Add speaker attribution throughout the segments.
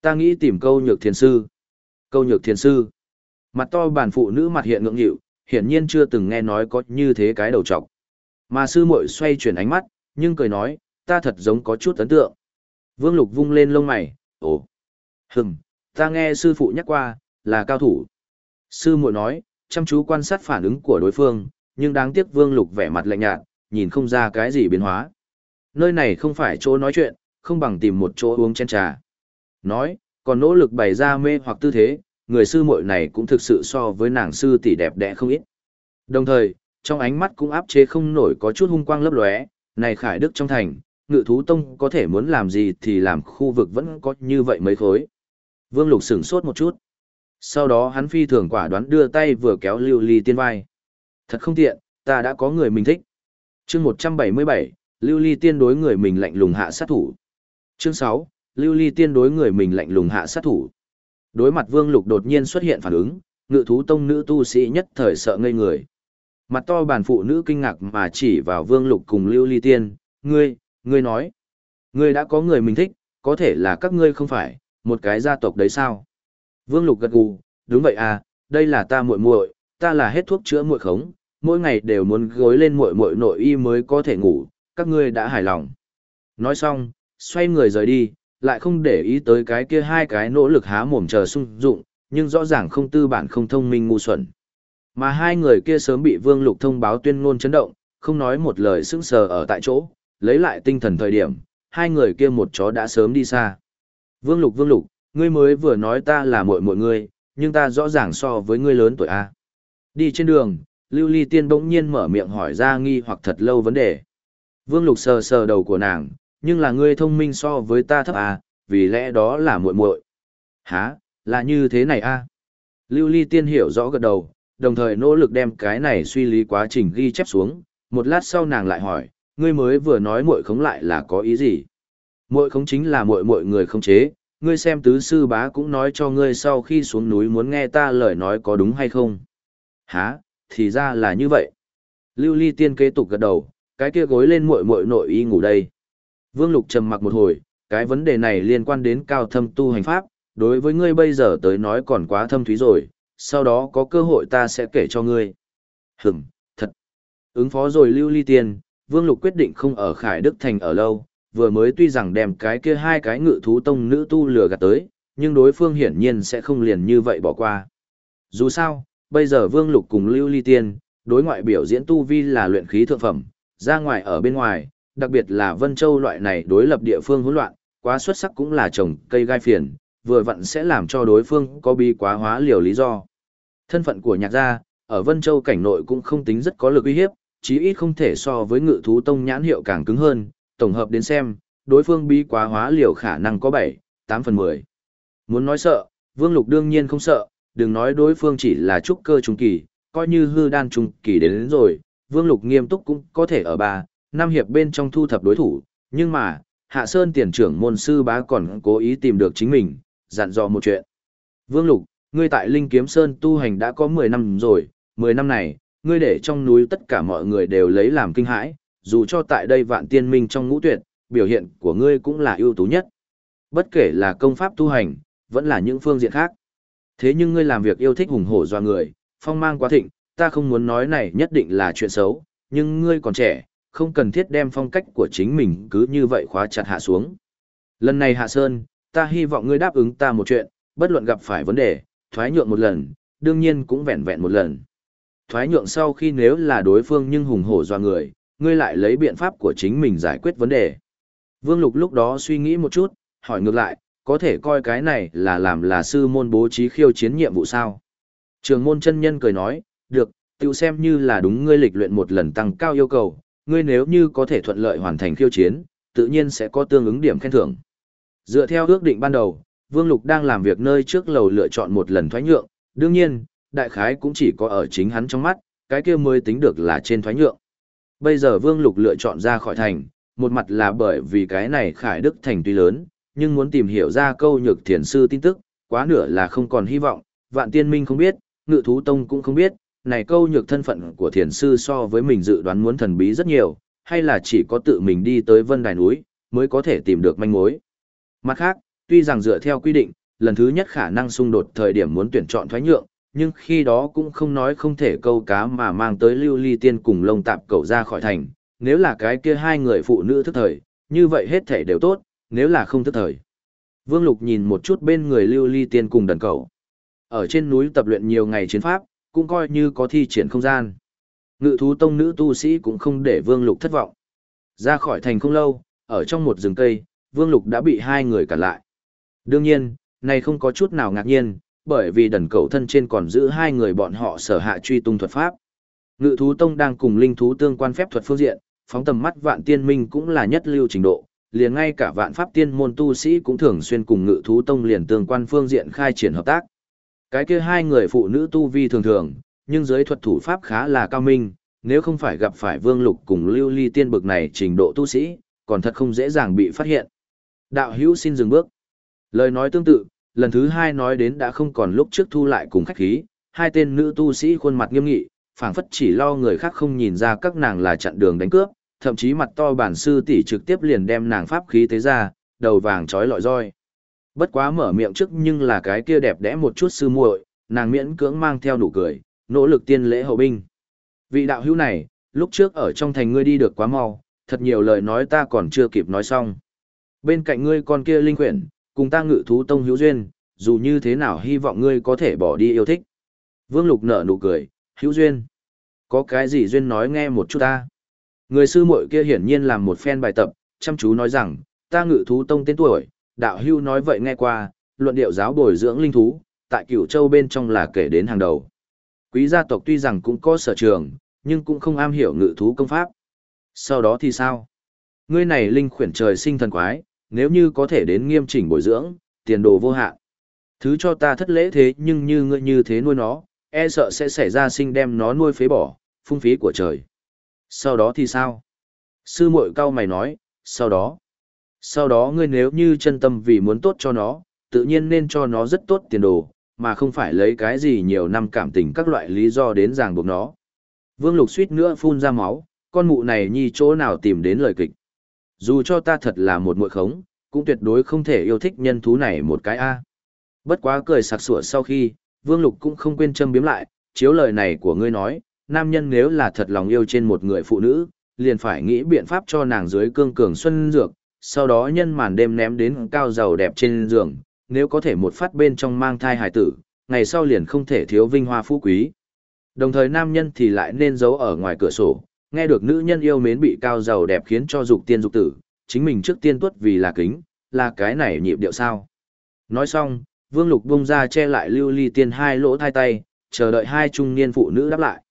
Speaker 1: Ta nghĩ tìm câu nhược thiền sư. Câu nhược thiền sư. Mặt to bản phụ nữ mặt hiện ngượng nghịu, hiển nhiên chưa từng nghe nói có như thế cái đầu trọc. Mà sư muội xoay chuyển ánh mắt, nhưng cười nói, ta thật giống có chút ấn tượng. Vương Lục vung lên lông mày, ồ, hừm, ta nghe sư phụ nhắc qua, là cao thủ. Sư muội nói, chăm chú quan sát phản ứng của đối phương, nhưng đáng tiếc Vương Lục vẻ mặt lạnh nhạt, nhìn không ra cái gì biến hóa. Nơi này không phải chỗ nói chuyện, không bằng tìm một chỗ uống chén trà. Nói, còn nỗ lực bày ra mê hoặc tư thế, người sư muội này cũng thực sự so với nàng sư tỷ đẹp đẽ không ít. Đồng thời, trong ánh mắt cũng áp chế không nổi có chút hung quang lấp lóe, này Khải Đức trong thành, ngự thú tông có thể muốn làm gì thì làm khu vực vẫn có như vậy mấy khối. Vương Lục sửng sốt một chút. Sau đó hắn phi thường quả đoán đưa tay vừa kéo lưu ly tiên vai. Thật không tiện, ta đã có người mình thích. chương 177, lưu ly tiên đối người mình lạnh lùng hạ sát thủ. Chương 6, lưu ly tiên đối người mình lạnh lùng hạ sát thủ. Đối mặt Vương Lục đột nhiên xuất hiện phản ứng, ngự thú tông nữ tu sĩ nhất thời sợ ngây người. Mặt to bàn phụ nữ kinh ngạc mà chỉ vào Vương Lục cùng Lưu Ly Tiên, ngươi, ngươi nói, ngươi đã có người mình thích, có thể là các ngươi không phải, một cái gia tộc đấy sao? Vương Lục gật gù, đúng vậy à, đây là ta muội muội, ta là hết thuốc chữa muội khống, mỗi ngày đều muốn gối lên muội muội nội y mới có thể ngủ, các ngươi đã hài lòng. Nói xong, xoay người rời đi, lại không để ý tới cái kia hai cái nỗ lực há mồm chờ sung dụng, nhưng rõ ràng không tư bản không thông minh ngu xuẩn. Mà hai người kia sớm bị Vương Lục thông báo tuyên ngôn chấn động, không nói một lời sững sờ ở tại chỗ, lấy lại tinh thần thời điểm, hai người kia một chó đã sớm đi xa. Vương Lục Vương Lục, ngươi mới vừa nói ta là muội muội ngươi, nhưng ta rõ ràng so với ngươi lớn tuổi a. Đi trên đường, Lưu Ly Tiên bỗng nhiên mở miệng hỏi ra nghi hoặc thật lâu vấn đề. Vương Lục sờ sờ đầu của nàng, nhưng là ngươi thông minh so với ta thấp à, vì lẽ đó là muội muội. Hả, là như thế này a? Lưu Ly Tiên hiểu rõ gật đầu, đồng thời nỗ lực đem cái này suy lý quá trình ghi chép xuống, một lát sau nàng lại hỏi, ngươi mới vừa nói muội khống lại là có ý gì? Muội khống chính là muội muội người không chế, ngươi xem tứ sư bá cũng nói cho ngươi sau khi xuống núi muốn nghe ta lời nói có đúng hay không? Hả, thì ra là như vậy. Lưu Ly Tiên kế tục gật đầu, cái kia gối lên muội muội nội y ngủ đây. Vương Lục trầm mặc một hồi, cái vấn đề này liên quan đến cao thâm tu hành pháp, đối với ngươi bây giờ tới nói còn quá thâm thúy rồi, sau đó có cơ hội ta sẽ kể cho ngươi. Hửm, thật. Ứng phó rồi lưu ly tiền, Vương Lục quyết định không ở Khải Đức Thành ở lâu, vừa mới tuy rằng đem cái kia hai cái ngự thú tông nữ tu lừa gạt tới, nhưng đối phương hiển nhiên sẽ không liền như vậy bỏ qua. Dù sao, bây giờ Vương Lục cùng Lưu Ly Tiên, đối ngoại biểu diễn tu vi là luyện khí thượng phẩm, ra ngoài ở bên ngoài, đặc biệt là Vân Châu loại này đối lập địa phương hỗn loạn, quá xuất sắc cũng là trồng cây gai phiền, vừa vặn sẽ làm cho đối phương có bi quá hóa liều lý do. Thân phận của nhạc gia, ở Vân Châu cảnh nội cũng không tính rất có lực uy hiếp, chí ít không thể so với ngự thú tông nhãn hiệu càng cứng hơn, tổng hợp đến xem, đối phương bi quá hóa liều khả năng có 7, 8 phần 10. Muốn nói sợ, Vương Lục đương nhiên không sợ, đừng nói đối phương chỉ là trúc cơ trung kỳ, coi như hư đan trung kỳ đến, đến rồi, Vương Lục nghiêm túc cũng có thể ở ba, năm hiệp bên trong thu thập đối thủ, nhưng mà, Hạ Sơn tiền trưởng môn sư bá còn cố ý tìm được chính mình, dặn dò một chuyện. Vương Lục, ngươi tại Linh Kiếm Sơn tu hành đã có 10 năm rồi, 10 năm này, ngươi để trong núi tất cả mọi người đều lấy làm kinh hãi, dù cho tại đây vạn tiên minh trong ngũ tuyệt, biểu hiện của ngươi cũng là ưu tú nhất. Bất kể là công pháp tu hành, vẫn là những phương diện khác. Thế nhưng ngươi làm việc yêu thích hùng hổ doa người, phong mang quá thịnh, ta không muốn nói này nhất định là chuyện xấu, nhưng ngươi còn trẻ, không cần thiết đem phong cách của chính mình cứ như vậy khóa chặt hạ xuống. Lần này Hạ Sơn, ta hy vọng ngươi đáp ứng ta một chuyện, bất luận gặp phải vấn đề, thoái nhượng một lần, đương nhiên cũng vẹn vẹn một lần. Thoái nhượng sau khi nếu là đối phương nhưng hùng hổ doa người, ngươi lại lấy biện pháp của chính mình giải quyết vấn đề. Vương Lục lúc đó suy nghĩ một chút, hỏi ngược lại, có thể coi cái này là làm là sư môn bố trí khiêu chiến nhiệm vụ sao? Trường môn chân nhân cười nói, được, tự xem như là đúng ngươi lịch luyện một lần tăng cao yêu cầu, ngươi nếu như có thể thuận lợi hoàn thành khiêu chiến, tự nhiên sẽ có tương ứng điểm khen thưởng. Dựa theo ước định ban đầu, Vương Lục đang làm việc nơi trước lầu lựa chọn một lần thoái nhượng, đương nhiên, đại khái cũng chỉ có ở chính hắn trong mắt, cái kia mới tính được là trên thoái nhượng. Bây giờ Vương Lục lựa chọn ra khỏi thành, một mặt là bởi vì cái này Khải Đức thành tuy lớn, nhưng muốn tìm hiểu ra câu nhược thiền sư tin tức, quá nửa là không còn hy vọng, vạn tiên minh không biết, ngự thú tông cũng không biết, này câu nhược thân phận của thiền sư so với mình dự đoán muốn thần bí rất nhiều, hay là chỉ có tự mình đi tới vân đài núi, mới có thể tìm được manh mối. Mặt khác, tuy rằng dựa theo quy định, lần thứ nhất khả năng xung đột thời điểm muốn tuyển chọn thoái nhượng, nhưng khi đó cũng không nói không thể câu cá mà mang tới lưu ly tiên cùng lông tạp cầu ra khỏi thành, nếu là cái kia hai người phụ nữ thức thời, như vậy hết thể đều tốt, nếu là không thức thời. Vương Lục nhìn một chút bên người lưu ly tiên cùng đần cầu. Ở trên núi tập luyện nhiều ngày chiến pháp, cũng coi như có thi triển không gian. Ngự thú tông nữ tu sĩ cũng không để Vương Lục thất vọng. Ra khỏi thành không lâu, ở trong một rừng cây, Vương Lục đã bị hai người cản lại. Đương nhiên, này không có chút nào ngạc nhiên, bởi vì đần cầu thân trên còn giữ hai người bọn họ sở hạ truy tung thuật pháp. Ngự thú tông đang cùng linh thú tương quan phép thuật phương diện, phóng tầm mắt vạn tiên minh cũng là nhất lưu trình độ, liền ngay cả vạn pháp tiên môn tu sĩ cũng thường xuyên cùng ngự thú tông liền tương quan phương diện khai triển hợp tác. Cái kia hai người phụ nữ tu vi thường thường, nhưng giới thuật thủ pháp khá là cao minh, nếu không phải gặp phải vương lục cùng lưu ly tiên bực này trình độ tu sĩ, còn thật không dễ dàng bị phát hiện. Đạo hữu xin dừng bước. Lời nói tương tự, lần thứ hai nói đến đã không còn lúc trước thu lại cùng khách khí, hai tên nữ tu sĩ khuôn mặt nghiêm nghị, phảng phất chỉ lo người khác không nhìn ra các nàng là chặn đường đánh cướp, thậm chí mặt to bản sư tỷ trực tiếp liền đem nàng pháp khí tế ra, đầu vàng trói lọi roi. Bất quá mở miệng trước nhưng là cái kia đẹp đẽ một chút sư muội, nàng miễn cưỡng mang theo nụ cười, nỗ lực tiên lễ hậu binh. Vị đạo hữu này, lúc trước ở trong thành ngươi đi được quá mau, thật nhiều lời nói ta còn chưa kịp nói xong. Bên cạnh ngươi con kia linh quyển, cùng ta ngự thú tông hữu duyên, dù như thế nào hy vọng ngươi có thể bỏ đi yêu thích. Vương Lục nở nụ cười, hữu duyên. Có cái gì duyên nói nghe một chút ta. Người sư muội kia hiển nhiên làm một phen bài tập, chăm chú nói rằng, ta ngự thú tông tên tuổi, đạo hưu nói vậy nghe qua, luận điệu giáo bồi dưỡng linh thú, tại cửu châu bên trong là kể đến hàng đầu. Quý gia tộc tuy rằng cũng có sở trường, nhưng cũng không am hiểu ngự thú công pháp. Sau đó thì sao? Ngươi này linh khuyển trời sinh thần quái, nếu như có thể đến nghiêm chỉnh bồi dưỡng, tiền đồ vô hạn. Thứ cho ta thất lễ thế nhưng như ngươi như thế nuôi nó, e sợ sẽ xảy ra sinh đem nó nuôi phế bỏ, phung phí của trời. Sau đó thì sao? Sư muội cao mày nói, sau đó. Sau đó ngươi nếu như chân tâm vì muốn tốt cho nó, tự nhiên nên cho nó rất tốt tiền đồ, mà không phải lấy cái gì nhiều năm cảm tình các loại lý do đến ràng buộc nó. Vương Lục suýt nữa phun ra máu, con mụ này nhi chỗ nào tìm đến lời kịch. Dù cho ta thật là một muội khống, cũng tuyệt đối không thể yêu thích nhân thú này một cái a. Bất quá cười sặc sủa sau khi, Vương Lục cũng không quên châm biếm lại, chiếu lời này của ngươi nói, nam nhân nếu là thật lòng yêu trên một người phụ nữ, liền phải nghĩ biện pháp cho nàng dưới cương cường xuân dược, sau đó nhân màn đêm ném đến cao giàu đẹp trên giường, nếu có thể một phát bên trong mang thai hài tử, ngày sau liền không thể thiếu vinh hoa phú quý. Đồng thời nam nhân thì lại nên giấu ở ngoài cửa sổ, nghe được nữ nhân yêu mến bị cao giàu đẹp khiến cho dục tiên dục tử, chính mình trước tiên tuất vì là kính, là cái này nhịp điệu sao. Nói xong, Vương Lục bung ra che lại lưu ly tiên hai lỗ thai tay, chờ đợi hai trung niên phụ nữ đáp lại.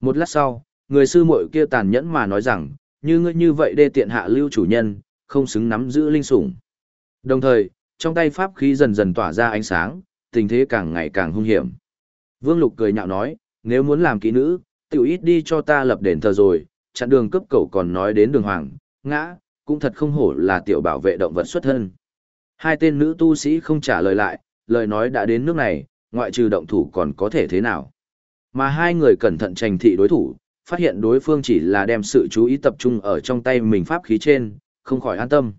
Speaker 1: Một lát sau, người sư muội kia tàn nhẫn mà nói rằng, như ngươi như vậy đê tiện hạ lưu chủ nhân, không xứng nắm giữ linh sủng. Đồng thời, trong tay pháp khí dần dần tỏa ra ánh sáng, tình thế càng ngày càng hung hiểm. Vương Lục cười nhạo nói, nếu muốn làm kỹ nữ, tiểu ít đi cho ta lập đền thờ rồi, chặn đường cấp cầu còn nói đến đường hoàng, ngã, cũng thật không hổ là tiểu bảo vệ động vật xuất thân. Hai tên nữ tu sĩ không trả lời lại, lời nói đã đến nước này, ngoại trừ động thủ còn có thể thế nào. Mà hai người cẩn thận tranh thị đối thủ, phát hiện đối phương chỉ là đem sự chú ý tập trung ở trong tay mình pháp khí trên, không khỏi an tâm.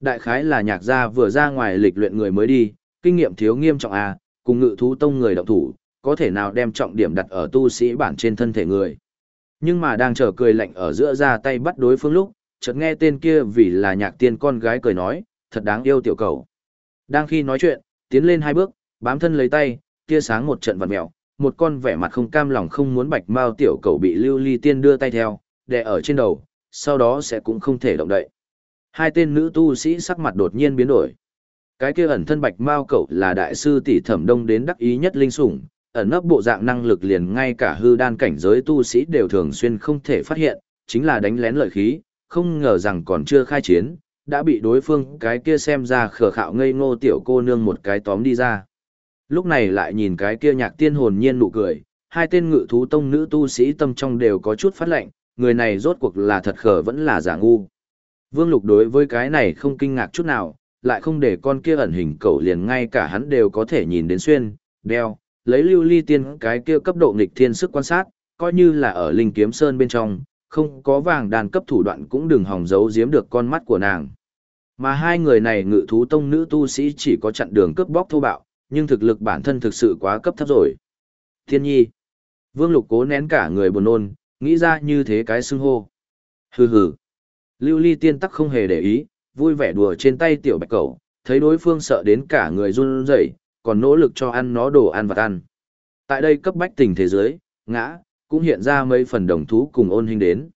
Speaker 1: Đại khái là nhạc gia vừa ra ngoài lịch luyện người mới đi, kinh nghiệm thiếu nghiêm trọng à, cùng ngự thú tông người động thủ, có thể nào đem trọng điểm đặt ở tu sĩ bản trên thân thể người. Nhưng mà đang chờ cười lạnh ở giữa ra tay bắt đối phương lúc, chợt nghe tên kia vì là nhạc tiên con gái cười nói, thật đáng yêu tiểu cầu. Đang khi nói chuyện, tiến lên hai bước, bám thân lấy tay, tia sáng một trận vặn mèo, một con vẻ mặt không cam lòng không muốn bạch mao tiểu cầu bị lưu ly tiên đưa tay theo, đè ở trên đầu, sau đó sẽ cũng không thể động đậy. Hai tên nữ tu sĩ sắc mặt đột nhiên biến đổi. Cái kia ẩn thân bạch mao cậu là đại sư tỷ thẩm đông đến đắc ý nhất linh sủng, ẩn nấp bộ dạng năng lực liền ngay cả hư đan cảnh giới tu sĩ đều thường xuyên không thể phát hiện, chính là đánh lén lợi khí, không ngờ rằng còn chưa khai chiến, đã bị đối phương cái kia xem ra khờ khạo ngây ngô tiểu cô nương một cái tóm đi ra. Lúc này lại nhìn cái kia nhạc tiên hồn nhiên nụ cười, hai tên ngự thú tông nữ tu sĩ tâm trong đều có chút phát lệnh, người này rốt cuộc là thật khờ vẫn là giả ngu. Vương Lục đối với cái này không kinh ngạc chút nào, lại không để con kia ẩn hình cậu liền ngay cả hắn đều có thể nhìn đến xuyên, đeo, lấy lưu ly tiên cái kia cấp độ nghịch thiên sức quan sát, coi như là ở linh kiếm sơn bên trong, không có vàng đàn cấp thủ đoạn cũng đừng hòng giấu giếm được con mắt của nàng. Mà hai người này ngự thú tông nữ tu sĩ chỉ có chặn đường cướp bóc thô bạo, nhưng thực lực bản thân thực sự quá cấp thấp rồi. Thiên nhi. Vương Lục cố nén cả người buồn nôn, nghĩ ra như thế cái xưng hô. Hừ hừ. Lưu ly tiên tắc không hề để ý, vui vẻ đùa trên tay tiểu bạch cầu. thấy đối phương sợ đến cả người run rẩy, còn nỗ lực cho ăn nó đồ ăn và ăn. Tại đây cấp bách tình thế giới, ngã, cũng hiện ra mấy phần đồng thú cùng ôn hình đến.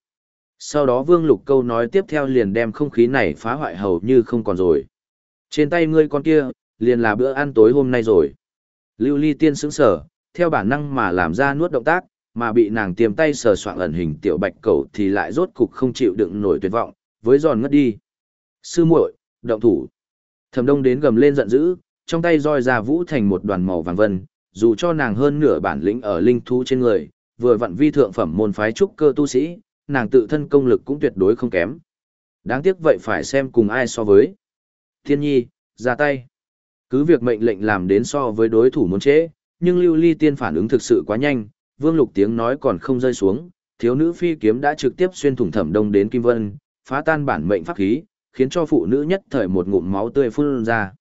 Speaker 1: Sau đó Vương Lục câu nói tiếp theo liền đem không khí này phá hoại hầu như không còn rồi. Trên tay ngươi con kia, liền là bữa ăn tối hôm nay rồi. Lưu Ly Tiên sững sở, theo bản năng mà làm ra nuốt động tác, mà bị nàng tiêm tay sờ soạng ẩn hình tiểu bạch cầu thì lại rốt cục không chịu đựng nổi tuyệt vọng, với giòn ngất đi. Sư muội, động thủ. Thẩm Đông đến gầm lên giận dữ, trong tay roi ra vũ thành một đoàn màu vàng vân, dù cho nàng hơn nửa bản lĩnh ở linh thú trên người, vừa vặn vi thượng phẩm môn phái trúc cơ tu sĩ, nàng tự thân công lực cũng tuyệt đối không kém. Đáng tiếc vậy phải xem cùng ai so với. Thiên nhi, ra tay. Cứ việc mệnh lệnh làm đến so với đối thủ muốn chế, nhưng lưu ly tiên phản ứng thực sự quá nhanh, vương lục tiếng nói còn không rơi xuống, thiếu nữ phi kiếm đã trực tiếp xuyên thủng thẩm đông đến kim vân, phá tan bản mệnh pháp khí, khiến cho phụ nữ nhất thời một ngụm máu tươi phun ra.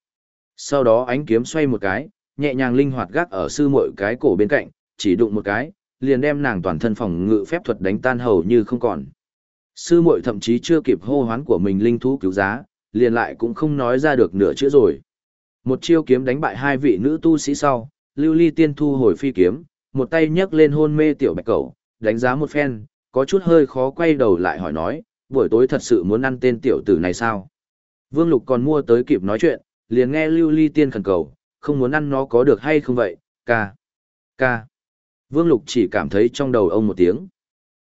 Speaker 1: Sau đó ánh kiếm xoay một cái, nhẹ nhàng linh hoạt gác ở sư muội cái cổ bên cạnh, chỉ đụng một cái, liền đem nàng toàn thân phòng ngự phép thuật đánh tan hầu như không còn. Sư muội thậm chí chưa kịp hô hoán của mình linh thú cứu giá, liền lại cũng không nói ra được nửa chữ rồi. Một chiêu kiếm đánh bại hai vị nữ tu sĩ sau, Lưu Ly Tiên thu hồi phi kiếm, một tay nhấc lên hôn mê tiểu bạch cẩu, đánh giá một phen, có chút hơi khó quay đầu lại hỏi nói, buổi tối thật sự muốn ăn tên tiểu tử này sao? Vương Lục còn mua tới kịp nói chuyện, liền nghe Lưu Ly Tiên khẩn cầu, không muốn ăn nó có được hay không vậy, ca, ca. Vương Lục chỉ cảm thấy trong đầu ông một tiếng.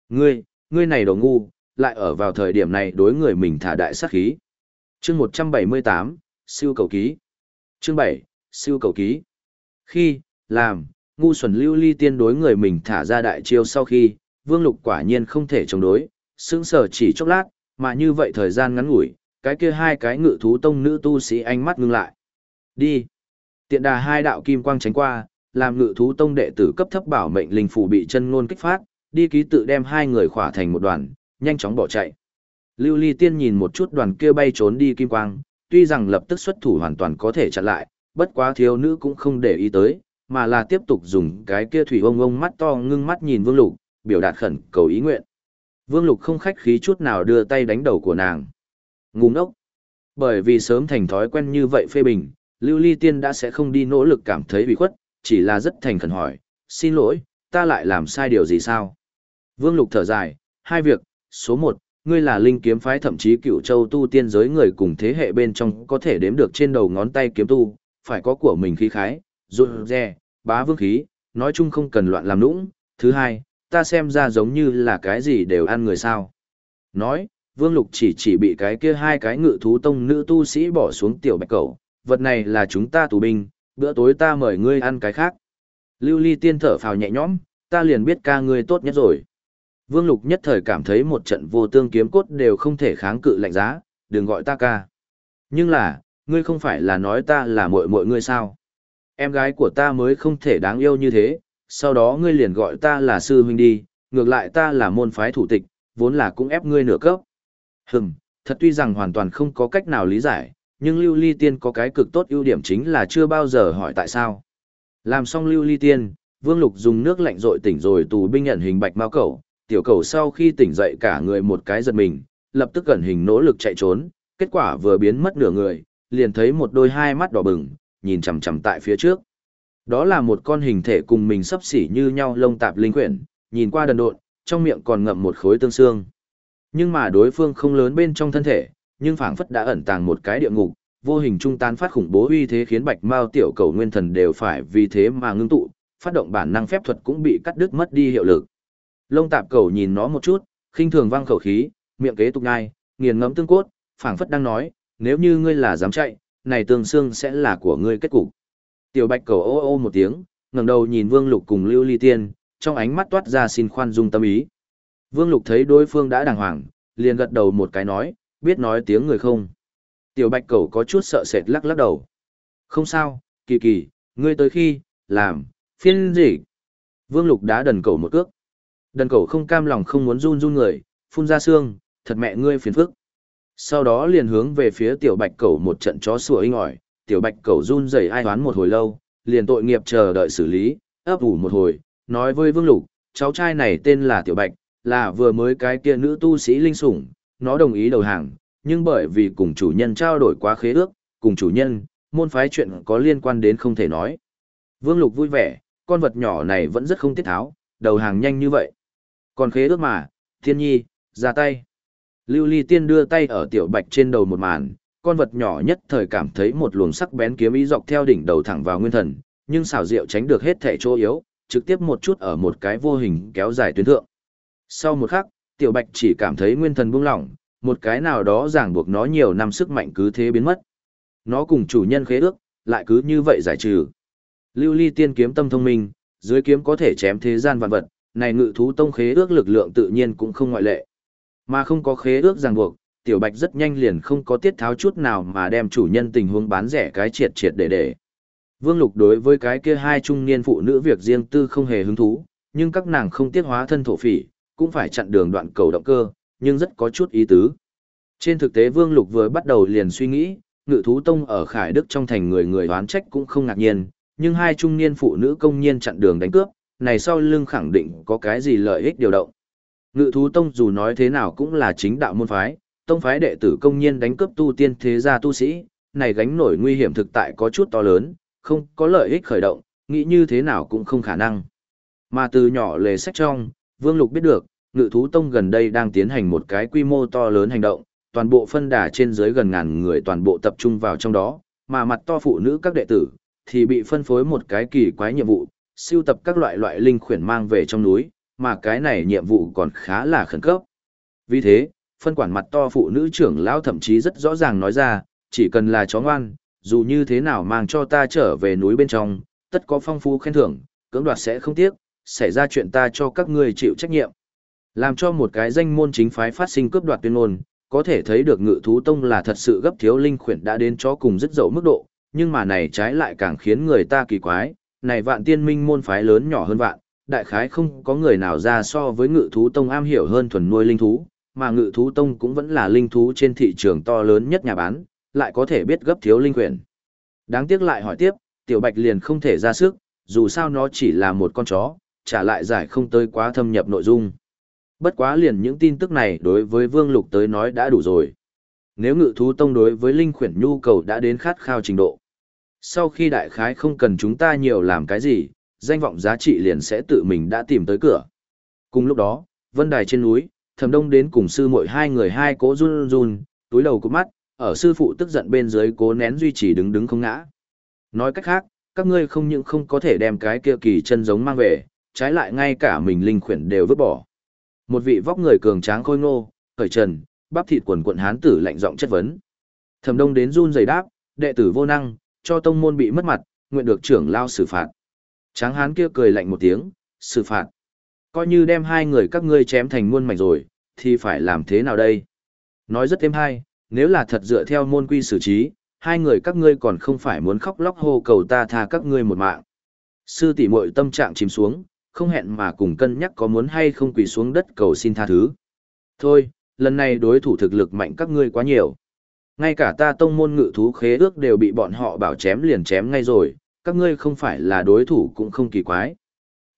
Speaker 1: Ngươi, ngươi này đồ ngu, lại ở vào thời điểm này đối người mình thả đại sát khí. chương 178, siêu cầu ký. Chương 7, siêu cầu ký. Khi, làm, ngu xuẩn lưu ly tiên đối người mình thả ra đại chiêu sau khi, Vương Lục quả nhiên không thể chống đối, sững sờ chỉ chốc lát, mà như vậy thời gian ngắn ngủi, cái kia hai cái ngự thú tông nữ tu sĩ ánh mắt ngưng lại. Đi. Tiện đà hai đạo kim quang tránh qua, làm ngự thú tông đệ tử cấp thấp bảo mệnh linh phủ bị chân ngôn kích phát, đi ký tự đem hai người khỏa thành một đoàn, nhanh chóng bỏ chạy. Lưu Ly Tiên nhìn một chút đoàn kia bay trốn đi kim quang, tuy rằng lập tức xuất thủ hoàn toàn có thể chặn lại, bất quá thiếu nữ cũng không để ý tới, mà là tiếp tục dùng cái kia thủy ông ông mắt to ngưng mắt nhìn Vương Lục, biểu đạt khẩn cầu ý nguyện. Vương Lục không khách khí chút nào đưa tay đánh đầu của nàng. Ngu ngốc. Bởi vì sớm thành thói quen như vậy phê bình, Lưu Ly Tiên đã sẽ không đi nỗ lực cảm thấy bị khuất, chỉ là rất thành khẩn hỏi, xin lỗi, ta lại làm sai điều gì sao? Vương Lục thở dài, hai việc, số một, ngươi là linh kiếm phái thậm chí cựu châu tu tiên giới người cùng thế hệ bên trong có thể đếm được trên đầu ngón tay kiếm tu, phải có của mình khí khái, rụt rè, bá vương khí, nói chung không cần loạn làm nũng. Thứ hai, ta xem ra giống như là cái gì đều ăn người sao. Nói, Vương Lục chỉ chỉ bị cái kia hai cái ngự thú tông nữ tu sĩ bỏ xuống tiểu bạch cầu, vật này là chúng ta tù binh, bữa tối ta mời ngươi ăn cái khác. Lưu Ly tiên thở phào nhẹ nhõm, ta liền biết ca ngươi tốt nhất rồi. Vương Lục nhất thời cảm thấy một trận vô tương kiếm cốt đều không thể kháng cự lạnh giá, đừng gọi ta ca. Nhưng là, ngươi không phải là nói ta là muội muội ngươi sao? Em gái của ta mới không thể đáng yêu như thế, sau đó ngươi liền gọi ta là sư huynh đi, ngược lại ta là môn phái thủ tịch, vốn là cũng ép ngươi nửa cấp. Hừm, thật tuy rằng hoàn toàn không có cách nào lý giải, nhưng lưu ly tiên có cái cực tốt ưu điểm chính là chưa bao giờ hỏi tại sao. Làm xong lưu ly tiên, Vương Lục dùng nước lạnh rội tỉnh rồi tù binh nhận hình bạch mao cẩu, tiểu cầu sau khi tỉnh dậy cả người một cái giật mình, lập tức gần hình nỗ lực chạy trốn, kết quả vừa biến mất nửa người, liền thấy một đôi hai mắt đỏ bừng, nhìn chằm chằm tại phía trước. Đó là một con hình thể cùng mình sắp xỉ như nhau lông tạp linh quyển, nhìn qua đần độn, trong miệng còn ngậm một khối tương xương. Nhưng mà đối phương không lớn bên trong thân thể, nhưng phảng phất đã ẩn tàng một cái địa ngục, vô hình trung tan phát khủng bố uy thế khiến Bạch Mao tiểu cầu nguyên thần đều phải vì thế mà ngưng tụ, phát động bản năng phép thuật cũng bị cắt đứt mất đi hiệu lực. Lông tạp cầu nhìn nó một chút, khinh thường vang khẩu khí, miệng kế tục nhai, nghiền ngẫm tương cốt, phảng phất đang nói, nếu như ngươi là dám chạy, này tương xương sẽ là của ngươi kết cục. Tiểu Bạch cầu ô ô một tiếng, ngẩng đầu nhìn Vương Lục cùng Lưu Ly Tiên, trong ánh mắt toát ra xin khoan dung tâm ý. Vương Lục thấy đối phương đã đàng hoàng, liền gật đầu một cái nói, biết nói tiếng người không. Tiểu bạch cầu có chút sợ sệt lắc lắc đầu. Không sao, kỳ kỳ, ngươi tới khi, làm, phiên gì? Vương lục đá đần cầu một cước. Đần cầu không cam lòng không muốn run run người, phun ra xương, thật mẹ ngươi phiền phức. Sau đó liền hướng về phía tiểu bạch cẩu một trận chó sủa inh ỏi, tiểu bạch cẩu run rẩy ai toán một hồi lâu, liền tội nghiệp chờ đợi xử lý, ấp ủ một hồi, nói với Vương Lục, cháu trai này tên là Tiểu Bạch, là vừa mới cái kia nữ tu sĩ linh sủng, nó đồng ý đầu hàng, nhưng bởi vì cùng chủ nhân trao đổi quá khế ước, cùng chủ nhân, môn phái chuyện có liên quan đến không thể nói. Vương Lục vui vẻ, con vật nhỏ này vẫn rất không tiết tháo, đầu hàng nhanh như vậy. Còn khế ước mà, thiên nhi, ra tay. Lưu Ly Tiên đưa tay ở Tiểu Bạch trên đầu một màn, con vật nhỏ nhất thời cảm thấy một luồng sắc bén kiếm ý dọc theo đỉnh đầu thẳng vào nguyên thần, nhưng xảo diệu tránh được hết thể chỗ yếu, trực tiếp một chút ở một cái vô hình kéo dài tuyến thượng. Sau một khắc, tiểu bạch chỉ cảm thấy nguyên thần buông lỏng, một cái nào đó ràng buộc nó nhiều năm sức mạnh cứ thế biến mất. Nó cùng chủ nhân khế ước, lại cứ như vậy giải trừ. Lưu ly tiên kiếm tâm thông minh, dưới kiếm có thể chém thế gian vạn vật, này ngự thú tông khế ước lực lượng tự nhiên cũng không ngoại lệ. Mà không có khế ước ràng buộc, tiểu bạch rất nhanh liền không có tiết tháo chút nào mà đem chủ nhân tình huống bán rẻ cái triệt triệt để để. Vương Lục đối với cái kia hai trung niên phụ nữ việc riêng tư không hề hứng thú, nhưng các nàng không tiết hóa thân thổ phỉ, cũng phải chặn đường đoạn cầu động cơ, nhưng rất có chút ý tứ. Trên thực tế Vương Lục vừa bắt đầu liền suy nghĩ, ngự thú tông ở Khải Đức trong thành người người đoán trách cũng không ngạc nhiên, nhưng hai trung niên phụ nữ công nhiên chặn đường đánh cướp, này sau lưng khẳng định có cái gì lợi ích điều động. Ngự thú tông dù nói thế nào cũng là chính đạo môn phái, tông phái đệ tử công nhiên đánh cướp tu tiên thế gia tu sĩ, này gánh nổi nguy hiểm thực tại có chút to lớn, không có lợi ích khởi động, nghĩ như thế nào cũng không khả năng. Mà từ nhỏ lề sách trong, Vương Lục biết được, ngự thú tông gần đây đang tiến hành một cái quy mô to lớn hành động, toàn bộ phân đà trên dưới gần ngàn người toàn bộ tập trung vào trong đó, mà mặt to phụ nữ các đệ tử, thì bị phân phối một cái kỳ quái nhiệm vụ, siêu tập các loại loại linh khuyển mang về trong núi, mà cái này nhiệm vụ còn khá là khẩn cấp. Vì thế, phân quản mặt to phụ nữ trưởng lão thậm chí rất rõ ràng nói ra, chỉ cần là chó ngoan, dù như thế nào mang cho ta trở về núi bên trong, tất có phong phú khen thưởng, cưỡng đoạt sẽ không tiếc, xảy ra chuyện ta cho các ngươi chịu trách nhiệm. Làm cho một cái danh môn chính phái phát sinh cướp đoạt tuyên ngôn, có thể thấy được ngự thú tông là thật sự gấp thiếu linh khuyển đã đến cho cùng rất dậu mức độ, nhưng mà này trái lại càng khiến người ta kỳ quái, này vạn tiên minh môn phái lớn nhỏ hơn vạn, đại khái không có người nào ra so với ngự thú tông am hiểu hơn thuần nuôi linh thú, mà ngự thú tông cũng vẫn là linh thú trên thị trường to lớn nhất nhà bán, lại có thể biết gấp thiếu linh quyển. Đáng tiếc lại hỏi tiếp, tiểu bạch liền không thể ra sức, dù sao nó chỉ là một con chó, trả lại giải không tới quá thâm nhập nội dung. Bất quá liền những tin tức này đối với Vương Lục tới nói đã đủ rồi. Nếu ngự thú tông đối với linh khuyển nhu cầu đã đến khát khao trình độ. Sau khi đại khái không cần chúng ta nhiều làm cái gì, danh vọng giá trị liền sẽ tự mình đã tìm tới cửa. Cùng lúc đó, vân đài trên núi, thẩm đông đến cùng sư muội hai người hai cố run run, túi đầu cụp mắt, ở sư phụ tức giận bên dưới cố nén duy trì đứng đứng không ngã. Nói cách khác, các ngươi không những không có thể đem cái kia kỳ chân giống mang về, trái lại ngay cả mình linh khuyển đều vứt bỏ. Một vị vóc người cường tráng khôi ngô, khởi trần, bắp thịt quần quần hán tử lạnh giọng chất vấn. Thẩm Đông đến run rẩy đáp, đệ tử vô năng, cho tông môn bị mất mặt, nguyện được trưởng lao xử phạt. Tráng hán kia cười lạnh một tiếng, xử phạt. Coi như đem hai người các ngươi chém thành muôn mảnh rồi, thì phải làm thế nào đây? Nói rất thêm hay, nếu là thật dựa theo môn quy xử trí, hai người các ngươi còn không phải muốn khóc lóc hô cầu ta tha các ngươi một mạng. Sư tỷ muội tâm trạng chìm xuống, không hẹn mà cùng cân nhắc có muốn hay không quỳ xuống đất cầu xin tha thứ. Thôi, lần này đối thủ thực lực mạnh các ngươi quá nhiều. Ngay cả ta tông môn ngự thú khế ước đều bị bọn họ bảo chém liền chém ngay rồi, các ngươi không phải là đối thủ cũng không kỳ quái.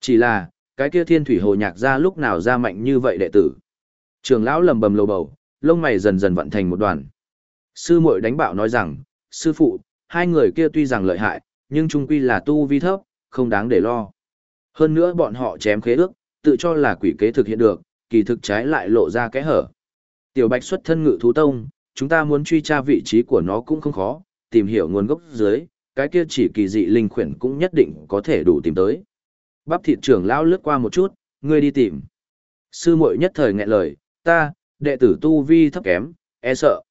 Speaker 1: Chỉ là, cái kia thiên thủy hồ nhạc ra lúc nào ra mạnh như vậy đệ tử. Trường lão lầm bầm lầu bầu, lông mày dần dần vận thành một đoàn. Sư muội đánh bạo nói rằng, sư phụ, hai người kia tuy rằng lợi hại, nhưng trung quy là tu vi thấp, không đáng để lo. Hơn nữa bọn họ chém khế ước, tự cho là quỷ kế thực hiện được, kỳ thực trái lại lộ ra cái hở. Tiểu Bạch xuất thân ngự thú tông, chúng ta muốn truy tra vị trí của nó cũng không khó, tìm hiểu nguồn gốc dưới, cái kia chỉ kỳ dị linh khuyển cũng nhất định có thể đủ tìm tới. Bắp thịt trưởng lão lướt qua một chút, ngươi đi tìm. Sư muội nhất thời nghẹn lời, ta, đệ tử tu vi thấp kém, e sợ.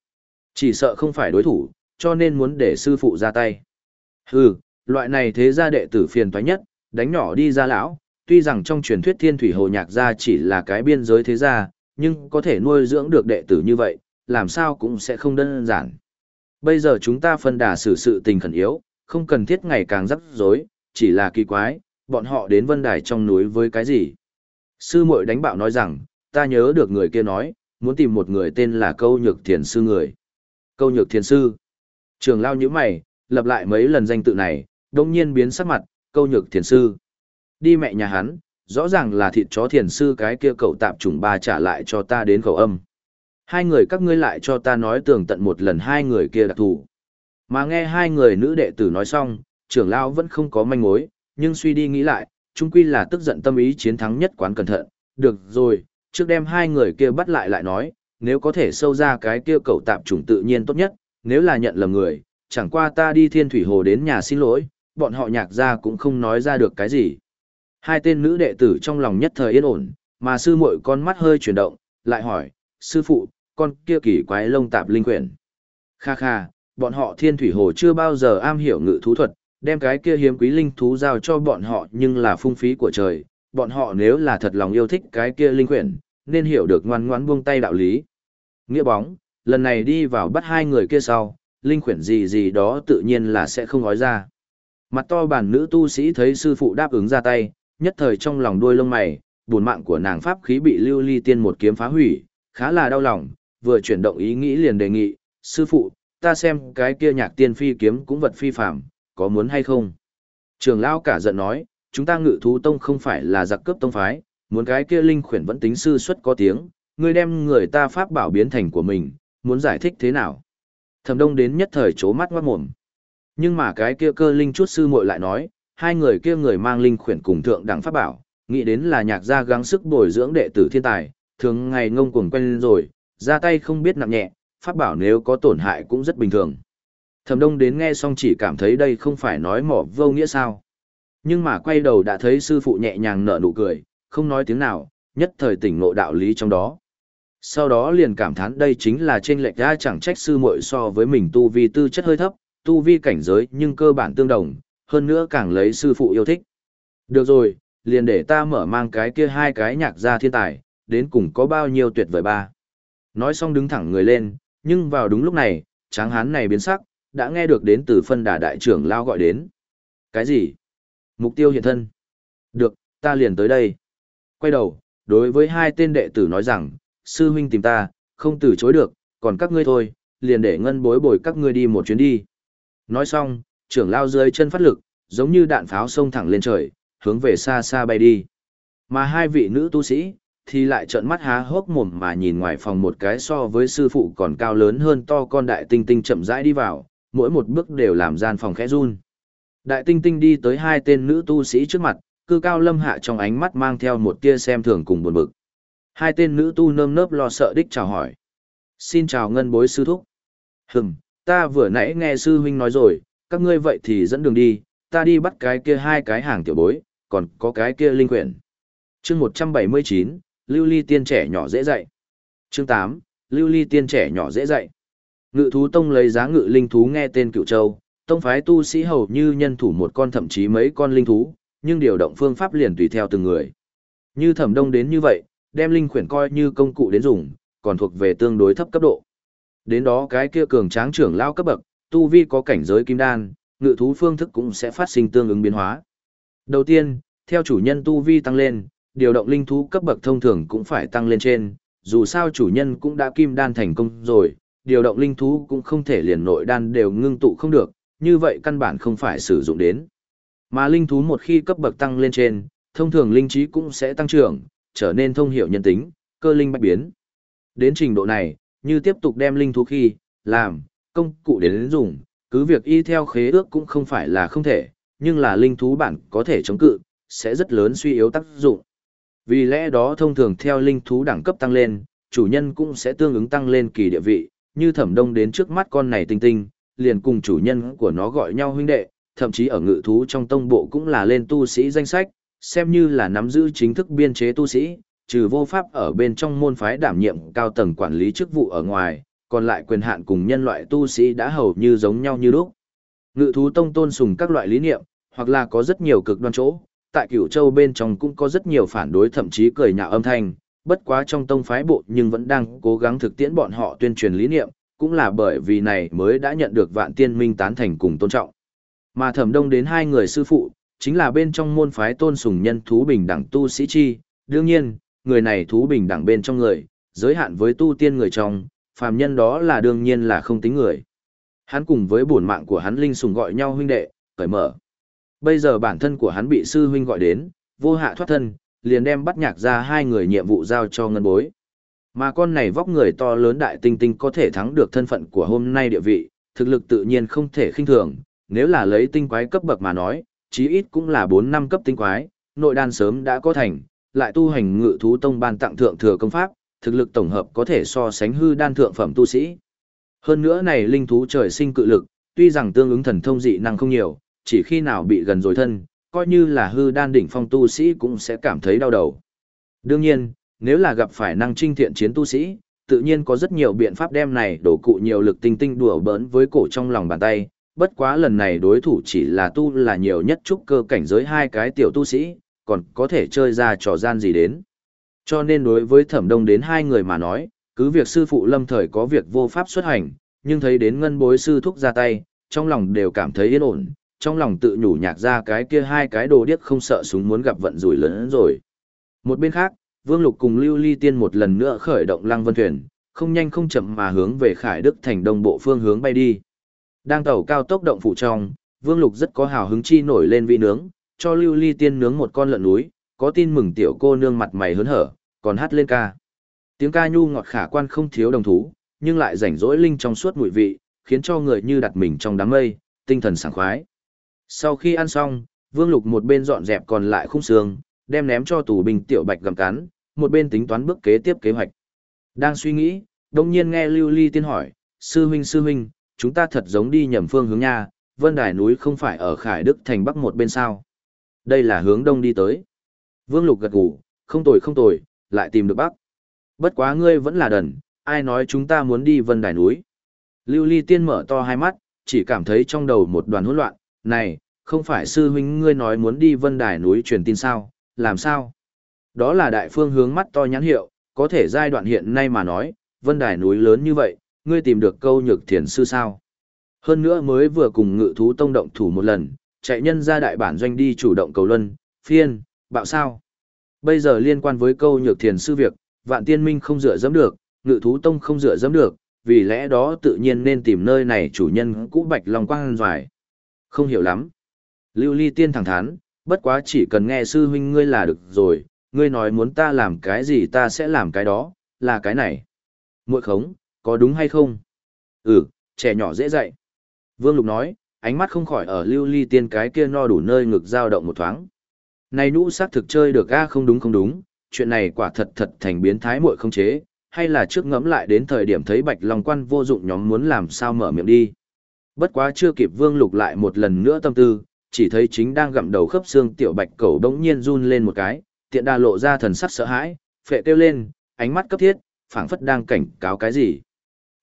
Speaker 1: Chỉ sợ không phải đối thủ, cho nên muốn để sư phụ ra tay. Hừ, loại này thế gia đệ tử phiền toái nhất, đánh nhỏ đi ra lão, tuy rằng trong truyền thuyết thiên thủy hồ nhạc gia chỉ là cái biên giới thế gia, nhưng có thể nuôi dưỡng được đệ tử như vậy, làm sao cũng sẽ không đơn giản. Bây giờ chúng ta phân đà xử sự tình khẩn yếu, không cần thiết ngày càng rắc rối, chỉ là kỳ quái, bọn họ đến vân đài trong núi với cái gì. Sư muội đánh bạo nói rằng, ta nhớ được người kia nói, muốn tìm một người tên là câu nhược thiền sư người. Câu nhược thiền sư. Trường lao như mày, lập lại mấy lần danh tự này, đông nhiên biến sắc mặt, câu nhược thiền sư. Đi mẹ nhà hắn, rõ ràng là thịt chó thiền sư cái kia cậu tạp trùng ba trả lại cho ta đến khẩu âm. Hai người các ngươi lại cho ta nói tường tận một lần hai người kia đặc thù. Mà nghe hai người nữ đệ tử nói xong, trưởng lão vẫn không có manh mối, nhưng suy đi nghĩ lại, chung quy là tức giận tâm ý chiến thắng nhất quán cẩn thận. Được rồi, trước đem hai người kia bắt lại lại nói, nếu có thể sâu ra cái kia cầu tạp trùng tự nhiên tốt nhất, nếu là nhận lầm người, chẳng qua ta đi thiên thủy hồ đến nhà xin lỗi, bọn họ nhạc ra cũng không nói ra được cái gì. Hai tên nữ đệ tử trong lòng nhất thời yên ổn, mà sư muội con mắt hơi chuyển động, lại hỏi, sư phụ, con kia kỳ quái lông tạp linh quyển. Kha kha, bọn họ thiên thủy hồ chưa bao giờ am hiểu ngự thú thuật, đem cái kia hiếm quý linh thú giao cho bọn họ nhưng là phung phí của trời, bọn họ nếu là thật lòng yêu thích cái kia linh quyển, nên hiểu được ngoan ngoãn buông tay đạo lý. Nghĩa bóng, lần này đi vào bắt hai người kia sau, linh quyển gì gì đó tự nhiên là sẽ không nói ra. Mặt to bản nữ tu sĩ thấy sư phụ đáp ứng ra tay, nhất thời trong lòng đuôi lông mày, buồn mạng của nàng pháp khí bị lưu ly tiên một kiếm phá hủy, khá là đau lòng, vừa chuyển động ý nghĩ liền đề nghị, sư phụ, ta xem cái kia nhạc tiên phi kiếm cũng vật phi phạm, có muốn hay không? Trường lão cả giận nói, chúng ta ngự thú tông không phải là giặc cướp tông phái, muốn cái kia linh khuyển vẫn tính sư xuất có tiếng, ngươi đem người ta pháp bảo biến thành của mình, muốn giải thích thế nào? Thẩm đông đến nhất thời chố mắt ngoát mồm. Nhưng mà cái kia cơ linh chút sư muội lại nói, hai người kia người mang linh khuyển cùng thượng đẳng pháp bảo, nghĩ đến là nhạc gia gắng sức bồi dưỡng đệ tử thiên tài, thường ngày ngông cuồng quen rồi, ra tay không biết nặng nhẹ, pháp bảo nếu có tổn hại cũng rất bình thường. Thẩm Đông đến nghe xong chỉ cảm thấy đây không phải nói mỏ vô nghĩa sao. Nhưng mà quay đầu đã thấy sư phụ nhẹ nhàng nở nụ cười, không nói tiếng nào, nhất thời tỉnh ngộ đạo lý trong đó. Sau đó liền cảm thán đây chính là trên lệch ra chẳng trách sư muội so với mình tu vi tư chất hơi thấp, tu vi cảnh giới nhưng cơ bản tương đồng, hơn nữa càng lấy sư phụ yêu thích. Được rồi, liền để ta mở mang cái kia hai cái nhạc gia thiên tài, đến cùng có bao nhiêu tuyệt vời ba. Nói xong đứng thẳng người lên, nhưng vào đúng lúc này, tráng hán này biến sắc, đã nghe được đến từ phân đà đại trưởng lao gọi đến. Cái gì? Mục tiêu hiện thân. Được, ta liền tới đây. Quay đầu, đối với hai tên đệ tử nói rằng, sư huynh tìm ta, không từ chối được, còn các ngươi thôi, liền để ngân bối bồi các ngươi đi một chuyến đi. Nói xong, trưởng lao dưới chân phát lực, giống như đạn pháo xông thẳng lên trời, hướng về xa xa bay đi. Mà hai vị nữ tu sĩ, thì lại trợn mắt há hốc mồm mà nhìn ngoài phòng một cái so với sư phụ còn cao lớn hơn to con đại tinh tinh chậm rãi đi vào, mỗi một bước đều làm gian phòng khẽ run. Đại tinh tinh đi tới hai tên nữ tu sĩ trước mặt, cư cao lâm hạ trong ánh mắt mang theo một tia xem thường cùng buồn bực. Hai tên nữ tu nơm nớp lo sợ đích chào hỏi. Xin chào ngân bối sư thúc. Hừm, ta vừa nãy nghe sư huynh nói rồi, các ngươi vậy thì dẫn đường đi, ta đi bắt cái kia hai cái hàng tiểu bối, còn có cái kia linh quyển. chương 179, Lưu Ly tiên trẻ nhỏ dễ dạy. chương 8, Lưu Ly tiên trẻ nhỏ dễ dạy. Ngự thú tông lấy giá ngự linh thú nghe tên cựu châu, tông phái tu sĩ hầu như nhân thủ một con thậm chí mấy con linh thú, nhưng điều động phương pháp liền tùy theo từng người. Như thẩm đông đến như vậy, đem linh khuyển coi như công cụ đến dùng, còn thuộc về tương đối thấp cấp độ. Đến đó cái kia cường tráng trưởng lao cấp bậc, tu vi có cảnh giới kim đan, ngự thú phương thức cũng sẽ phát sinh tương ứng biến hóa. Đầu tiên, theo chủ nhân tu vi tăng lên, điều động linh thú cấp bậc thông thường cũng phải tăng lên trên, dù sao chủ nhân cũng đã kim đan thành công rồi, điều động linh thú cũng không thể liền nội đan đều ngưng tụ không được, như vậy căn bản không phải sử dụng đến. Mà linh thú một khi cấp bậc tăng lên trên, thông thường linh trí cũng sẽ tăng trưởng, trở nên thông hiểu nhân tính, cơ linh bạch biến. Đến trình độ này, như tiếp tục đem linh thú khi, làm, công cụ đến dùng, cứ việc y theo khế ước cũng không phải là không thể, nhưng là linh thú bản có thể chống cự, sẽ rất lớn suy yếu tác dụng. Vì lẽ đó thông thường theo linh thú đẳng cấp tăng lên, chủ nhân cũng sẽ tương ứng tăng lên kỳ địa vị, như thẩm đông đến trước mắt con này tinh tinh, liền cùng chủ nhân của nó gọi nhau huynh đệ, thậm chí ở ngự thú trong tông bộ cũng là lên tu sĩ danh sách, xem như là nắm giữ chính thức biên chế tu sĩ, trừ vô pháp ở bên trong môn phái đảm nhiệm cao tầng quản lý chức vụ ở ngoài, còn lại quyền hạn cùng nhân loại tu sĩ đã hầu như giống nhau như lúc. Ngự thú tông tôn sùng các loại lý niệm, hoặc là có rất nhiều cực đoan chỗ, tại cửu châu bên trong cũng có rất nhiều phản đối thậm chí cười nhạo âm thanh, bất quá trong tông phái bộ nhưng vẫn đang cố gắng thực tiễn bọn họ tuyên truyền lý niệm, cũng là bởi vì này mới đã nhận được vạn tiên minh tán thành cùng tôn trọng. Mà thẩm đông đến hai người sư phụ, chính là bên trong môn phái tôn sùng nhân thú bình đẳng tu sĩ chi, đương nhiên, người này thú bình đẳng bên trong người, giới hạn với tu tiên người trong, phàm nhân đó là đương nhiên là không tính người. Hắn cùng với bổn mạng của hắn linh sùng gọi nhau huynh đệ, cởi mở. Bây giờ bản thân của hắn bị sư huynh gọi đến, vô hạ thoát thân, liền đem bắt nhạc ra hai người nhiệm vụ giao cho ngân bối. Mà con này vóc người to lớn đại tinh tinh có thể thắng được thân phận của hôm nay địa vị, thực lực tự nhiên không thể khinh thường, nếu là lấy tinh quái cấp bậc mà nói, chí ít cũng là 4 năm cấp tinh quái, nội đan sớm đã có thành, lại tu hành ngự thú tông ban tặng thượng thừa công pháp, thực lực tổng hợp có thể so sánh hư đan thượng phẩm tu sĩ. Hơn nữa này linh thú trời sinh cự lực, tuy rằng tương ứng thần thông dị năng không nhiều, chỉ khi nào bị gần rồi thân, coi như là hư đan đỉnh phong tu sĩ cũng sẽ cảm thấy đau đầu. Đương nhiên, nếu là gặp phải năng trinh thiện chiến tu sĩ, tự nhiên có rất nhiều biện pháp đem này đổ cụ nhiều lực tinh tinh đùa bỡn với cổ trong lòng bàn tay, bất quá lần này đối thủ chỉ là tu là nhiều nhất trúc cơ cảnh giới hai cái tiểu tu sĩ, còn có thể chơi ra trò gian gì đến. Cho nên đối với thẩm đông đến hai người mà nói, cứ việc sư phụ lâm thời có việc vô pháp xuất hành, nhưng thấy đến ngân bối sư thúc ra tay, trong lòng đều cảm thấy yên ổn, trong lòng tự nhủ nhạc ra cái kia hai cái đồ điếc không sợ súng muốn gặp vận rủi lớn rồi. Một bên khác, Vương Lục cùng Lưu Ly Tiên một lần nữa khởi động lăng vân thuyền, không nhanh không chậm mà hướng về Khải Đức thành đông bộ phương hướng bay đi. Đang tàu cao tốc động phủ trong, Vương Lục rất có hào hứng chi nổi lên vị nướng, cho Lưu Ly Tiên nướng một con lợn núi, có tin mừng tiểu cô nương mặt mày hớn hở, còn hát lên ca. Tiếng ca nhu ngọt khả quan không thiếu đồng thú, nhưng lại rảnh rỗi linh trong suốt mùi vị, khiến cho người như đặt mình trong đám mây, tinh thần sảng khoái. Sau khi ăn xong, Vương Lục một bên dọn dẹp còn lại khung xương, đem ném cho tù binh tiểu bạch gặm cắn, một bên tính toán bước kế tiếp kế hoạch. Đang suy nghĩ, đông nhiên nghe Lưu Ly tiên hỏi, sư huynh sư huynh, chúng ta thật giống đi nhầm phương hướng nha, vân đài núi không phải ở Khải Đức thành bắc một bên sao. Đây là hướng đông đi tới. Vương Lục gật gù, không tồi không tồi, lại tìm được bắc. Bất quá ngươi vẫn là đần, ai nói chúng ta muốn đi vân đài núi. Lưu Ly tiên mở to hai mắt, chỉ cảm thấy trong đầu một đoàn hỗn loạn, này, không phải sư huynh ngươi nói muốn đi vân đài núi truyền tin sao, làm sao? Đó là đại phương hướng mắt to nhãn hiệu, có thể giai đoạn hiện nay mà nói, vân đài núi lớn như vậy, ngươi tìm được câu nhược thiền sư sao? Hơn nữa mới vừa cùng ngự thú tông động thủ một lần, chạy nhân ra đại bản doanh đi chủ động cầu luân, phiên, bạo sao? Bây giờ liên quan với câu nhược thiền sư việc, vạn tiên minh không dựa dẫm được, ngự thú tông không dựa dẫm được, vì lẽ đó tự nhiên nên tìm nơi này chủ nhân cũ bạch long quang doài. Không hiểu lắm. Lưu ly tiên thẳng thắn, bất quá chỉ cần nghe sư huynh ngươi là được rồi, ngươi nói muốn ta làm cái gì ta sẽ làm cái đó, là cái này. Muội khống, có đúng hay không? Ừ, trẻ nhỏ dễ dạy. Vương Lục nói, ánh mắt không khỏi ở lưu ly tiên cái kia no đủ nơi ngực dao động một thoáng. Này nhũ xác thực chơi được a không đúng không đúng, chuyện này quả thật thật thành biến thái muội không chế, hay là trước ngẫm lại đến thời điểm thấy bạch long quan vô dụng nhóm muốn làm sao mở miệng đi. Bất quá chưa kịp vương lục lại một lần nữa tâm tư, chỉ thấy chính đang gặm đầu khớp xương tiểu bạch cẩu đống nhiên run lên một cái, tiện đà lộ ra thần sắc sợ hãi, phệ kêu lên, ánh mắt cấp thiết, phảng phất đang cảnh cáo cái gì.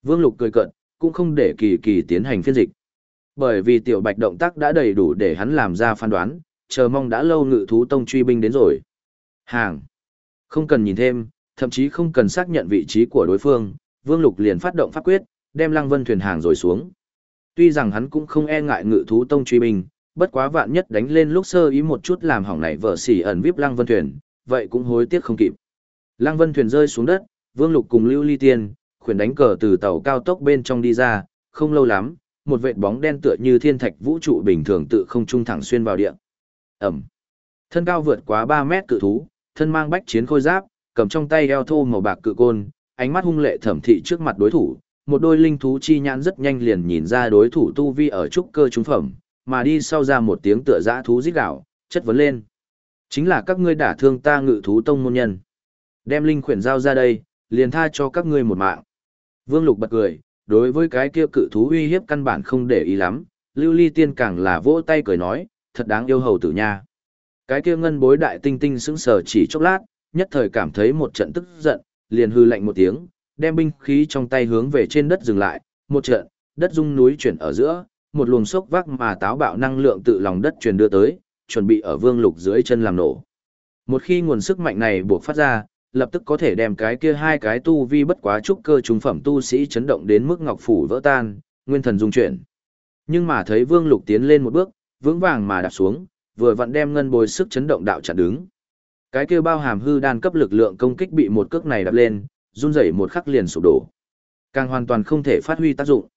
Speaker 1: Vương lục cười cợt cũng không để kỳ kỳ tiến hành phiên dịch. Bởi vì tiểu bạch động tác đã đầy đủ để hắn làm ra phán đoán, chờ mong đã lâu ngự thú tông truy binh đến rồi. Hàng. Không cần nhìn thêm, thậm chí không cần xác nhận vị trí của đối phương, Vương Lục liền phát động pháp quyết, đem Lăng Vân thuyền hàng rồi xuống. Tuy rằng hắn cũng không e ngại ngự thú tông truy binh, bất quá vạn nhất đánh lên lúc sơ ý một chút làm hỏng này vợ xỉ ẩn vip Lăng Vân thuyền, vậy cũng hối tiếc không kịp. Lăng Vân thuyền rơi xuống đất, Vương Lục cùng Lưu Ly Tiên, khuyển đánh cờ từ tàu cao tốc bên trong đi ra, không lâu lắm, một vệt bóng đen tựa như thiên thạch vũ trụ bình thường tự không trung thẳng xuyên vào địa. Ẩm. Thân cao vượt quá 3 mét cự thú, thân mang bách chiến khôi giáp, cầm trong tay eo thô màu bạc cự côn, ánh mắt hung lệ thẩm thị trước mặt đối thủ, một đôi linh thú chi nhãn rất nhanh liền nhìn ra đối thủ tu vi ở trúc cơ trung phẩm, mà đi sau ra một tiếng tựa dã thú rít gạo, chất vấn lên. Chính là các ngươi đả thương ta ngự thú tông môn nhân. Đem linh khuyển giao ra đây, liền tha cho các ngươi một mạng. Vương Lục bật cười, đối với cái kia cự thú uy hiếp căn bản không để ý lắm, Lưu Ly Tiên càng là vỗ tay cười nói, thật đáng yêu hầu tử nha. Cái kia ngân bối đại tinh tinh sững sờ chỉ chốc lát, nhất thời cảm thấy một trận tức giận, liền hư lạnh một tiếng, đem binh khí trong tay hướng về trên đất dừng lại, một trận, đất rung núi chuyển ở giữa, một luồng sốc vác mà táo bạo năng lượng tự lòng đất truyền đưa tới, chuẩn bị ở vương lục dưới chân làm nổ. Một khi nguồn sức mạnh này buộc phát ra, lập tức có thể đem cái kia hai cái tu vi bất quá trúc cơ trung phẩm tu sĩ chấn động đến mức ngọc phủ vỡ tan, nguyên thần dung chuyển. Nhưng mà thấy vương lục tiến lên một bước, vững vàng mà đạp xuống, vừa vặn đem ngân bồi sức chấn động đạo chặn đứng. Cái kia bao hàm hư đan cấp lực lượng công kích bị một cước này đập lên, run rẩy một khắc liền sụp đổ. Càng hoàn toàn không thể phát huy tác dụng.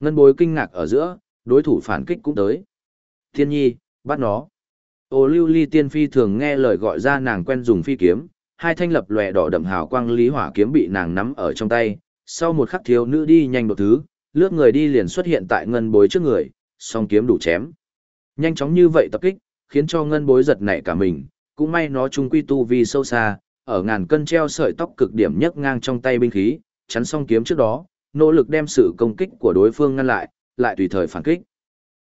Speaker 1: Ngân bối kinh ngạc ở giữa, đối thủ phản kích cũng tới. Thiên nhi, bắt nó. Ô lưu ly tiên phi thường nghe lời gọi ra nàng quen dùng phi kiếm, hai thanh lập lòe đỏ đậm hào quang lý hỏa kiếm bị nàng nắm ở trong tay, sau một khắc thiếu nữ đi nhanh một thứ, lướt người đi liền xuất hiện tại ngân bối trước người, song kiếm đủ chém. Nhanh chóng như vậy tập kích, khiến cho ngân bối giật nảy cả mình, cũng may nó trung quy tu vi sâu xa, ở ngàn cân treo sợi tóc cực điểm nhấc ngang trong tay binh khí, chắn song kiếm trước đó, nỗ lực đem sự công kích của đối phương ngăn lại, lại tùy thời phản kích.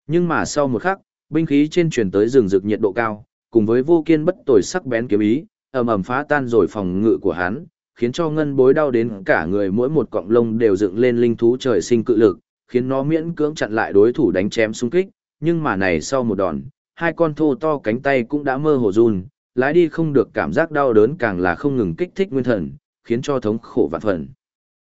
Speaker 1: Nhưng mà sau một khắc, binh khí trên truyền tới rừng rực nhiệt độ cao, cùng với vô kiên bất tồi sắc bén kiếm ý, ầm ầm phá tan rồi phòng ngự của hắn, khiến cho ngân bối đau đến cả người mỗi một cọng lông đều dựng lên linh thú trời sinh cự lực, khiến nó miễn cưỡng chặn lại đối thủ đánh chém xung kích, nhưng mà này sau một đòn, hai con thô to cánh tay cũng đã mơ hồ run, lái đi không được cảm giác đau đớn càng là không ngừng kích thích nguyên thần, khiến cho thống khổ vạn phần.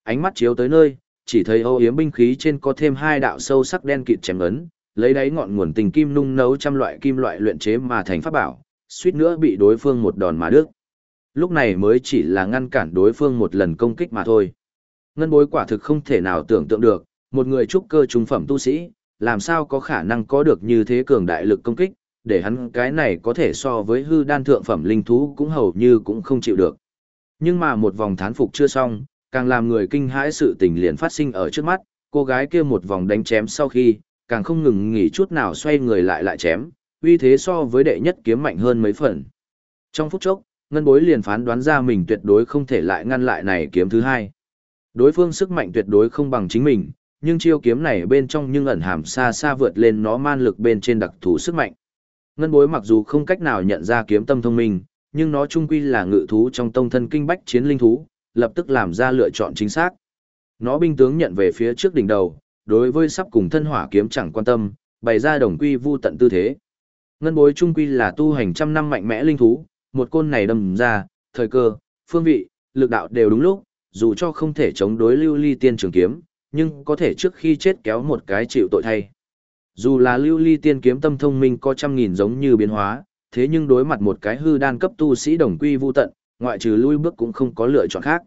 Speaker 1: Ánh mắt chiếu tới nơi, chỉ thấy ô yếm binh khí trên có thêm hai đạo sâu sắc đen kịt chém ấn, lấy đáy ngọn nguồn tình kim nung nấu trăm loại kim loại luyện chế mà thành pháp bảo, suýt nữa bị đối phương một đòn mà đứt. Lúc này mới chỉ là ngăn cản đối phương một lần công kích mà thôi. Ngân bối quả thực không thể nào tưởng tượng được, một người trúc cơ trung phẩm tu sĩ, làm sao có khả năng có được như thế cường đại lực công kích, để hắn cái này có thể so với hư đan thượng phẩm linh thú cũng hầu như cũng không chịu được. Nhưng mà một vòng thán phục chưa xong, càng làm người kinh hãi sự tình liền phát sinh ở trước mắt, cô gái kia một vòng đánh chém sau khi, càng không ngừng nghỉ chút nào xoay người lại lại chém, uy thế so với đệ nhất kiếm mạnh hơn mấy phần. Trong phút chốc, ngân bối liền phán đoán ra mình tuyệt đối không thể lại ngăn lại này kiếm thứ hai. Đối phương sức mạnh tuyệt đối không bằng chính mình, nhưng chiêu kiếm này bên trong nhưng ẩn hàm xa xa vượt lên nó man lực bên trên đặc thù sức mạnh. Ngân bối mặc dù không cách nào nhận ra kiếm tâm thông minh, nhưng nó trung quy là ngự thú trong tông thân kinh bách chiến linh thú, lập tức làm ra lựa chọn chính xác. Nó binh tướng nhận về phía trước đỉnh đầu, đối với sắp cùng thân hỏa kiếm chẳng quan tâm, bày ra đồng quy vu tận tư thế. Ngân bối trung quy là tu hành trăm năm mạnh mẽ linh thú, một côn này đâm ra, thời cơ, phương vị, lực đạo đều đúng lúc, dù cho không thể chống đối lưu ly tiên trường kiếm, nhưng có thể trước khi chết kéo một cái chịu tội thay. Dù là lưu ly tiên kiếm tâm thông minh có trăm nghìn giống như biến hóa, thế nhưng đối mặt một cái hư đan cấp tu sĩ đồng quy vu tận, ngoại trừ lui bước cũng không có lựa chọn khác.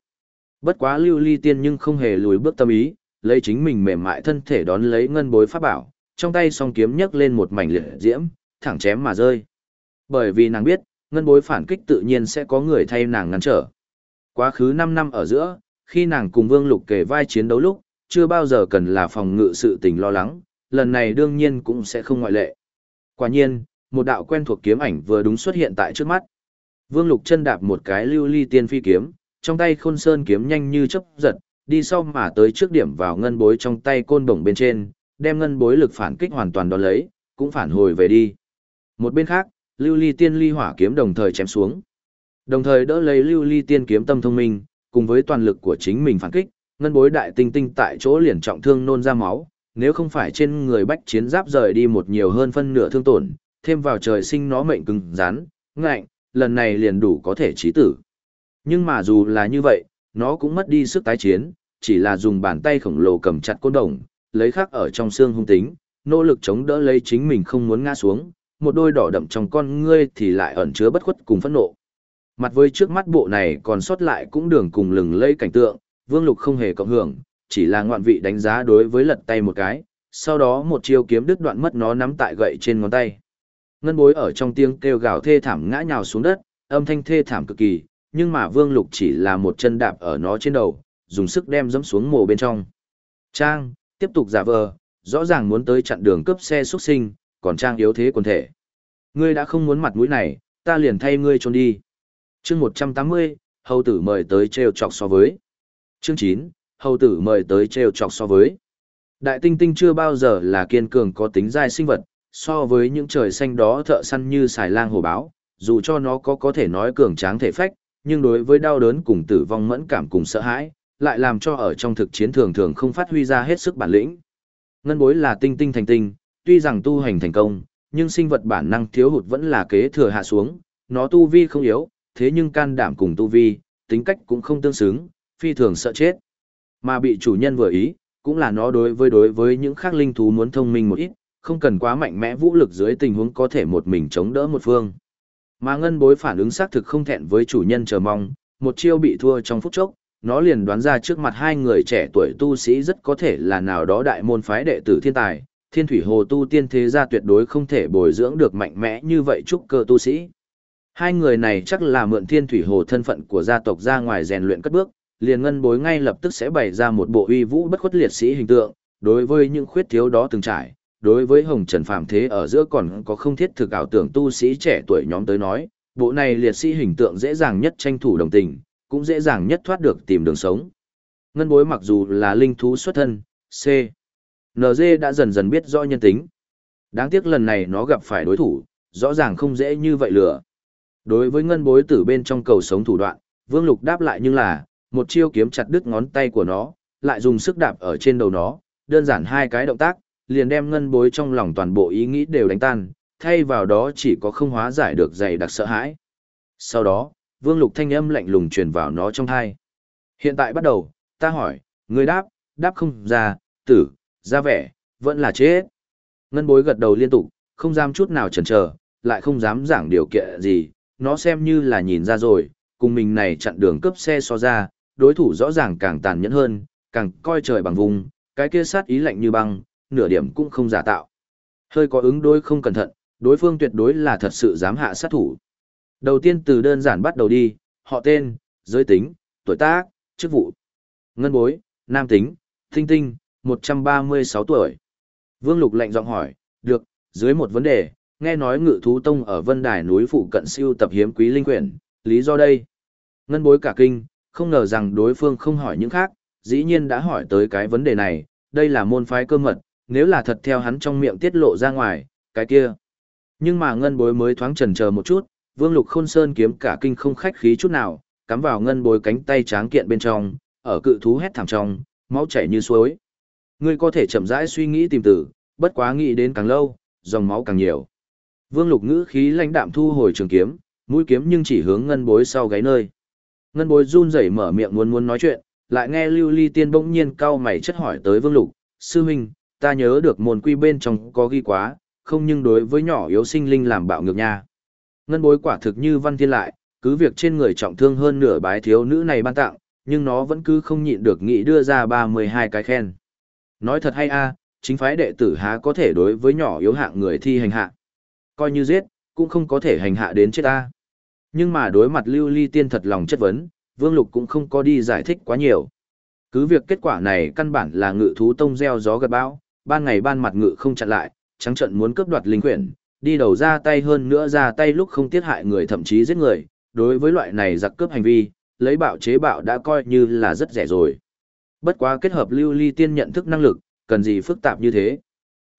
Speaker 1: Bất quá lưu ly tiên nhưng không hề lùi bước tâm ý, lấy chính mình mềm mại thân thể đón lấy ngân bối pháp bảo, trong tay song kiếm nhấc lên một mảnh liệt diễm, thẳng chém mà rơi. Bởi vì nàng biết, ngân bối phản kích tự nhiên sẽ có người thay nàng ngăn trở. Quá khứ 5 năm ở giữa, khi nàng cùng Vương Lục kề vai chiến đấu lúc, chưa bao giờ cần là phòng ngự sự tình lo lắng, lần này đương nhiên cũng sẽ không ngoại lệ. Quả nhiên, một đạo quen thuộc kiếm ảnh vừa đúng xuất hiện tại trước mắt. Vương Lục chân đạp một cái lưu ly tiên phi kiếm, trong tay khôn sơn kiếm nhanh như chớp giật, đi sau mà tới trước điểm vào ngân bối trong tay côn đồng bên trên, đem ngân bối lực phản kích hoàn toàn đón lấy, cũng phản hồi về đi. Một bên khác, lưu ly tiên ly hỏa kiếm đồng thời chém xuống. Đồng thời đỡ lấy lưu ly tiên kiếm tâm thông minh, cùng với toàn lực của chính mình phản kích, ngân bối đại tinh tinh tại chỗ liền trọng thương nôn ra máu, nếu không phải trên người bách chiến giáp rời đi một nhiều hơn phân nửa thương tổn, thêm vào trời sinh nó mệnh cứng rắn, ngạnh, lần này liền đủ có thể chí tử. Nhưng mà dù là như vậy, nó cũng mất đi sức tái chiến, chỉ là dùng bàn tay khổng lồ cầm chặt côn đồng, lấy khắc ở trong xương hung tính, nỗ lực chống đỡ lấy chính mình không muốn ngã xuống, một đôi đỏ đậm trong con ngươi thì lại ẩn chứa bất khuất cùng phẫn nộ. Mặt với trước mắt bộ này còn sót lại cũng đường cùng lừng lây cảnh tượng, Vương Lục không hề cộng hưởng, chỉ là ngoạn vị đánh giá đối với lật tay một cái, sau đó một chiêu kiếm đứt đoạn mất nó nắm tại gậy trên ngón tay. Ngân bối ở trong tiếng kêu gào thê thảm ngã nhào xuống đất, âm thanh thê thảm cực kỳ, nhưng mà Vương Lục chỉ là một chân đạp ở nó trên đầu, dùng sức đem dẫm xuống mồ bên trong. Trang, tiếp tục giả vờ, rõ ràng muốn tới chặn đường cướp xe xuất sinh, còn Trang yếu thế quần thể. Ngươi đã không muốn mặt mũi này, ta liền thay ngươi trốn đi. chương 180, hầu tử mời tới treo chọc so với. Chương 9, hầu tử mời tới treo chọc so với. Đại tinh tinh chưa bao giờ là kiên cường có tính dai sinh vật, so với những trời xanh đó thợ săn như xài lang hồ báo, dù cho nó có có thể nói cường tráng thể phách, nhưng đối với đau đớn cùng tử vong mẫn cảm cùng sợ hãi, lại làm cho ở trong thực chiến thường thường không phát huy ra hết sức bản lĩnh. Ngân bối là tinh tinh thành tinh, tuy rằng tu hành thành công, nhưng sinh vật bản năng thiếu hụt vẫn là kế thừa hạ xuống, nó tu vi không yếu, thế nhưng can đảm cùng tu vi, tính cách cũng không tương xứng, phi thường sợ chết. Mà bị chủ nhân vừa ý, cũng là nó đối với đối với những khác linh thú muốn thông minh một ít, không cần quá mạnh mẽ vũ lực dưới tình huống có thể một mình chống đỡ một phương. Mà ngân bối phản ứng xác thực không thẹn với chủ nhân chờ mong, một chiêu bị thua trong phút chốc, nó liền đoán ra trước mặt hai người trẻ tuổi tu sĩ rất có thể là nào đó đại môn phái đệ tử thiên tài, thiên thủy hồ tu tiên thế gia tuyệt đối không thể bồi dưỡng được mạnh mẽ như vậy trúc cơ tu sĩ. Hai người này chắc là mượn thiên thủy hồ thân phận của gia tộc ra ngoài rèn luyện cất bước, liền ngân bối ngay lập tức sẽ bày ra một bộ uy vũ bất khuất liệt sĩ hình tượng, đối với những khuyết thiếu đó từng trải, đối với hồng trần phàm thế ở giữa còn có không thiết thực ảo tưởng tu sĩ trẻ tuổi nhóm tới nói, bộ này liệt sĩ hình tượng dễ dàng nhất tranh thủ đồng tình, cũng dễ dàng nhất thoát được tìm đường sống. Ngân bối mặc dù là linh thú xuất thân, C. NG đã dần dần biết rõ nhân tính. Đáng tiếc lần này nó gặp phải đối thủ, rõ ràng không dễ như vậy lừa. Đối với ngân bối tử bên trong cầu sống thủ đoạn, Vương Lục đáp lại nhưng là, một chiêu kiếm chặt đứt ngón tay của nó, lại dùng sức đạp ở trên đầu nó, đơn giản hai cái động tác, liền đem ngân bối trong lòng toàn bộ ý nghĩ đều đánh tan, thay vào đó chỉ có không hóa giải được dày đặc sợ hãi. Sau đó, Vương Lục thanh âm lạnh lùng truyền vào nó trong thai. Hiện tại bắt đầu, ta hỏi, người đáp, đáp không ra, tử, ra vẻ, vẫn là chết. Ngân bối gật đầu liên tục, không dám chút nào chần chờ, lại không dám giảng điều kiện gì, nó xem như là nhìn ra rồi, cùng mình này chặn đường cướp xe so ra, đối thủ rõ ràng càng tàn nhẫn hơn, càng coi trời bằng vùng, cái kia sát ý lạnh như băng, nửa điểm cũng không giả tạo. Hơi có ứng đối không cẩn thận, đối phương tuyệt đối là thật sự dám hạ sát thủ. Đầu tiên từ đơn giản bắt đầu đi, họ tên, giới tính, tuổi tác, chức vụ. Ngân bối, nam tính, tinh tinh, 136 tuổi. Vương Lục lạnh giọng hỏi, được, dưới một vấn đề, nghe nói ngự thú tông ở vân đài núi phụ cận siêu tập hiếm quý linh quyển, lý do đây. Ngân bối cả kinh, không ngờ rằng đối phương không hỏi những khác, dĩ nhiên đã hỏi tới cái vấn đề này, đây là môn phái cơ mật, nếu là thật theo hắn trong miệng tiết lộ ra ngoài, cái kia. Nhưng mà ngân bối mới thoáng chần chờ một chút, vương lục khôn sơn kiếm cả kinh không khách khí chút nào, cắm vào ngân bối cánh tay tráng kiện bên trong, ở cự thú hét thảm trong, máu chảy như suối. Ngươi có thể chậm rãi suy nghĩ tìm tử, bất quá nghĩ đến càng lâu, dòng máu càng nhiều. Vương lục ngữ khí lãnh đạm thu hồi trường kiếm, mũi kiếm nhưng chỉ hướng ngân bối sau gáy nơi. Ngân bối run rẩy mở miệng muốn muốn nói chuyện, lại nghe lưu ly tiên bỗng nhiên cau mày chất hỏi tới vương lục, sư huynh, ta nhớ được môn quy bên trong có ghi quá, không nhưng đối với nhỏ yếu sinh linh làm bạo ngược nha. Ngân bối quả thực như văn thiên lại, cứ việc trên người trọng thương hơn nửa bái thiếu nữ này ban tặng, nhưng nó vẫn cứ không nhịn được nghĩ đưa ra 32 cái khen. Nói thật hay a, chính phái đệ tử há có thể đối với nhỏ yếu hạng người thi hành hạ. Coi như giết, cũng không có thể hành hạ đến chết ta. Nhưng mà đối mặt lưu ly tiên thật lòng chất vấn, Vương Lục cũng không có đi giải thích quá nhiều. Cứ việc kết quả này căn bản là ngự thú tông gieo gió gật bão, ban ngày ban mặt ngự không chặn lại, trắng trận muốn cướp đoạt linh quyển, đi đầu ra tay hơn nữa ra tay lúc không tiết hại người thậm chí giết người, đối với loại này giặc cướp hành vi, lấy bạo chế bạo đã coi như là rất rẻ rồi. Bất quá kết hợp lưu ly tiên nhận thức năng lực, cần gì phức tạp như thế.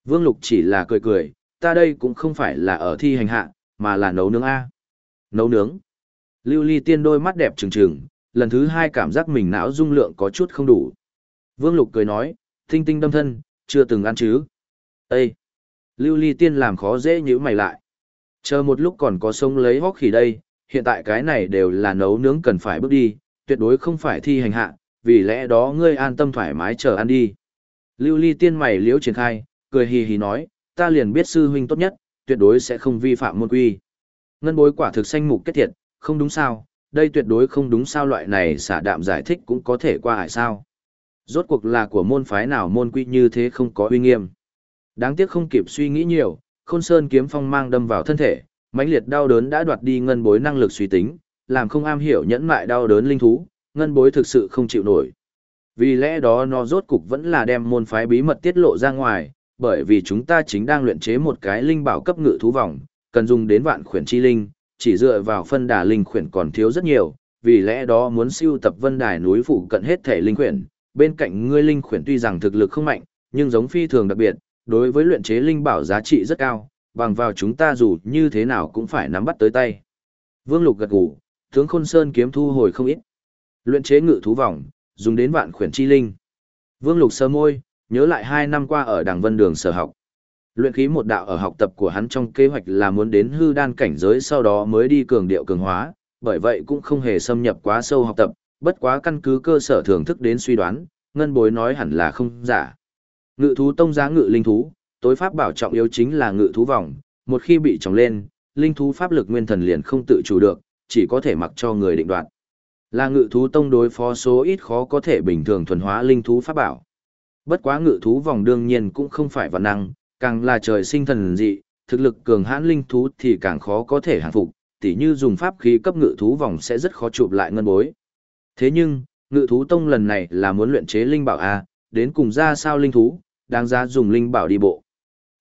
Speaker 1: Vương Lục chỉ là cười cười, ta đây cũng không phải là ở thi hành hạ, mà là nấu nướng A. Nấu nướng. Lưu ly tiên đôi mắt đẹp trừng trừng, lần thứ hai cảm giác mình não dung lượng có chút không đủ. Vương Lục cười nói, tinh tinh đâm thân, chưa từng ăn chứ. Ê! Lưu ly tiên làm khó dễ như mày lại. Chờ một lúc còn có sông lấy hóc khỉ đây, hiện tại cái này đều là nấu nướng cần phải bước đi, tuyệt đối không phải thi hành hạ, vì lẽ đó ngươi an tâm thoải mái chờ ăn đi. Lưu ly tiên mày liễu triển khai, cười hì hì nói, ta liền biết sư huynh tốt nhất, tuyệt đối sẽ không vi phạm môn quy. Ngân bối quả thực xanh mục kết thiệt, không đúng sao, đây tuyệt đối không đúng sao loại này xả đạm giải thích cũng có thể qua hải sao. Rốt cuộc là của môn phái nào môn quy như thế không có uy nghiêm. Đáng tiếc không kịp suy nghĩ nhiều, khôn sơn kiếm phong mang đâm vào thân thể, mãnh liệt đau đớn đã đoạt đi ngân bối năng lực suy tính, làm không am hiểu nhẫn mại đau đớn linh thú, ngân bối thực sự không chịu nổi. Vì lẽ đó nó rốt cục vẫn là đem môn phái bí mật tiết lộ ra ngoài, bởi vì chúng ta chính đang luyện chế một cái linh bảo cấp ngự thú vòng, cần dùng đến vạn khuyển chi linh, chỉ dựa vào phân đà linh khuyển còn thiếu rất nhiều, vì lẽ đó muốn siêu tập vân đài núi phụ cận hết thể linh khuyển, bên cạnh ngươi linh khuyển tuy rằng thực lực không mạnh, nhưng giống phi thường đặc biệt, đối với luyện chế linh bảo giá trị rất cao, bằng vào chúng ta dù như thế nào cũng phải nắm bắt tới tay. Vương Lục gật gù, tướng Khôn Sơn kiếm thu hồi không ít. Luyện chế ngự thú vòng, dùng đến vạn khuyển chi linh. Vương Lục sơ môi, nhớ lại hai năm qua ở Đảng Vân Đường sở học. Luyện khí một đạo ở học tập của hắn trong kế hoạch là muốn đến hư đan cảnh giới sau đó mới đi cường điệu cường hóa, bởi vậy cũng không hề xâm nhập quá sâu học tập, bất quá căn cứ cơ sở thưởng thức đến suy đoán, ngân bối nói hẳn là không giả. Ngự thú tông giá ngự linh thú, tối pháp bảo trọng yếu chính là ngự thú vòng, một khi bị trồng lên, linh thú pháp lực nguyên thần liền không tự chủ được, chỉ có thể mặc cho người định đoạt. Là ngự thú tông đối phó số ít khó có thể bình thường thuần hóa linh thú pháp bảo. Bất quá ngự thú vòng đương nhiên cũng không phải vạn năng, càng là trời sinh thần dị, thực lực cường hãn linh thú thì càng khó có thể hàng phục, tỉ như dùng pháp khí cấp ngự thú vòng sẽ rất khó chụp lại ngân bối. Thế nhưng, ngự thú tông lần này là muốn luyện chế linh bảo A, đến cùng ra sao linh thú, đáng giá dùng linh bảo đi bộ.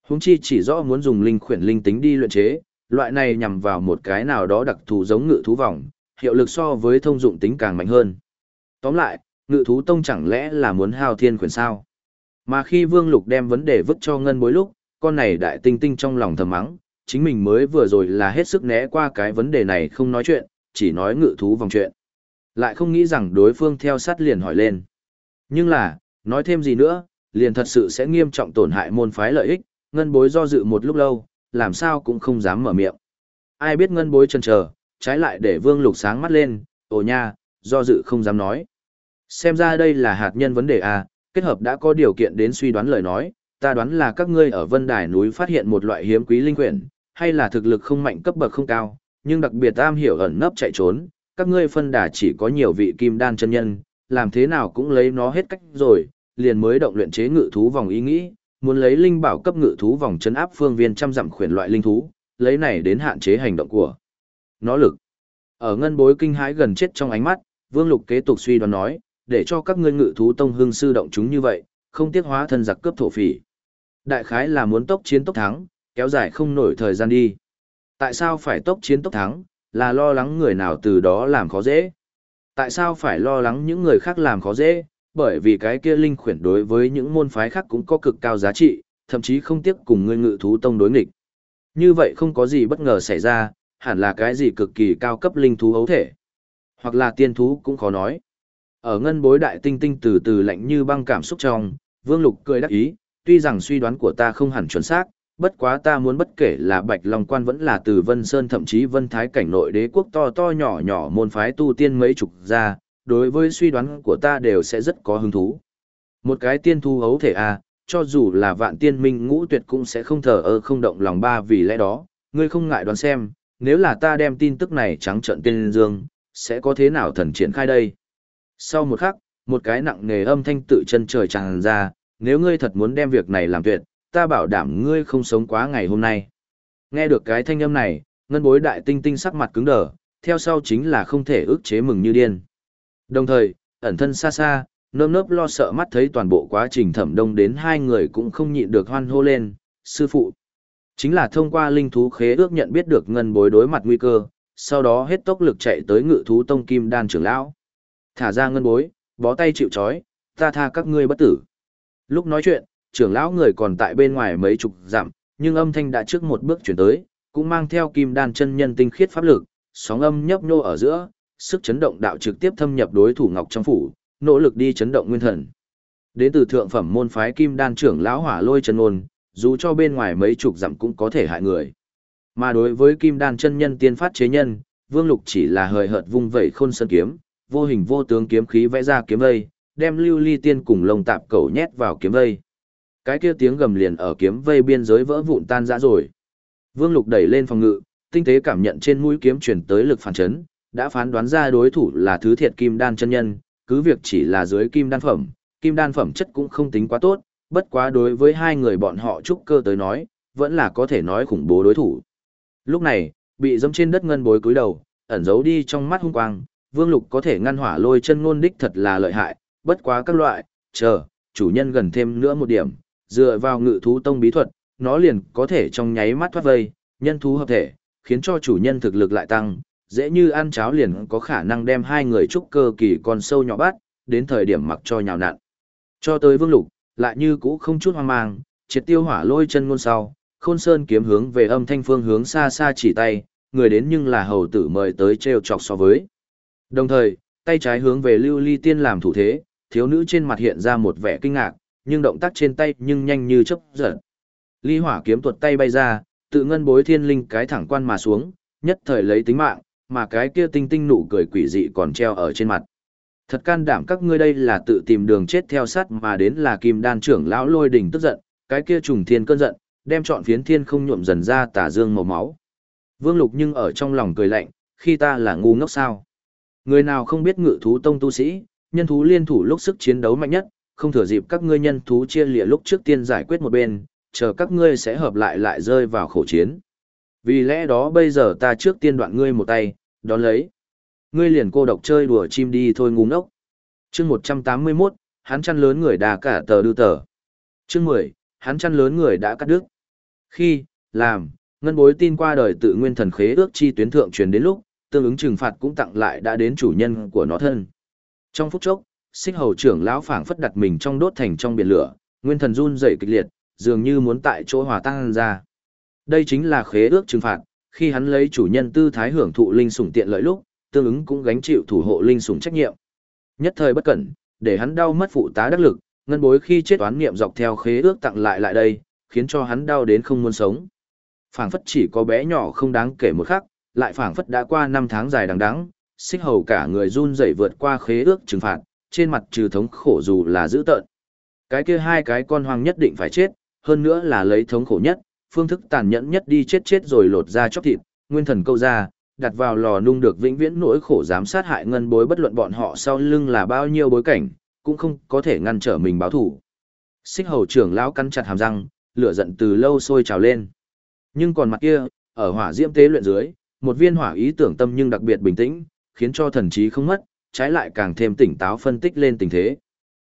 Speaker 1: Húng chi chỉ rõ muốn dùng linh khuyển linh tính đi luyện chế, loại này nhằm vào một cái nào đó đặc thù giống ngự thú vòng, hiệu lực so với thông dụng tính càng mạnh hơn. Tóm lại, ngự thú tông chẳng lẽ là muốn hao thiên khuyển sao? Mà khi Vương Lục đem vấn đề vứt cho ngân bối lúc, con này đại tinh tinh trong lòng thầm mắng, chính mình mới vừa rồi là hết sức né qua cái vấn đề này không nói chuyện, chỉ nói ngự thú vòng chuyện. Lại không nghĩ rằng đối phương theo sát liền hỏi lên. Nhưng là, nói thêm gì nữa, liền thật sự sẽ nghiêm trọng tổn hại môn phái lợi ích, ngân bối do dự một lúc lâu, làm sao cũng không dám mở miệng. Ai biết ngân bối chần chờ, trái lại để vương lục sáng mắt lên, ồ nha, do dự không dám nói. Xem ra đây là hạt nhân vấn đề à, kết hợp đã có điều kiện đến suy đoán lời nói, ta đoán là các ngươi ở vân đài núi phát hiện một loại hiếm quý linh quyển, hay là thực lực không mạnh cấp bậc không cao, nhưng đặc biệt am hiểu ẩn nấp chạy trốn, các ngươi phân đà chỉ có nhiều vị kim đan chân nhân, làm thế nào cũng lấy nó hết cách rồi, liền mới động luyện chế ngự thú vòng ý nghĩ, muốn lấy linh bảo cấp ngự thú vòng chấn áp phương viên trăm dặm khuyển loại linh thú, lấy này đến hạn chế hành động của nó lực. Ở ngân bối kinh hãi gần chết trong ánh mắt, Vương Lục kế tục suy đoán nói, để cho các ngươi ngự thú tông hương sư động chúng như vậy, không tiếc hóa thân giặc cướp thổ phỉ. Đại khái là muốn tốc chiến tốc thắng, kéo dài không nổi thời gian đi. Tại sao phải tốc chiến tốc thắng, là lo lắng người nào từ đó làm khó dễ. Tại sao phải lo lắng những người khác làm khó dễ, bởi vì cái kia linh khuyển đối với những môn phái khác cũng có cực cao giá trị, thậm chí không tiếc cùng ngươi ngự thú tông đối nghịch. Như vậy không có gì bất ngờ xảy ra, hẳn là cái gì cực kỳ cao cấp linh thú ấu thể. Hoặc là tiên thú cũng khó nói. Ở ngân bối đại tinh tinh từ từ lạnh như băng cảm xúc trong, Vương Lục cười đắc ý, tuy rằng suy đoán của ta không hẳn chuẩn xác, bất quá ta muốn bất kể là Bạch Long Quan vẫn là từ Vân Sơn thậm chí Vân Thái cảnh nội đế quốc to to nhỏ nhỏ môn phái tu tiên mấy chục gia đối với suy đoán của ta đều sẽ rất có hứng thú. Một cái tiên thu hấu thể a, cho dù là vạn tiên minh ngũ tuyệt cũng sẽ không thờ ơ không động lòng ba vì lẽ đó, ngươi không ngại đoán xem, nếu là ta đem tin tức này trắng trợn tiên dương, sẽ có thế nào thần triển khai đây. Sau một khắc, một cái nặng nề âm thanh tự chân trời tràn ra, nếu ngươi thật muốn đem việc này làm tuyệt, ta bảo đảm ngươi không sống quá ngày hôm nay. Nghe được cái thanh âm này, ngân bối đại tinh tinh sắc mặt cứng đờ, theo sau chính là không thể ức chế mừng như điên. Đồng thời, ẩn thân xa xa, nơm nớp lo sợ mắt thấy toàn bộ quá trình thẩm đông đến hai người cũng không nhịn được hoan hô lên, sư phụ. Chính là thông qua linh thú khế ước nhận biết được ngân bối đối mặt nguy cơ, sau đó hết tốc lực chạy tới ngự thú tông kim đan trưởng lão. Thả ra ngân bối, bó tay chịu trói, ta tha các ngươi bất tử. Lúc nói chuyện, trưởng lão người còn tại bên ngoài mấy chục dặm, nhưng âm thanh đã trước một bước chuyển tới, cũng mang theo kim đan chân nhân tinh khiết pháp lực, sóng âm nhấp nhô ở giữa, sức chấn động đạo trực tiếp thâm nhập đối thủ ngọc trong phủ, nỗ lực đi chấn động nguyên thần. Đến từ thượng phẩm môn phái kim đan trưởng lão hỏa lôi chân ôn, dù cho bên ngoài mấy chục dặm cũng có thể hại người. Mà đối với kim đan chân nhân tiên phát chế nhân, Vương Lục chỉ là hời hợt vung vẩy khôn sơn kiếm, vô hình vô tướng kiếm khí vẽ ra kiếm vây, đem lưu ly tiên cùng lông tạp cầu nhét vào kiếm vây. Cái kia tiếng gầm liền ở kiếm vây biên giới vỡ vụn tan rã rồi. Vương Lục đẩy lên phòng ngự, tinh tế cảm nhận trên mũi kiếm truyền tới lực phản chấn, đã phán đoán ra đối thủ là thứ thiệt kim đan chân nhân, cứ việc chỉ là dưới kim đan phẩm, kim đan phẩm chất cũng không tính quá tốt, bất quá đối với hai người bọn họ trúc cơ tới nói, vẫn là có thể nói khủng bố đối thủ. Lúc này, bị dẫm trên đất ngân bối cúi đầu, ẩn giấu đi trong mắt hung quang, Vương Lục có thể ngăn hỏa lôi chân ngôn đích thật là lợi hại, bất quá các loại, chờ, chủ nhân gần thêm nữa một điểm, dựa vào ngự thú tông bí thuật, nó liền có thể trong nháy mắt thoát vây, nhân thú hợp thể, khiến cho chủ nhân thực lực lại tăng, dễ như ăn cháo liền có khả năng đem hai người trúc cơ kỳ con sâu nhỏ bắt, đến thời điểm mặc cho nhào nặn. Cho tới Vương Lục, lại như cũ không chút hoang mang, triệt tiêu hỏa lôi chân ngôn sau, Khôn Sơn kiếm hướng về âm thanh phương hướng xa xa chỉ tay, người đến nhưng là hầu tử mời tới treo chọc so với. Đồng thời, tay trái hướng về Lưu Ly Tiên làm thủ thế, thiếu nữ trên mặt hiện ra một vẻ kinh ngạc, nhưng động tác trên tay nhưng nhanh như chớp giật. Ly hỏa kiếm tuột tay bay ra, tự ngân bối thiên linh cái thẳng quan mà xuống, nhất thời lấy tính mạng, mà cái kia tinh tinh nụ cười quỷ dị còn treo ở trên mặt. Thật can đảm các ngươi đây là tự tìm đường chết theo sát mà đến là kim đan trưởng lão lôi đỉnh tức giận, cái kia trùng thiên cơn giận, đem trọn phiến thiên không nhuộm dần ra tà dương màu máu. Vương Lục nhưng ở trong lòng cười lạnh, khi ta là ngu ngốc sao? Người nào không biết ngự thú tông tu sĩ, nhân thú liên thủ lúc sức chiến đấu mạnh nhất, không thừa dịp các ngươi nhân thú chia lìa lúc trước tiên giải quyết một bên, chờ các ngươi sẽ hợp lại lại rơi vào khổ chiến. Vì lẽ đó bây giờ ta trước tiên đoạn ngươi một tay, đón lấy. Ngươi liền cô độc chơi đùa chim đi thôi ngu ngốc. Chương 181, hắn chăn lớn người đà cả tờ đưa tờ. Chương 10, hắn chăn lớn người đã cắt đứt. Khi, làm, ngân bối tin qua đời tự nguyên thần khế ước chi tuyến thượng truyền đến lúc, tương ứng trừng phạt cũng tặng lại đã đến chủ nhân của nó thân. Trong phút chốc, xích hầu trưởng lão phảng phất đặt mình trong đốt thành trong biển lửa, nguyên thần run rẩy kịch liệt, dường như muốn tại chỗ hòa tan ra. Đây chính là khế ước trừng phạt, khi hắn lấy chủ nhân tư thái hưởng thụ linh sủng tiện lợi lúc, tương ứng cũng gánh chịu thủ hộ linh sủng trách nhiệm. Nhất thời bất cẩn, để hắn đau mất phụ tá đắc lực, ngân bối khi chết toán niệm dọc theo khế ước tặng lại lại đây, khiến cho hắn đau đến không muốn sống. Phảng phất chỉ có bé nhỏ không đáng kể một khắc, lại phảng phất đã qua năm tháng dài đằng đẵng, xích hầu cả người run rẩy vượt qua khế ước trừng phạt, trên mặt trừ thống khổ dù là dữ tợn. Cái kia hai cái con hoang nhất định phải chết, hơn nữa là lấy thống khổ nhất, phương thức tàn nhẫn nhất đi chết chết rồi lột ra chóc thịt, nguyên thần câu ra, đặt vào lò nung được vĩnh viễn nỗi khổ dám sát hại ngân bối bất luận bọn họ sau lưng là bao nhiêu bối cảnh, cũng không có thể ngăn trở mình báo thủ. Xích hầu trưởng lão cắn chặt hàm răng, lửa giận từ lâu sôi trào lên. Nhưng còn mặt kia, ở hỏa diễm tế luyện dưới, một viên hỏa ý tưởng tâm nhưng đặc biệt bình tĩnh, khiến cho thần trí không mất, trái lại càng thêm tỉnh táo phân tích lên tình thế.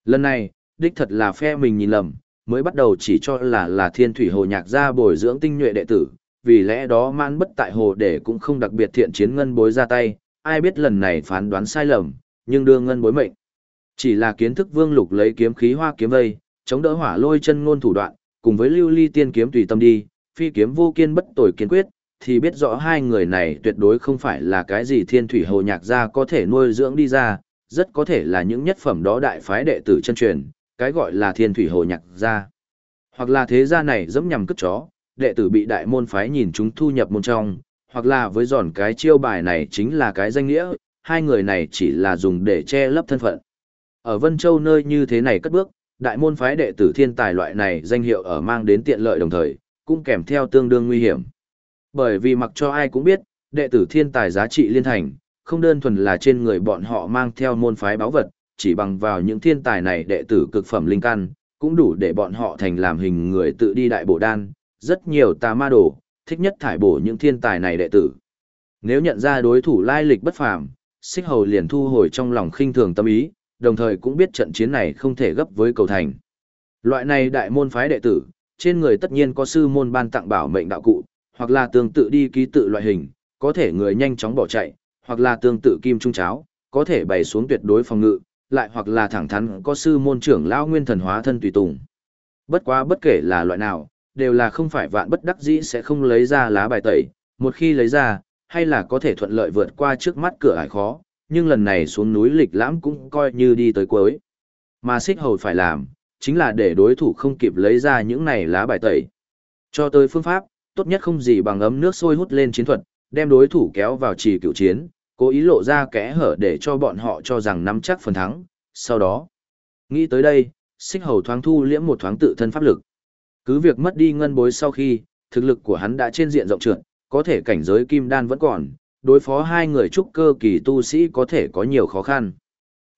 Speaker 1: Lần này, đích thật là phe mình nhìn lầm, mới bắt đầu chỉ cho là là thiên thủy hồ nhạc gia bồi dưỡng tinh nhuệ đệ tử, vì lẽ đó mãn bất tại hồ để cũng không đặc biệt thiện chiến ngân bối ra tay, ai biết lần này phán đoán sai lầm, nhưng đưa ngân bối mệnh. Chỉ là kiến thức vương lục lấy kiếm khí hoa kiếm vây, chống đỡ hỏa lôi chân ngôn thủ đoạn, cùng với lưu ly tiên kiếm tùy tâm đi, phi kiếm vô kiên bất tội kiên quyết, thì biết rõ hai người này tuyệt đối không phải là cái gì thiên thủy hồ nhạc gia có thể nuôi dưỡng đi ra, rất có thể là những nhất phẩm đó đại phái đệ tử chân truyền, cái gọi là thiên thủy hồ nhạc gia. Hoặc là thế gia này dẫm nhằm cất chó, đệ tử bị đại môn phái nhìn chúng thu nhập môn trong, hoặc là với giòn cái chiêu bài này chính là cái danh nghĩa, hai người này chỉ là dùng để che lấp thân phận. Ở Vân Châu nơi như thế này cất bước, đại môn phái đệ tử thiên tài loại này danh hiệu ở mang đến tiện lợi đồng thời, cũng kèm theo tương đương nguy hiểm. Bởi vì mặc cho ai cũng biết, đệ tử thiên tài giá trị liên thành, không đơn thuần là trên người bọn họ mang theo môn phái báo vật, chỉ bằng vào những thiên tài này đệ tử cực phẩm linh căn, cũng đủ để bọn họ thành làm hình người tự đi đại bổ đan, rất nhiều tà ma đồ, thích nhất thải bổ những thiên tài này đệ tử. Nếu nhận ra đối thủ lai lịch bất phàm, xích hầu liền thu hồi trong lòng khinh thường tâm ý, đồng thời cũng biết trận chiến này không thể gấp với cầu thành. Loại này đại môn phái đệ tử, trên người tất nhiên có sư môn ban tặng bảo mệnh đạo cụ, hoặc là tương tự đi ký tự loại hình, có thể người nhanh chóng bỏ chạy, hoặc là tương tự kim trung cháo, có thể bày xuống tuyệt đối phòng ngự, lại hoặc là thẳng thắn có sư môn trưởng lão nguyên thần hóa thân tùy tùng. Bất quá bất kể là loại nào, đều là không phải vạn bất đắc dĩ sẽ không lấy ra lá bài tẩy, một khi lấy ra, hay là có thể thuận lợi vượt qua trước mắt cửa ải khó, nhưng lần này xuống núi lịch lãm cũng coi như đi tới cuối. Mà xích hầu phải làm, chính là để đối thủ không kịp lấy ra những này lá bài tẩy. Cho tới phương pháp, tốt nhất không gì bằng ấm nước sôi hút lên chiến thuật, đem đối thủ kéo vào trì cựu chiến, cố ý lộ ra kẽ hở để cho bọn họ cho rằng nắm chắc phần thắng. Sau đó, nghĩ tới đây, xích hầu thoáng thu liễm một thoáng tự thân pháp lực. Cứ việc mất đi ngân bối sau khi, thực lực của hắn đã trên diện rộng trượt, có thể cảnh giới kim đan vẫn còn, đối phó hai người trúc cơ kỳ tu sĩ có thể có nhiều khó khăn.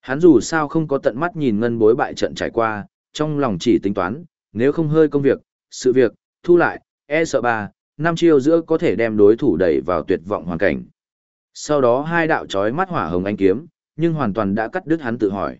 Speaker 1: Hắn dù sao không có tận mắt nhìn ngân bối bại trận trải qua, trong lòng chỉ tính toán, nếu không hơi công việc, sự việc, thu lại, e sợ ba, năm chiêu giữa có thể đem đối thủ đẩy vào tuyệt vọng hoàn cảnh. Sau đó hai đạo chói mắt hỏa hồng anh kiếm, nhưng hoàn toàn đã cắt đứt hắn tự hỏi.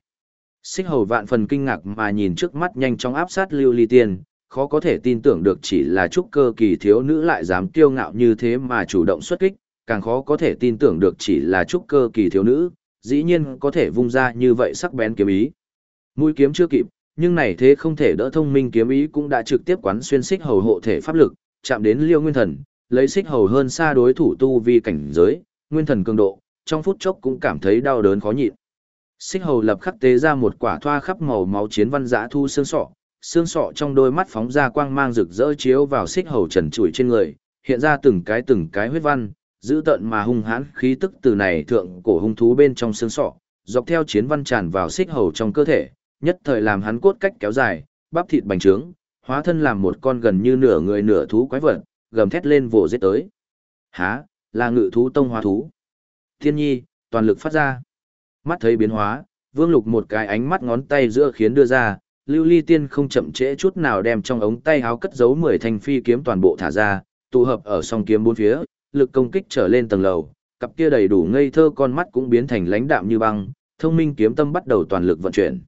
Speaker 1: Xích hầu vạn phần kinh ngạc mà nhìn trước mắt nhanh chóng áp sát lưu ly tiên, khó có thể tin tưởng được chỉ là trúc cơ kỳ thiếu nữ lại dám kiêu ngạo như thế mà chủ động xuất kích, càng khó có thể tin tưởng được chỉ là trúc cơ kỳ thiếu nữ, dĩ nhiên có thể vung ra như vậy sắc bén kiếm ý. Mũi kiếm chưa kịp, nhưng này thế không thể đỡ thông minh kiếm ý cũng đã trực tiếp quán xuyên xích hầu hộ thể pháp lực, chạm đến liêu nguyên thần, lấy xích hầu hơn xa đối thủ tu vi cảnh giới, nguyên thần cường độ, trong phút chốc cũng cảm thấy đau đớn khó nhịn. Xích hầu lập khắc tế ra một quả thoa khắp màu máu chiến văn giã thu xương sọ, xương sọ trong đôi mắt phóng ra quang mang rực rỡ chiếu vào xích hầu trần trụi trên người, hiện ra từng cái từng cái huyết văn, giữ tận mà hung hãn khí tức từ này thượng cổ hung thú bên trong xương sọ, dọc theo chiến văn tràn vào xích hầu trong cơ thể, nhất thời làm hắn cốt cách kéo dài, bắp thịt bành trướng, hóa thân làm một con gần như nửa người nửa thú quái vật, gầm thét lên vồ giết tới. Há, là ngự thú tông hóa thú. Thiên nhi, toàn lực phát ra. Mắt thấy biến hóa, Vương Lục một cái ánh mắt ngón tay giữa khiến đưa ra, Lưu Ly Tiên không chậm trễ chút nào đem trong ống tay háo cất giấu 10 thanh phi kiếm toàn bộ thả ra, tụ hợp ở song kiếm bốn phía, lực công kích trở lên tầng lầu, cặp kia đầy đủ ngây thơ con mắt cũng biến thành lãnh đạm như băng, thông minh kiếm tâm bắt đầu toàn lực vận chuyển.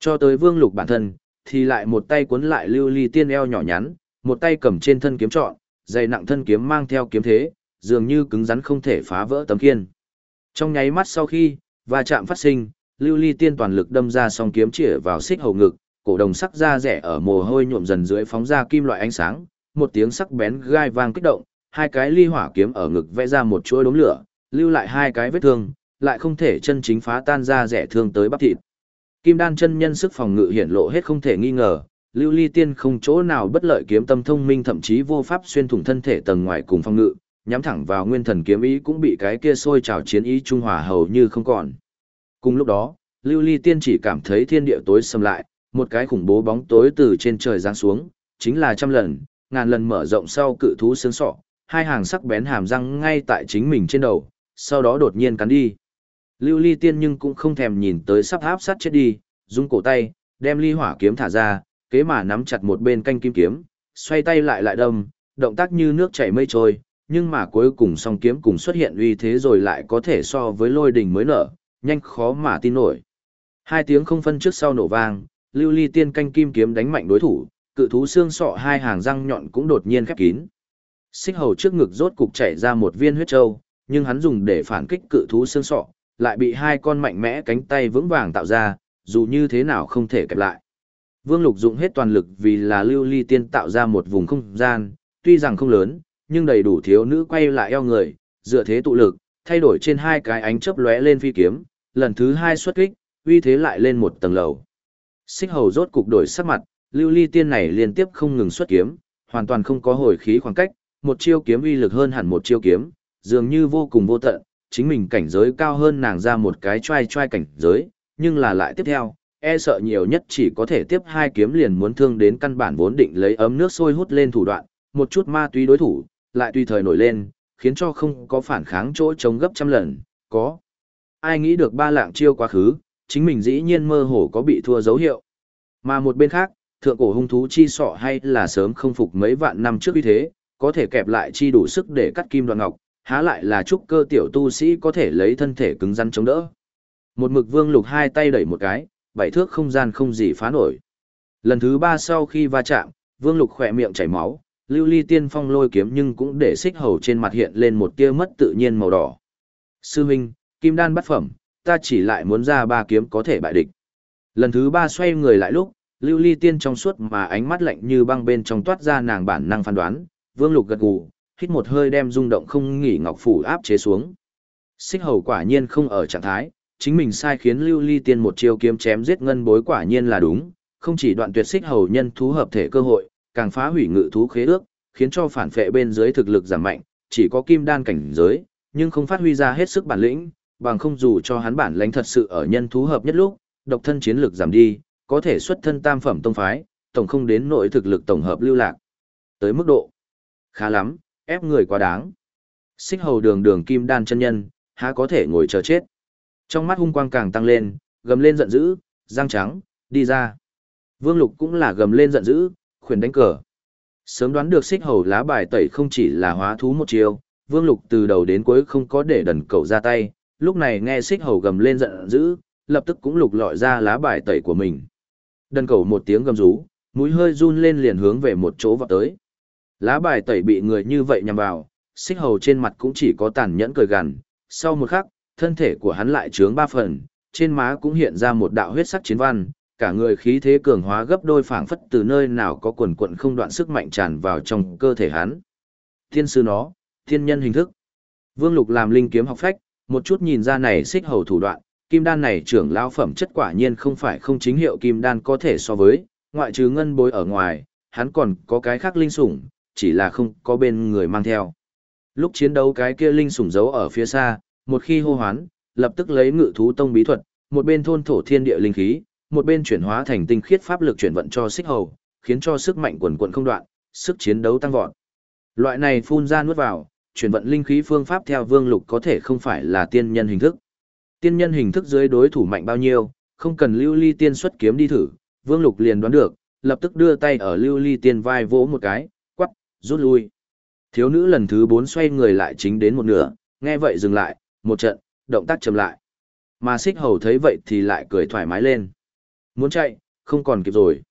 Speaker 1: Cho tới Vương Lục bản thân, thì lại một tay cuốn lại Lưu Ly Tiên eo nhỏ nhắn, một tay cầm trên thân kiếm trọn, dày nặng thân kiếm mang theo kiếm thế, dường như cứng rắn không thể phá vỡ tấm khiên. Trong nháy mắt sau khi, va chạm phát sinh, Lưu Ly Tiên toàn lực đâm ra song kiếm chĩa vào xích hầu ngực, cổ đồng sắc da rẻ ở mồ hôi nhuộm dần dưới phóng ra kim loại ánh sáng, một tiếng sắc bén gai vang kích động, hai cái ly hỏa kiếm ở ngực vẽ ra một chuỗi đốm lửa, lưu lại hai cái vết thương, lại không thể chân chính phá tan ra rẻ thương tới bắp thịt. Kim đan chân nhân sức phòng ngự hiển lộ hết không thể nghi ngờ, lưu ly tiên không chỗ nào bất lợi kiếm tâm thông minh thậm chí vô pháp xuyên thủng thân thể tầng ngoài cùng phòng ngự, nhắm thẳng vào nguyên thần kiếm ý cũng bị cái kia sôi trào chiến ý trung hòa hầu như không còn. Cùng lúc đó, lưu ly tiên chỉ cảm thấy thiên địa tối sầm lại, một cái khủng bố bóng tối từ trên trời giáng xuống, chính là trăm lần, ngàn lần mở rộng sau cự thú xương sọ, hai hàng sắc bén hàm răng ngay tại chính mình trên đầu, sau đó đột nhiên cắn đi. Lưu ly tiên nhưng cũng không thèm nhìn tới sắp áp sát chết đi, rung cổ tay, đem ly hỏa kiếm thả ra, kế mà nắm chặt một bên canh kim kiếm, xoay tay lại lại đâm, động tác như nước chảy mây trôi, nhưng mà cuối cùng song kiếm cùng xuất hiện uy thế rồi lại có thể so với lôi đình mới nở, nhanh khó mà tin nổi. Hai tiếng không phân trước sau nổ vang, lưu ly tiên canh kim kiếm đánh mạnh đối thủ, cự thú xương sọ hai hàng răng nhọn cũng đột nhiên khép kín. Xích hầu trước ngực rốt cục chảy ra một viên huyết châu, nhưng hắn dùng để phản kích cự thú xương sọ, lại bị hai con mạnh mẽ cánh tay vững vàng tạo ra, dù như thế nào không thể kẹp lại. Vương Lục dụng hết toàn lực vì là lưu ly tiên tạo ra một vùng không gian, tuy rằng không lớn, nhưng đầy đủ thiếu nữ quay lại eo người, dựa thế tụ lực, thay đổi trên hai cái ánh chớp lóe lên phi kiếm, lần thứ hai xuất kích, uy thế lại lên một tầng lầu. Xích hầu rốt cục đổi sắc mặt, lưu ly tiên này liên tiếp không ngừng xuất kiếm, hoàn toàn không có hồi khí khoảng cách, một chiêu kiếm uy lực hơn hẳn một chiêu kiếm, dường như vô cùng vô tận, chính mình cảnh giới cao hơn nàng ra một cái trai trai cảnh giới, nhưng là lại tiếp theo, e sợ nhiều nhất chỉ có thể tiếp hai kiếm liền muốn thương đến căn bản vốn định lấy ấm nước sôi hút lên thủ đoạn, một chút ma túy đối thủ, lại tùy thời nổi lên, khiến cho không có phản kháng chỗ chống gấp trăm lần, có. Ai nghĩ được ba lạng chiêu quá khứ, chính mình dĩ nhiên mơ hồ có bị thua dấu hiệu. Mà một bên khác, thượng cổ hung thú chi sọ hay là sớm không phục mấy vạn năm trước như thế, có thể kẹp lại chi đủ sức để cắt kim đoạn ngọc, há lại là trúc cơ tiểu tu sĩ có thể lấy thân thể cứng rắn chống đỡ. Một mực vương lục hai tay đẩy một cái, bảy thước không gian không gì phá nổi. Lần thứ ba sau khi va chạm, vương lục khỏe miệng chảy máu, lưu ly tiên phong lôi kiếm nhưng cũng để xích hầu trên mặt hiện lên một tia mất tự nhiên màu đỏ. Sư huynh, kim đan bắt phẩm, ta chỉ lại muốn ra ba kiếm có thể bại địch. Lần thứ ba xoay người lại lúc, lưu ly tiên trong suốt mà ánh mắt lạnh như băng bên trong toát ra nàng bản năng phán đoán, vương lục gật gù, hít một hơi đem rung động không nghỉ ngọc phủ áp chế xuống. Xích hầu quả nhiên không ở trạng thái, chính mình sai khiến lưu ly tiên một chiêu kiếm chém giết ngân bối quả nhiên là đúng, không chỉ đoạn tuyệt xích hầu nhân thú hợp thể cơ hội, càng phá hủy ngự thú khế ước, khiến cho phản phệ bên dưới thực lực giảm mạnh, chỉ có kim đan cảnh giới, nhưng không phát huy ra hết sức bản lĩnh, bằng không dù cho hắn bản lãnh thật sự ở nhân thú hợp nhất lúc, độc thân chiến lực giảm đi, có thể xuất thân tam phẩm tông phái, tổng không đến nội thực lực tổng hợp lưu lạc. Tới mức độ khá lắm, ép người quá đáng. Xích hầu đường đường kim đan chân nhân, há có thể ngồi chờ chết. Trong mắt hung quang càng tăng lên, gầm lên giận dữ, răng trắng, đi ra. Vương Lục cũng là gầm lên giận dữ, khuyển đánh cờ. Sớm đoán được xích hầu lá bài tẩy không chỉ là hóa thú một chiều, Vương Lục từ đầu đến cuối không có để đần cầu ra tay, lúc này nghe xích hầu gầm lên giận dữ, lập tức cũng lục lọi ra lá bài tẩy của mình. Đần cầu một tiếng gầm rú, mũi hơi run lên liền hướng về một chỗ vào tới. Lá bài tẩy bị người như vậy nhằm vào, xích hầu trên mặt cũng chỉ có tàn nhẫn cười gằn. Sau một khắc, thân thể của hắn lại trướng ba phần, trên má cũng hiện ra một đạo huyết sắc chiến văn, cả người khí thế cường hóa gấp đôi phảng phất từ nơi nào có quần quận không đoạn sức mạnh tràn vào trong cơ thể hắn. Thiên sư nó, thiên nhân hình thức. Vương Lục làm linh kiếm học phách, một chút nhìn ra này xích hầu thủ đoạn, kim đan này trưởng lão phẩm chất quả nhiên không phải không chính hiệu kim đan có thể so với, ngoại trừ ngân bối ở ngoài, hắn còn có cái khác linh sủng, chỉ là không có bên người mang theo. Lúc chiến đấu cái kia linh sủng giấu ở phía xa, một khi hô hoán, lập tức lấy ngự thú tông bí thuật, một bên thôn thổ thiên địa linh khí, một bên chuyển hóa thành tinh khiết pháp lực chuyển vận cho xích hầu, khiến cho sức mạnh quần quần không đoạn, sức chiến đấu tăng vọt. Loại này phun ra nuốt vào, chuyển vận linh khí phương pháp theo vương lục có thể không phải là tiên nhân hình thức. Tiên nhân hình thức dưới đối thủ mạnh bao nhiêu, không cần lưu ly tiên xuất kiếm đi thử, Vương Lục liền đoán được, lập tức đưa tay ở lưu ly tiên vai vỗ một cái, rút lui. Thiếu nữ lần thứ bốn xoay người lại chính đến một nửa, nghe vậy dừng lại, một trận, động tác chậm lại. Mà xích hầu thấy vậy thì lại cười thoải mái lên. Muốn chạy, không còn kịp rồi.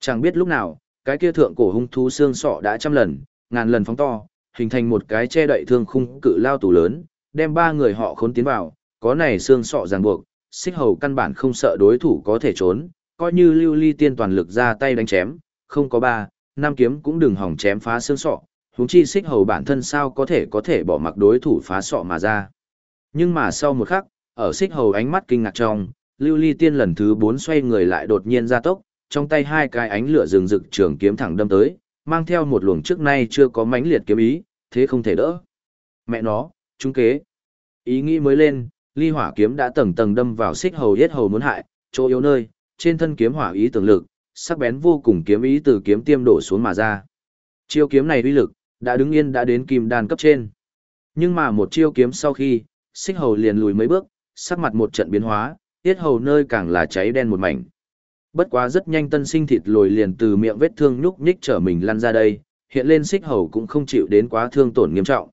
Speaker 1: Chẳng biết lúc nào, cái kia thượng cổ hung thú xương sọ đã trăm lần, ngàn lần phóng to, hình thành một cái che đậy thương khung cự lao tù lớn, đem ba người họ khốn tiến vào, có này xương sọ ràng buộc, xích hầu căn bản không sợ đối thủ có thể trốn, coi như lưu ly tiên toàn lực ra tay đánh chém, không có ba, Nam kiếm cũng đừng hỏng chém phá xương sọ, huống chi xích hầu bản thân sao có thể có thể bỏ mặc đối thủ phá sọ mà ra. Nhưng mà sau một khắc, ở xích hầu ánh mắt kinh ngạc trong, lưu ly tiên lần thứ bốn xoay người lại đột nhiên ra tốc, trong tay hai cái ánh lửa rừng rực trường kiếm thẳng đâm tới, mang theo một luồng trước nay chưa có mãnh liệt kiếm ý, thế không thể đỡ. Mẹ nó, chúng kế. Ý nghĩ mới lên, ly hỏa kiếm đã tầng tầng đâm vào xích hầu yết hầu muốn hại, chỗ yếu nơi, trên thân kiếm hỏa ý tưởng lực, sắc bén vô cùng kiếm ý từ kiếm tiêm đổ xuống mà ra. Chiêu kiếm này uy lực, đã đứng yên đã đến kim đan cấp trên. Nhưng mà một chiêu kiếm sau khi, xích hầu liền lùi mấy bước, sắc mặt một trận biến hóa, tiết hầu nơi càng là cháy đen một mảnh. Bất quá rất nhanh tân sinh thịt lồi liền từ miệng vết thương nhúc nhích trở mình lăn ra đây, hiện lên xích hầu cũng không chịu đến quá thương tổn nghiêm trọng.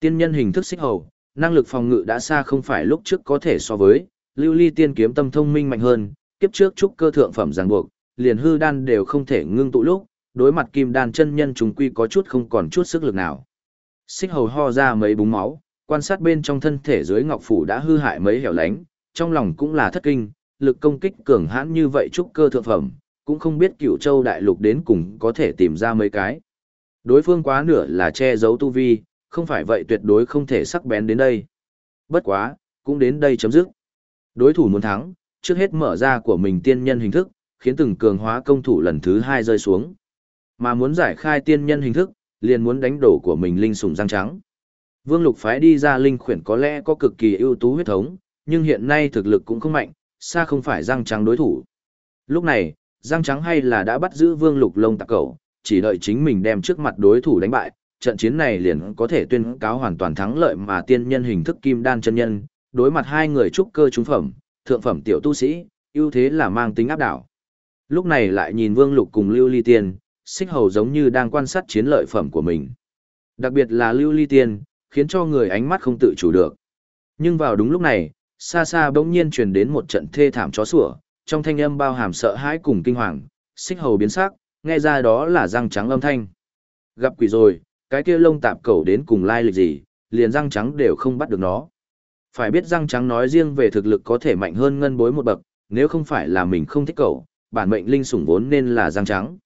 Speaker 1: Tiên nhân hình thức xích hầu, năng lực phòng ngự đã xa không phải lúc trước có thể so với, lưu ly tiên kiếm tâm thông minh mạnh hơn, kiếp trước trúc cơ thượng phẩm ràng buộc, liền hư đan đều không thể ngưng tụ lúc, đối mặt kim đan chân nhân chúng quy có chút không còn chút sức lực nào. Xích hầu ho ra mấy búng máu, quan sát bên trong thân thể dưới ngọc phủ đã hư hại mấy hẻo lánh, trong lòng cũng là thất kinh, lực công kích cường hãn như vậy trúc cơ thượng phẩm, cũng không biết cửu châu đại lục đến cùng có thể tìm ra mấy cái. Đối phương quá nửa là che giấu tu vi, không phải vậy tuyệt đối không thể sắc bén đến đây. Bất quá, cũng đến đây chấm dứt. Đối thủ muốn thắng, trước hết mở ra của mình tiên nhân hình thức, khiến từng cường hóa công thủ lần thứ hai rơi xuống. Mà muốn giải khai tiên nhân hình thức, liền muốn đánh đổ của mình linh sủng răng trắng. Vương Lục phái đi ra linh khuyển có lẽ có cực kỳ ưu tú huyết thống, nhưng hiện nay thực lực cũng không mạnh, xa không phải răng trắng đối thủ. Lúc này, răng trắng hay là đã bắt giữ Vương Lục lông tạc cầu, chỉ đợi chính mình đem trước mặt đối thủ đánh bại, trận chiến này liền có thể tuyên cáo hoàn toàn thắng lợi mà tiên nhân hình thức kim đan chân nhân, đối mặt hai người trúc cơ trúng phẩm, thượng phẩm tiểu tu sĩ, ưu thế là mang tính áp đảo. Lúc này lại nhìn Vương Lục cùng Lưu Ly Tiên, xích hầu giống như đang quan sát chiến lợi phẩm của mình. Đặc biệt là Lưu Ly Tiên, khiến cho người ánh mắt không tự chủ được. Nhưng vào đúng lúc này, xa xa bỗng nhiên truyền đến một trận thê thảm chó sủa, trong thanh âm bao hàm sợ hãi cùng kinh hoàng, xích hầu biến sắc, nghe ra đó là răng trắng âm thanh. Gặp quỷ rồi, cái kia lông tạp cẩu đến cùng lai lịch gì, liền răng trắng đều không bắt được nó. Phải biết răng trắng nói riêng về thực lực có thể mạnh hơn ngân bối một bậc, nếu không phải là mình không thích cẩu bản mệnh linh sủng vốn nên là răng trắng.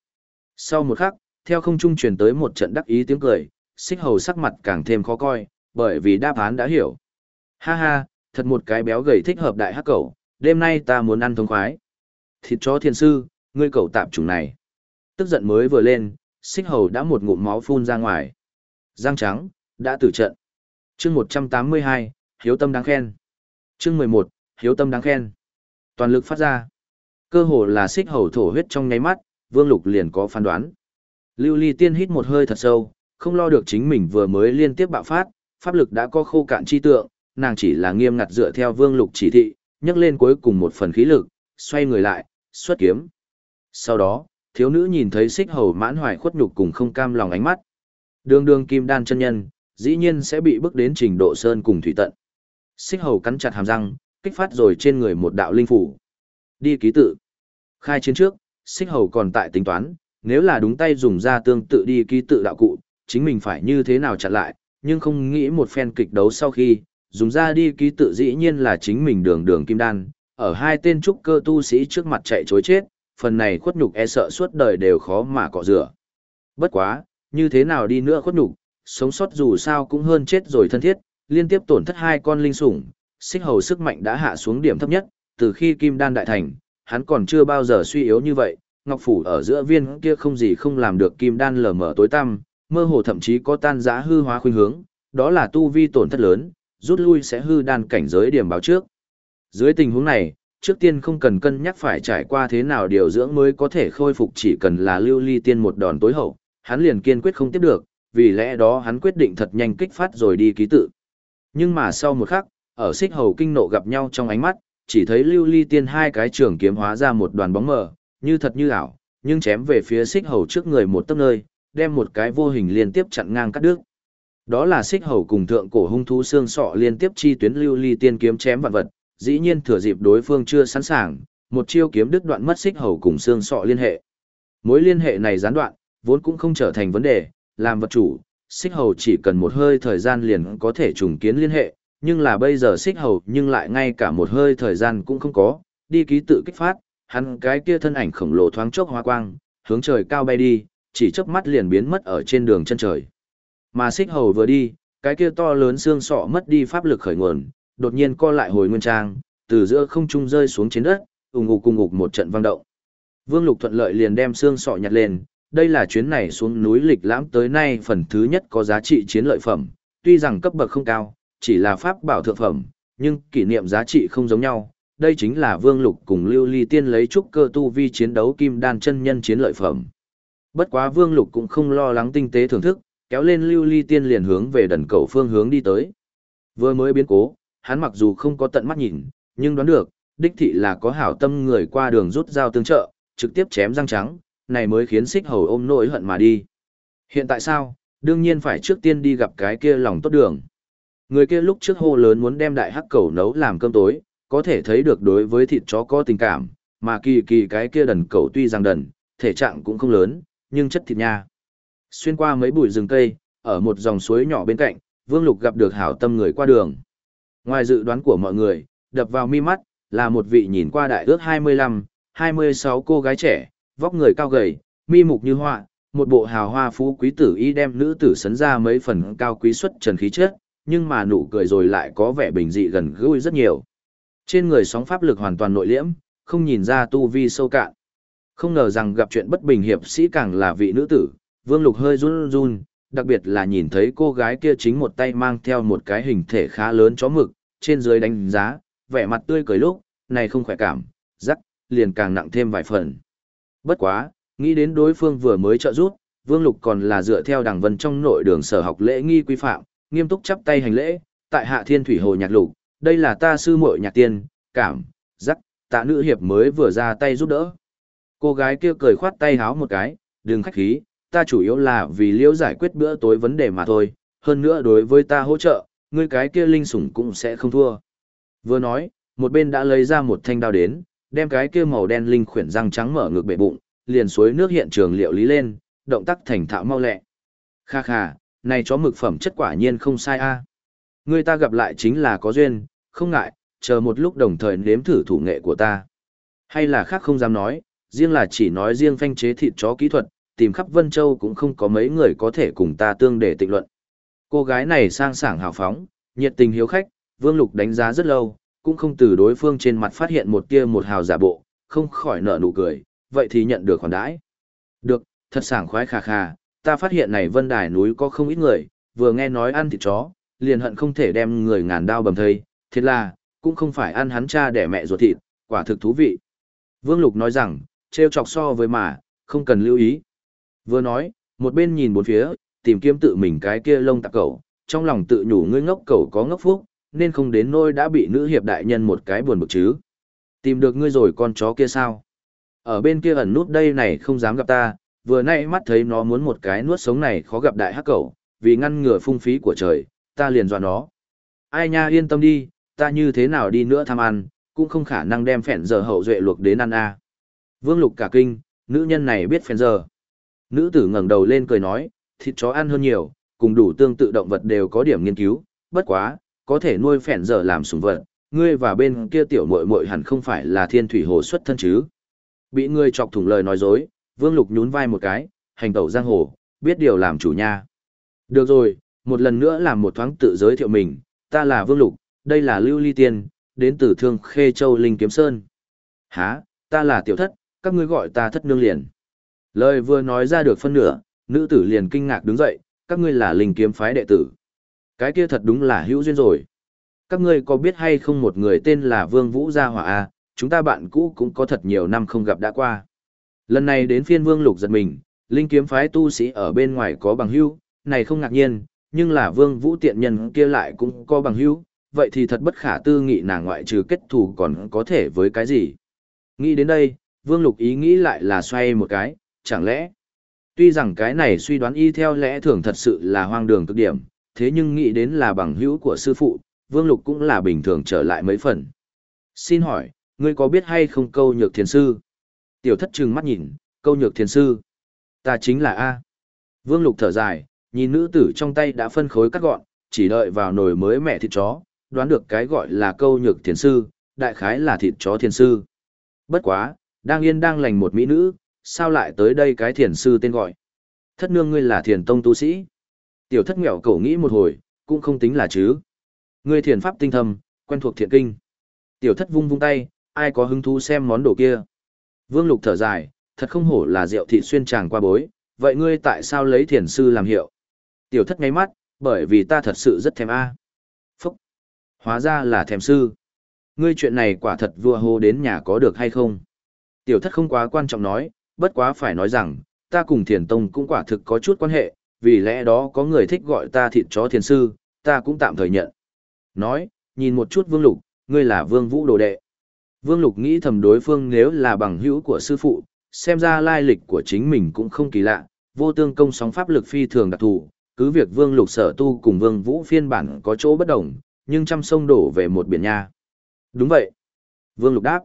Speaker 1: Sau một khắc, theo không trung truyền tới một trận đắc ý tiếng cười, xích hầu sắc mặt càng thêm khó coi, bởi vì đáp án đã hiểu. Ha ha, thật một cái béo gầy thích hợp đại hắc cẩu, đêm nay ta muốn ăn thông khoái. Thịt chó thiên sư, ngươi cẩu tạp chủng này. Tức giận mới vừa lên, xích hầu đã một ngụm máu phun ra ngoài. Giang trắng, đã tử trận. chương 182, hiếu tâm đáng khen. chương 11, hiếu tâm đáng khen. Toàn lực phát ra. Cơ hồ là xích hầu thổ huyết trong nháy mắt, vương lục liền có phán đoán. Lưu ly tiên hít một hơi thật sâu, không lo được chính mình vừa mới liên tiếp bạo phát, pháp lực đã có khô cạn chi tượng, nàng chỉ là nghiêm ngặt dựa theo vương lục chỉ thị, nhấc lên cuối cùng một phần khí lực, xoay người lại, xuất kiếm. Sau đó, thiếu nữ nhìn thấy xích hầu mãn hoài khuất nhục cùng không cam lòng ánh mắt. Đường đường kim đan chân nhân, dĩ nhiên sẽ bị bước đến trình độ sơn cùng thủy tận. Xích hầu cắn chặt hàm răng, kích phát rồi trên người một đạo linh phủ. Đi ký tự. Khai chiến trước, xích hầu còn tại tính toán, nếu là đúng tay dùng ra tương tự đi ký tự đạo cụ, chính mình phải như thế nào chặn lại, nhưng không nghĩ một phen kịch đấu sau khi, dùng ra đi ký tự dĩ nhiên là chính mình đường đường kim đan, ở hai tên trúc cơ tu sĩ trước mặt chạy chối chết, phần này khuất nhục e sợ suốt đời đều khó mà cọ rửa. Bất quá, như thế nào đi nữa khuất nhục, sống sót dù sao cũng hơn chết rồi thân thiết, liên tiếp tổn thất hai con linh sủng, xích hầu sức mạnh đã hạ xuống điểm thấp nhất, từ khi kim đan đại thành, hắn còn chưa bao giờ suy yếu như vậy, ngọc phủ ở giữa viên kia không gì không làm được kim đan lờ mờ tối tăm, mơ hồ thậm chí có tan giã hư hóa khuynh hướng, đó là tu vi tổn thất lớn, rút lui sẽ hư đan cảnh giới điểm báo trước. Dưới tình huống này, trước tiên không cần cân nhắc phải trải qua thế nào điều dưỡng mới có thể khôi phục chỉ cần là lưu ly tiên một đòn tối hậu, hắn liền kiên quyết không tiếp được, vì lẽ đó hắn quyết định thật nhanh kích phát rồi đi ký tự. Nhưng mà sau một khắc, Ở xích hầu kinh nộ gặp nhau trong ánh mắt, chỉ thấy lưu ly tiên hai cái trường kiếm hóa ra một đoàn bóng mờ, như thật như ảo, nhưng chém về phía xích hầu trước người một tấc nơi, đem một cái vô hình liên tiếp chặn ngang cắt đứt. Đó là xích hầu cùng thượng cổ hung thú xương sọ liên tiếp chi tuyến lưu ly tiên kiếm chém vạn vật, dĩ nhiên thừa dịp đối phương chưa sẵn sàng, một chiêu kiếm đứt đoạn mất xích hầu cùng xương sọ liên hệ. Mối liên hệ này gián đoạn, vốn cũng không trở thành vấn đề, làm vật chủ, xích hầu chỉ cần một hơi thời gian liền có thể trùng kiến liên hệ, nhưng là bây giờ xích hầu nhưng lại ngay cả một hơi thời gian cũng không có, đi ký tự kích phát, hắn cái kia thân ảnh khổng lồ thoáng chốc hoa quang, hướng trời cao bay đi, chỉ chớp mắt liền biến mất ở trên đường chân trời. Mà xích hầu vừa đi, cái kia to lớn xương sọ mất đi pháp lực khởi nguồn, đột nhiên co lại hồi nguyên trang, từ giữa không trung rơi xuống trên đất, ùng ục cùng ục một trận vang động. Vương Lục thuận lợi liền đem xương sọ nhặt lên, đây là chuyến này xuống núi lịch lãm tới nay phần thứ nhất có giá trị chiến lợi phẩm, tuy rằng cấp bậc không cao, chỉ là pháp bảo thượng phẩm, nhưng kỷ niệm giá trị không giống nhau. Đây chính là Vương Lục cùng Lưu Ly Tiên lấy trúc cơ tu vi chiến đấu kim đan chân nhân chiến lợi phẩm. Bất quá Vương Lục cũng không lo lắng tinh tế thưởng thức, kéo lên Lưu Ly Tiên liền hướng về đần cầu phương hướng đi tới. Vừa mới biến cố, hắn mặc dù không có tận mắt nhìn, nhưng đoán được, đích thị là có hảo tâm người qua đường rút dao tương trợ, trực tiếp chém răng trắng, này mới khiến xích hầu ôm nỗi hận mà đi. Hiện tại sao, đương nhiên phải trước tiên đi gặp cái kia lòng tốt đường. Người kia lúc trước hô lớn muốn đem đại hắc cầu nấu làm cơm tối, có thể thấy được đối với thịt chó có tình cảm, mà kỳ kỳ cái kia đần cầu tuy rằng đần, thể trạng cũng không lớn, nhưng chất thịt nha. Xuyên qua mấy bụi rừng cây, ở một dòng suối nhỏ bên cạnh, Vương Lục gặp được hảo tâm người qua đường. Ngoài dự đoán của mọi người, đập vào mi mắt, là một vị nhìn qua đại ước 25, 26 cô gái trẻ, vóc người cao gầy, mi mục như họa, một bộ hào hoa phú quý tử y đem nữ tử sấn ra mấy phần cao quý xuất trần khí chất, nhưng mà nụ cười rồi lại có vẻ bình dị gần gũi rất nhiều. Trên người sóng pháp lực hoàn toàn nội liễm, không nhìn ra tu vi sâu cạn. Không ngờ rằng gặp chuyện bất bình hiệp sĩ càng là vị nữ tử, Vương Lục hơi run run, đặc biệt là nhìn thấy cô gái kia chính một tay mang theo một cái hình thể khá lớn chó mực, trên dưới đánh giá, vẻ mặt tươi cười lúc, này không khỏe cảm, rắc, liền càng nặng thêm vài phần. Bất quá, nghĩ đến đối phương vừa mới trợ giúp, Vương Lục còn là dựa theo đảng vân trong nội đường sở học lễ nghi quy phạm, nghiêm túc chắp tay hành lễ, tại hạ thiên thủy hồ nhạc lục, đây là ta sư muội nhạc tiên, cảm, giắc, tạ nữ hiệp mới vừa ra tay giúp đỡ. Cô gái kia cười khoát tay háo một cái, đừng khách khí, ta chủ yếu là vì liễu giải quyết bữa tối vấn đề mà thôi, hơn nữa đối với ta hỗ trợ, ngươi cái kia linh sủng cũng sẽ không thua. Vừa nói, một bên đã lấy ra một thanh đao đến, đem cái kia màu đen linh khuyển răng trắng mở ngược bệ bụng, liền suối nước hiện trường liệu lý lên, động tác thành thạo mau lẹ. Kha kha, này chó mực phẩm chất quả nhiên không sai a. Người ta gặp lại chính là có duyên, không ngại, chờ một lúc đồng thời nếm thử thủ nghệ của ta. Hay là khác không dám nói, riêng là chỉ nói riêng phanh chế thịt chó kỹ thuật, tìm khắp Vân Châu cũng không có mấy người có thể cùng ta tương để tịnh luận. Cô gái này sang sảng hào phóng, nhiệt tình hiếu khách, Vương Lục đánh giá rất lâu, cũng không từ đối phương trên mặt phát hiện một tia một hào giả bộ, không khỏi nở nụ cười, vậy thì nhận được khoản đãi. Được, thật sảng khoái khà khà, ta phát hiện này vân đài núi có không ít người, vừa nghe nói ăn thịt chó, liền hận không thể đem người ngàn đao bầm thây, thiệt là, cũng không phải ăn hắn cha đẻ mẹ ruột thịt, quả thực thú vị. Vương Lục nói rằng, treo chọc so với mà, không cần lưu ý. Vừa nói, một bên nhìn bốn phía, tìm kiếm tự mình cái kia lông tạc cẩu, trong lòng tự nhủ ngươi ngốc cẩu có ngốc phúc, nên không đến nôi đã bị nữ hiệp đại nhân một cái buồn bực chứ. Tìm được ngươi rồi con chó kia sao? Ở bên kia ẩn nút đây này không dám gặp ta, vừa nãy mắt thấy nó muốn một cái nuốt sống này khó gặp đại hắc cẩu, vì ngăn ngừa phung phí của trời, ta liền dọa nó. Ai nha yên tâm đi, ta như thế nào đi nữa tham ăn, cũng không khả năng đem phèn giờ hậu duệ luộc đến ăn a. Vương Lục cả kinh, nữ nhân này biết phèn giờ. Nữ tử ngẩng đầu lên cười nói, thịt chó ăn hơn nhiều, cùng đủ tương tự động vật đều có điểm nghiên cứu, bất quá, có thể nuôi phèn giờ làm sủng vật, ngươi và bên kia tiểu muội muội hẳn không phải là thiên thủy hồ xuất thân chứ. Bị ngươi chọc thủng lời nói dối, Vương Lục nhún vai một cái, hành tẩu giang hồ, biết điều làm chủ nha. Được rồi, một lần nữa làm một thoáng tự giới thiệu mình, ta là Vương Lục, đây là Lưu Ly Tiên, đến từ Thương Khê Châu Linh Kiếm Sơn. Hả, ta là tiểu thất, các ngươi gọi ta thất nương liền. Lời vừa nói ra được phân nửa, nữ tử liền kinh ngạc đứng dậy, các ngươi là Linh Kiếm phái đệ tử. Cái kia thật đúng là hữu duyên rồi. Các ngươi có biết hay không một người tên là Vương Vũ Gia Hỏa A, chúng ta bạn cũ cũng có thật nhiều năm không gặp đã qua. Lần này đến phiên Vương Lục giật mình, linh kiếm phái tu sĩ ở bên ngoài có bằng hữu, này không ngạc nhiên, nhưng là Vương Vũ tiện nhân kia lại cũng có bằng hữu, vậy thì thật bất khả tư nghị nàng ngoại trừ kết thù còn có thể với cái gì. Nghĩ đến đây, Vương Lục ý nghĩ lại là xoay một cái, chẳng lẽ. Tuy rằng cái này suy đoán y theo lẽ thường thật sự là hoang đường cực điểm, thế nhưng nghĩ đến là bằng hữu của sư phụ, Vương Lục cũng là bình thường trở lại mấy phần. Xin hỏi, ngươi có biết hay không câu nhược thiền sư? Tiểu thất trừng mắt nhìn, câu nhược thiền sư. Ta chính là A. Vương Lục thở dài, nhìn nữ tử trong tay đã phân khối cắt gọn, chỉ đợi vào nồi mới mẹ thịt chó, đoán được cái gọi là câu nhược thiền sư, đại khái là thịt chó thiền sư. Bất quá, đang yên đang lành một mỹ nữ, sao lại tới đây cái thiền sư tên gọi? Thất nương ngươi là thiền tông tu sĩ. Tiểu thất nghèo cổ nghĩ một hồi, cũng không tính là chứ. Ngươi thiền pháp tinh thầm, quen thuộc thiện kinh. Tiểu thất vung vung tay, ai có hứng thú xem món đồ kia. Vương lục thở dài, thật không hổ là rượu thị xuyên tràng qua bối, vậy ngươi tại sao lấy thiền sư làm hiệu? Tiểu thất ngáy mắt, bởi vì ta thật sự rất thèm A. Phúc! Hóa ra là thèm sư. Ngươi chuyện này quả thật vua hô đến nhà có được hay không? Tiểu thất không quá quan trọng nói, bất quá phải nói rằng, ta cùng thiền tông cũng quả thực có chút quan hệ, vì lẽ đó có người thích gọi ta thịt chó thiền sư, ta cũng tạm thời nhận. Nói, nhìn một chút vương lục, ngươi là vương vũ đồ đệ. Vương lục nghĩ thầm đối phương nếu là bằng hữu của sư phụ, xem ra lai lịch của chính mình cũng không kỳ lạ, vô tương công sóng pháp lực phi thường đặc thù, cứ việc vương lục sở tu cùng vương vũ phiên bản có chỗ bất đồng, nhưng trăm sông đổ về một biển nha. Đúng vậy. Vương lục đáp.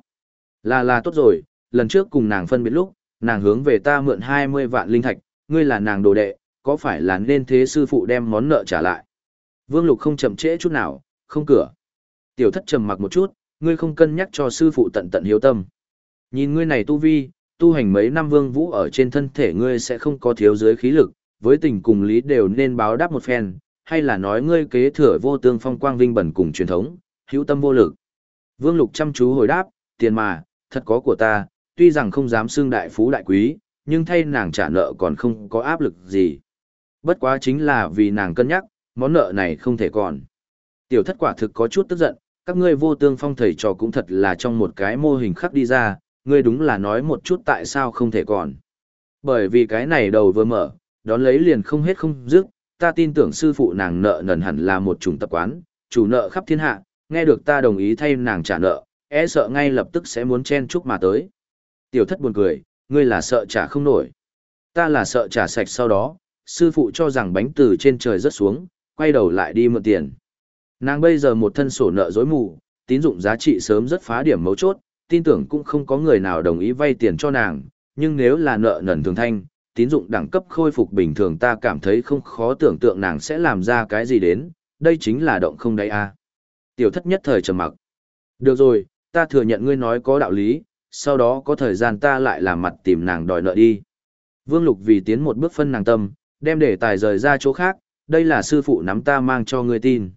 Speaker 1: Là là tốt rồi, lần trước cùng nàng phân biệt lúc, nàng hướng về ta mượn 20 vạn linh thạch, ngươi là nàng đồ đệ, có phải là nên thế sư phụ đem món nợ trả lại? Vương Lục không chậm trễ chút nào, không cửa. Tiểu thất trầm mặc một chút, ngươi không cân nhắc cho sư phụ tận tận hiếu tâm. Nhìn ngươi này tu vi, tu hành mấy năm vương vũ ở trên thân thể ngươi sẽ không có thiếu dưới khí lực, với tình cùng lý đều nên báo đáp một phen, hay là nói ngươi kế thừa vô tương phong quang vinh bẩn cùng truyền thống, hữu tâm vô lực. Vương Lục chăm chú hồi đáp, tiền mà, thật có của ta, tuy rằng không dám xưng đại phú đại quý, nhưng thay nàng trả nợ còn không có áp lực gì. Bất quá chính là vì nàng cân nhắc, món nợ này không thể còn. Tiểu thất quả thực có chút tức giận, các ngươi vô tương phong thầy trò cũng thật là trong một cái mô hình khắc đi ra, ngươi đúng là nói một chút tại sao không thể còn. Bởi vì cái này đầu vừa mở, đón lấy liền không hết không dứt, ta tin tưởng sư phụ nàng nợ nần hẳn là một chủng tập quán, chủ nợ khắp thiên hạ, nghe được ta đồng ý thay nàng trả nợ, e sợ ngay lập tức sẽ muốn chen chúc mà tới. Tiểu thất buồn cười, ngươi là sợ trả không nổi. Ta là sợ trả sạch sau đó, sư phụ cho rằng bánh từ trên trời rớt xuống, quay đầu lại đi mượn tiền. Nàng bây giờ một thân sổ nợ dối mù, tín dụng giá trị sớm rất phá điểm mấu chốt, tin tưởng cũng không có người nào đồng ý vay tiền cho nàng, nhưng nếu là nợ nần thường thanh, tín dụng đẳng cấp khôi phục bình thường ta cảm thấy không khó tưởng tượng nàng sẽ làm ra cái gì đến, đây chính là động không đáy a. Tiểu thất nhất thời trầm mặc. Được rồi, ta thừa nhận ngươi nói có đạo lý, sau đó có thời gian ta lại làm mặt tìm nàng đòi nợ đi. Vương Lục vì tiến một bước phân nàng tâm, đem để tài rời ra chỗ khác, đây là sư phụ nắm ta mang cho ngươi tin.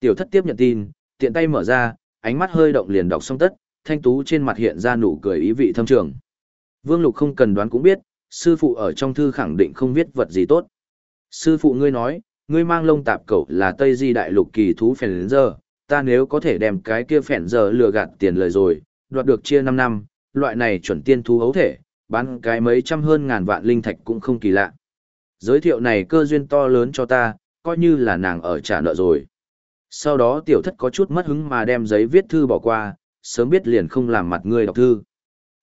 Speaker 1: Tiểu thất tiếp nhận tin, tiện tay mở ra, ánh mắt hơi động liền đọc xong tất, thanh tú trên mặt hiện ra nụ cười ý vị thâm trường. Vương Lục không cần đoán cũng biết, sư phụ ở trong thư khẳng định không viết vật gì tốt. Sư phụ ngươi nói, ngươi mang lông tạp cẩu là Tây Di Đại Lục kỳ thú phèn giờ, ta nếu có thể đem cái kia phèn giờ lừa gạt tiền lời rồi, đoạt được chia 5 năm, loại này chuẩn tiên thú hấu thể, bán cái mấy trăm hơn ngàn vạn linh thạch cũng không kỳ lạ. Giới thiệu này cơ duyên to lớn cho ta, coi như là nàng ở trả nợ rồi. Sau đó tiểu thất có chút mất hứng mà đem giấy viết thư bỏ qua, sớm biết liền không làm mặt ngươi đọc thư.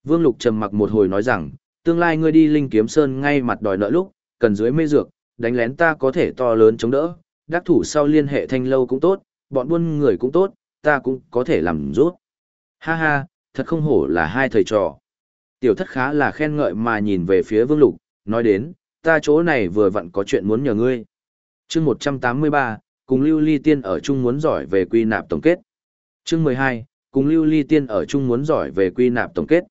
Speaker 1: Vương Lục trầm mặc một hồi nói rằng, tương lai ngươi đi Linh Kiếm Sơn ngay mặt đòi nợ lúc, cần dưới mê dược, đánh lén ta có thể to lớn chống đỡ, đắc thủ sau liên hệ thanh lâu cũng tốt, bọn buôn người cũng tốt, ta cũng có thể làm rút. Ha ha, thật không hổ là hai thầy trò. Tiểu thất khá là khen ngợi mà nhìn về phía Vương Lục, nói đến, ta chỗ này vừa vặn có chuyện muốn nhờ ngươi. chương 183, cùng Lưu Ly Tiên ở chung muốn giỏi về quy nạp tổng kết. chương 12, cùng Lưu Ly Tiên ở chung muốn giỏi về quy nạp tổng kết.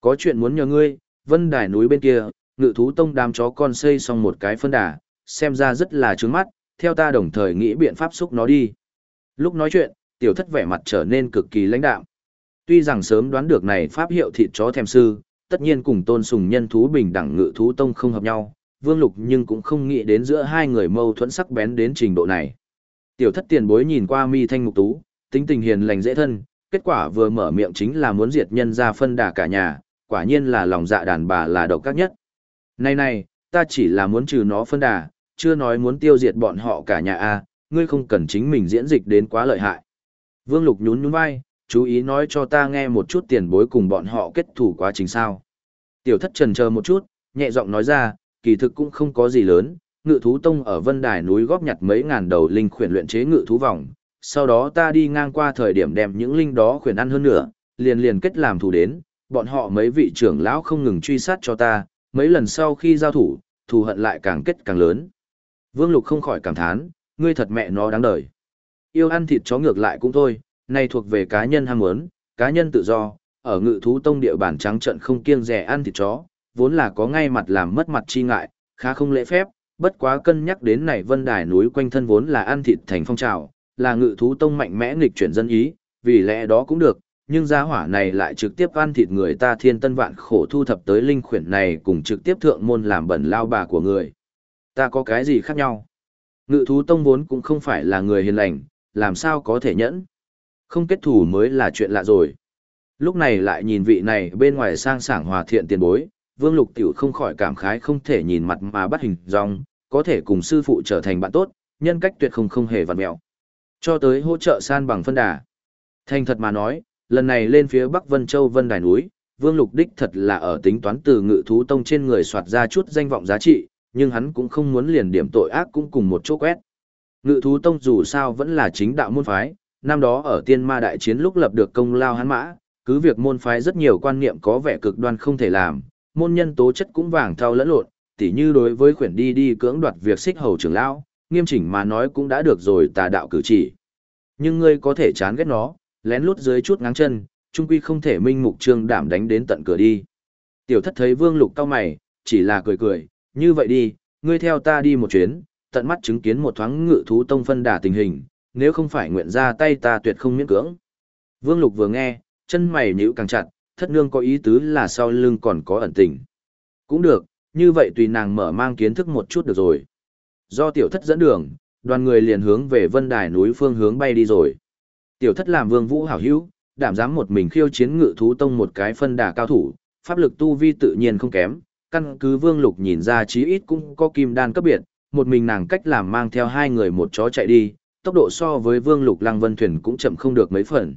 Speaker 1: Có chuyện muốn nhờ ngươi, vân đài núi bên kia, ngự thú tông đám chó con xây xong một cái phân đà, xem ra rất là trướng mắt, theo ta đồng thời nghĩ biện pháp xúc nó đi. Lúc nói chuyện, tiểu thất vẻ mặt trở nên cực kỳ lãnh đạm. Tuy rằng sớm đoán được này pháp hiệu thịt chó thèm sư, tất nhiên cùng tôn sùng nhân thú bình đẳng ngự thú tông không hợp nhau, vương lục nhưng cũng không nghĩ đến giữa hai người mâu thuẫn sắc bén đến trình độ này. Tiểu thất tiền bối nhìn qua mi thanh ngục tú, tính tình hiền lành dễ thân, kết quả vừa mở miệng chính là muốn diệt nhân ra phân đà cả nhà, quả nhiên là lòng dạ đàn bà là độc các nhất. Này này, ta chỉ là muốn trừ nó phân đà, chưa nói muốn tiêu diệt bọn họ cả nhà a, ngươi không cần chính mình diễn dịch đến quá lợi hại. Vương Lục nhún nhún vai, chú ý nói cho ta nghe một chút tiền bối cùng bọn họ kết thủ quá trình sao. Tiểu thất trần chờ một chút, nhẹ giọng nói ra, kỳ thực cũng không có gì lớn, ngự thú tông ở vân đài núi góp nhặt mấy ngàn đầu linh khuyển luyện chế ngự thú vòng, sau đó ta đi ngang qua thời điểm đem những linh đó khuyển ăn hơn nữa, liền liền kết làm thù đến, bọn họ mấy vị trưởng lão không ngừng truy sát cho ta, mấy lần sau khi giao thủ, thù hận lại càng kết càng lớn. Vương Lục không khỏi cảm thán, ngươi thật mẹ nó đáng đời. Yêu ăn thịt chó ngược lại cũng thôi, này thuộc về cá nhân ham muốn, cá nhân tự do, ở ngự thú tông địa bản trắng trận không kiêng rẻ ăn thịt chó, vốn là có ngay mặt làm mất mặt chi ngại, khá không lễ phép, bất quá cân nhắc đến này vân đài núi quanh thân vốn là ăn thịt thành phong trào, là ngự thú tông mạnh mẽ nghịch chuyển dân ý, vì lẽ đó cũng được, nhưng gia hỏa này lại trực tiếp ăn thịt người ta thiên tân vạn khổ thu thập tới linh khuyển này cùng trực tiếp thượng môn làm bẩn lao bà của người. Ta có cái gì khác nhau? Ngự thú tông vốn cũng không phải là người hiền lành, làm sao có thể nhẫn? Không kết thủ mới là chuyện lạ rồi. Lúc này lại nhìn vị này bên ngoài sang sảng hòa thiện tiền bối, Vương Lục Tiểu không khỏi cảm khái không thể nhìn mặt mà bắt hình dong, có thể cùng sư phụ trở thành bạn tốt, nhân cách tuyệt không không hề vặn mẹo. Cho tới hỗ trợ san bằng phân đà. Thành thật mà nói, lần này lên phía Bắc Vân Châu Vân Đài núi, Vương Lục đích thật là ở tính toán từ ngự thú tông trên người soạt ra chút danh vọng giá trị, nhưng hắn cũng không muốn liền điểm tội ác cũng cùng một chỗ quét. Ngự thú tông dù sao vẫn là chính đạo môn phái, năm đó ở tiên ma đại chiến lúc lập được công lao hắn mã, cứ việc môn phái rất nhiều quan niệm có vẻ cực đoan không thể làm, môn nhân tố chất cũng vàng thao lẫn lộn, tỉ như đối với khuyển đi đi cưỡng đoạt việc xích hầu trưởng lão, nghiêm chỉnh mà nói cũng đã được rồi tà đạo cử chỉ. Nhưng ngươi có thể chán ghét nó, lén lút dưới chút ngáng chân, trung quy không thể minh mục trương đảm đánh đến tận cửa đi. Tiểu thất thấy vương lục cao mày, chỉ là cười cười, như vậy đi, ngươi theo ta đi một chuyến, tận mắt chứng kiến một thoáng ngự thú tông phân đà tình hình, nếu không phải nguyện ra tay ta tuyệt không miễn cưỡng. Vương lục vừa nghe, chân mày nhíu càng chặt, thất nương có ý tứ là sau lưng còn có ẩn tình. Cũng được, như vậy tùy nàng mở mang kiến thức một chút được rồi. Do tiểu thất dẫn đường, đoàn người liền hướng về vân đài núi phương hướng bay đi rồi. Tiểu thất làm vương vũ hảo hữu, đảm dám một mình khiêu chiến ngự thú tông một cái phân đà cao thủ, pháp lực tu vi tự nhiên không kém, căn cứ vương lục nhìn ra chí ít cũng có kim đan cấp biệt, một mình nàng cách làm mang theo hai người một chó chạy đi, tốc độ so với vương lục lăng vân thuyền cũng chậm không được mấy phần.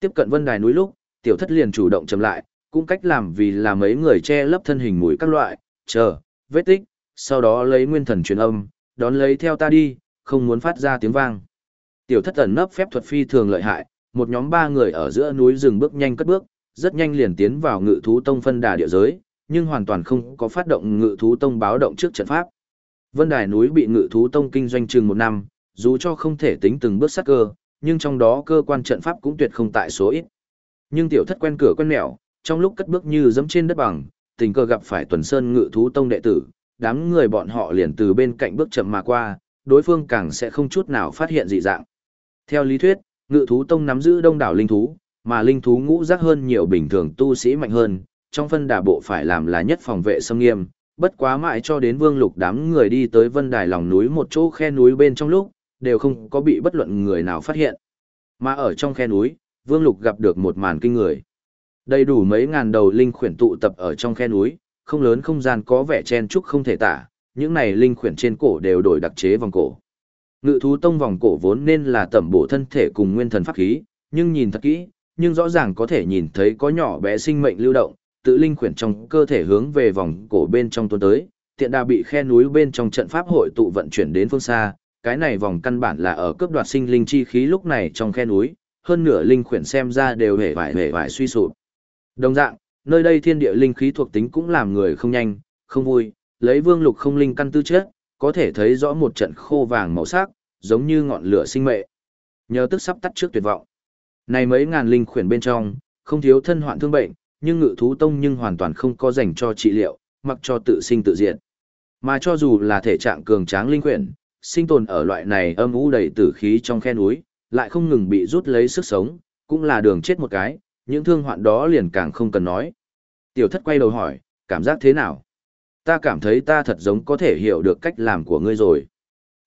Speaker 1: Tiếp cận vân đài núi lúc, tiểu thất liền chủ động chậm lại, cũng cách làm vì là mấy người che lấp thân hình mũi các loại, chờ, vết tích, sau đó lấy nguyên thần truyền âm, đón lấy theo ta đi, không muốn phát ra tiếng vang. Tiểu thất ẩn nấp phép thuật phi thường lợi hại, một nhóm ba người ở giữa núi rừng bước nhanh cất bước, rất nhanh liền tiến vào ngự thú tông phân đà địa giới, nhưng hoàn toàn không có phát động ngự thú tông báo động trước trận pháp. Vân đài núi bị ngự thú tông kinh doanh chừng một năm, dù cho không thể tính từng bước sát cơ, nhưng trong đó cơ quan trận pháp cũng tuyệt không tại số ít. Nhưng tiểu thất quen cửa quen mẹo, trong lúc cất bước như dẫm trên đất bằng, tình cờ gặp phải tuần sơn ngự thú tông đệ tử, đám người bọn họ liền từ bên cạnh bước chậm mà qua, đối phương càng sẽ không chút nào phát hiện dị dạng. Theo lý thuyết, ngự thú tông nắm giữ đông đảo linh thú, mà linh thú ngũ giác hơn nhiều bình thường tu sĩ mạnh hơn, trong phân đà bộ phải làm là nhất phòng vệ sâm nghiêm, bất quá mãi cho đến vương lục đám người đi tới vân đài lòng núi một chỗ khe núi bên trong lúc, đều không có bị bất luận người nào phát hiện. Mà ở trong khe núi, vương lục gặp được một màn kinh người. Đầy đủ mấy ngàn đầu linh khuyển tụ tập ở trong khe núi, không lớn không gian có vẻ chen chúc không thể tả, những này linh khuyển trên cổ đều đổi đặc chế vòng cổ. Ngự thú tông vòng cổ vốn nên là tẩm bổ thân thể cùng nguyên thần pháp khí, nhưng nhìn thật kỹ, nhưng rõ ràng có thể nhìn thấy có nhỏ bé sinh mệnh lưu động, tự linh khuyển trong cơ thể hướng về vòng cổ bên trong tuôn tới, tiện đà bị khe núi bên trong trận pháp hội tụ vận chuyển đến phương xa, cái này vòng căn bản là ở cướp đoạt sinh linh chi khí lúc này trong khe núi, hơn nửa linh khuyển xem ra đều hề vải hề vải suy sụp. Đồng dạng, nơi đây thiên địa linh khí thuộc tính cũng làm người không nhanh, không vui, lấy vương lục không linh căn tư chất, có thể thấy rõ một trận khô vàng màu sắc, giống như ngọn lửa sinh mệ. Nhờ tức sắp tắt trước tuyệt vọng. Này mấy ngàn linh khuyển bên trong, không thiếu thân hoạn thương bệnh, nhưng ngự thú tông nhưng hoàn toàn không có dành cho trị liệu, mặc cho tự sinh tự diệt. Mà cho dù là thể trạng cường tráng linh khuyển, sinh tồn ở loại này âm u đầy tử khí trong khe núi, lại không ngừng bị rút lấy sức sống, cũng là đường chết một cái, những thương hoạn đó liền càng không cần nói. Tiểu thất quay đầu hỏi, cảm giác thế nào? Ta cảm thấy ta thật giống có thể hiểu được cách làm của ngươi rồi.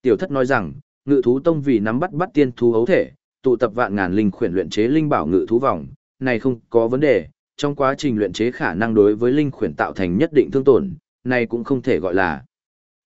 Speaker 1: Tiểu thất nói rằng, ngự thú tông vì nắm bắt bắt tiên thú hấu thể, tụ tập vạn ngàn linh khuyển luyện chế linh bảo ngự thú vòng, này không có vấn đề, trong quá trình luyện chế khả năng đối với linh khuyển tạo thành nhất định thương tổn, này cũng không thể gọi là.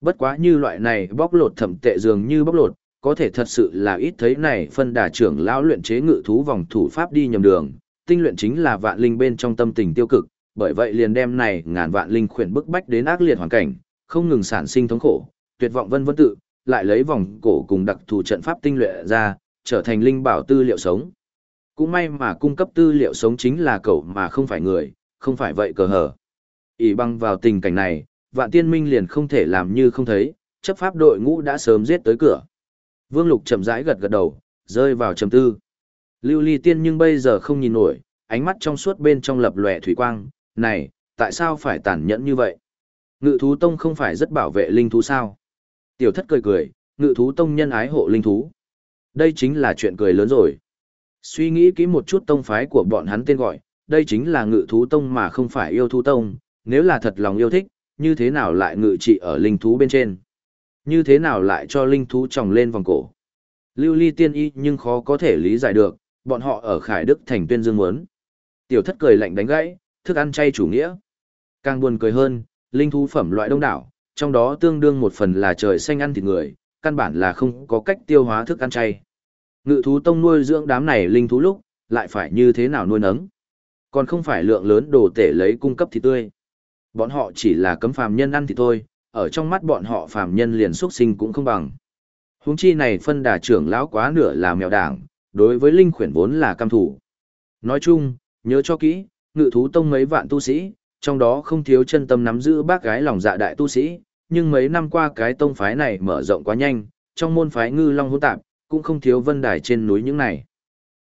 Speaker 1: Bất quá như loại này bóc lột thẩm tệ dường như bóc lột, có thể thật sự là ít thấy này phân đà trưởng lão luyện chế ngự thú vòng thủ pháp đi nhầm đường, tinh luyện chính là vạn linh bên trong tâm tình tiêu cực, bởi vậy liền đem này ngàn vạn linh khuyển bức bách đến ác liệt hoàn cảnh, không ngừng sản sinh thống khổ, tuyệt vọng vân vân tự, lại lấy vòng cổ cùng đặc thù trận pháp tinh luyện ra, trở thành linh bảo tư liệu sống. Cũng may mà cung cấp tư liệu sống chính là cậu mà không phải người, không phải vậy cờ hở. ý băng vào tình cảnh này, vạn tiên minh liền không thể làm như không thấy, chấp pháp đội ngũ đã sớm giết tới cửa. Vương Lục chậm rãi gật gật đầu, rơi vào trầm tư. Lưu Ly Tiên nhưng bây giờ không nhìn nổi, ánh mắt trong suốt bên trong lập lòe thủy quang, này, tại sao phải tàn nhẫn như vậy? Ngự thú tông không phải rất bảo vệ linh thú sao? Tiểu thất cười cười, ngự thú tông nhân ái hộ linh thú. Đây chính là chuyện cười lớn rồi. Suy nghĩ kỹ một chút tông phái của bọn hắn tên gọi, đây chính là ngự thú tông mà không phải yêu thú tông, nếu là thật lòng yêu thích, như thế nào lại ngự trị ở linh thú bên trên? Như thế nào lại cho linh thú tròng lên vòng cổ? Lưu ly tiên y nhưng khó có thể lý giải được, bọn họ ở Khải Đức thành tuyên dương muốn. Tiểu thất cười lạnh đánh gãy, thức ăn chay chủ nghĩa. Càng buồn cười hơn, linh thú phẩm loại đông đảo, trong đó tương đương một phần là trời xanh ăn thịt người, căn bản là không có cách tiêu hóa thức ăn chay. Ngự thú tông nuôi dưỡng đám này linh thú lúc, lại phải như thế nào nuôi nấng? Còn không phải lượng lớn đồ tể lấy cung cấp thịt tươi. Bọn họ chỉ là cấm phàm nhân ăn thịt thôi, ở trong mắt bọn họ phàm nhân liền xuất sinh cũng không bằng. Huống chi này phân đà trưởng lão quá nửa là mèo đảng, đối với linh khuyển vốn là cam thủ. Nói chung, nhớ cho kỹ, ngự thú tông mấy vạn tu sĩ, trong đó không thiếu chân tâm nắm giữ bác gái lòng dạ đại tu sĩ, nhưng mấy năm qua cái tông phái này mở rộng quá nhanh, trong môn phái ngư long hỗn tạp, cũng không thiếu vân đài trên núi những này.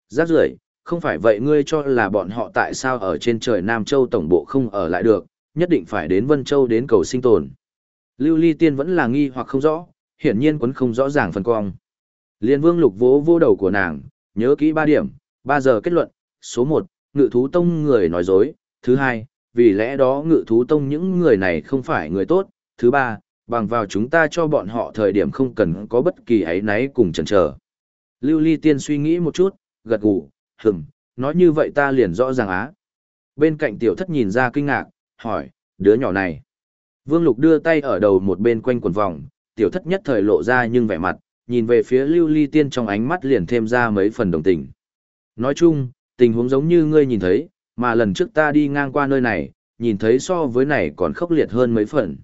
Speaker 1: Giác rưởi, không phải vậy ngươi cho là bọn họ tại sao ở trên trời Nam Châu tổng bộ không ở lại được, nhất định phải đến Vân Châu đến cầu sinh tồn. Lưu Ly Tiên vẫn là nghi hoặc không rõ, hiển nhiên quấn không rõ ràng phần cong. Liên Vương Lục vỗ vô đầu của nàng, nhớ kỹ ba điểm, ba giờ kết luận, số một, ngự thú tông người nói dối, thứ hai, vì lẽ đó ngự thú tông những người này không phải người tốt, thứ ba, bằng vào chúng ta cho bọn họ thời điểm không cần có bất kỳ ấy náy cùng chần chờ. Lưu Ly Tiên suy nghĩ một chút, gật gù, hừm, nói như vậy ta liền rõ ràng á. Bên cạnh tiểu thất nhìn ra kinh ngạc, hỏi, đứa nhỏ này. Vương Lục đưa tay ở đầu một bên quanh quần vòng, tiểu thất nhất thời lộ ra nhưng vẻ mặt, nhìn về phía lưu ly tiên trong ánh mắt liền thêm ra mấy phần đồng tình. Nói chung, tình huống giống như ngươi nhìn thấy, mà lần trước ta đi ngang qua nơi này, nhìn thấy so với này còn khốc liệt hơn mấy phần.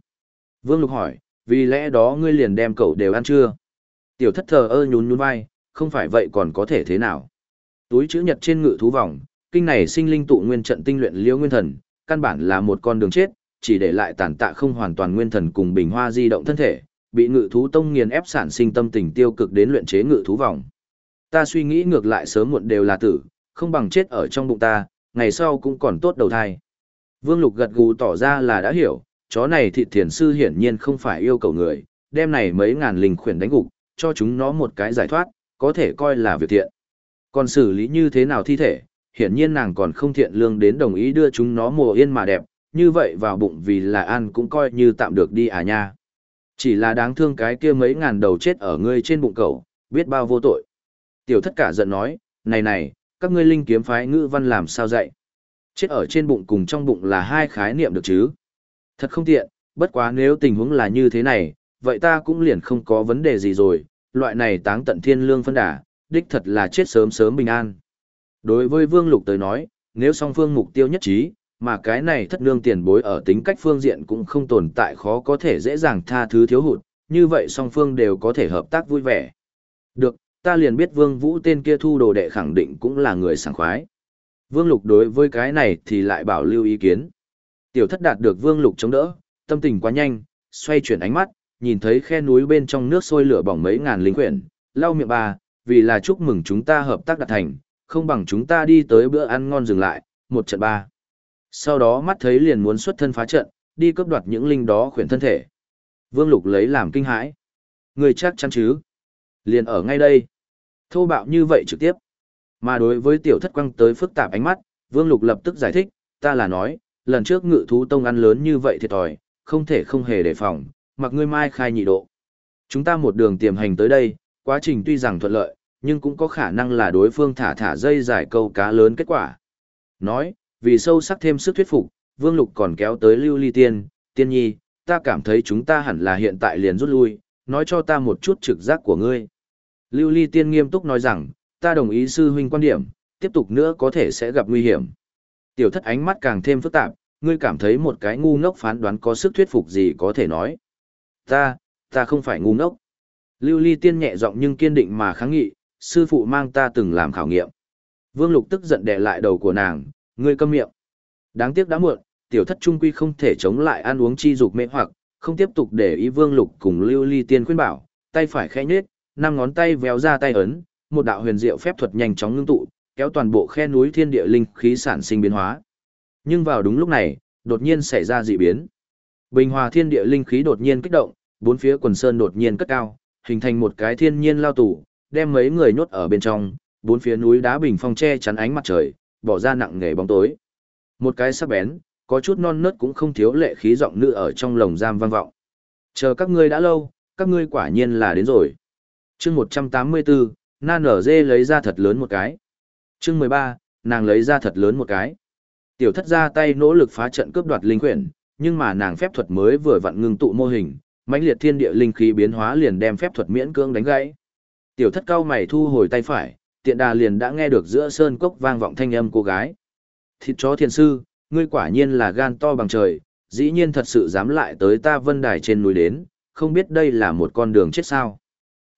Speaker 1: Vương Lục hỏi, vì lẽ đó ngươi liền đem cậu đều ăn chưa? Tiểu thất thờ ơ nhún nhún vai, không phải vậy còn có thể thế nào? Túi chữ nhật trên ngự thú vòng, kinh này sinh linh tụ nguyên trận tinh luyện liễu nguyên thần, căn bản là một con đường chết, chỉ để lại tàn tạ không hoàn toàn nguyên thần cùng bình hoa di động thân thể, bị ngự thú tông nghiền ép sản sinh tâm tình tiêu cực đến luyện chế ngự thú vòng. Ta suy nghĩ ngược lại sớm muộn đều là tử, không bằng chết ở trong bụng ta, ngày sau cũng còn tốt đầu thai. Vương Lục gật gù tỏ ra là đã hiểu, chó này thịt thiền sư hiển nhiên không phải yêu cầu người, đem này mấy ngàn linh khuyển đánh gục, cho chúng nó một cái giải thoát, có thể coi là việc thiện. Còn xử lý như thế nào thi thể, hiển nhiên nàng còn không thiện lương đến đồng ý đưa chúng nó mùa yên mà đẹp, như vậy vào bụng vì là ăn cũng coi như tạm được đi à nha. Chỉ là đáng thương cái kia mấy ngàn đầu chết ở ngươi trên bụng cậu, biết bao vô tội. Tiểu thất cả giận nói, này này, các ngươi linh kiếm phái ngữ văn làm sao dạy. Chết ở trên bụng cùng trong bụng là hai khái niệm được chứ. Thật không tiện, bất quá nếu tình huống là như thế này, vậy ta cũng liền không có vấn đề gì rồi, loại này táng tận thiên lương phân đà, đích thật là chết sớm sớm bình an. Đối với Vương Lục tới nói, nếu song phương mục tiêu nhất trí, mà cái này thất nương tiền bối ở tính cách phương diện cũng không tồn tại khó có thể dễ dàng tha thứ thiếu hụt, như vậy song phương đều có thể hợp tác vui vẻ. Được, ta liền biết Vương Vũ tên kia thu đồ đệ khẳng định cũng là người sảng khoái. Vương Lục đối với cái này thì lại bảo lưu ý kiến. Tiểu thất đạt được Vương Lục chống đỡ, tâm tình quá nhanh, xoay chuyển ánh mắt, nhìn thấy khe núi bên trong nước sôi lửa bỏng mấy ngàn linh quyển, lau miệng bà, vì là chúc mừng chúng ta hợp tác đạt thành, không bằng chúng ta đi tới bữa ăn ngon dừng lại, một trận ba. Sau đó mắt thấy liền muốn xuất thân phá trận, đi cướp đoạt những linh đó khuyển thân thể. Vương Lục lấy làm kinh hãi. Người chắc chắn chứ? Liền ở ngay đây. Thô bạo như vậy trực tiếp. Mà đối với tiểu thất quăng tới phức tạp ánh mắt, Vương Lục lập tức giải thích, ta là nói, lần trước ngự thú tông ăn lớn như vậy thiệt thòi, không thể không hề đề phòng, mặc ngươi mai khai nhị độ. Chúng ta một đường tiềm hành tới đây, quá trình tuy rằng thuận lợi, nhưng cũng có khả năng là đối phương thả thả dây giải câu cá lớn kết quả. Nói, vì sâu sắc thêm sức thuyết phục, Vương Lục còn kéo tới Lưu Ly Tiên, Tiên Nhi, ta cảm thấy chúng ta hẳn là hiện tại liền rút lui, nói cho ta một chút trực giác của ngươi. Lưu Ly Tiên nghiêm túc nói rằng, ta đồng ý sư huynh quan điểm, tiếp tục nữa có thể sẽ gặp nguy hiểm. Tiểu thất ánh mắt càng thêm phức tạp, ngươi cảm thấy một cái ngu ngốc phán đoán có sức thuyết phục gì có thể nói. Ta, ta không phải ngu ngốc. Lưu Ly Tiên nhẹ giọng nhưng kiên định mà kháng nghị, sư phụ mang ta từng làm khảo nghiệm. Vương Lục tức giận đè lại đầu của nàng, ngươi câm miệng. Đáng tiếc đã muộn, tiểu thất trung quy không thể chống lại ăn uống chi dục mê hoặc, không tiếp tục để ý Vương Lục cùng Lưu Ly Tiên khuyên bảo, tay phải khẽ nhếch, năm ngón tay véo ra tay ấn, một đạo huyền diệu phép thuật nhanh chóng ngưng tụ, kéo toàn bộ khe núi thiên địa linh khí sản sinh biến hóa. Nhưng vào đúng lúc này, đột nhiên xảy ra dị biến. Bình hòa thiên địa linh khí đột nhiên kích động, bốn phía quần sơn đột nhiên cất cao, hình thành một cái thiên nhiên lao tủ, đem mấy người nhốt ở bên trong, bốn phía núi đá bình phong che chắn ánh mặt trời, bỏ ra nặng nghề bóng tối. Một cái sắc bén, có chút non nớt cũng không thiếu lệ khí giọng nữ ở trong lồng giam vang vọng. Chờ các ngươi đã lâu, các ngươi quả nhiên là đến rồi. chương 184, Nan ở dê lấy ra thật lớn một cái. chương 13, nàng lấy ra thật lớn một cái. Tiểu thất ra tay nỗ lực phá trận cướp đoạt linh quyển, nhưng mà nàng phép thuật mới vừa vặn ngưng tụ mô hình, mãnh liệt thiên địa linh khí biến hóa liền đem phép thuật miễn cưỡng đánh gãy. Tiểu thất cao mày thu hồi tay phải, tiện đà liền đã nghe được giữa sơn cốc vang vọng thanh âm cô gái. Thịt chó thiền sư, ngươi quả nhiên là gan to bằng trời, dĩ nhiên thật sự dám lại tới ta vân đài trên núi đến, không biết đây là một con đường chết sao.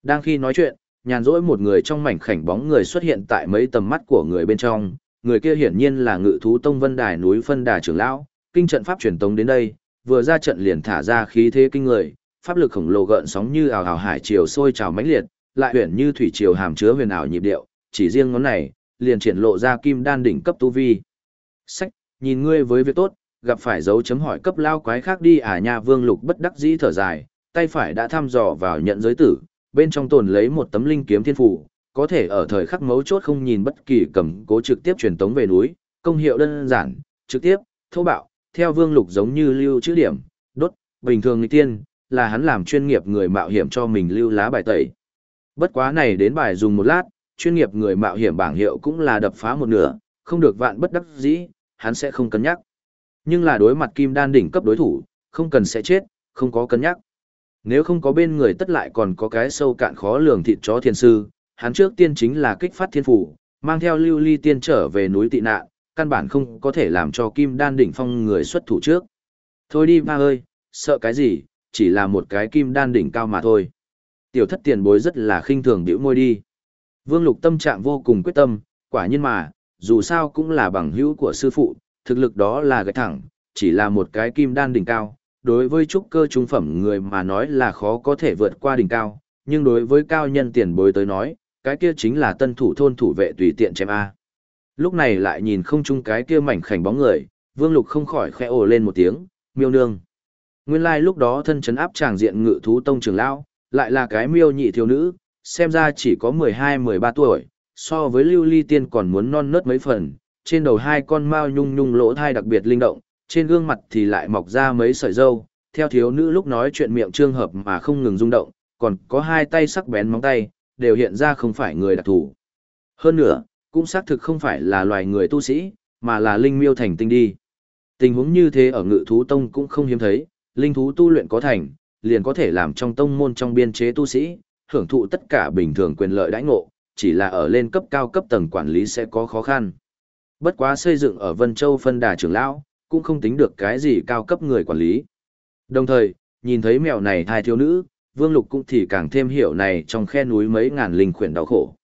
Speaker 1: Đang khi nói chuyện, nhàn rỗi một người trong mảnh khảnh bóng người xuất hiện tại mấy tầm mắt của người bên trong, người kia hiển nhiên là ngự thú tông vân đài núi phân đà trưởng lão, kinh trận pháp truyền tông đến đây, vừa ra trận liền thả ra khí thế kinh người, pháp lực khổng lồ gợn sóng như ảo ảo hải triều sôi trào mãnh liệt, lại huyền như thủy triều hàm chứa huyền ảo nhịp điệu, chỉ riêng ngón này, liền triển lộ ra kim đan đỉnh cấp tu vi. Sách, nhìn ngươi với việc tốt, gặp phải dấu chấm hỏi cấp lao quái khác đi à nha vương lục bất đắc dĩ thở dài, tay phải đã thăm dò vào nhận giới tử, bên trong tồn lấy một tấm linh kiếm thiên phủ, có thể ở thời khắc mấu chốt không nhìn bất kỳ cầm cố trực tiếp truyền tống về núi, công hiệu đơn giản, trực tiếp, thô bạo, theo vương lục giống như lưu chữ điểm, đốt, bình thường người tiên, là hắn làm chuyên nghiệp người mạo hiểm cho mình lưu lá bài tẩy. Bất quá này đến bài dùng một lát, chuyên nghiệp người mạo hiểm bảng hiệu cũng là đập phá một nửa, không được vạn bất đắc dĩ, hắn sẽ không cân nhắc. Nhưng là đối mặt kim đan đỉnh cấp đối thủ, không cần sẽ chết, không có cân nhắc. Nếu không có bên người tất lại còn có cái sâu cạn khó lường thịt chó thiên sư, hắn trước tiên chính là kích phát thiên phủ, mang theo lưu ly tiên trở về núi tị nạn, căn bản không có thể làm cho kim đan đỉnh phong người xuất thủ trước. Thôi đi ba ơi, sợ cái gì, chỉ là một cái kim đan đỉnh cao mà thôi. Tiểu thất tiền bối rất là khinh thường biểu môi đi. Vương lục tâm trạng vô cùng quyết tâm, quả nhiên mà, dù sao cũng là bằng hữu của sư phụ, thực lực đó là gạch thẳng, chỉ là một cái kim đan đỉnh cao. Đối với trúc cơ trung phẩm người mà nói là khó có thể vượt qua đỉnh cao, nhưng đối với cao nhân tiền bối tới nói, cái kia chính là tân thủ thôn thủ vệ tùy tiện chém A. Lúc này lại nhìn không chung cái kia mảnh khảnh bóng người, vương lục không khỏi khẽ ồ lên một tiếng, miêu nương. Nguyên lai like lúc đó thân chấn áp tràng diện ngự thú tông trưởng lão, lại là cái miêu nhị thiếu nữ, xem ra chỉ có 12-13 tuổi, so với lưu ly tiên còn muốn non nớt mấy phần, trên đầu hai con mao nhung nhung lỗ thai đặc biệt linh động, trên gương mặt thì lại mọc ra mấy sợi râu, theo thiếu nữ lúc nói chuyện miệng trương hợp mà không ngừng rung động, còn có hai tay sắc bén móng tay, đều hiện ra không phải người đặc thù. Hơn nữa, cũng xác thực không phải là loài người tu sĩ, mà là linh miêu thành tinh đi. Tình huống như thế ở ngự thú tông cũng không hiếm thấy, linh thú tu luyện có thành, liền có thể làm trong tông môn trong biên chế tu sĩ, hưởng thụ tất cả bình thường quyền lợi đãi ngộ, chỉ là ở lên cấp cao cấp tầng quản lý sẽ có khó khăn. Bất quá xây dựng ở Vân Châu phân đà trưởng lão, cũng không tính được cái gì cao cấp người quản lý. Đồng thời, nhìn thấy mèo này thai thiếu nữ, Vương Lục cũng thì càng thêm hiểu này trong khe núi mấy ngàn linh khuyển đau khổ.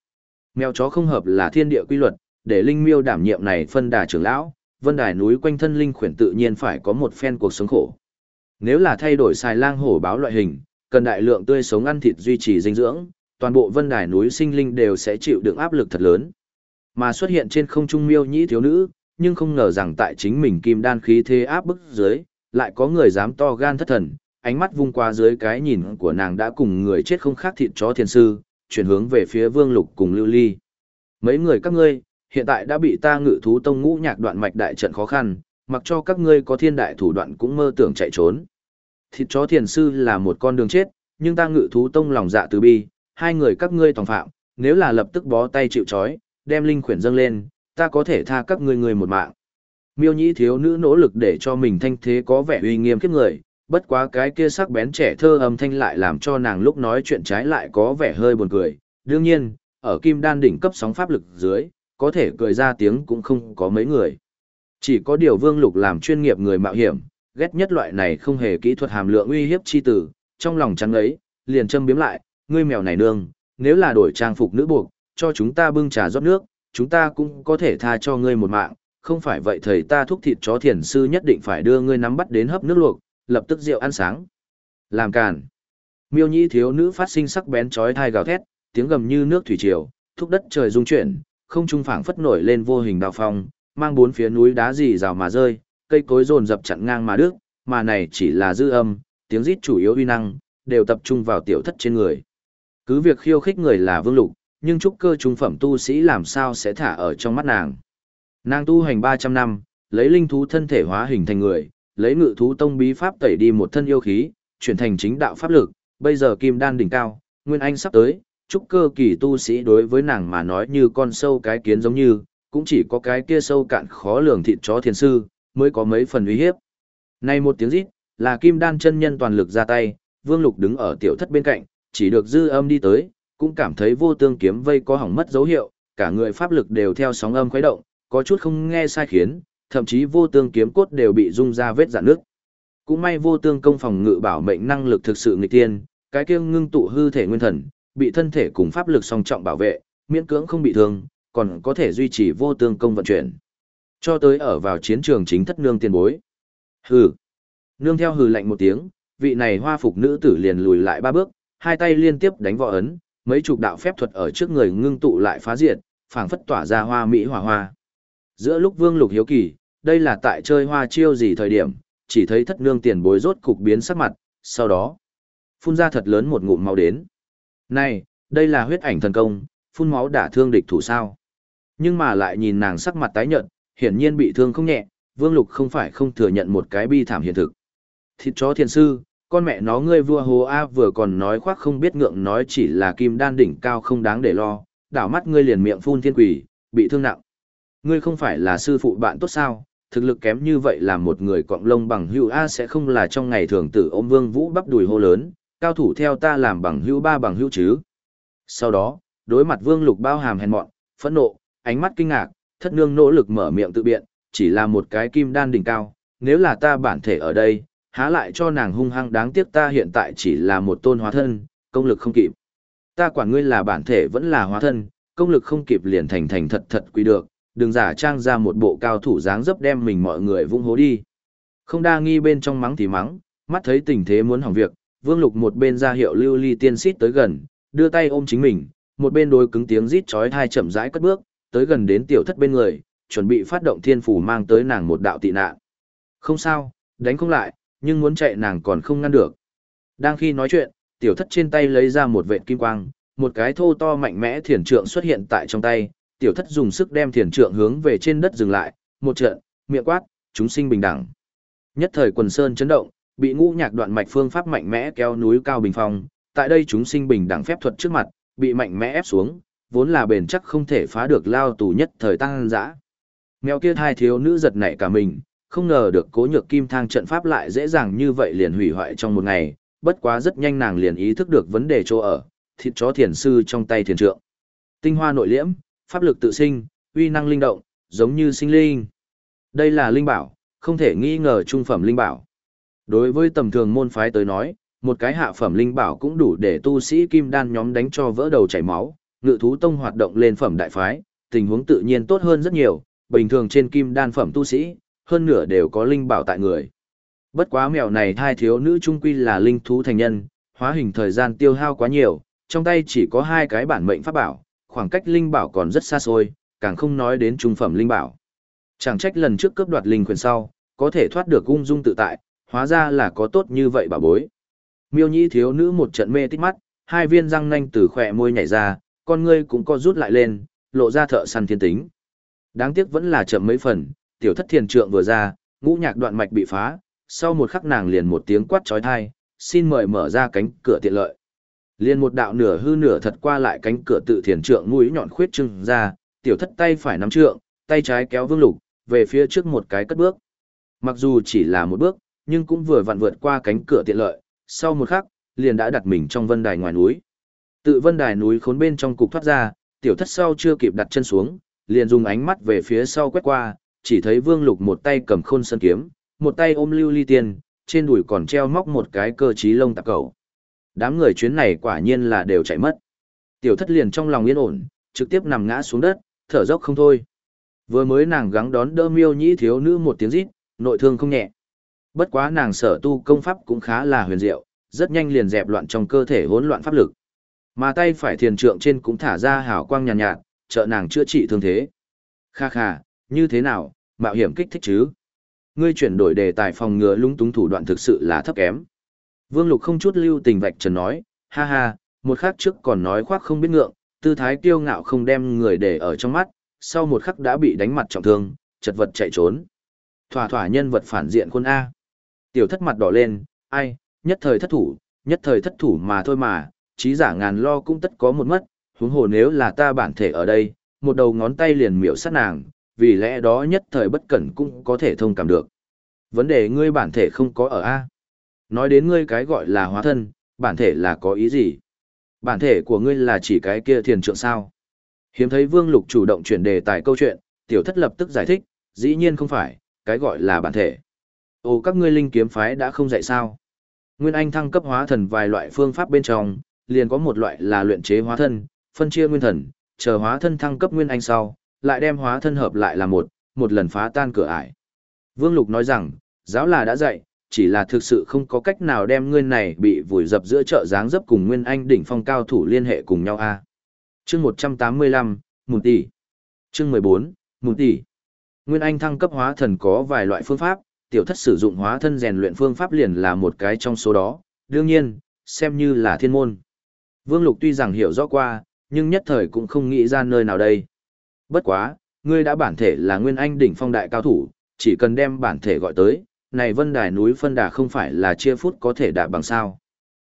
Speaker 1: Mèo chó không hợp là thiên địa quy luật, để linh miêu đảm nhiệm này phân đà trưởng lão, vân đài núi quanh thân linh khuyển tự nhiên phải có một phen cuộc sống khổ. Nếu là thay đổi xài lang hổ báo loại hình, cần đại lượng tươi sống ăn thịt duy trì dinh dưỡng, toàn bộ vân đài núi sinh linh đều sẽ chịu đựng áp lực thật lớn. Mà xuất hiện trên không trung miêu nhĩ thiếu nữ, nhưng không ngờ rằng tại chính mình kim đan khí thế áp bức dưới, lại có người dám to gan thất thần, ánh mắt vung qua dưới cái nhìn của nàng đã cùng người chết không khác thịt chó thiên sư, chuyển hướng về phía vương lục cùng lưu ly. Mấy người các ngươi, hiện tại đã bị ta ngự thú tông ngũ nhạc đoạn mạch đại trận khó khăn, mặc cho các ngươi có thiên đại thủ đoạn cũng mơ tưởng chạy trốn. Thịt chó thiền sư là một con đường chết, nhưng ta ngự thú tông lòng dạ từ bi, hai người các ngươi tòng phạm, nếu là lập tức bó tay chịu trói, đem linh khuyển dâng lên, ta có thể tha các ngươi người một mạng. Miêu nhĩ thiếu nữ nỗ lực để cho mình thanh thế có vẻ uy nghiêm kiếp người, bất quá cái kia sắc bén trẻ thơ âm thanh lại làm cho nàng lúc nói chuyện trái lại có vẻ hơi buồn cười. đương nhiên, ở kim đan đỉnh cấp sóng pháp lực dưới, có thể cười ra tiếng cũng không có mấy người. Chỉ có điều Vương Lục làm chuyên nghiệp người mạo hiểm, ghét nhất loại này không hề kỹ thuật hàm lượng uy hiếp chi tử, trong lòng trắng ấy, liền châm biếm lại, ngươi mèo này nương, nếu là đổi trang phục nữ buộc, cho chúng ta bưng trà rót nước, chúng ta cũng có thể tha cho ngươi một mạng, không phải vậy thầy ta thúc thịt chó thiền sư nhất định phải đưa ngươi nắm bắt đến hấp nước luộc, lập tức rượu ăn sáng. Làm càn. Miêu nhĩ thiếu nữ phát sinh sắc bén chói thai gào thét, tiếng gầm như nước thủy triều, thúc đất trời rung chuyển, không trung phảng phất nổi lên vô hình đào phong, mang bốn phía núi đá dì rào mà rơi, cây cối rồn dập chặn ngang mà đứt, mà này chỉ là dư âm, tiếng rít chủ yếu uy năng, đều tập trung vào tiểu thất trên người. Cứ việc khiêu khích người là vương lục, nhưng trúc cơ trung phẩm tu sĩ làm sao sẽ thả ở trong mắt nàng. Nàng tu hành 300 năm, lấy linh thú thân thể hóa hình thành người, lấy ngự thú tông bí pháp tẩy đi một thân yêu khí, chuyển thành chính đạo pháp lực, bây giờ kim đan đỉnh cao, nguyên anh sắp tới, trúc cơ kỳ tu sĩ đối với nàng mà nói như con sâu cái kiến giống như, cũng chỉ có cái kia sâu cạn khó lường thịt chó thiền sư, mới có mấy phần uy hiếp. Này một tiếng rít, là kim đan chân nhân toàn lực ra tay, vương lục đứng ở tiểu thất bên cạnh, chỉ được dư âm đi tới, cũng cảm thấy vô tương kiếm vây có hỏng mất dấu hiệu, cả người pháp lực đều theo sóng âm khuấy động, có chút không nghe sai khiến, thậm chí vô tương kiếm cốt đều bị rung ra vết rạn nước. Cũng may vô tương công phòng ngự bảo mệnh năng lực thực sự nghịch tiên, cái kia ngưng tụ hư thể nguyên thần, bị thân thể cùng pháp lực song trọng bảo vệ, miễn cưỡng không bị thương, còn có thể duy trì vô tương công vận chuyển. Cho tới ở vào chiến trường chính thất nương tiền bối. Hừ. Nương theo hừ lạnh một tiếng, vị này hoa phục nữ tử liền lùi lại ba bước, hai tay liên tiếp đánh võ ấn, mấy chục đạo phép thuật ở trước người ngưng tụ lại phá diệt, phảng phất tỏa ra hoa mỹ hỏa hoa. Giữa lúc Vương Lục hiếu kỳ, đây là tại chơi hoa chiêu gì thời điểm, chỉ thấy thất nương tiền bối rốt cục biến sắc mặt, sau đó phun ra thật lớn một ngụm máu đến. Này, đây là huyết ảnh thần công, phun máu đả thương địch thủ sao? Nhưng mà lại nhìn nàng sắc mặt tái nhợt, hiển nhiên bị thương không nhẹ, Vương Lục không phải không thừa nhận một cái bi thảm hiện thực. Thịt chó thiền sư, con mẹ nó ngươi vua hồ A vừa còn nói khoác không biết ngượng nói chỉ là kim đan đỉnh cao không đáng để lo, đảo mắt ngươi liền miệng phun thiên quỷ, bị thương nặng. Ngươi không phải là sư phụ bạn tốt sao, thực lực kém như vậy là một người cọng lông bằng hữu A sẽ không là trong ngày thường tử ôm vương vũ bắp đùi hô lớn, cao thủ theo ta làm bằng hữu ba bằng hữu chứ. Sau đó, đối mặt vương lục bao hàm hèn mọn, phẫn nộ, ánh mắt kinh ngạc, thất nương nỗ lực mở miệng tự biện, chỉ là một cái kim đan đỉnh cao, nếu là ta bản thể ở đây, há lại cho nàng hung hăng đáng tiếc ta hiện tại chỉ là một tôn hóa thân, công lực không kịp. Ta quản ngươi là bản thể vẫn là hóa thân, công lực không kịp liền thành thành thật thật quy được, đừng giả trang ra một bộ cao thủ dáng dấp đem mình mọi người vung hố đi. Không đa nghi bên trong mắng thì mắng, mắt thấy tình thế muốn hỏng việc, Vương Lục một bên ra hiệu lưu ly tiên xít tới gần, đưa tay ôm chính mình, một bên đối cứng tiếng rít chói tai chậm rãi cất bước, tới gần đến tiểu thất bên người, chuẩn bị phát động thiên phủ mang tới nàng một đạo tị nạn. Không sao, đánh không lại, nhưng muốn chạy nàng còn không ngăn được. Đang khi nói chuyện, tiểu thất trên tay lấy ra một vệt kim quang, một cái thô to mạnh mẽ thiền trượng xuất hiện tại trong tay, tiểu thất dùng sức đem thiền trượng hướng về trên đất dừng lại, một trận, miệng quát, chúng sinh bình đẳng. Nhất thời quần sơn chấn động, bị ngũ nhạc đoạn mạch phương pháp mạnh mẽ kéo núi cao bình phong, tại đây chúng sinh bình đẳng phép thuật trước mặt, bị mạnh mẽ ép xuống, vốn là bền chắc không thể phá được lao tù nhất thời tăng dã. Mèo kia hai thiếu nữ giật nảy cả mình, không ngờ được cố nhược kim thang trận pháp lại dễ dàng như vậy liền hủy hoại trong một ngày, bất quá rất nhanh nàng liền ý thức được vấn đề chỗ ở, thịt chó thiền sư trong tay thiền trượng. Tinh hoa nội liễm, pháp lực tự sinh, uy năng linh động, giống như sinh linh. Đây là linh bảo, không thể nghi ngờ trung phẩm linh bảo. Đối với tầm thường môn phái tới nói, một cái hạ phẩm linh bảo cũng đủ để tu sĩ kim đan nhóm đánh cho vỡ đầu chảy máu, ngự thú tông hoạt động lên phẩm đại phái, tình huống tự nhiên tốt hơn rất nhiều, bình thường trên kim đan phẩm tu sĩ, hơn nửa đều có linh bảo tại người. Bất quá mèo này thai thiếu nữ trung quy là linh thú thành nhân, hóa hình thời gian tiêu hao quá nhiều, trong tay chỉ có hai cái bản mệnh pháp bảo, khoảng cách linh bảo còn rất xa xôi, càng không nói đến trung phẩm linh bảo. Chẳng trách lần trước cướp đoạt linh quyền sau, có thể thoát được ung dung tự tại, hóa ra là có tốt như vậy bà bối. Miêu nhĩ thiếu nữ một trận mê tít mắt, hai viên răng nanh từ khỏe môi nhảy ra, con ngươi cũng co rút lại lên, lộ ra thợ săn thiên tính. Đáng tiếc vẫn là chậm mấy phần, tiểu thất thiền trượng vừa ra, ngũ nhạc đoạn mạch bị phá, sau một khắc nàng liền một tiếng quát trói thai, xin mời mở ra cánh cửa tiện lợi. Liền một đạo nửa hư nửa thật qua lại cánh cửa tự thiền trượng mũi nhọn khuyết trưng ra, tiểu thất tay phải nắm trượng, tay trái kéo vương lục, về phía trước một cái cất bước. Mặc dù chỉ là một bước, nhưng cũng vừa vặn vượt qua cánh cửa tiện lợi, sau một khắc, liền đã đặt mình trong vân đài ngoài núi. Tự vân đài núi khốn bên trong cục thoát ra, tiểu thất sau chưa kịp đặt chân xuống, liền dùng ánh mắt về phía sau quét qua, chỉ thấy vương lục một tay cầm khôn sân kiếm, một tay ôm lưu ly tiên, trên đùi còn treo móc một cái cơ trí lông tạc cầu. Đám người chuyến này quả nhiên là đều chạy mất. Tiểu thất liền trong lòng yên ổn, trực tiếp nằm ngã xuống đất, thở dốc không thôi. Vừa mới nàng gắng đón đỡ miêu nhĩ thiếu nữ một tiếng rít, nội thương không nhẹ. Bất quá nàng sở tu công pháp cũng khá là huyền diệu, rất nhanh liền dẹp loạn trong cơ thể hỗn loạn pháp lực. Mà tay phải thiền trượng trên cũng thả ra hào quang nhàn nhạt, nhạt, trợ nàng chữa trị thương thế. Kha kha, như thế nào, mạo hiểm kích thích chứ? Ngươi chuyển đổi đề tài phòng ngừa lung túng thủ đoạn thực sự là thấp kém. Vương Lục không chút lưu tình vạch trần nói, ha ha, một khắc trước còn nói khoác không biết ngượng, tư thái kiêu ngạo không đem người để ở trong mắt, sau một khắc đã bị đánh mặt trọng thương, chật vật chạy trốn. Thỏa thỏa nhân vật phản diện quân A. Tiểu thất mặt đỏ lên, ai, nhất thời thất thủ, nhất thời thất thủ mà thôi mà, trí giả ngàn lo cũng tất có một mất, huống hồ nếu là ta bản thể ở đây, một đầu ngón tay liền miểu sát nàng, vì lẽ đó nhất thời bất cẩn cũng có thể thông cảm được. Vấn đề ngươi bản thể không có ở A. Nói đến ngươi cái gọi là hóa thân, bản thể là có ý gì? Bản thể của ngươi là chỉ cái kia thiền trượng sao? Hiếm thấy Vương Lục chủ động chuyển đề tài câu chuyện, tiểu thất lập tức giải thích, dĩ nhiên không phải, cái gọi là bản thể. Ồ các ngươi linh kiếm phái đã không dạy sao? Nguyên Anh thăng cấp hóa thần vài loại phương pháp bên trong, liền có một loại là luyện chế hóa thân, phân chia nguyên thần, chờ hóa thân thăng cấp nguyên anh sau, lại đem hóa thân hợp lại là một, một lần phá tan cửa ải. Vương Lục nói rằng, giáo là đã dạy, chỉ là thực sự không có cách nào đem nguyên này bị vùi dập giữa chợ dáng dấp cùng nguyên anh đỉnh phong cao thủ liên hệ cùng nhau a. Chương 185, Mùn tỷ. Chương 14, Mùn tỷ. Nguyên anh thăng cấp hóa thần có vài loại phương pháp, tiểu thất sử dụng hóa thân rèn luyện phương pháp liền là một cái trong số đó, đương nhiên, xem như là thiên môn. Vương Lục tuy rằng hiểu rõ qua, nhưng nhất thời cũng không nghĩ ra nơi nào đây. Bất quá, ngươi đã bản thể là nguyên anh đỉnh phong đại cao thủ, chỉ cần đem bản thể gọi tới, này vân đài núi phân đà không phải là chia phút có thể đạp bằng sao.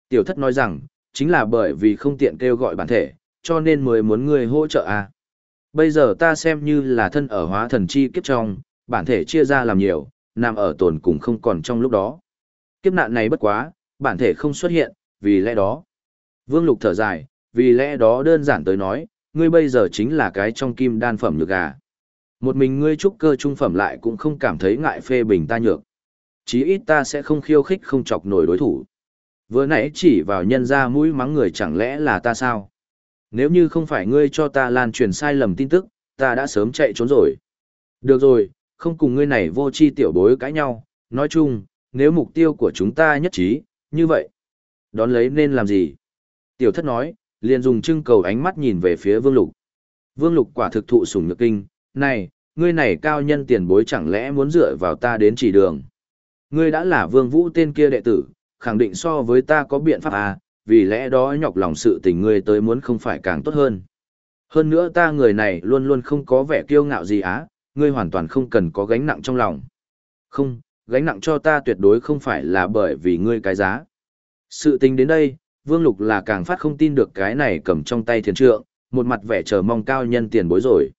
Speaker 1: Tiểu thất nói rằng, chính là bởi vì không tiện kêu gọi bản thể, cho nên mới muốn ngươi hỗ trợ à. Bây giờ ta xem như là thân ở hóa thần chi kiếp trong, bản thể chia ra làm nhiều, nằm ở tồn cùng không còn trong lúc đó. Kiếp nạn này bất quá, bản thể không xuất hiện, vì lẽ đó. Vương Lục thở dài, vì lẽ đó đơn giản tới nói, ngươi bây giờ chính là cái trong kim đan phẩm nhược gà. Một mình ngươi trúc cơ trung phẩm lại cũng không cảm thấy ngại phê bình ta nhược. Chí ít ta sẽ không khiêu khích không chọc nổi đối thủ. Vừa nãy chỉ vào nhân ra mũi mắng người chẳng lẽ là ta sao? Nếu như không phải ngươi cho ta lan truyền sai lầm tin tức, ta đã sớm chạy trốn rồi. Được rồi, không cùng ngươi này vô chi tiểu bối cãi nhau, nói chung, nếu mục tiêu của chúng ta nhất trí, như vậy, đón lấy nên làm gì? Tiểu thất nói, liền dùng trưng cầu ánh mắt nhìn về phía vương lục. Vương lục quả thực thụ sủng nhược kinh, này, ngươi này cao nhân tiền bối chẳng lẽ muốn dựa vào ta đến chỉ đường. Ngươi đã là vương vũ tên kia đệ tử, khẳng định so với ta có biện pháp à, vì lẽ đó nhọc lòng sự tình ngươi tới muốn không phải càng tốt hơn. Hơn nữa ta người này luôn luôn không có vẻ kiêu ngạo gì á, ngươi hoàn toàn không cần có gánh nặng trong lòng. Không, gánh nặng cho ta tuyệt đối không phải là bởi vì ngươi cái giá. Sự tình đến đây, Vương Lục là càng phát không tin được cái này cầm trong tay thiền trượng, một mặt vẻ chờ mong cao nhân tiền bối rồi.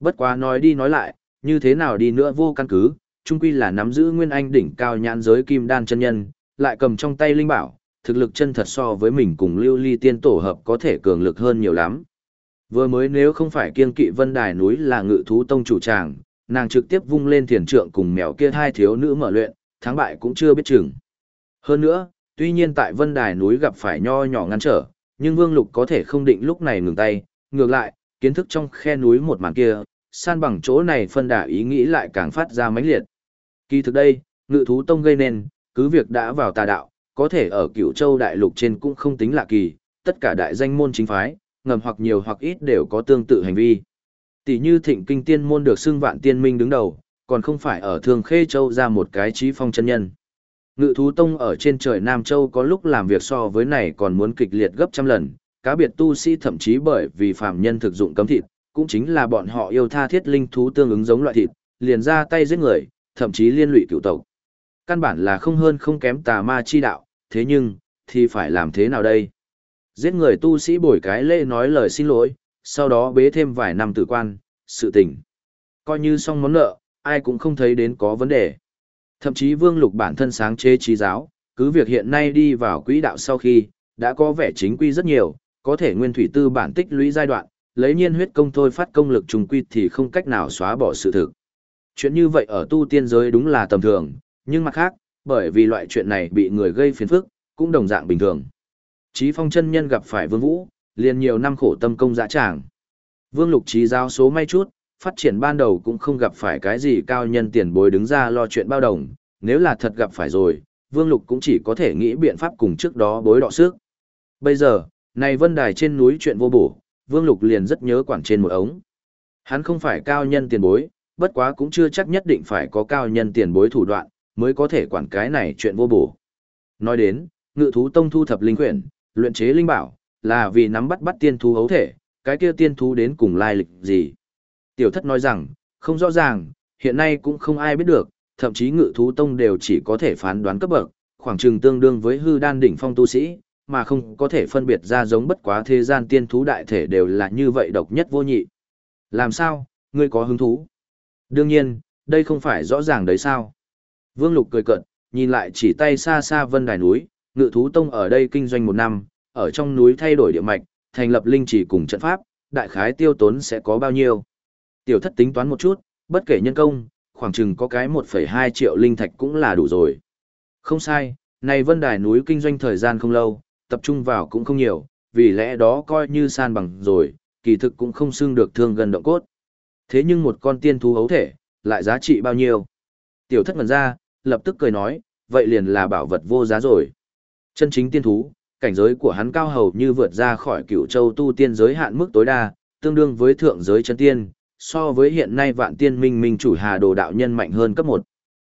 Speaker 1: Bất quá nói đi nói lại, như thế nào đi nữa vô căn cứ, chung quy là nắm giữ nguyên anh đỉnh cao nhãn giới kim đan chân nhân, lại cầm trong tay linh bảo, thực lực chân thật so với mình cùng lưu ly tiên tổ hợp có thể cường lực hơn nhiều lắm. Vừa mới nếu không phải kiên kỵ vân đài núi là ngự thú tông chủ tràng, nàng trực tiếp vung lên thiền trượng cùng mèo kia hai thiếu nữ mở luyện, thắng bại cũng chưa biết chừng. Hơn nữa, tuy nhiên tại vân đài núi gặp phải nho nhỏ ngăn trở, nhưng vương lục có thể không định lúc này ngừng tay, ngược lại, kiến thức trong khe núi một màn kia, san bằng chỗ này phân đà ý nghĩ lại càng phát ra mãnh liệt. Kỳ thực đây, ngự thú tông gây nên, cứ việc đã vào tà đạo, có thể ở cửu châu đại lục trên cũng không tính lạ kỳ, tất cả đại danh môn chính phái, ngầm hoặc nhiều hoặc ít đều có tương tự hành vi. Tỷ như thịnh kinh tiên môn được xưng vạn tiên minh đứng đầu, còn không phải ở thường khê châu ra một cái trí phong chân nhân. Ngự thú tông ở trên trời Nam Châu có lúc làm việc so với này còn muốn kịch liệt gấp trăm lần, cá biệt tu sĩ thậm chí bởi vì phàm nhân thực dụng cấm thịt, cũng chính là bọn họ yêu tha thiết linh thú tương ứng giống loại thịt, liền ra tay giết người, thậm chí liên lụy cựu tộc. Căn bản là không hơn không kém tà ma chi đạo, thế nhưng, thì phải làm thế nào đây? Giết người tu sĩ bồi cái lễ nói lời xin lỗi, sau đó bế thêm vài năm tử quan, sự tình. Coi như xong món nợ, ai cũng không thấy đến có vấn đề. Thậm chí Vương Lục bản thân sáng chế trí giáo, cứ việc hiện nay đi vào quỹ đạo sau khi, đã có vẻ chính quy rất nhiều, có thể nguyên thủy tư bản tích lũy giai đoạn, lấy nhiên huyết công thôi phát công lực trùng quy thì không cách nào xóa bỏ sự thực. Chuyện như vậy ở tu tiên giới đúng là tầm thường, nhưng mặt khác, bởi vì loại chuyện này bị người gây phiền phức, cũng đồng dạng bình thường. Chí phong chân nhân gặp phải vương vũ, liền nhiều năm khổ tâm công dã tràng. Vương lục trí giáo số may chút, phát triển ban đầu cũng không gặp phải cái gì cao nhân tiền bối đứng ra lo chuyện bao đồng, nếu là thật gặp phải rồi, vương lục cũng chỉ có thể nghĩ biện pháp cùng trước đó bối đọ sức. Bây giờ, này vân đài trên núi chuyện vô bổ, vương lục liền rất nhớ quản trên một ống. Hắn không phải cao nhân tiền bối, bất quá cũng chưa chắc nhất định phải có cao nhân tiền bối thủ đoạn, mới có thể quản cái này chuyện vô bổ. Nói đến, ngự thú tông thu thập linh quyển, luyện chế linh bảo, là vì nắm bắt bắt tiên thú hấu thể, cái kia tiên thú đến cùng lai lịch gì. Tiểu thất nói rằng, không rõ ràng, hiện nay cũng không ai biết được, thậm chí ngự thú tông đều chỉ có thể phán đoán cấp bậc, khoảng chừng tương đương với hư đan đỉnh phong tu sĩ, mà không có thể phân biệt ra giống bất quá thế gian tiên thú đại thể đều là như vậy độc nhất vô nhị. Làm sao, ngươi có hứng thú? Đương nhiên, đây không phải rõ ràng đấy sao? Vương Lục cười cợt, nhìn lại chỉ tay xa xa vân đài núi, ngự thú tông ở đây kinh doanh một năm, ở trong núi thay đổi địa mạch, thành lập linh chỉ cùng trận pháp, đại khái tiêu tốn sẽ có bao nhiêu. Tiểu thất tính toán một chút, bất kể nhân công, khoảng chừng có cái 1,2 triệu linh thạch cũng là đủ rồi. Không sai, này vân đài núi kinh doanh thời gian không lâu, tập trung vào cũng không nhiều, vì lẽ đó coi như san bằng rồi, kỳ thực cũng không xưng được thương gần động cốt. Thế nhưng một con tiên thú hấu thể, lại giá trị bao nhiêu? Tiểu thất ngần ra, lập tức cười nói, vậy liền là bảo vật vô giá rồi. Chân chính tiên thú, cảnh giới của hắn cao hầu như vượt ra khỏi cửu châu tu tiên giới hạn mức tối đa, tương đương với thượng giới chân tiên, so với hiện nay vạn tiên minh minh chủ hà đồ đạo nhân mạnh hơn cấp một.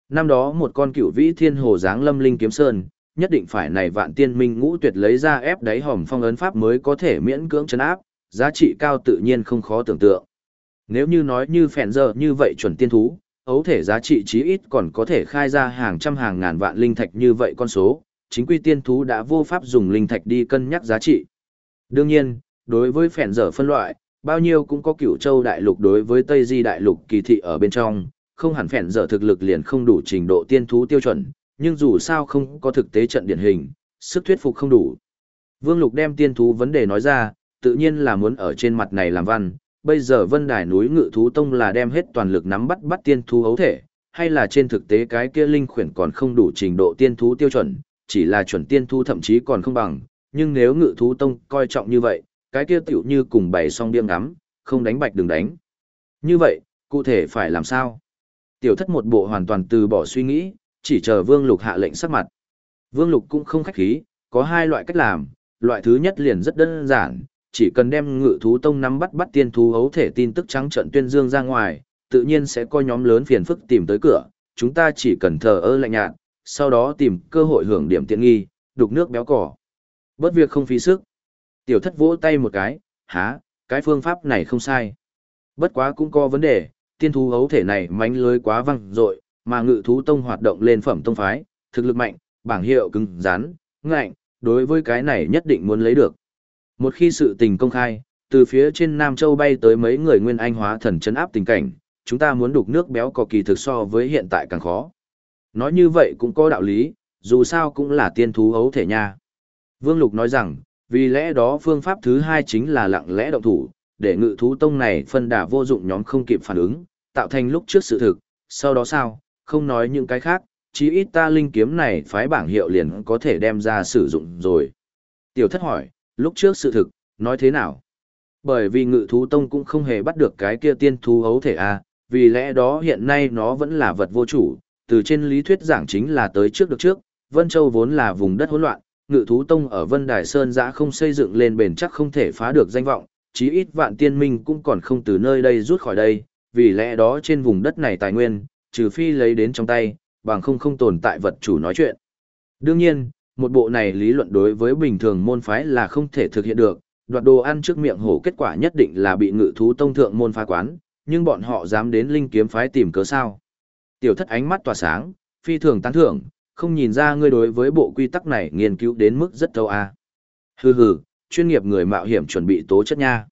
Speaker 1: Năm đó một con cựu vĩ thiên hồ dáng lâm linh kiếm sơn, nhất định phải này vạn tiên minh ngũ tuyệt lấy ra ép đáy hòm phong ấn pháp mới có thể miễn cưỡng chấn áp, giá trị cao tự nhiên không khó tưởng tượng. Nếu như nói như phèn giờ như vậy chuẩn tiên thú, ấu thể giá trị chí ít còn có thể khai ra hàng trăm hàng ngàn vạn linh thạch như vậy con số, chính quy tiên thú đã vô pháp dùng linh thạch đi cân nhắc giá trị. Đương nhiên, đối với phèn dở phân loại, bao nhiêu cũng có cửu châu đại lục đối với Tây Di đại lục kỳ thị ở bên trong, không hẳn phèn dở thực lực liền không đủ trình độ tiên thú tiêu chuẩn, nhưng dù sao không có thực tế trận điển hình, sức thuyết phục không đủ. Vương Lục đem tiên thú vấn đề nói ra, tự nhiên là muốn ở trên mặt này làm văn, bây giờ vân đài núi ngự thú tông là đem hết toàn lực nắm bắt bắt tiên thú hấu thể, hay là trên thực tế cái kia linh khuyển còn không đủ trình độ tiên thú tiêu chuẩn, chỉ là chuẩn tiên thú thậm chí còn không bằng, nhưng nếu ngự thú tông coi trọng như vậy, cái kia tiểu như cùng bày song biêm ngắm, không đánh bạch đừng đánh. Như vậy, cụ thể phải làm sao? Tiểu thất một bộ hoàn toàn từ bỏ suy nghĩ, chỉ chờ Vương Lục hạ lệnh sắc mặt. Vương Lục cũng không khách khí, có hai loại cách làm, loại thứ nhất liền rất đơn giản, chỉ cần đem ngự thú tông nắm bắt bắt tiên thú hấu thể tin tức trắng trận tuyên dương ra ngoài, tự nhiên sẽ có nhóm lớn phiền phức tìm tới cửa, chúng ta chỉ cần thờ ơ lạnh nhạt, sau đó tìm cơ hội hưởng điểm tiện nghi, đục nước béo cỏ. bất việc không phí sức. Tiểu thất vỗ tay một cái, há, cái phương pháp này không sai. Bất quá cũng có vấn đề, tiên thú hấu thể này mánh lưới quá văng rội, mà ngự thú tông hoạt động lên phẩm tông phái, thực lực mạnh, bảng hiệu cứng rắn, ngạnh, đối với cái này nhất định muốn lấy được. Một khi sự tình công khai, từ phía trên Nam Châu bay tới mấy người nguyên anh hóa thần chấn áp tình cảnh, chúng ta muốn đục nước béo có kỳ thực so với hiện tại càng khó. Nói như vậy cũng có đạo lý, dù sao cũng là tiên thú hấu thể nha. Vương Lục nói rằng, vì lẽ đó phương pháp thứ hai chính là lặng lẽ động thủ, để ngự thú tông này phân đà vô dụng nhóm không kịp phản ứng, tạo thành lúc trước sự thực, sau đó sao, không nói những cái khác, chí ít ta linh kiếm này phái bảng hiệu liền có thể đem ra sử dụng rồi. Tiểu thất hỏi, lúc trước sự thực, nói thế nào? Bởi vì ngự thú tông cũng không hề bắt được cái kia tiên thú hấu thể a, à, vì lẽ đó hiện nay nó vẫn là vật vô chủ, từ trên lý thuyết giảng chính là tới trước được trước, Vân Châu vốn là vùng đất hỗn loạn, ngự thú tông ở Vân Đài Sơn giã không xây dựng lên bền chắc không thể phá được danh vọng, chí ít vạn tiên minh cũng còn không từ nơi đây rút khỏi đây, vì lẽ đó trên vùng đất này tài nguyên, trừ phi lấy đến trong tay, bằng không không tồn tại vật chủ nói chuyện. Đương nhiên, một bộ này lý luận đối với bình thường môn phái là không thể thực hiện được, đoạt đồ ăn trước miệng hổ kết quả nhất định là bị ngự thú tông thượng môn phá quán, nhưng bọn họ dám đến linh kiếm phái tìm cớ sao. Tiểu thất ánh mắt tỏa sáng, phi thường tán thưởng, không nhìn ra ngươi đối với bộ quy tắc này nghiên cứu đến mức rất thâu à? Hừ hừ, chuyên nghiệp người mạo hiểm chuẩn bị tố chất nha.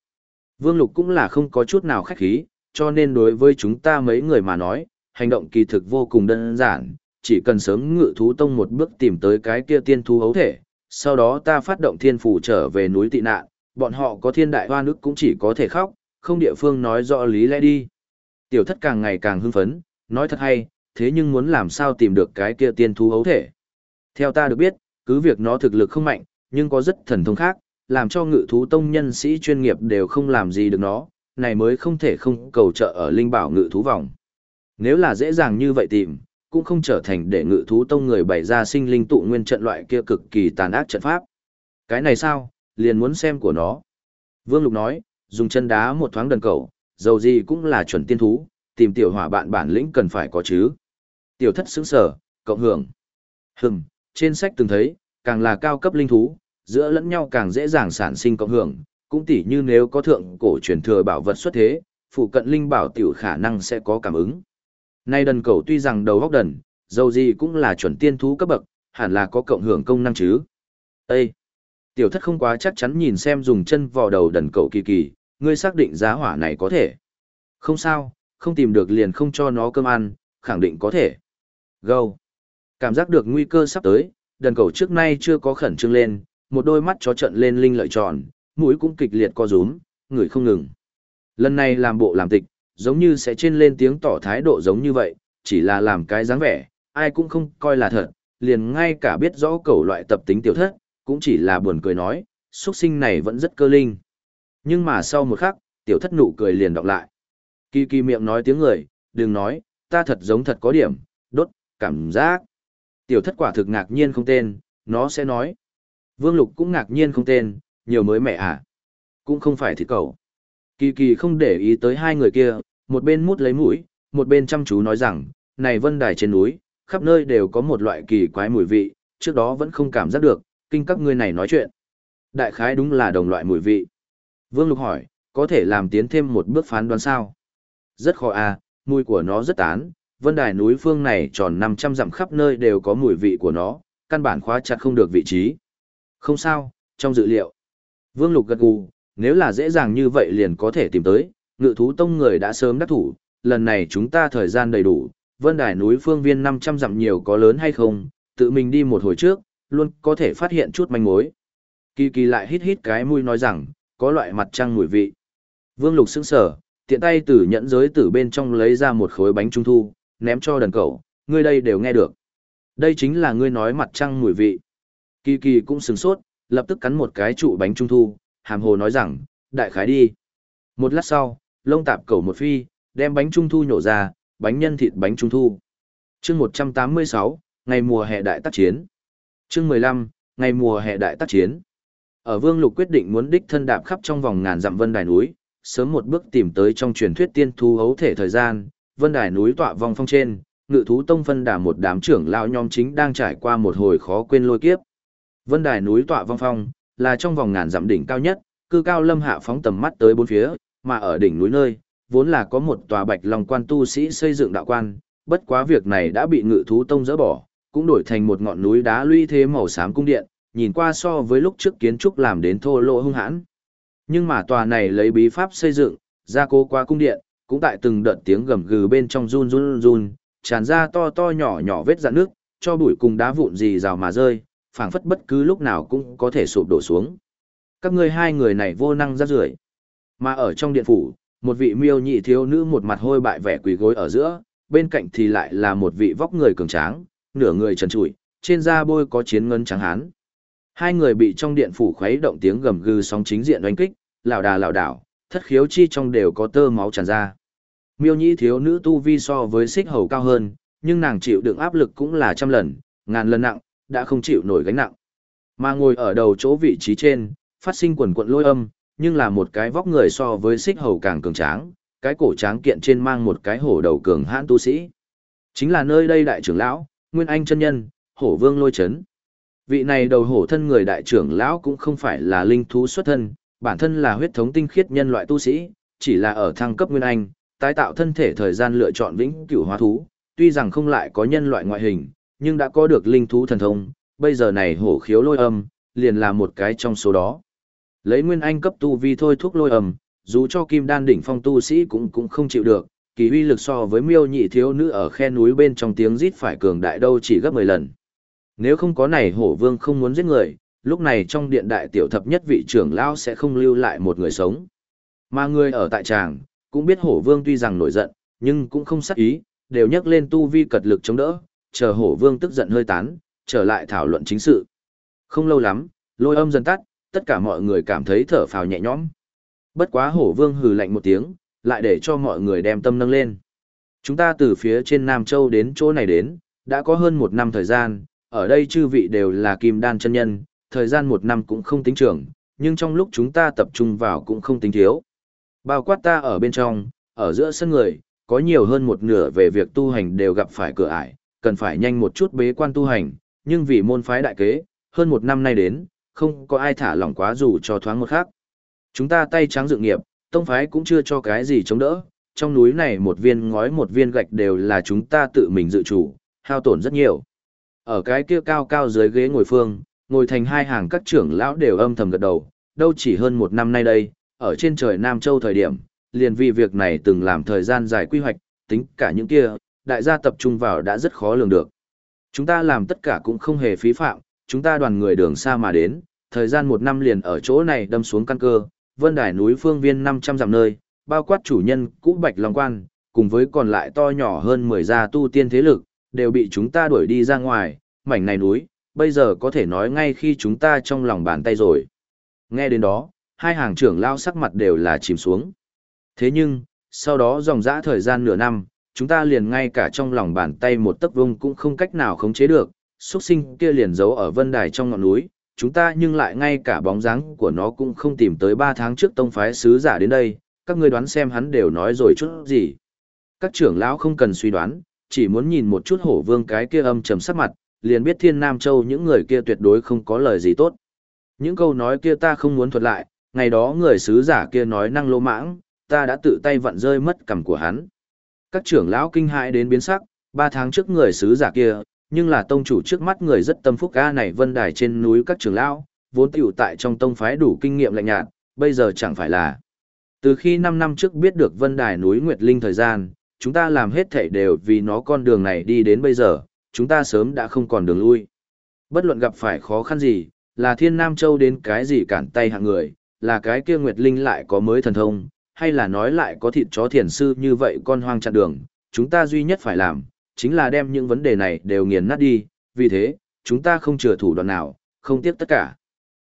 Speaker 1: Vương Lục cũng là không có chút nào khách khí, cho nên đối với chúng ta mấy người mà nói, hành động kỳ thực vô cùng đơn giản, chỉ cần sớm ngự thú tông một bước tìm tới cái kia tiên thú hấu thể, sau đó ta phát động thiên phủ trở về núi tị nạn, bọn họ có thiên đại hoa nước cũng chỉ có thể khóc, không địa phương nói rõ lý lẽ đi. Tiểu thất càng ngày càng hưng phấn, nói thật hay, thế nhưng muốn làm sao tìm được cái kia tiên thú hấu thể. Theo ta được biết, cứ việc nó thực lực không mạnh, nhưng có rất thần thông khác, làm cho ngự thú tông nhân sĩ chuyên nghiệp đều không làm gì được nó, này mới không thể không cầu trợ ở linh bảo ngự thú vòng. Nếu là dễ dàng như vậy tìm, cũng không trở thành để ngự thú tông người bày ra sinh linh tụ nguyên trận loại kia cực kỳ tàn ác trận pháp. Cái này sao, liền muốn xem của nó. Vương Lục nói, dùng chân đá một thoáng đần cầu, dầu gì cũng là chuẩn tiên thú, tìm tiểu hỏa bạn bản lĩnh cần phải có chứ. Tiểu thất xứng sở, cộng hưởng. Hừm, trên sách từng thấy, càng là cao cấp linh thú, giữa lẫn nhau càng dễ dàng sản sinh cộng hưởng, cũng tỉ như nếu có thượng cổ truyền thừa bảo vật xuất thế, phụ cận linh bảo tiểu khả năng sẽ có cảm ứng. Nay đần cầu tuy rằng đầu góc đần, dầu gì cũng là chuẩn tiên thú cấp bậc, hẳn là có cộng hưởng công năng chứ. Ê! Tiểu thất không quá chắc chắn nhìn xem dùng chân vò đầu đần cầu kỳ kỳ, ngươi xác định giá hỏa này có thể. Không sao, không tìm được liền không cho nó cơm ăn, khẳng định có thể. Gâu! Cảm giác được nguy cơ sắp tới, đần cầu trước nay chưa có khẩn trương lên, một đôi mắt chó trận lên linh lợi tròn, mũi cũng kịch liệt co rúm, người không ngừng. Lần này làm bộ làm tịch, giống như sẽ trên lên tiếng tỏ thái độ giống như vậy, chỉ là làm cái dáng vẻ, ai cũng không coi là thật, liền ngay cả biết rõ cầu loại tập tính tiểu thất, cũng chỉ là buồn cười nói, xuất sinh này vẫn rất cơ linh. Nhưng mà sau một khắc, tiểu thất nụ cười liền đọc lại. Kỳ kỳ miệng nói tiếng người, đừng nói, ta thật giống thật có điểm, đốt, cảm giác. Tiểu thất quả thực ngạc nhiên không tên, nó sẽ nói. Vương Lục cũng ngạc nhiên không tên, nhiều mới mẹ à. Cũng không phải thịt cầu. Kỳ kỳ không để ý tới hai người kia, một bên mút lấy mũi, một bên chăm chú nói rằng, này vân đài trên núi, khắp nơi đều có một loại kỳ quái mùi vị, trước đó vẫn không cảm giác được, kinh các ngươi này nói chuyện. Đại khái đúng là đồng loại mùi vị. Vương Lục hỏi, có thể làm tiến thêm một bước phán đoán sao? Rất khó à, mùi của nó rất tán, vân đài núi phương này tròn 500 dặm khắp nơi đều có mùi vị của nó, căn bản khóa chặt không được vị trí. Không sao, trong dự liệu. Vương Lục gật gù, nếu là dễ dàng như vậy liền có thể tìm tới, ngự thú tông người đã sớm đắc thủ, lần này chúng ta thời gian đầy đủ, vân đài núi phương viên 500 dặm nhiều có lớn hay không, tự mình đi một hồi trước, luôn có thể phát hiện chút manh mối. Kỳ kỳ lại hít hít cái mũi nói rằng, có loại mặt trăng mùi vị. Vương Lục sững sờ, tiện tay từ nhẫn giới từ bên trong lấy ra một khối bánh trung thu, ném cho đần cậu, ngươi đây đều nghe được. Đây chính là ngươi nói mặt trăng mùi vị. Kỳ kỳ cũng sừng sốt, lập tức cắn một cái trụ bánh trung thu, hàm hồ nói rằng, đại khái đi. Một lát sau, lông tạp cầu một phi, đem bánh trung thu nhổ ra, bánh nhân thịt bánh trung thu. chương 186, ngày mùa hè đại tác chiến. chương 15, ngày mùa hè đại tác chiến. Ở Vương Lục quyết định muốn đích thân đạp khắp trong vòng ngàn dặm vân đài núi, sớm một bước tìm tới trong truyền thuyết tiên thu hấu thể thời gian, vân đài núi tọa vòng phong trên, ngự thú tông phân đà một đám trưởng lão nhóm chính đang trải qua một hồi khó quên lôi kiếp. Vân đài núi tọa vong phong, là trong vòng ngàn dặm đỉnh cao nhất, cư cao lâm hạ phóng tầm mắt tới bốn phía, mà ở đỉnh núi nơi, vốn là có một tòa bạch long quan tu sĩ xây dựng đạo quan, bất quá việc này đã bị ngự thú tông dỡ bỏ, cũng đổi thành một ngọn núi đá lũy thế màu xám cung điện, nhìn qua so với lúc trước kiến trúc làm đến thô lỗ hung hãn. Nhưng mà tòa này lấy bí pháp xây dựng, gia cố qua cung điện, cũng tại từng đợt tiếng gầm gừ bên trong run run run, tràn ra to to nhỏ nhỏ vết dạn nước, cho bụi cùng đá vụn gì rào mà rơi, phảng phất bất cứ lúc nào cũng có thể sụp đổ xuống. Các ngươi hai người này vô năng ra rưởi. Mà ở trong điện phủ, một vị miêu nhị thiếu nữ một mặt hôi bại vẻ quỳ gối ở giữa, bên cạnh thì lại là một vị vóc người cường tráng, nửa người trần trụi, trên da bôi có chiến ngân trắng hán. Hai người bị trong điện phủ khuấy động tiếng gầm gừ sóng chính diện đánh kích, lảo đà lảo đảo, thất khiếu chi trong đều có tơ máu tràn ra. Miêu nhị thiếu nữ tu vi so với xích hầu cao hơn, nhưng nàng chịu đựng áp lực cũng là trăm lần, ngàn lần nặng, đã không chịu nổi gánh nặng. Mà ngồi ở đầu chỗ vị trí trên, phát sinh quần quận lôi âm, nhưng là một cái vóc người so với xích hầu càng cường tráng, cái cổ tráng kiện trên mang một cái hổ đầu cường hãn tu sĩ. Chính là nơi đây đại trưởng lão, Nguyên Anh chân nhân, hổ vương lôi chấn. Vị này đầu hổ thân người đại trưởng lão cũng không phải là linh thú xuất thân, bản thân là huyết thống tinh khiết nhân loại tu sĩ, chỉ là ở thăng cấp Nguyên Anh, tái tạo thân thể thời gian lựa chọn vĩnh cửu hóa thú, tuy rằng không lại có nhân loại ngoại hình, nhưng đã có được linh thú thần thông, bây giờ này hổ khiếu lôi âm, liền là một cái trong số đó. Lấy nguyên anh cấp tu vi thôi thuốc lôi âm, dù cho kim đan đỉnh phong tu sĩ cũng cũng không chịu được, kỳ uy lực so với miêu nhị thiếu nữ ở khe núi bên trong tiếng rít phải cường đại đâu chỉ gấp 10 lần. Nếu không có này hổ vương không muốn giết người, lúc này trong điện đại tiểu thập nhất vị trưởng lão sẽ không lưu lại một người sống. Mà người ở tại tràng, cũng biết hổ vương tuy rằng nổi giận, nhưng cũng không sắc ý, đều nhắc lên tu vi cật lực chống đỡ, chờ hổ vương tức giận hơi tán, trở lại thảo luận chính sự. Không lâu lắm, lôi âm dần tắt, tất cả mọi người cảm thấy thở phào nhẹ nhõm. Bất quá hổ vương hừ lạnh một tiếng, lại để cho mọi người đem tâm nâng lên. Chúng ta từ phía trên Nam Châu đến chỗ này đến, đã có hơn một năm thời gian, ở đây chư vị đều là kim đan chân nhân, thời gian một năm cũng không tính trưởng, nhưng trong lúc chúng ta tập trung vào cũng không tính thiếu. Bao quát ta ở bên trong, ở giữa sân người, có nhiều hơn một nửa về việc tu hành đều gặp phải cửa ải, cần phải nhanh một chút bế quan tu hành, nhưng vì môn phái đại kế, hơn một năm nay đến, không có ai thả lỏng quá dù cho thoáng một khác. Chúng ta tay trắng dự nghiệp, tông phái cũng chưa cho cái gì chống đỡ, trong núi này một viên ngói một viên gạch đều là chúng ta tự mình dự chủ, hao tổn rất nhiều. Ở cái kia cao cao dưới ghế ngồi phương, ngồi thành hai hàng các trưởng lão đều âm thầm gật đầu, đâu chỉ hơn một năm nay đây, ở trên trời Nam Châu thời điểm, liền vì việc này từng làm thời gian dài quy hoạch, tính cả những kia, đại gia tập trung vào đã rất khó lường được. Chúng ta làm tất cả cũng không hề phí phạm, chúng ta đoàn người đường xa mà đến, thời gian một năm liền ở chỗ này đâm xuống căn cơ, vân đài núi phương viên 500 dặm nơi, bao quát chủ nhân cũ Bạch Long Quan, cùng với còn lại to nhỏ hơn 10 gia tu tiên thế lực, đều bị chúng ta đuổi đi ra ngoài, mảnh này núi, bây giờ có thể nói ngay khi chúng ta trong lòng bàn tay rồi. Nghe đến đó, hai hàng trưởng lao sắc mặt đều là chìm xuống. Thế nhưng, sau đó dòng dã thời gian nửa năm, chúng ta liền ngay cả trong lòng bàn tay một tấc vung cũng không cách nào khống chế được, xuất sinh kia liền giấu ở vân đài trong ngọn núi, chúng ta nhưng lại ngay cả bóng dáng của nó cũng không tìm tới ba tháng trước tông phái sứ giả đến đây, các ngươi đoán xem hắn đều nói rồi chút gì. Các trưởng lão không cần suy đoán, chỉ muốn nhìn một chút hổ vương cái kia âm trầm sắc mặt, liền biết thiên nam châu những người kia tuyệt đối không có lời gì tốt. Những câu nói kia ta không muốn thuật lại, ngày đó người sứ giả kia nói năng lô mãng, ta đã tự tay vặn rơi mất cầm của hắn. Các trưởng lão kinh hãi đến biến sắc, ba tháng trước người sứ giả kia, nhưng là tông chủ trước mắt người rất tâm phúc ca này vân đài trên núi các trưởng lão, vốn tiểu tại trong tông phái đủ kinh nghiệm lạnh nhạt, bây giờ chẳng phải là. Từ khi 5 năm trước biết được vân đài núi Nguyệt Linh thời gian, chúng ta làm hết thảy đều vì nó con đường này đi đến bây giờ, chúng ta sớm đã không còn đường lui. Bất luận gặp phải khó khăn gì, là thiên nam châu đến cái gì cản tay hạng người, là cái kia Nguyệt Linh lại có mới thần thông, hay là nói lại có thịt chó thiền sư như vậy con hoang chặn đường, chúng ta duy nhất phải làm, chính là đem những vấn đề này đều nghiền nát đi, vì thế, chúng ta không chừa thủ đoạn nào, không tiếc tất cả.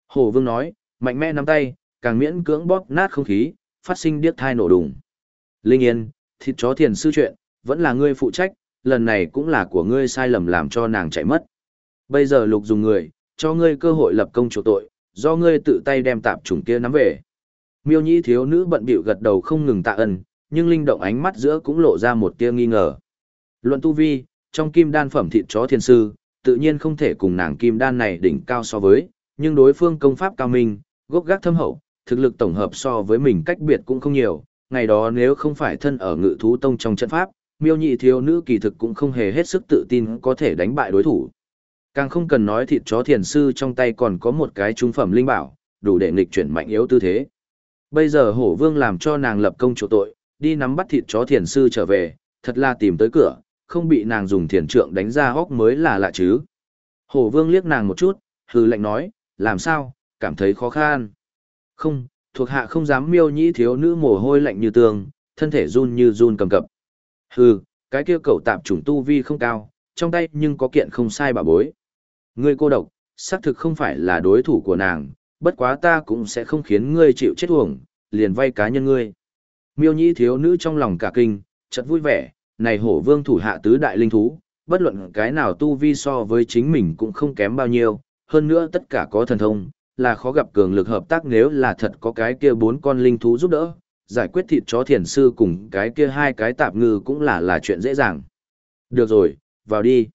Speaker 1: Hồ Vương nói, mạnh mẽ nắm tay, càng miễn cưỡng bóp nát không khí, phát sinh điếc thai nổ đùng. Linh Yên, thịt chó thiền sư chuyện, vẫn là ngươi phụ trách, lần này cũng là của ngươi sai lầm làm cho nàng chạy mất. Bây giờ lục dùng người, cho ngươi cơ hội lập công chỗ tội, do ngươi tự tay đem tạp chủng kia nắm về. Miêu nhĩ thiếu nữ bận bịu gật đầu không ngừng tạ ân, nhưng linh động ánh mắt giữa cũng lộ ra một tia nghi ngờ. Luận tu vi, trong kim đan phẩm thịt chó thiên sư, tự nhiên không thể cùng nàng kim đan này đỉnh cao so với, nhưng đối phương công pháp cao minh, gốc gác thâm hậu, thực lực tổng hợp so với mình cách biệt cũng không nhiều, ngày đó nếu không phải thân ở ngự thú tông trong trận pháp, miêu nhị thiếu nữ kỳ thực cũng không hề hết sức tự tin có thể đánh bại đối thủ. Càng không cần nói thịt chó thiền sư trong tay còn có một cái trung phẩm linh bảo, đủ để nghịch chuyển mạnh yếu tư thế. Bây giờ hổ vương làm cho nàng lập công chỗ tội, đi nắm bắt thịt chó thiền sư trở về, thật là tìm tới cửa, không bị nàng dùng thiền trượng đánh ra hốc mới là lạ chứ. Hổ vương liếc nàng một chút, hừ lạnh nói, làm sao, cảm thấy khó khăn. Không, thuộc hạ không dám miêu nhĩ thiếu nữ mồ hôi lạnh như tường, thân thể run như run cầm cập. Hừ, cái kia cậu tạp chủng tu vi không cao, trong tay nhưng có kiện không sai bà bối. Ngươi cô độc, xác thực không phải là đối thủ của nàng, bất quá ta cũng sẽ không khiến ngươi chịu chết uổng, liền vay cá nhân ngươi. Miêu nhĩ thiếu nữ trong lòng cả kinh, chợt vui vẻ, này hổ vương thủ hạ tứ đại linh thú, bất luận cái nào tu vi so với chính mình cũng không kém bao nhiêu, hơn nữa tất cả có thần thông, là khó gặp cường lực hợp tác nếu là thật có cái kia bốn con linh thú giúp đỡ, giải quyết thịt chó thiền sư cùng cái kia hai cái tạp ngư cũng là là chuyện dễ dàng. Được rồi, vào đi.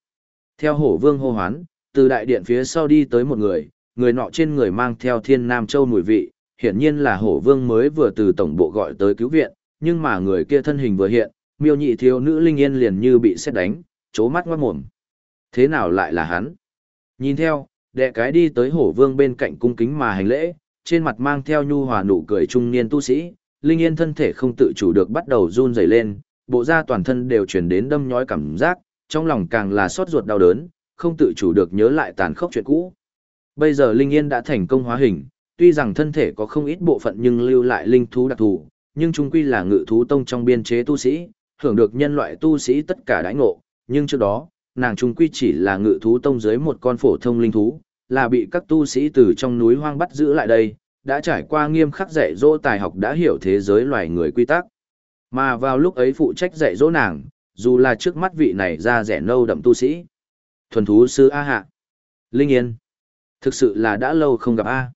Speaker 1: Theo hổ vương hô hoán, từ đại điện phía sau đi tới một người, người nọ trên người mang theo thiên nam châu mùi vị, hiển nhiên là hổ vương mới vừa từ tổng bộ gọi tới cứu viện, nhưng mà người kia thân hình vừa hiện, miêu nhị thiếu nữ linh yên liền như bị xét đánh, chố mắt ngoát mồm. Thế nào lại là hắn? Nhìn theo, đệ cái đi tới hổ vương bên cạnh cung kính mà hành lễ, trên mặt mang theo nhu hòa nụ cười trung niên tu sĩ, linh yên thân thể không tự chủ được bắt đầu run rẩy lên, bộ da toàn thân đều chuyển đến đâm nhói cảm giác, trong lòng càng là xót ruột đau đớn, không tự chủ được nhớ lại tàn khốc chuyện cũ. Bây giờ Linh Yên đã thành công hóa hình, tuy rằng thân thể có không ít bộ phận nhưng lưu lại linh thú đặc thù, nhưng chung quy là ngự thú tông trong biên chế tu sĩ, hưởng được nhân loại tu sĩ tất cả đãi ngộ, nhưng trước đó, nàng chung quy chỉ là ngự thú tông dưới một con phổ thông linh thú, là bị các tu sĩ từ trong núi hoang bắt giữ lại đây, đã trải qua nghiêm khắc dạy dỗ tài học đã hiểu thế giới loài người quy tắc. Mà vào lúc ấy phụ trách dạy dỗ nàng, dù là trước mắt vị này ra rẻ nâu đậm tu sĩ. Thuần thú sư A Hạ. Linh Yên. Thực sự là đã lâu không gặp A.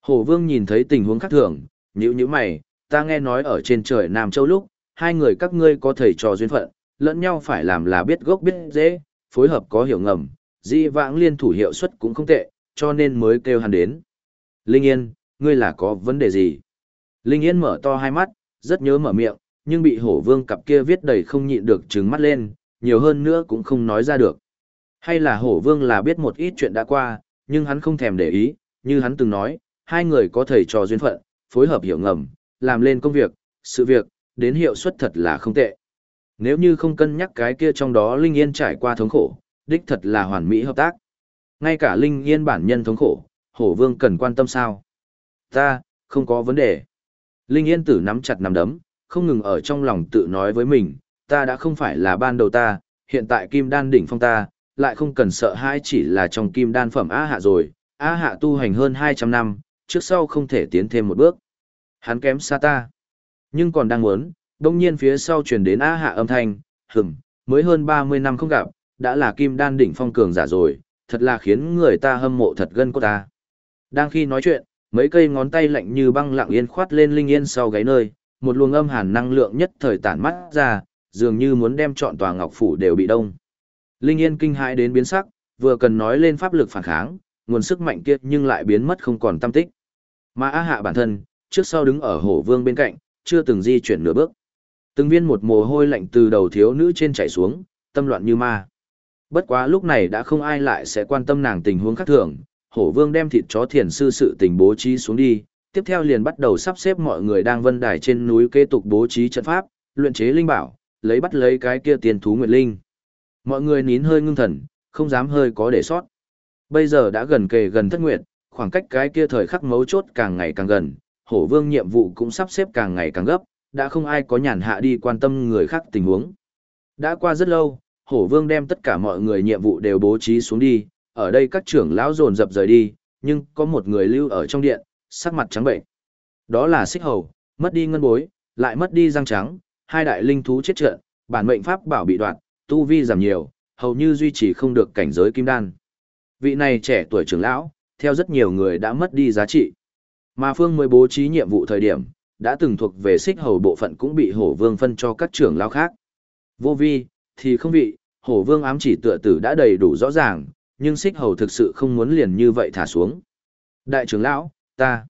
Speaker 1: Hổ Vương nhìn thấy tình huống khác thường, nhữ như mày, ta nghe nói ở trên trời Nam Châu lúc, hai người các ngươi có thầy trò duyên phận, lẫn nhau phải làm là biết gốc biết dễ, phối hợp có hiểu ngầm, di vãng liên thủ hiệu suất cũng không tệ, cho nên mới kêu hắn đến. Linh Yên, ngươi là có vấn đề gì? Linh Yên mở to hai mắt, rất nhớ mở miệng, nhưng bị hổ vương cặp kia viết đầy không nhịn được trừng mắt lên, nhiều hơn nữa cũng không nói ra được. Hay là hổ vương là biết một ít chuyện đã qua, nhưng hắn không thèm để ý, như hắn từng nói, hai người có thầy trò duyên phận, phối hợp hiểu ngầm, làm lên công việc, sự việc, đến hiệu suất thật là không tệ. Nếu như không cân nhắc cái kia trong đó Linh Yên trải qua thống khổ, đích thật là hoàn mỹ hợp tác. Ngay cả Linh Yên bản nhân thống khổ, hổ vương cần quan tâm sao? Ta, không có vấn đề. Linh Yên tử nắm chặt nắm đấm, không ngừng ở trong lòng tự nói với mình, ta đã không phải là ban đầu ta, hiện tại kim đan đỉnh phong ta, lại không cần sợ hãi chỉ là trong kim đan phẩm A hạ rồi, A hạ tu hành hơn 200 năm, trước sau không thể tiến thêm một bước. Hắn kém xa ta. Nhưng còn đang muốn, đông nhiên phía sau truyền đến A hạ âm thanh, hừm, mới hơn 30 năm không gặp, đã là kim đan đỉnh phong cường giả rồi, thật là khiến người ta hâm mộ thật gân của ta. Đang khi nói chuyện, mấy cây ngón tay lạnh như băng lặng yên khoát lên linh yên sau gáy nơi, một luồng âm hàn năng lượng nhất thời tản mắt ra, dường như muốn đem trọn tòa ngọc phủ đều bị đông. Linh yên kinh hãi đến biến sắc, vừa cần nói lên pháp lực phản kháng, nguồn sức mạnh kia nhưng lại biến mất không còn tâm tích. Mà A Hạ bản thân, trước sau đứng ở hổ vương bên cạnh, chưa từng di chuyển nửa bước. Từng viên một mồ hôi lạnh từ đầu thiếu nữ trên chảy xuống, tâm loạn như ma. Bất quá lúc này đã không ai lại sẽ quan tâm nàng tình huống khác thường, hổ vương đem thịt chó thiền sư sự tình bố trí xuống đi, tiếp theo liền bắt đầu sắp xếp mọi người đang vân đài trên núi kế tục bố trí trận pháp, luyện chế linh bảo, lấy bắt lấy cái kia tiền thú nguyệt linh. Mọi người nín hơi ngưng thần, không dám hơi có để sót. Bây giờ đã gần kề gần thất nguyệt, khoảng cách cái kia thời khắc mấu chốt càng ngày càng gần, hổ vương nhiệm vụ cũng sắp xếp càng ngày càng gấp, đã không ai có nhàn hạ đi quan tâm người khác tình huống. Đã qua rất lâu, hổ vương đem tất cả mọi người nhiệm vụ đều bố trí xuống đi, ở đây các trưởng lão dồn dập rời đi, nhưng có một người lưu ở trong điện, sắc mặt trắng bệnh. Đó là xích hầu, mất đi ngân bối, lại mất đi răng trắng, hai đại linh thú chết trận, bản mệnh pháp bảo bị đoạn, tu vi giảm nhiều, hầu như duy trì không được cảnh giới kim đan. Vị này trẻ tuổi trưởng lão, theo rất nhiều người đã mất đi giá trị. Mà Phương mới bố trí nhiệm vụ thời điểm, đã từng thuộc về xích hầu bộ phận cũng bị hổ vương phân cho các trưởng lão khác. Vô vi, thì không vị, hổ vương ám chỉ tựa tử đã đầy đủ rõ ràng, nhưng xích hầu thực sự không muốn liền như vậy thả xuống. Đại trưởng lão, ta.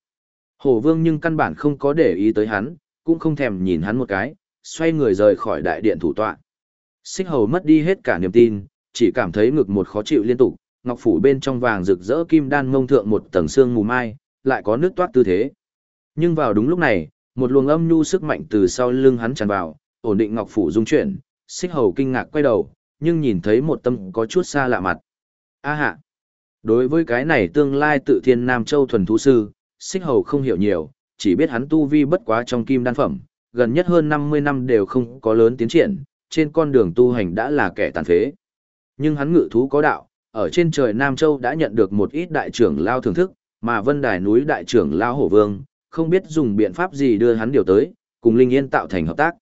Speaker 1: Hổ vương nhưng căn bản không có để ý tới hắn, cũng không thèm nhìn hắn một cái, xoay người rời khỏi đại điện thủ tọa. Xích hầu mất đi hết cả niềm tin, chỉ cảm thấy ngực một khó chịu liên tục, ngọc phủ bên trong vàng rực rỡ kim đan ngông thượng một tầng xương mù mai, lại có nước toát tư thế. Nhưng vào đúng lúc này, một luồng âm nhu sức mạnh từ sau lưng hắn tràn vào, ổn định ngọc phủ dung chuyển, xích hầu kinh ngạc quay đầu, nhưng nhìn thấy một tâm có chút xa lạ mặt. A hạ. Đối với cái này tương lai tự thiên Nam Châu thuần thú sư, xích hầu không hiểu nhiều, chỉ biết hắn tu vi bất quá trong kim đan phẩm, gần nhất hơn 50 năm đều không có lớn tiến triển, trên con đường tu hành đã là kẻ tàn phế. Nhưng hắn ngự thú có đạo, ở trên trời Nam Châu đã nhận được một ít đại trưởng lao thưởng thức, mà vân đài núi đại trưởng lao hổ vương, không biết dùng biện pháp gì đưa hắn điều tới, cùng Linh Yên tạo thành hợp tác.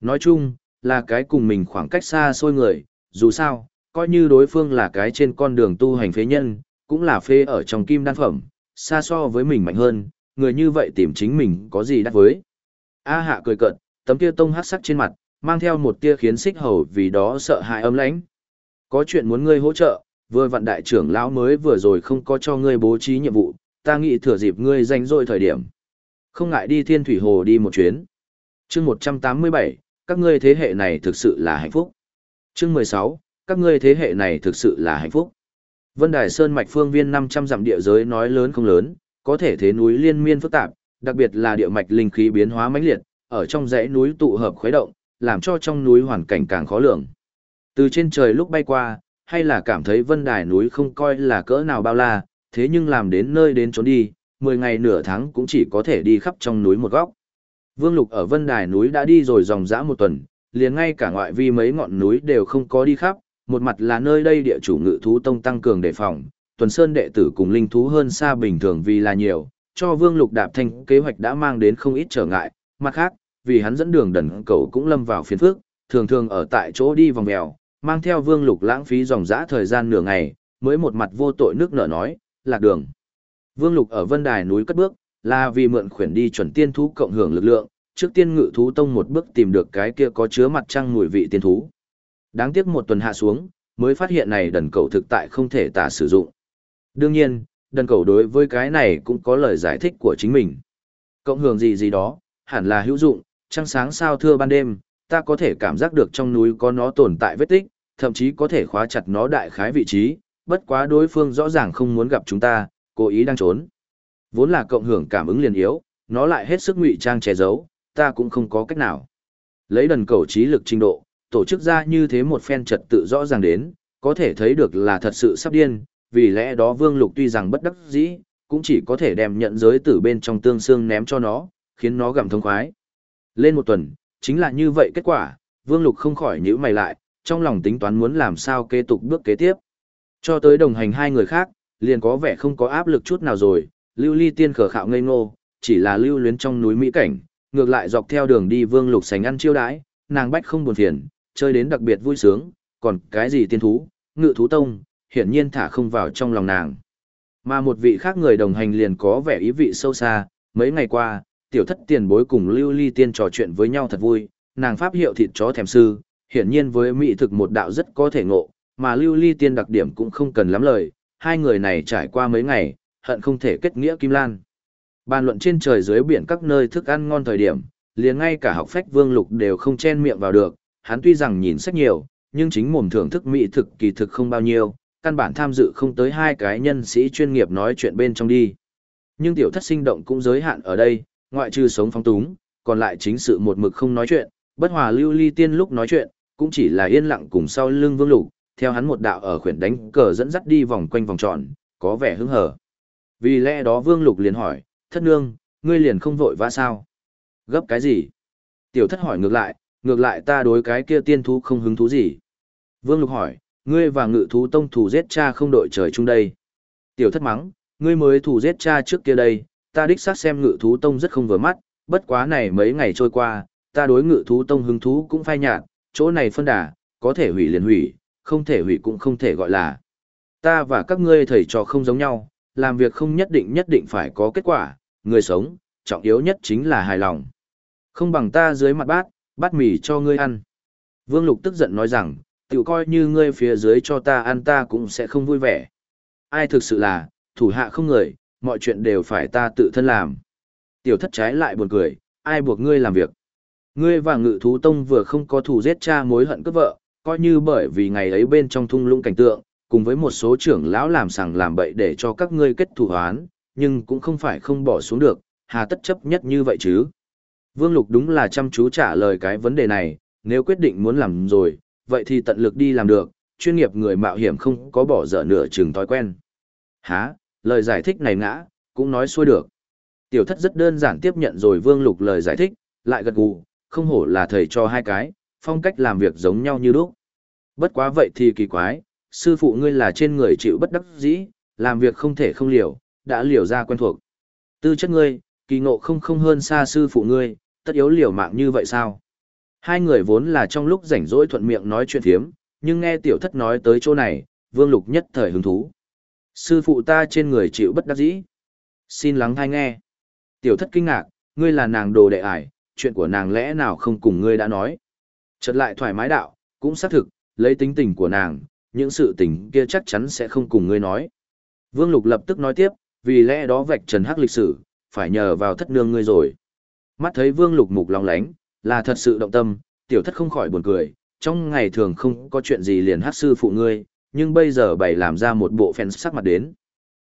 Speaker 1: Nói chung, là cái cùng mình khoảng cách xa xôi người, dù sao, coi như đối phương là cái trên con đường tu hành phế nhân, cũng là phế ở trong kim đan phẩm, xa so với mình mạnh hơn, người như vậy tìm chính mình có gì đắt với. A hạ cười cợt, tấm kia tông hát sắc trên mặt, mang theo một tia khiến xích hầu vì đó sợ hãi ấm lãnh. Có chuyện muốn ngươi hỗ trợ, vừa vặn đại trưởng lão mới vừa rồi không có cho ngươi bố trí nhiệm vụ, ta nghĩ thừa dịp ngươi danh rỗi thời điểm. Không ngại đi thiên thủy hồ đi một chuyến. chương 187, các ngươi thế hệ này thực sự là hạnh phúc. chương 16, các ngươi thế hệ này thực sự là hạnh phúc. Vân Đài Sơn mạch phương viên 500 dặm địa giới nói lớn không lớn, có thể thế núi liên miên phức tạp, đặc biệt là địa mạch linh khí biến hóa mãnh liệt, ở trong dãy núi tụ hợp khuấy động, làm cho trong núi hoàn cảnh càng khó lường. Từ trên trời lúc bay qua, hay là cảm thấy Vân Đài núi không coi là cỡ nào bao la, Thế nhưng làm đến nơi đến trốn đi, 10 ngày nửa tháng cũng chỉ có thể đi khắp trong núi một góc. Vương Lục ở Vân Đài núi đã đi rồi dòng dã một tuần, liền ngay cả ngoại vi mấy ngọn núi đều không có đi khắp, một mặt là nơi đây địa chủ ngự thú tông tăng cường đề phòng, tuần sơn đệ tử cùng linh thú hơn xa bình thường vì là nhiều, cho Vương Lục đạp thành kế hoạch đã mang đến không ít trở ngại, mặt khác, vì hắn dẫn đường đần cầu cũng lâm vào phiền phức, thường thường ở tại chỗ đi vòng mèo, mang theo Vương Lục lãng phí dòng dã thời gian nửa ngày, mới một mặt vô tội nước nở nói, lạc đường. Vương Lục ở Vân Đài núi cất bước, là vì mượn khuyển đi chuẩn tiên thú cộng hưởng lực lượng, trước tiên ngự thú tông một bước tìm được cái kia có chứa mặt trăng mùi vị tiên thú. Đáng tiếc một tuần hạ xuống, mới phát hiện này đần cầu thực tại không thể tả sử dụng. Đương nhiên, đần cầu đối với cái này cũng có lời giải thích của chính mình. Cộng hưởng gì gì đó, hẳn là hữu dụng, trăng sáng sao thưa ban đêm, ta có thể cảm giác được trong núi có nó tồn tại vết tích, thậm chí có thể khóa chặt nó đại khái vị trí, bất quá đối phương rõ ràng không muốn gặp chúng ta, cố ý đang trốn. Vốn là cộng hưởng cảm ứng liền yếu, nó lại hết sức ngụy trang che giấu, ta cũng không có cách nào. Lấy đần cầu trí lực trình độ, tổ chức ra như thế một phen trật tự rõ ràng đến, có thể thấy được là thật sự sắp điên, vì lẽ đó Vương Lục tuy rằng bất đắc dĩ, cũng chỉ có thể đem nhận giới từ bên trong tương xương ném cho nó, khiến nó gặm thông khoái. Lên một tuần, chính là như vậy kết quả, Vương Lục không khỏi nhíu mày lại, trong lòng tính toán muốn làm sao kế tục bước kế tiếp. Cho tới đồng hành hai người khác, liền có vẻ không có áp lực chút nào rồi, lưu ly tiên khở khạo ngây ngô, chỉ là lưu luyến trong núi Mỹ cảnh, ngược lại dọc theo đường đi Vương Lục sành ăn chiêu đãi, nàng bách không buồn phiền, chơi đến đặc biệt vui sướng, còn cái gì tiên thú, ngự thú tông, hiển nhiên thả không vào trong lòng nàng. Mà một vị khác người đồng hành liền có vẻ ý vị sâu xa, mấy ngày qua, tiểu thất tiền bối cùng lưu ly tiên trò chuyện với nhau thật vui, nàng pháp hiệu thịt chó thèm sư, hiển nhiên với mỹ thực một đạo rất có thể ngộ, mà lưu ly tiên đặc điểm cũng không cần lắm lời, hai người này trải qua mấy ngày, hận không thể kết nghĩa kim lan. Bàn luận trên trời dưới biển các nơi thức ăn ngon thời điểm, liền ngay cả học phách vương lục đều không chen miệng vào được, hắn tuy rằng nhìn sách nhiều, nhưng chính mồm thưởng thức mỹ thực kỳ thực không bao nhiêu, căn bản tham dự không tới hai cái nhân sĩ chuyên nghiệp nói chuyện bên trong đi. Nhưng tiểu thất sinh động cũng giới hạn ở đây, ngoại trừ sống phong túng, còn lại chính sự một mực không nói chuyện, bất hòa lưu ly tiên lúc nói chuyện, cũng chỉ là yên lặng cùng sau lưng vương lục, theo hắn một đạo ở khuyển đánh cờ dẫn dắt đi vòng quanh vòng tròn, có vẻ hứng hở. Vì lẽ đó vương lục liền hỏi, thất nương, ngươi liền không vội vã sao? Gấp cái gì? Tiểu thất hỏi ngược lại, ngược lại ta đối cái kia tiên thú không hứng thú gì. Vương lục hỏi, ngươi và ngự thú tông thủ giết cha không đội trời chung đây. Tiểu thất mắng, ngươi mới thủ giết cha trước kia đây, ta đích xác xem ngự thú tông rất không vừa mắt, bất quá này mấy ngày trôi qua, ta đối ngự thú tông hứng thú cũng phai nhạt, chỗ này phân đà, có thể hủy liền hủy, không thể hủy cũng không thể gọi là. Ta và các ngươi thầy trò không giống nhau, làm việc không nhất định nhất định phải có kết quả, người sống, trọng yếu nhất chính là hài lòng. Không bằng ta dưới mặt bát, bát mì cho ngươi ăn. Vương Lục tức giận nói rằng, tự coi như ngươi phía dưới cho ta ăn ta cũng sẽ không vui vẻ. Ai thực sự là, thủ hạ không người, mọi chuyện đều phải ta tự thân làm. Tiểu thất trái lại buồn cười, ai buộc ngươi làm việc. Ngươi và ngự thú tông vừa không có thù giết cha mối hận cướp vợ, coi như bởi vì ngày ấy bên trong thung lũng cảnh tượng, cùng với một số trưởng lão làm sằng làm bậy để cho các ngươi kết thủ hoán, nhưng cũng không phải không bỏ xuống được, hà tất chấp nhất như vậy chứ. Vương Lục đúng là chăm chú trả lời cái vấn đề này, nếu quyết định muốn làm rồi, vậy thì tận lực đi làm được, chuyên nghiệp người mạo hiểm không có bỏ dở nửa chừng thói quen. Hả, lời giải thích này ngã, cũng nói xuôi được. Tiểu thất rất đơn giản tiếp nhận rồi Vương Lục lời giải thích, lại gật gù, không hổ là thầy cho hai cái, phong cách làm việc giống nhau như lúc. Bất quá vậy thì kỳ quái, sư phụ ngươi là trên người chịu bất đắc dĩ, làm việc không thể không liều, đã liều ra quen thuộc. Tư chất ngươi, kỳ ngộ không không hơn xa sư phụ ngươi, tất yếu liều mạng như vậy sao? Hai người vốn là trong lúc rảnh rỗi thuận miệng nói chuyện thiếm, nhưng nghe tiểu thất nói tới chỗ này, vương lục nhất thời hứng thú. Sư phụ ta trên người chịu bất đắc dĩ. Xin lắng thai nghe. Tiểu thất kinh ngạc, ngươi là nàng đồ đệ ải, chuyện của nàng lẽ nào không cùng ngươi đã nói. Chợt lại thoải mái đạo, cũng xác thực, lấy tính tình của nàng, những sự tình kia chắc chắn sẽ không cùng ngươi nói. Vương Lục lập tức nói tiếp, vì lẽ đó vạch trần hắc lịch sử, phải nhờ vào thất nương ngươi rồi. Mắt thấy Vương Lục mục lòng lánh, là thật sự động tâm, tiểu thất không khỏi buồn cười, trong ngày thường không có chuyện gì liền hát sư phụ ngươi, nhưng bây giờ bày làm ra một bộ phèn sắc mặt đến.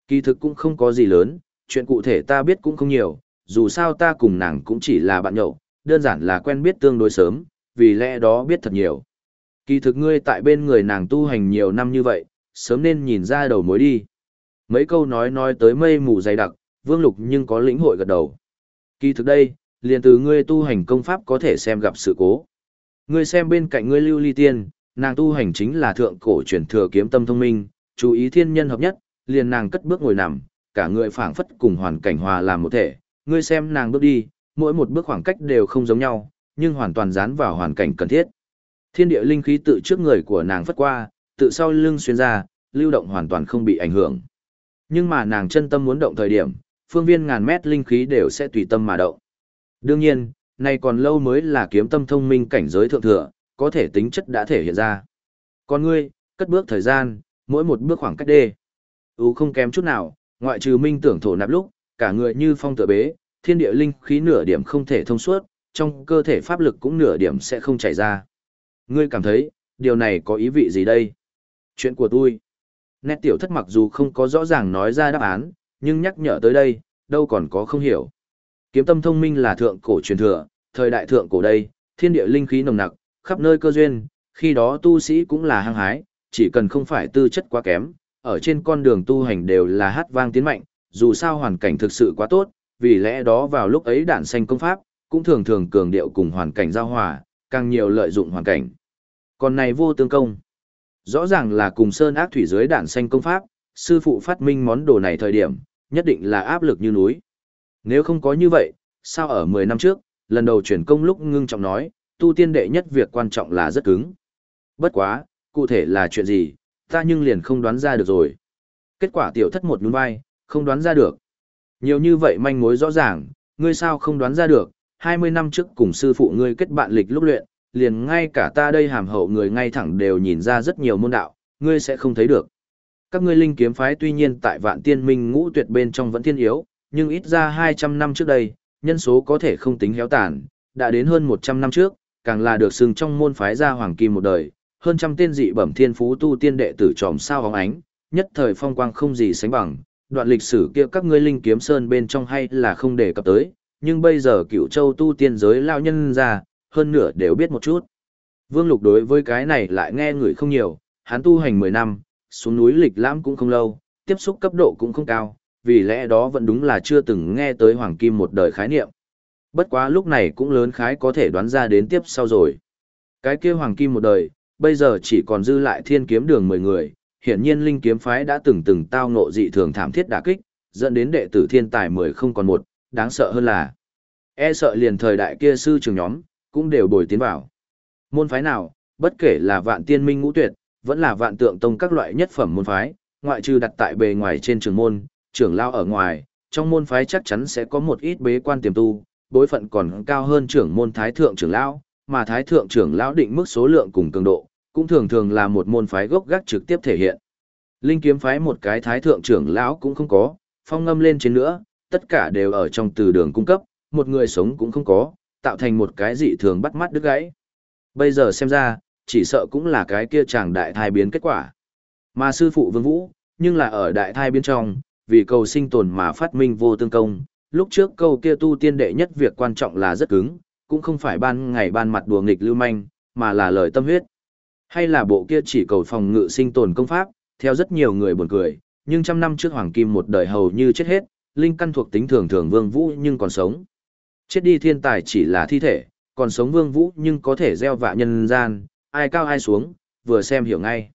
Speaker 1: Kỳ thực cũng không có gì lớn, chuyện cụ thể ta biết cũng không nhiều, dù sao ta cùng nàng cũng chỉ là bạn nhậu, đơn giản là quen biết tương đối sớm, vì lẽ đó biết thật nhiều. Kỳ thực ngươi tại bên người nàng tu hành nhiều năm như vậy, sớm nên nhìn ra đầu mối đi. Mấy câu nói nói tới mây mù dày đặc, Vương Lục nhưng có lĩnh hội gật đầu. Kỳ thực đây, liền từ ngươi tu hành công pháp có thể xem gặp sự cố. Ngươi xem bên cạnh ngươi Lưu Ly Tiên, nàng tu hành chính là thượng cổ truyền thừa kiếm tâm thông minh, chú ý thiên nhân hợp nhất, liền nàng cất bước ngồi nằm, cả người phảng phất cùng hoàn cảnh hòa làm một thể. Ngươi xem nàng bước đi, mỗi một bước khoảng cách đều không giống nhau, nhưng hoàn toàn dán vào hoàn cảnh cần thiết. Thiên địa linh khí tự trước người của nàng phất qua, tự sau lưng xuyên ra, lưu động hoàn toàn không bị ảnh hưởng. Nhưng mà nàng chân tâm muốn động thời điểm, phương viên ngàn mét linh khí đều sẽ tùy tâm mà động. Đương nhiên, này còn lâu mới là kiếm tâm thông minh cảnh giới thượng thừa, có thể tính chất đã thể hiện ra. Còn ngươi, cất bước thời gian, mỗi một bước khoảng cách đê. ưu không kém chút nào, ngoại trừ minh tưởng thổ nạp lúc, cả người như phong tựa bế, thiên địa linh khí nửa điểm không thể thông suốt, trong cơ thể pháp lực cũng nửa điểm sẽ không chảy ra. Ngươi cảm thấy, điều này có ý vị gì đây? Chuyện của tôi. Nét tiểu thất mặc dù không có rõ ràng nói ra đáp án, nhưng nhắc nhở tới đây, đâu còn có không hiểu. Kiếm tâm thông minh là thượng cổ truyền thừa, thời đại thượng cổ đây, thiên địa linh khí nồng nặc, khắp nơi cơ duyên, khi đó tu sĩ cũng là hăng hái, chỉ cần không phải tư chất quá kém, ở trên con đường tu hành đều là hát vang tiến mạnh, dù sao hoàn cảnh thực sự quá tốt, vì lẽ đó vào lúc ấy đạn xanh công pháp, cũng thường thường cường điệu cùng hoàn cảnh giao hòa, càng nhiều lợi dụng hoàn cảnh. Còn này vô tương công. Rõ ràng là cùng sơn ác thủy dưới đạn xanh công pháp, sư phụ phát minh món đồ này thời điểm, nhất định là áp lực như núi. Nếu không có như vậy, sao ở 10 năm trước, lần đầu chuyển công lúc ngưng trọng nói, tu tiên đệ nhất việc quan trọng là rất cứng. Bất quá, cụ thể là chuyện gì, ta nhưng liền không đoán ra được rồi. Kết quả tiểu thất một nhún vai, không đoán ra được. Nhiều như vậy manh mối rõ ràng, ngươi sao không đoán ra được, 20 năm trước cùng sư phụ ngươi kết bạn lịch lúc luyện, liền ngay cả ta đây hàm hậu người ngay thẳng đều nhìn ra rất nhiều môn đạo, ngươi sẽ không thấy được. Các ngươi linh kiếm phái tuy nhiên tại vạn tiên minh ngũ tuyệt bên trong vẫn thiên yếu, nhưng ít ra 200 năm trước đây, nhân số có thể không tính héo tàn, đã đến hơn 100 năm trước, càng là được xưng trong môn phái gia hoàng kim một đời, hơn trăm tên dị bẩm thiên phú tu tiên đệ tử tròm sao hóng ánh, nhất thời phong quang không gì sánh bằng, đoạn lịch sử kia các ngươi linh kiếm sơn bên trong hay là không đề cập tới, nhưng bây giờ cựu châu tu tiên giới lao nhân ra, hơn nửa đều biết một chút. Vương Lục đối với cái này lại nghe người không nhiều, hắn tu hành 10 năm, xuống núi lịch lãm cũng không lâu, tiếp xúc cấp độ cũng không cao, vì lẽ đó vẫn đúng là chưa từng nghe tới Hoàng Kim một đời khái niệm. Bất quá lúc này cũng lớn khái có thể đoán ra đến tiếp sau rồi. Cái kia Hoàng Kim một đời, bây giờ chỉ còn dư lại thiên kiếm đường 10 người, hiển nhiên linh kiếm phái đã từng từng tao ngộ dị thường thảm thiết đả kích, dẫn đến đệ tử thiên tài 10 không còn một, đáng sợ hơn là e sợ liền thời đại kia sư trường nhóm, cũng đều bồi tiến vào. Môn phái nào, bất kể là vạn tiên minh ngũ tuyệt, vẫn là vạn tượng tông các loại nhất phẩm môn phái, ngoại trừ đặt tại bề ngoài trên trường môn, trưởng lao ở ngoài, trong môn phái chắc chắn sẽ có một ít bế quan tiềm tu, bối phận còn cao hơn trưởng môn thái thượng trưởng lão, mà thái thượng trưởng lão định mức số lượng cùng cường độ, cũng thường thường là một môn phái gốc gác trực tiếp thể hiện. Linh kiếm phái một cái thái thượng trưởng lão cũng không có, phong ngâm lên trên nữa, tất cả đều ở trong từ đường cung cấp, một người sống cũng không có, tạo thành một cái dị thường bắt mắt đứt gãy. Bây giờ xem ra, chỉ sợ cũng là cái kia chàng đại thai biến kết quả. Mà sư phụ Vương Vũ, nhưng là ở đại thai biến trong, vì cầu sinh tồn mà phát minh vô tương công. Lúc trước câu kia tu tiên đệ nhất việc quan trọng là rất cứng, cũng không phải ban ngày ban mặt đùa nghịch lưu manh, mà là lời tâm huyết. Hay là bộ kia chỉ cầu phòng ngự sinh tồn công pháp, theo rất nhiều người buồn cười, nhưng trăm năm trước Hoàng Kim một đời hầu như chết hết, linh căn thuộc tính thường thường Vương Vũ nhưng còn sống. Chết đi thiên tài chỉ là thi thể, còn sống Vương Vũ nhưng có thể gieo vạ nhân gian, ai cao ai xuống, vừa xem hiểu ngay.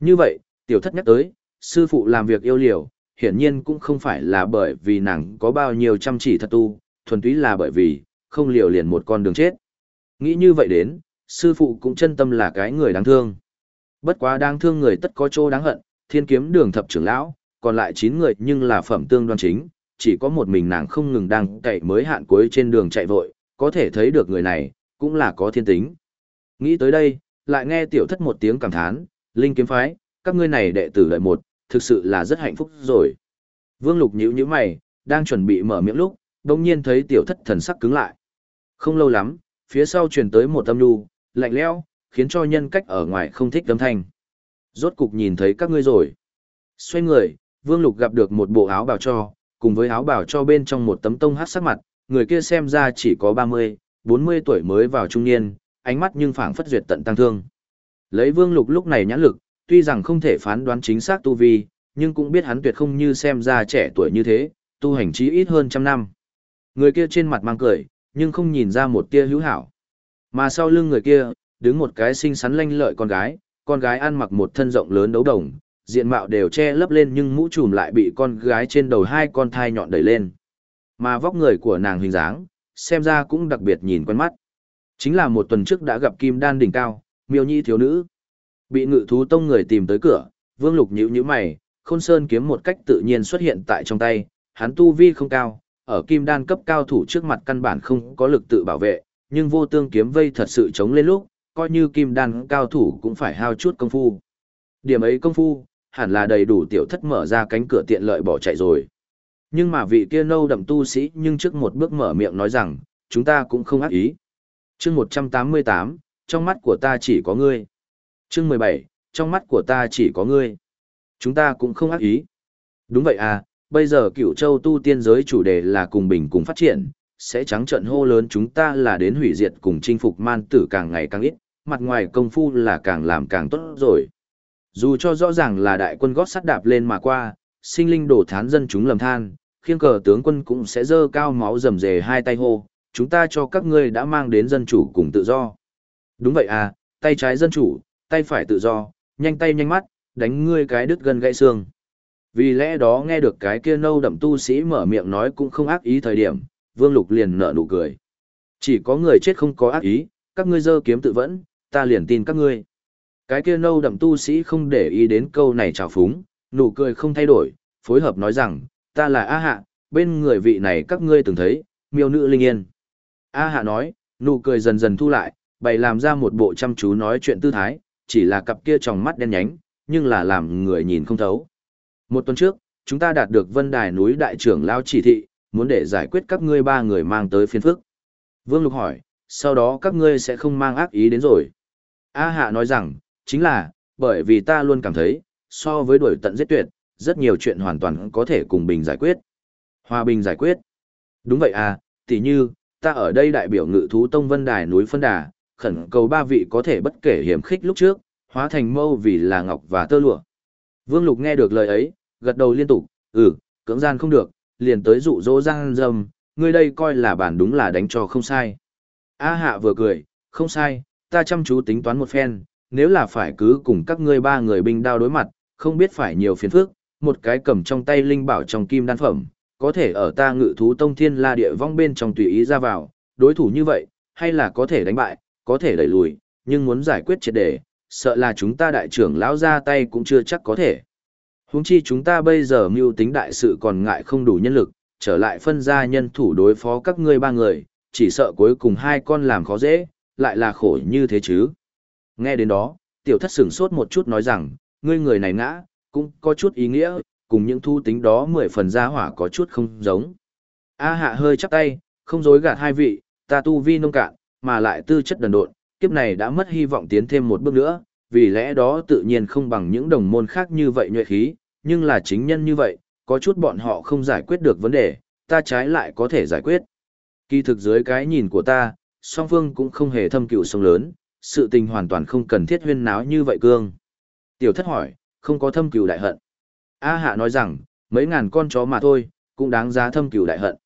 Speaker 1: Như vậy, tiểu thất nhắc tới, sư phụ làm việc yêu liều, hiển nhiên cũng không phải là bởi vì nàng có bao nhiêu chăm chỉ thật tu, thuần túy là bởi vì, không liều liền một con đường chết. Nghĩ như vậy đến, sư phụ cũng chân tâm là cái người đáng thương. Bất quá đáng thương người tất có chỗ đáng hận, thiên kiếm đường thập trưởng lão, còn lại 9 người nhưng là phẩm tương đoan chính, chỉ có một mình nàng không ngừng đang cậy mới hạn cuối trên đường chạy vội, có thể thấy được người này, cũng là có thiên tính. Nghĩ tới đây, lại nghe tiểu thất một tiếng cảm thán, linh kiếm phái, các ngươi này đệ tử lợi một, thực sự là rất hạnh phúc rồi. Vương Lục nhíu nhíu mày, đang chuẩn bị mở miệng lúc, đồng nhiên thấy tiểu thất thần sắc cứng lại. Không lâu lắm, phía sau truyền tới một âm nhu, lạnh lẽo, khiến cho nhân cách ở ngoài không thích âm thanh. Rốt cục nhìn thấy các ngươi rồi. Xoay người, Vương Lục gặp được một bộ áo bào cho, cùng với áo bào cho bên trong một tấm tông hát sắc mặt, người kia xem ra chỉ có 30, 40 tuổi mới vào trung niên, ánh mắt nhưng phảng phất duyệt tận tăng thương. Lấy Vương Lục lúc này nhãn lực, tuy rằng không thể phán đoán chính xác tu vi, nhưng cũng biết hắn tuyệt không như xem ra trẻ tuổi như thế, tu hành chí ít hơn trăm năm. Người kia trên mặt mang cười, nhưng không nhìn ra một tia hữu hảo. Mà sau lưng người kia, đứng một cái xinh xắn lanh lợi con gái, con gái ăn mặc một thân rộng lớn đấu đồng, diện mạo đều che lấp lên nhưng mũ trùm lại bị con gái trên đầu hai con thai nhọn đẩy lên. Mà vóc người của nàng hình dáng, xem ra cũng đặc biệt nhìn quen mắt. Chính là một tuần trước đã gặp kim đan đỉnh cao, miêu nhi thiếu nữ. Bị ngự thú tông người tìm tới cửa, vương lục nhíu nhíu mày, khôn sơn kiếm một cách tự nhiên xuất hiện tại trong tay, hắn tu vi không cao, ở kim đan cấp cao thủ trước mặt căn bản không có lực tự bảo vệ, nhưng vô tương kiếm vây thật sự chống lên lúc, coi như kim đan cao thủ cũng phải hao chút công phu. Điểm ấy công phu, hẳn là đầy đủ tiểu thất mở ra cánh cửa tiện lợi bỏ chạy rồi. Nhưng mà vị kia nâu đậm tu sĩ nhưng trước một bước mở miệng nói rằng, chúng ta cũng không ác ý. chương 188, trong mắt của ta chỉ có ngươi chương 17, trong mắt của ta chỉ có ngươi. Chúng ta cũng không ác ý. Đúng vậy à, bây giờ cửu châu tu tiên giới chủ đề là cùng bình cùng phát triển, sẽ trắng trận hô lớn chúng ta là đến hủy diệt cùng chinh phục man tử càng ngày càng ít, mặt ngoài công phu là càng làm càng tốt rồi. Dù cho rõ ràng là đại quân gót sắt đạp lên mà qua, sinh linh đổ thán dân chúng lầm than, khiêng cờ tướng quân cũng sẽ dơ cao máu rầm rề hai tay hô, chúng ta cho các ngươi đã mang đến dân chủ cùng tự do. Đúng vậy à, tay trái dân chủ, tay phải tự do, nhanh tay nhanh mắt, đánh ngươi cái đứt gân gãy xương. Vì lẽ đó nghe được cái kia nâu đậm tu sĩ mở miệng nói cũng không ác ý thời điểm, Vương Lục liền nở nụ cười. Chỉ có người chết không có ác ý, các ngươi dơ kiếm tự vẫn, ta liền tin các ngươi. Cái kia nâu đậm tu sĩ không để ý đến câu này trào phúng, nụ cười không thay đổi, phối hợp nói rằng, ta là A Hạ, bên người vị này các ngươi từng thấy, miêu nữ linh yên. A Hạ nói, nụ cười dần dần thu lại, bày làm ra một bộ chăm chú nói chuyện tư thái, chỉ là cặp kia tròng mắt đen nhánh, nhưng là làm người nhìn không thấu. Một tuần trước, chúng ta đạt được vân đài núi đại trưởng lao chỉ thị, muốn để giải quyết các ngươi ba người mang tới phiên phức. Vương Lục hỏi, sau đó các ngươi sẽ không mang ác ý đến rồi. A Hạ nói rằng, chính là, bởi vì ta luôn cảm thấy, so với đuổi tận giết tuyệt, rất nhiều chuyện hoàn toàn có thể cùng bình giải quyết. Hòa bình giải quyết. Đúng vậy à, tỉ như, ta ở đây đại biểu ngự thú tông vân đài núi phân đà, khẩn cầu ba vị có thể bất kể hiểm khích lúc trước, hóa thành mâu vì là ngọc và tơ lụa. Vương Lục nghe được lời ấy, gật đầu liên tục, ừ, cưỡng gian không được, liền tới dụ dỗ giang dâm, ngươi đây coi là bản đúng là đánh cho không sai. A hạ vừa cười, không sai, ta chăm chú tính toán một phen, nếu là phải cứ cùng các ngươi ba người binh đao đối mặt, không biết phải nhiều phiền phức, một cái cầm trong tay linh bảo trong kim đan phẩm, có thể ở ta ngự thú tông thiên la địa vong bên trong tùy ý ra vào, đối thủ như vậy, hay là có thể đánh bại, có thể đẩy lùi, nhưng muốn giải quyết triệt đề, sợ là chúng ta đại trưởng lão ra tay cũng chưa chắc có thể. Huống chi chúng ta bây giờ mưu tính đại sự còn ngại không đủ nhân lực, trở lại phân ra nhân thủ đối phó các ngươi ba người, chỉ sợ cuối cùng hai con làm khó dễ, lại là khổ như thế chứ. Nghe đến đó, tiểu thất sửng sốt một chút nói rằng, ngươi người này ngã, cũng có chút ý nghĩa, cùng những thu tính đó mười phần gia hỏa có chút không giống. A hạ hơi chắp tay, không dối gạt hai vị, ta tu vi nông cạn, mà lại tư chất đần độn, kiếp này đã mất hy vọng tiến thêm một bước nữa, vì lẽ đó tự nhiên không bằng những đồng môn khác như vậy nhuệ khí, nhưng là chính nhân như vậy, có chút bọn họ không giải quyết được vấn đề, ta trái lại có thể giải quyết. Kỳ thực dưới cái nhìn của ta, song phương cũng không hề thâm cựu sông lớn, sự tình hoàn toàn không cần thiết huyên náo như vậy cương. Tiểu thất hỏi, không có thâm cựu đại hận. A hạ nói rằng, mấy ngàn con chó mà thôi, cũng đáng giá thâm cựu đại hận.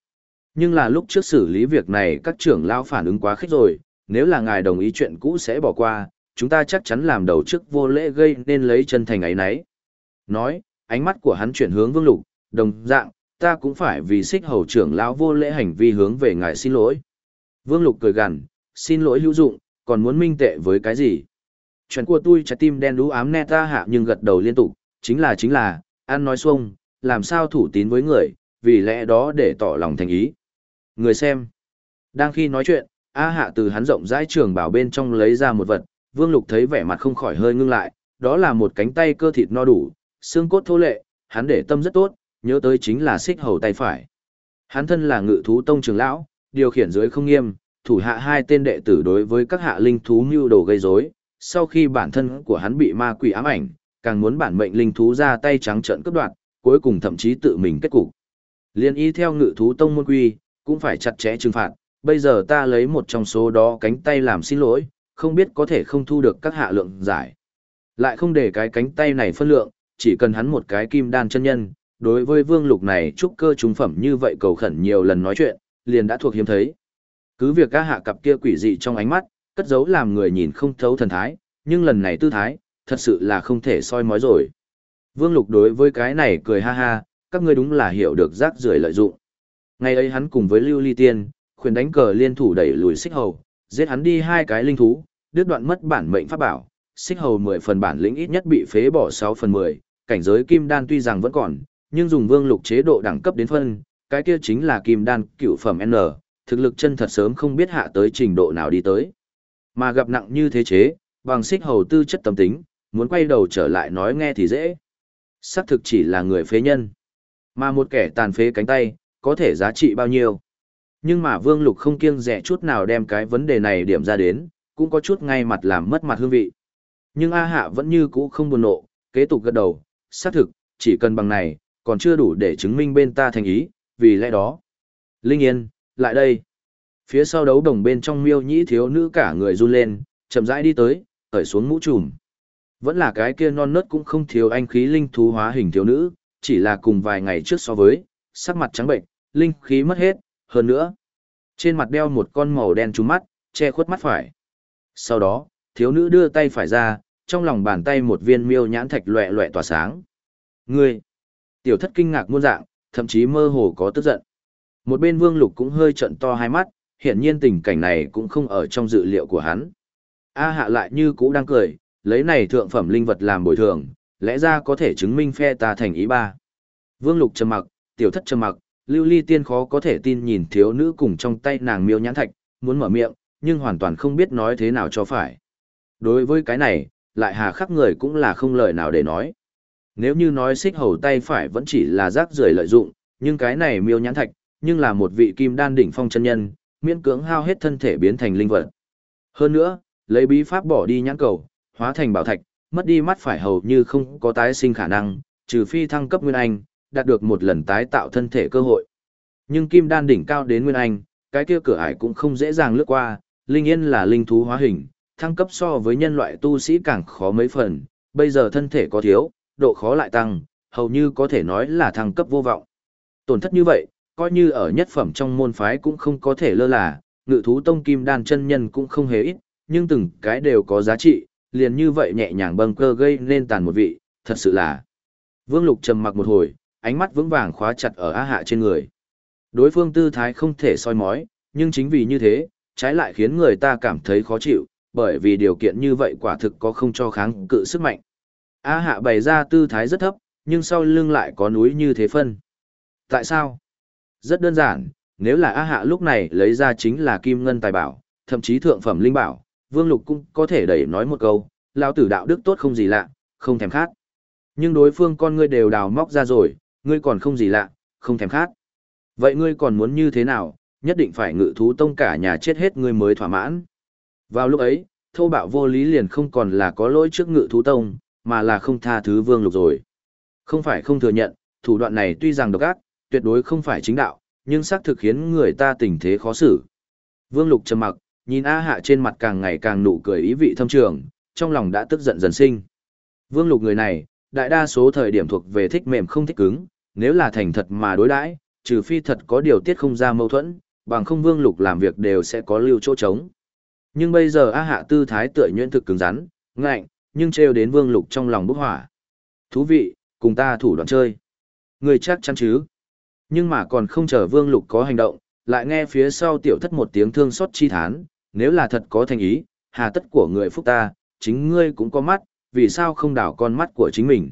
Speaker 1: Nhưng là lúc trước xử lý việc này các trưởng lao phản ứng quá khích rồi, nếu là ngài đồng ý chuyện cũ sẽ bỏ qua, chúng ta chắc chắn làm đầu trước vô lễ gây nên lấy chân thành ấy nấy. Nói, ánh mắt của hắn chuyển hướng vương lục, đồng dạng, ta cũng phải vì xích hầu trưởng lão vô lễ hành vi hướng về ngài xin lỗi. Vương lục cười gằn, xin lỗi hữu dụng, còn muốn minh tệ với cái gì? Chuyện của tôi trái tim đen đú ám nét ta hạ nhưng gật đầu liên tục, chính là chính là, ăn nói xuông, làm sao thủ tín với người, vì lẽ đó để tỏ lòng thành ý. Người xem. Đang khi nói chuyện, A hạ từ hắn rộng rãi trường bảo bên trong lấy ra một vật, vương lục thấy vẻ mặt không khỏi hơi ngưng lại, đó là một cánh tay cơ thịt no đủ, xương cốt thô lệ, hắn để tâm rất tốt, nhớ tới chính là xích hầu tay phải. Hắn thân là ngự thú tông trường lão, điều khiển dưới không nghiêm, thủ hạ hai tên đệ tử đối với các hạ linh thú mưu đồ gây rối. Sau khi bản thân của hắn bị ma quỷ ám ảnh, càng muốn bản mệnh linh thú ra tay trắng trợn cướp đoạt, cuối cùng thậm chí tự mình kết cục. Liên y theo ngự thú tông môn quy, cũng phải chặt chẽ trừng phạt, bây giờ ta lấy một trong số đó cánh tay làm xin lỗi, không biết có thể không thu được các hạ lượng giải. Lại không để cái cánh tay này phân lượng, chỉ cần hắn một cái kim đan chân nhân, đối với vương lục này trúc cơ trúng phẩm như vậy cầu khẩn nhiều lần nói chuyện, liền đã thuộc hiếm thấy. Cứ việc các hạ cặp kia quỷ dị trong ánh mắt, cất giấu làm người nhìn không thấu thần thái, nhưng lần này tư thái, thật sự là không thể soi mói rồi. Vương lục đối với cái này cười ha ha, các ngươi đúng là hiểu được rác rưởi lợi dụng. Ngày ấy hắn cùng với Lưu Ly Tiên, khuyên đánh cờ liên thủ đẩy lùi xích hầu, giết hắn đi hai cái linh thú, đứt đoạn mất bản mệnh pháp bảo, xích hầu 10 phần bản lĩnh ít nhất bị phế bỏ 6 phần 10, cảnh giới kim đan tuy rằng vẫn còn, nhưng dùng vương lục chế độ đẳng cấp đến phân, cái kia chính là kim đan cựu phẩm N, thực lực chân thật sớm không biết hạ tới trình độ nào đi tới. Mà gặp nặng như thế chế, bằng xích hầu tư chất tâm tính, muốn quay đầu trở lại nói nghe thì dễ. Xác thực chỉ là người phế nhân. Mà một kẻ tàn phế cánh tay, có thể giá trị bao nhiêu. Nhưng mà Vương Lục không kiêng rẻ chút nào đem cái vấn đề này điểm ra đến, cũng có chút ngay mặt làm mất mặt hương vị. Nhưng A Hạ vẫn như cũ không buồn nộ, kế tục gật đầu, xác thực, chỉ cần bằng này, còn chưa đủ để chứng minh bên ta thành ý, vì lẽ đó. Linh Yên, lại đây. Phía sau đấu đồng bên trong miêu nhĩ thiếu nữ cả người run lên, chậm rãi đi tới, cởi xuống mũ trùm. Vẫn là cái kia non nớt cũng không thiếu anh khí linh thú hóa hình thiếu nữ, chỉ là cùng vài ngày trước so với, sắc mặt trắng bệnh, linh khí mất hết, hơn nữa. Trên mặt đeo một con màu đen trúng mắt, che khuất mắt phải. Sau đó, thiếu nữ đưa tay phải ra, trong lòng bàn tay một viên miêu nhãn thạch loẹ loẹ tỏa sáng. Ngươi! Tiểu thất kinh ngạc muôn dạng, thậm chí mơ hồ có tức giận. Một bên vương lục cũng hơi trận to hai mắt, hiển nhiên tình cảnh này cũng không ở trong dự liệu của hắn. A hạ lại như cũ đang cười, lấy này thượng phẩm linh vật làm bồi thường, lẽ ra có thể chứng minh phe ta thành ý ba. Vương lục trầm mặc, tiểu thất trầm mặc, lưu ly tiên khó có thể tin nhìn thiếu nữ cùng trong tay nàng miêu nhãn thạch, muốn mở miệng, nhưng hoàn toàn không biết nói thế nào cho phải. Đối với cái này, lại hà khắc người cũng là không lời nào để nói. Nếu như nói xích hầu tay phải vẫn chỉ là rác rưởi lợi dụng, nhưng cái này miêu nhãn thạch, nhưng là một vị kim đan đỉnh phong chân nhân, miễn cưỡng hao hết thân thể biến thành linh vật. Hơn nữa, lấy bí pháp bỏ đi nhãn cầu, hóa thành bảo thạch, mất đi mắt phải hầu như không có tái sinh khả năng, trừ phi thăng cấp nguyên anh, đạt được một lần tái tạo thân thể cơ hội. Nhưng kim đan đỉnh cao đến nguyên anh, cái kia cửa ải cũng không dễ dàng lướt qua, linh yên là linh thú hóa hình, thăng cấp so với nhân loại tu sĩ càng khó mấy phần, bây giờ thân thể có thiếu, độ khó lại tăng, hầu như có thể nói là thăng cấp vô vọng. Tổn thất như vậy, coi như ở nhất phẩm trong môn phái cũng không có thể lơ là, ngự thú tông kim đan chân nhân cũng không hề ít, nhưng từng cái đều có giá trị, liền như vậy nhẹ nhàng bâng cơ gây nên tàn một vị, thật sự là. Vương Lục trầm mặc một hồi, ánh mắt vững vàng khóa chặt ở A Hạ trên người. Đối phương tư thái không thể soi mói, nhưng chính vì như thế, trái lại khiến người ta cảm thấy khó chịu, bởi vì điều kiện như vậy quả thực có không cho kháng cự sức mạnh. A Hạ bày ra tư thái rất thấp, nhưng sau lưng lại có núi như thế phân. Tại sao? Rất đơn giản, nếu là A Hạ lúc này lấy ra chính là kim ngân tài bảo, thậm chí thượng phẩm linh bảo, Vương Lục cũng có thể đẩy nói một câu, Lão tử đạo đức tốt không gì lạ, không thèm khát. Nhưng đối phương con ngươi đều đào móc ra rồi, ngươi còn không gì lạ, không thèm khát. Vậy ngươi còn muốn như thế nào, nhất định phải ngự thú tông cả nhà chết hết ngươi mới thỏa mãn. Vào lúc ấy, thô bạo vô lý liền không còn là có lỗi trước ngự thú tông, mà là không tha thứ vương lục rồi. Không phải không thừa nhận, thủ đoạn này tuy rằng độc ác, tuyệt đối không phải chính đạo, nhưng xác thực khiến người ta tình thế khó xử. Vương lục trầm mặc, nhìn A hạ trên mặt càng ngày càng nụ cười ý vị thâm trường, trong lòng đã tức giận dần sinh. Vương lục người này, đại đa số thời điểm thuộc về thích mềm không thích cứng, nếu là thành thật mà đối đãi, trừ phi thật có điều tiết không ra mâu thuẫn, bằng không vương lục làm việc đều sẽ có lưu chỗ trống. Nhưng bây giờ A hạ tư thái tựa nhuyễn thực cứng rắn, ngạnh, nhưng trêu đến vương lục trong lòng bốc hỏa. Thú vị, cùng ta thủ đoạn chơi. Người chắc chắn chứ. Nhưng mà còn không chờ vương lục có hành động, lại nghe phía sau tiểu thất một tiếng thương xót chi thán, nếu là thật có thành ý, hà tất của người phúc ta, chính ngươi cũng có mắt, vì sao không đảo con mắt của chính mình.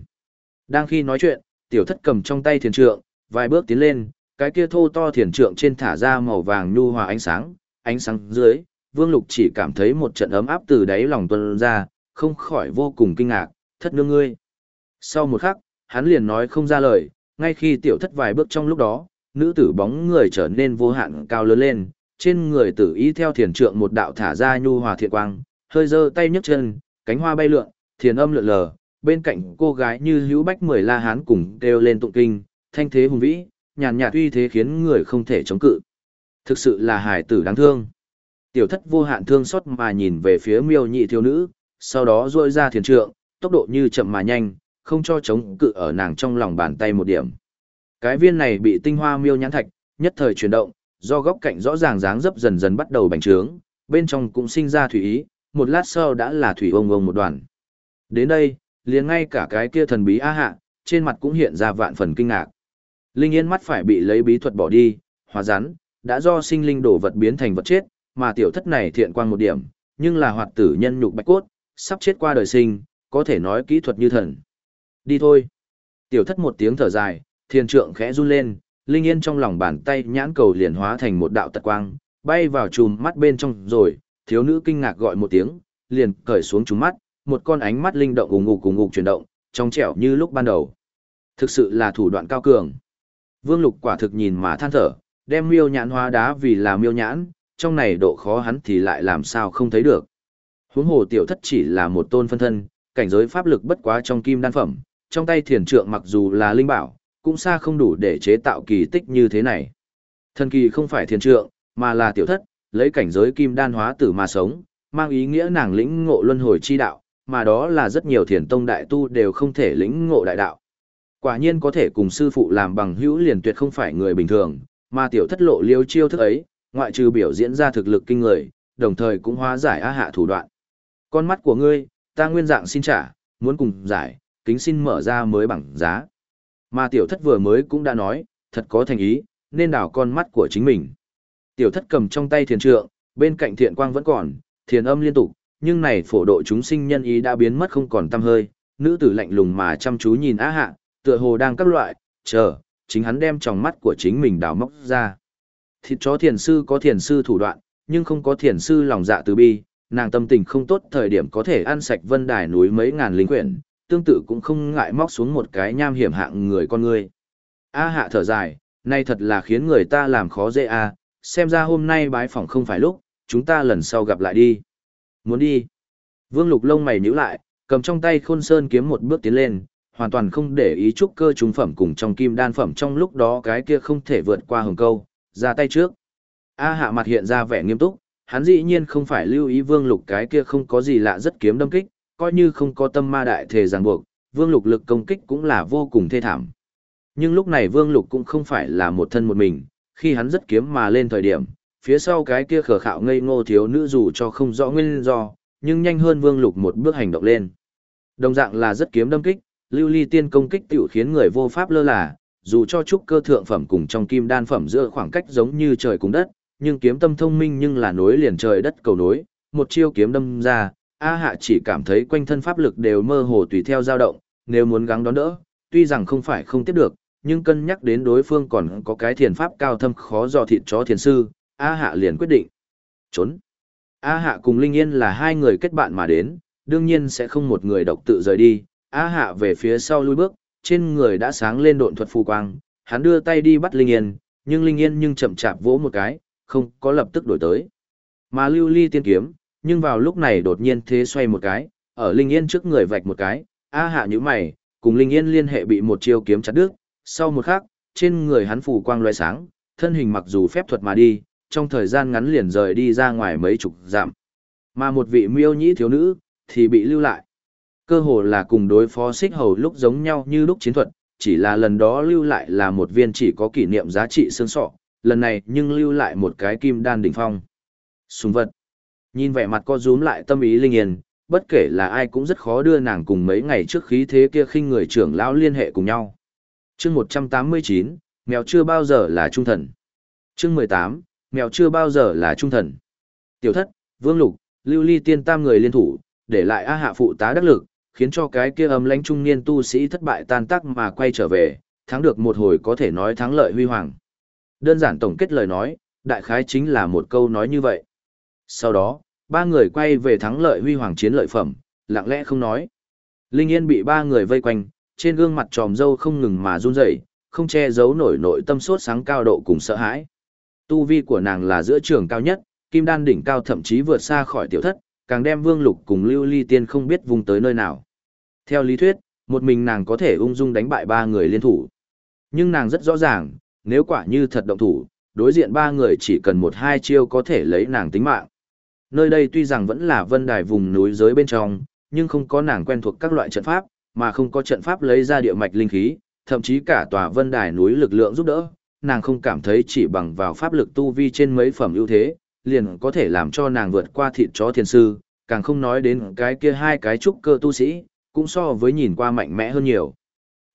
Speaker 1: Đang khi nói chuyện, tiểu thất cầm trong tay thiền trượng, vài bước tiến lên, cái kia thô to thiền trượng trên thả ra màu vàng nhu hòa ánh sáng, ánh sáng dưới, Vương Lục chỉ cảm thấy một trận ấm áp từ đáy lòng tuôn ra, không khỏi vô cùng kinh ngạc, thất nương ngươi. Sau một khắc, hắn liền nói không ra lời, ngay khi tiểu thất vài bước trong lúc đó, nữ tử bóng người trở nên vô hạn cao lớn lên, trên người tử ý theo thiền trượng một đạo thả ra nhu hòa thiện quang, hơi giơ tay nhấc chân, cánh hoa bay lượn, thiền âm lượn lờ, bên cạnh cô gái như hữu bách mười la hán cùng kêu lên tụng kinh, thanh thế hùng vĩ, nhàn nhạt uy thế khiến người không thể chống cự. Thực sự là hải tử đáng thương. Tiểu thất vô hạn thương xót mà nhìn về phía miêu nhị thiếu nữ, sau đó rôi ra thiền trượng, tốc độ như chậm mà nhanh, không cho chống cự ở nàng trong lòng bàn tay một điểm. Cái viên này bị tinh hoa miêu nhãn thạch, nhất thời chuyển động, do góc cạnh rõ ràng dáng dấp dần dần bắt đầu bành trướng, bên trong cũng sinh ra thủy ý, một lát sau đã là thủy ông ông một đoàn. Đến đây, liền ngay cả cái kia thần bí A hạ, trên mặt cũng hiện ra vạn phần kinh ngạc. Linh Yên mắt phải bị lấy bí thuật bỏ đi, hóa rắn, đã do sinh linh đổ vật biến thành vật chết, mà tiểu thất này thiện quang một điểm, nhưng là hoạt tử nhân nhục bạch cốt, sắp chết qua đời sinh, có thể nói kỹ thuật như thần. Đi thôi. Tiểu thất một tiếng thở dài, thiên trượng khẽ run lên, Linh Yên trong lòng bàn tay nhãn cầu liền hóa thành một đạo tật quang, bay vào chùm mắt bên trong rồi, thiếu nữ kinh ngạc gọi một tiếng, liền cởi xuống chùm mắt, một con ánh mắt linh động ủng ục cùng ục chuyển động, trong trẻo như lúc ban đầu. Thực sự là thủ đoạn cao cường. Vương Lục quả thực nhìn mà than thở, đem miêu nhãn hóa đá vì là miêu nhãn, trong này độ khó hắn thì lại làm sao không thấy được. Huống hồ tiểu thất chỉ là một tôn phân thân, cảnh giới pháp lực bất quá trong kim đan phẩm, trong tay thiền trượng mặc dù là linh bảo, cũng xa không đủ để chế tạo kỳ tích như thế này. Thần kỳ không phải thiền trượng, mà là tiểu thất, lấy cảnh giới kim đan hóa tử mà sống, mang ý nghĩa nàng lĩnh ngộ luân hồi chi đạo, mà đó là rất nhiều thiền tông đại tu đều không thể lĩnh ngộ đại đạo. Quả nhiên có thể cùng sư phụ làm bằng hữu liền tuyệt không phải người bình thường, mà tiểu thất lộ liêu chiêu thức ấy, ngoại trừ biểu diễn ra thực lực kinh người, đồng thời cũng hóa giải á hạ thủ đoạn. Con mắt của ngươi, ta nguyên dạng xin trả, muốn cùng giải, kính xin mở ra mới bằng giá. Mà tiểu thất vừa mới cũng đã nói, thật có thành ý, nên đảo con mắt của chính mình. Tiểu thất cầm trong tay thiền trượng, bên cạnh thiện quang vẫn còn, thiền âm liên tục, nhưng này phổ độ chúng sinh nhân ý đã biến mất không còn tăm hơi, nữ tử lạnh lùng mà chăm chú nhìn á hạ, tựa hồ đang các loại, chờ, chính hắn đem tròng mắt của chính mình đào móc ra. Thịt chó thiền sư có thiền sư thủ đoạn, nhưng không có thiền sư lòng dạ từ bi, nàng tâm tình không tốt thời điểm có thể ăn sạch vân đài núi mấy ngàn linh quyển, tương tự cũng không ngại móc xuống một cái nham hiểm hạng người con người. A hạ thở dài, nay thật là khiến người ta làm khó dễ a, xem ra hôm nay bái phỏng không phải lúc, chúng ta lần sau gặp lại đi. Muốn đi. Vương lục lông mày nhíu lại, cầm trong tay khôn sơn kiếm một bước tiến lên, hoàn toàn không để ý trúc cơ trúng phẩm cùng trong kim đan phẩm trong lúc đó cái kia không thể vượt qua hồng câu, ra tay trước. A hạ mặt hiện ra vẻ nghiêm túc, hắn dĩ nhiên không phải lưu ý vương lục cái kia không có gì lạ rất kiếm đâm kích, coi như không có tâm ma đại thể ràng buộc, vương lục lực công kích cũng là vô cùng thê thảm. Nhưng lúc này vương lục cũng không phải là một thân một mình, khi hắn rất kiếm mà lên thời điểm, phía sau cái kia khờ khạo ngây ngô thiếu nữ dù cho không rõ nguyên do, nhưng nhanh hơn vương lục một bước hành động lên. Đồng dạng là rất kiếm đâm kích, lưu ly tiên công kích tiểu khiến người vô pháp lơ là, dù cho trúc cơ thượng phẩm cùng trong kim đan phẩm giữa khoảng cách giống như trời cùng đất, nhưng kiếm tâm thông minh nhưng là nối liền trời đất cầu nối, một chiêu kiếm đâm ra, A Hạ chỉ cảm thấy quanh thân pháp lực đều mơ hồ tùy theo dao động, nếu muốn gắng đón đỡ, tuy rằng không phải không tiếp được, nhưng cân nhắc đến đối phương còn có cái thiền pháp cao thâm khó dò thịt chó thiền sư, A Hạ liền quyết định. Trốn. A Hạ cùng Linh Yên là hai người kết bạn mà đến, đương nhiên sẽ không một người độc tự rời đi. A Hạ về phía sau lui bước, trên người đã sáng lên độn thuật phù quang, hắn đưa tay đi bắt Linh Yên, nhưng Linh Yên nhưng chậm chạp vỗ một cái, không có lập tức đổi tới. Mà lưu ly tiên kiếm, nhưng vào lúc này đột nhiên thế xoay một cái, ở Linh Yên trước người vạch một cái, A hạ như mày, cùng Linh Yên liên hệ bị một chiêu kiếm chặt đứt, sau một khắc, trên người hắn phủ quang loe sáng, thân hình mặc dù phép thuật mà đi, trong thời gian ngắn liền rời đi ra ngoài mấy chục dặm. Mà một vị miêu nhĩ thiếu nữ, thì bị lưu lại. Cơ hồ là cùng đối phó xích hầu lúc giống nhau như lúc chiến thuật, chỉ là lần đó lưu lại là một viên chỉ có kỷ niệm giá trị xương sọ, lần này nhưng lưu lại một cái kim đan đỉnh phong. Súng vật. Nhìn vẻ mặt co rúm lại tâm ý linh yên, bất kể là ai cũng rất khó đưa nàng cùng mấy ngày trước khí thế kia khinh người trưởng lão liên hệ cùng nhau. Chương 189, mèo chưa bao giờ là trung thần. Chương 18, mèo chưa bao giờ là trung thần. Tiểu thất, Vương Lục, Lưu Ly Tiên tam người liên thủ, để lại A Hạ phụ tá đắc lực, khiến cho cái kia âm lãnh trung niên tu sĩ thất bại tan tác mà quay trở về, thắng được một hồi có thể nói thắng lợi huy hoàng. Đơn giản tổng kết lời nói, đại khái chính là một câu nói như vậy. Sau đó, ba người quay về thắng lợi huy hoàng chiến lợi phẩm, lặng lẽ không nói. Linh Yên bị ba người vây quanh, trên gương mặt tròm dâu không ngừng mà run rẩy, không che giấu nổi nội tâm sốt sáng cao độ cùng sợ hãi. Tu vi của nàng là giữa trường cao nhất, kim đan đỉnh cao thậm chí vượt xa khỏi tiểu thất, càng đem vương lục cùng lưu ly tiên không biết vùng tới nơi nào. Theo lý thuyết, một mình nàng có thể ung dung đánh bại ba người liên thủ. Nhưng nàng rất rõ ràng, nếu quả như thật động thủ, đối diện ba người chỉ cần một hai chiêu có thể lấy nàng tính mạng. Nơi đây tuy rằng vẫn là vân đài vùng núi giới bên trong, nhưng không có nàng quen thuộc các loại trận pháp, mà không có trận pháp lấy ra địa mạch linh khí, thậm chí cả tòa vân đài núi lực lượng giúp đỡ, nàng không cảm thấy chỉ bằng vào pháp lực tu vi trên mấy phẩm ưu thế, liền có thể làm cho nàng vượt qua thịt chó thiên sư, càng không nói đến cái kia hai cái trúc cơ tu sĩ, cũng so với nhìn qua mạnh mẽ hơn nhiều.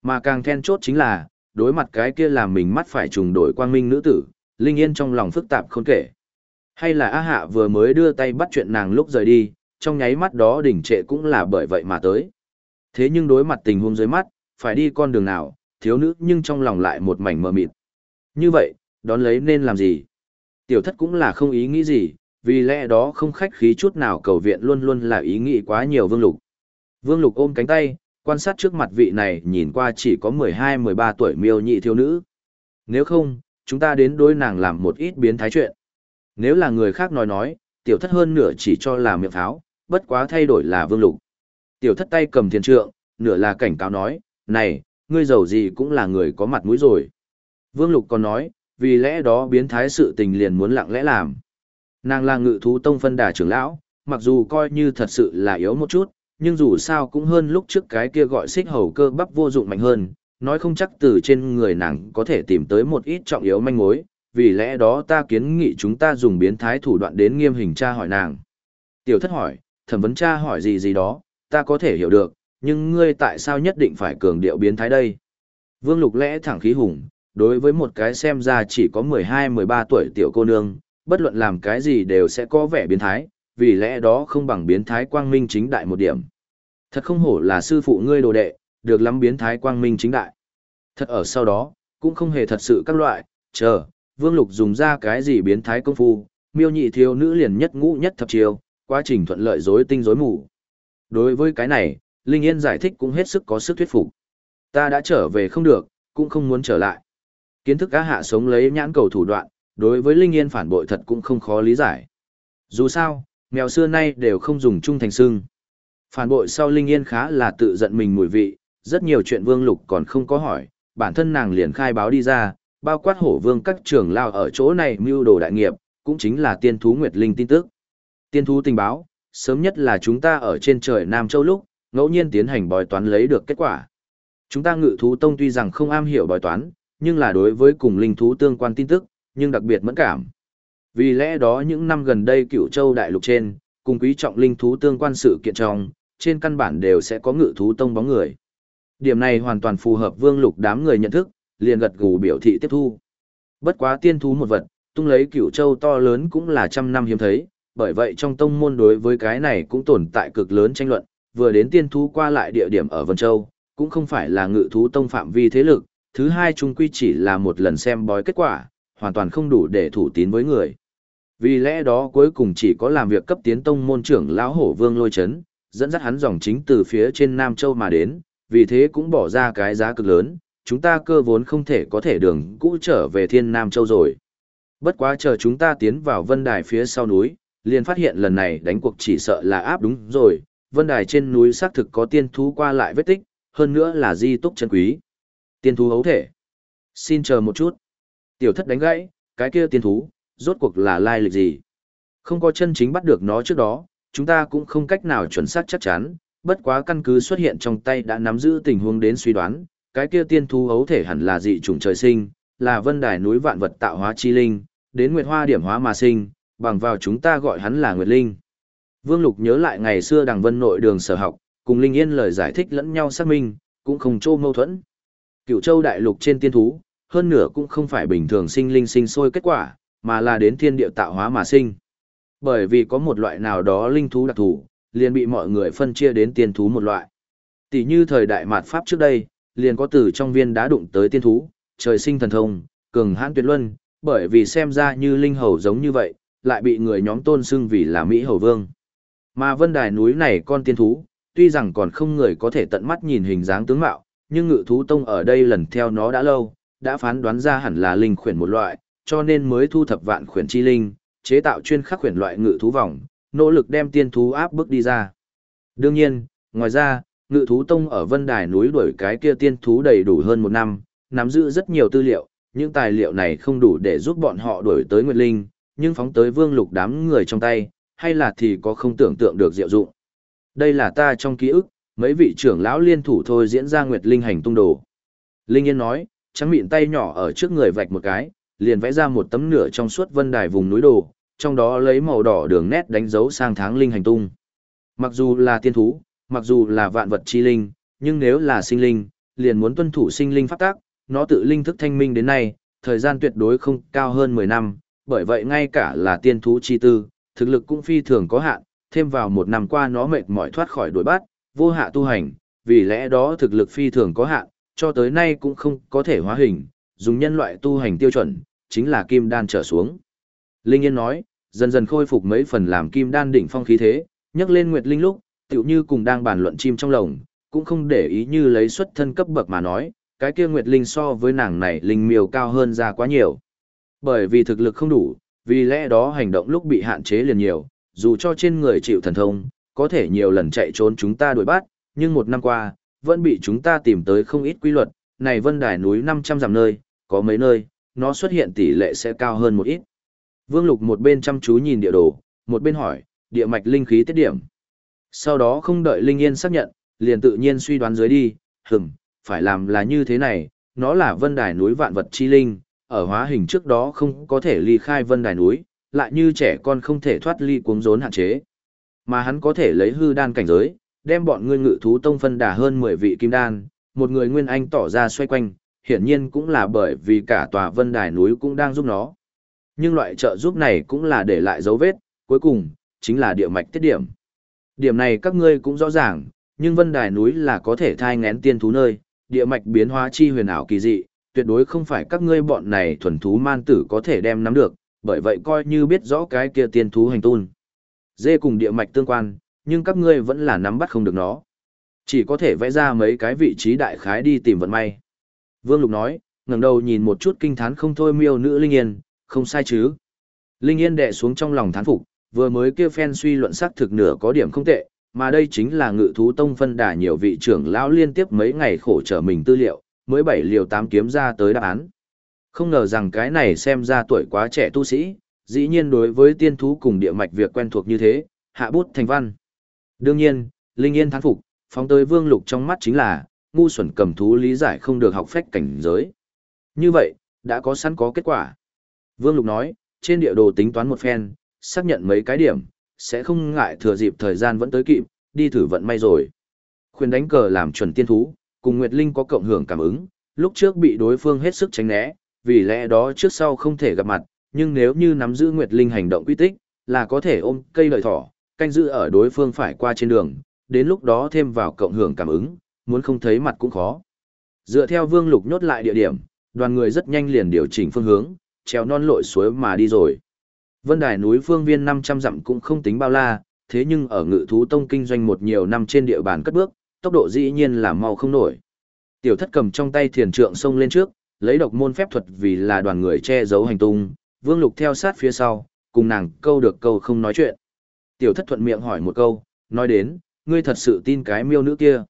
Speaker 1: Mà càng then chốt chính là, đối mặt cái kia làm mình mắt phải trùng đổi quang minh nữ tử, Linh Yên trong lòng phức tạp không kể. Hay là A Hạ vừa mới đưa tay bắt chuyện nàng lúc rời đi, trong nháy mắt đó đỉnh trệ cũng là bởi vậy mà tới. Thế nhưng đối mặt tình huống dưới mắt, phải đi con đường nào, thiếu nữ nhưng trong lòng lại một mảnh mờ mịt. Như vậy, đón lấy nên làm gì? Tiểu thất cũng là không ý nghĩ gì, vì lẽ đó không khách khí chút nào cầu viện luôn luôn là ý nghĩ quá nhiều vương lục. Vương lục ôm cánh tay, quan sát trước mặt vị này nhìn qua chỉ có 12-13 tuổi miêu nhị thiếu nữ. Nếu không, chúng ta đến đối nàng làm một ít biến thái chuyện. Nếu là người khác nói nói, tiểu thất hơn nửa chỉ cho là miệng pháo, bất quá thay đổi là vương lục. Tiểu thất tay cầm thiền trượng, nửa là cảnh cáo nói, này, ngươi giàu gì cũng là người có mặt mũi rồi. Vương lục còn nói, vì lẽ đó biến thái sự tình liền muốn lặng lẽ làm. Nàng là ngự thú tông phân đà trưởng lão, mặc dù coi như thật sự là yếu một chút, nhưng dù sao cũng hơn lúc trước cái kia gọi xích hầu cơ bắp vô dụng mạnh hơn, nói không chắc từ trên người nàng có thể tìm tới một ít trọng yếu manh mối, vì lẽ đó ta kiến nghị chúng ta dùng biến thái thủ đoạn đến nghiêm hình tra hỏi nàng. Tiểu thất hỏi, thẩm vấn tra hỏi gì gì đó, ta có thể hiểu được, nhưng ngươi tại sao nhất định phải cường điệu biến thái đây? Vương lục lẽ thẳng khí hùng, đối với một cái xem ra chỉ có 12-13 tuổi tiểu cô nương, bất luận làm cái gì đều sẽ có vẻ biến thái, vì lẽ đó không bằng biến thái quang minh chính đại một điểm. Thật không hổ là sư phụ ngươi đồ đệ, được lắm biến thái quang minh chính đại. Thật ở sau đó, cũng không hề thật sự các loại, chờ, Vương Lục dùng ra cái gì biến thái công phu, miêu nhị thiếu nữ liền nhất ngũ nhất thập chiều, quá trình thuận lợi rối tinh rối mù. Đối với cái này, Linh Yên giải thích cũng hết sức có sức thuyết phục. Ta đã trở về không được, cũng không muốn trở lại. Kiến thức cá hạ sống lấy nhãn cầu thủ đoạn, đối với Linh Yên phản bội thật cũng không khó lý giải. Dù sao, mèo xưa nay đều không dùng chung thành xương. Phản bội sau Linh Yên khá là tự giận mình mùi vị, rất nhiều chuyện Vương Lục còn không có hỏi, bản thân nàng liền khai báo đi ra, bao quát hổ vương các trưởng lao ở chỗ này mưu đồ đại nghiệp, cũng chính là tiên thú Nguyệt Linh tin tức. Tiên thú tình báo, sớm nhất là chúng ta ở trên trời Nam Châu lúc, ngẫu nhiên tiến hành bói toán lấy được kết quả. Chúng ta ngự thú tông tuy rằng không am hiểu bói toán, nhưng là đối với cùng linh thú tương quan tin tức, nhưng đặc biệt mẫn cảm. Vì lẽ đó những năm gần đây cựu châu đại lục trên, cùng quý trọng linh thú tương quan sự kiện trong, trên căn bản đều sẽ có ngự thú tông bóng người. Điểm này hoàn toàn phù hợp vương lục đám người nhận thức, liền gật gù biểu thị tiếp thu. Bất quá tiên thú một vật, tung lấy cửu châu to lớn cũng là trăm năm hiếm thấy, bởi vậy trong tông môn đối với cái này cũng tồn tại cực lớn tranh luận, vừa đến tiên thú qua lại địa điểm ở Vân Châu, cũng không phải là ngự thú tông phạm vi thế lực, thứ hai chung quy chỉ là một lần xem bói kết quả, hoàn toàn không đủ để thủ tín với người. Vì lẽ đó cuối cùng chỉ có làm việc cấp tiến tông môn trưởng lão hổ vương lôi chấn, dẫn dắt hắn dòng chính từ phía trên Nam Châu mà đến, vì thế cũng bỏ ra cái giá cực lớn, chúng ta cơ vốn không thể có thể đường cũ trở về thiên Nam Châu rồi. Bất quá chờ chúng ta tiến vào vân đài phía sau núi, liền phát hiện lần này đánh cuộc chỉ sợ là áp đúng rồi, vân đài trên núi xác thực có tiên thú qua lại vết tích, hơn nữa là di túc chân quý. Tiên thú hấu thể. Xin chờ một chút. Tiểu thất đánh gãy, cái kia tiên thú, rốt cuộc là lai lịch gì? Không có chân chính bắt được nó trước đó, chúng ta cũng không cách nào chuẩn xác chắc chắn, bất quá căn cứ xuất hiện trong tay đã nắm giữ tình huống đến suy đoán, cái kia tiên thú hấu thể hẳn là dị chủng trời sinh, là vân đài núi vạn vật tạo hóa chi linh, đến nguyệt hoa điểm hóa mà sinh, bằng vào chúng ta gọi hắn là nguyệt linh. Vương Lục nhớ lại ngày xưa đằng vân nội đường sở học, cùng Linh Yên lời giải thích lẫn nhau xác minh, cũng không trô mâu thuẫn. Cựu châu đại lục trên tiên thú, hơn nửa cũng không phải bình thường sinh linh sinh sôi kết quả, mà là đến thiên địa tạo hóa mà sinh. Bởi vì có một loại nào đó linh thú đặc thù, liền bị mọi người phân chia đến tiên thú một loại. Tỷ như thời đại mạt Pháp trước đây, liền có từ trong viên đá đụng tới tiên thú, trời sinh thần thông, cường hãn tuyệt luân, bởi vì xem ra như linh hầu giống như vậy, lại bị người nhóm tôn xưng vì là Mỹ hầu vương. Mà vân đài núi này con tiên thú, tuy rằng còn không người có thể tận mắt nhìn hình dáng tướng mạo, nhưng ngự thú tông ở đây lần theo nó đã lâu, đã phán đoán ra hẳn là linh khuyển một loại, cho nên mới thu thập vạn khuyển chi linh, chế tạo chuyên khắc khuyển loại ngự thú vòng, nỗ lực đem tiên thú áp bức đi ra. Đương nhiên, ngoài ra, ngự thú tông ở vân đài núi đuổi cái kia tiên thú đầy đủ hơn một năm, nắm giữ rất nhiều tư liệu, những tài liệu này không đủ để giúp bọn họ đuổi tới Nguyệt Linh, nhưng phóng tới vương lục đám người trong tay, hay là thì có không tưởng tượng được diệu dụng. Đây là ta trong ký ức, Mấy vị trưởng lão liên thủ thôi diễn ra Nguyệt Linh hành tung đồ. Linh Yên nói, trắng miệng tay nhỏ ở trước người vạch một cái, liền vẽ ra một tấm nửa trong suốt vân đài vùng núi đồ, trong đó lấy màu đỏ đường nét đánh dấu sang tháng linh hành tung. Mặc dù là tiên thú, mặc dù là vạn vật chi linh, nhưng nếu là sinh linh, liền muốn tuân thủ sinh linh pháp tác, nó tự linh thức thanh minh đến nay, thời gian tuyệt đối không cao hơn 10 năm, bởi vậy ngay cả là tiên thú chi tư, thực lực cũng phi thường có hạn, thêm vào một năm qua nó mệt mỏi thoát khỏi đuổi bắt, vô hạ tu hành, vì lẽ đó thực lực phi thường có hạn, cho tới nay cũng không có thể hóa hình, dùng nhân loại tu hành tiêu chuẩn, chính là kim đan trở xuống. Linh Yên nói, dần dần khôi phục mấy phần làm kim đan đỉnh phong khí thế, nhắc lên Nguyệt Linh lúc, tựu như cùng đang bàn luận chim trong lồng, cũng không để ý như lấy xuất thân cấp bậc mà nói, cái kia Nguyệt Linh so với nàng này linh miêu cao hơn ra quá nhiều. Bởi vì thực lực không đủ, vì lẽ đó hành động lúc bị hạn chế liền nhiều, dù cho trên người chịu thần thông, có thể nhiều lần chạy trốn chúng ta đuổi bắt, nhưng một năm qua, vẫn bị chúng ta tìm tới không ít quy luật, này vân đài núi 500 dặm nơi, có mấy nơi, nó xuất hiện tỷ lệ sẽ cao hơn một ít. Vương Lục một bên chăm chú nhìn địa đồ, một bên hỏi, địa mạch linh khí tiết điểm. Sau đó không đợi Linh Yên xác nhận, liền tự nhiên suy đoán dưới đi, hừm, phải làm là như thế này, nó là vân đài núi vạn vật chi linh, ở hóa hình trước đó không có thể ly khai vân đài núi, lại như trẻ con không thể thoát ly cuống rốn hạn chế. Mà hắn có thể lấy hư đan cảnh giới, đem bọn ngươi ngự thú tông phân đà hơn 10 vị kim đan, một người nguyên anh tỏ ra xoay quanh, hiển nhiên cũng là bởi vì cả tòa vân đài núi cũng đang giúp nó. Nhưng loại trợ giúp này cũng là để lại dấu vết, cuối cùng, chính là địa mạch tiết điểm. Điểm này các ngươi cũng rõ ràng, nhưng vân đài núi là có thể thai ngén tiên thú nơi, địa mạch biến hóa chi huyền ảo kỳ dị, tuyệt đối không phải các ngươi bọn này thuần thú man tử có thể đem nắm được, bởi vậy coi như biết rõ cái kia tiên thú hành tung. Dê cùng địa mạch tương quan, nhưng các ngươi vẫn là nắm bắt không được nó. Chỉ có thể vẽ ra mấy cái vị trí đại khái đi tìm vận may. Vương Lục nói, ngẩng đầu nhìn một chút kinh thán không thôi miêu nữ Linh Yên, không sai chứ. Linh Yên đè xuống trong lòng thán phục, vừa mới kia phen suy luận sắc thực nửa có điểm không tệ, mà đây chính là ngự thú tông phân đà nhiều vị trưởng lão liên tiếp mấy ngày khổ trở mình tư liệu, mới bảy liều tám kiếm ra tới đáp án. Không ngờ rằng cái này xem ra tuổi quá trẻ tu sĩ, dĩ nhiên đối với tiên thú cùng địa mạch việc quen thuộc như thế, hạ bút thành văn. Đương nhiên, Linh Yên thán phục, phóng tới vương lục trong mắt chính là, ngu xuẩn cầm thú lý giải không được học phách cảnh giới. Như vậy, đã có sẵn có kết quả. Vương lục nói, trên địa đồ tính toán một phen, xác nhận mấy cái điểm, sẽ không ngại thừa dịp thời gian vẫn tới kịp, đi thử vận may rồi. Khuyên đánh cờ làm chuẩn tiên thú, cùng Nguyệt Linh có cộng hưởng cảm ứng, lúc trước bị đối phương hết sức tránh né, vì lẽ đó trước sau không thể gặp mặt, nhưng nếu như nắm giữ Nguyệt Linh hành động quy tích, là có thể ôm cây lợi thỏ, canh giữ ở đối phương phải qua trên đường, đến lúc đó thêm vào cộng hưởng cảm ứng, muốn không thấy mặt cũng khó. Dựa theo Vương Lục nhốt lại địa điểm, đoàn người rất nhanh liền điều chỉnh phương hướng, treo non lội suối mà đi rồi. Vân Đài núi phương viên 500 dặm cũng không tính bao la, thế nhưng ở ngự thú tông kinh doanh một nhiều năm trên địa bàn cất bước, tốc độ dĩ nhiên là mau không nổi. Tiểu thất cầm trong tay thiền trượng xông lên trước, lấy độc môn phép thuật vì là đoàn người che giấu hành tung, vương lục theo sát phía sau, cùng nàng câu được câu không nói chuyện. Tiểu thất thuận miệng hỏi một câu, nói đến, ngươi thật sự tin cái miêu nữ kia.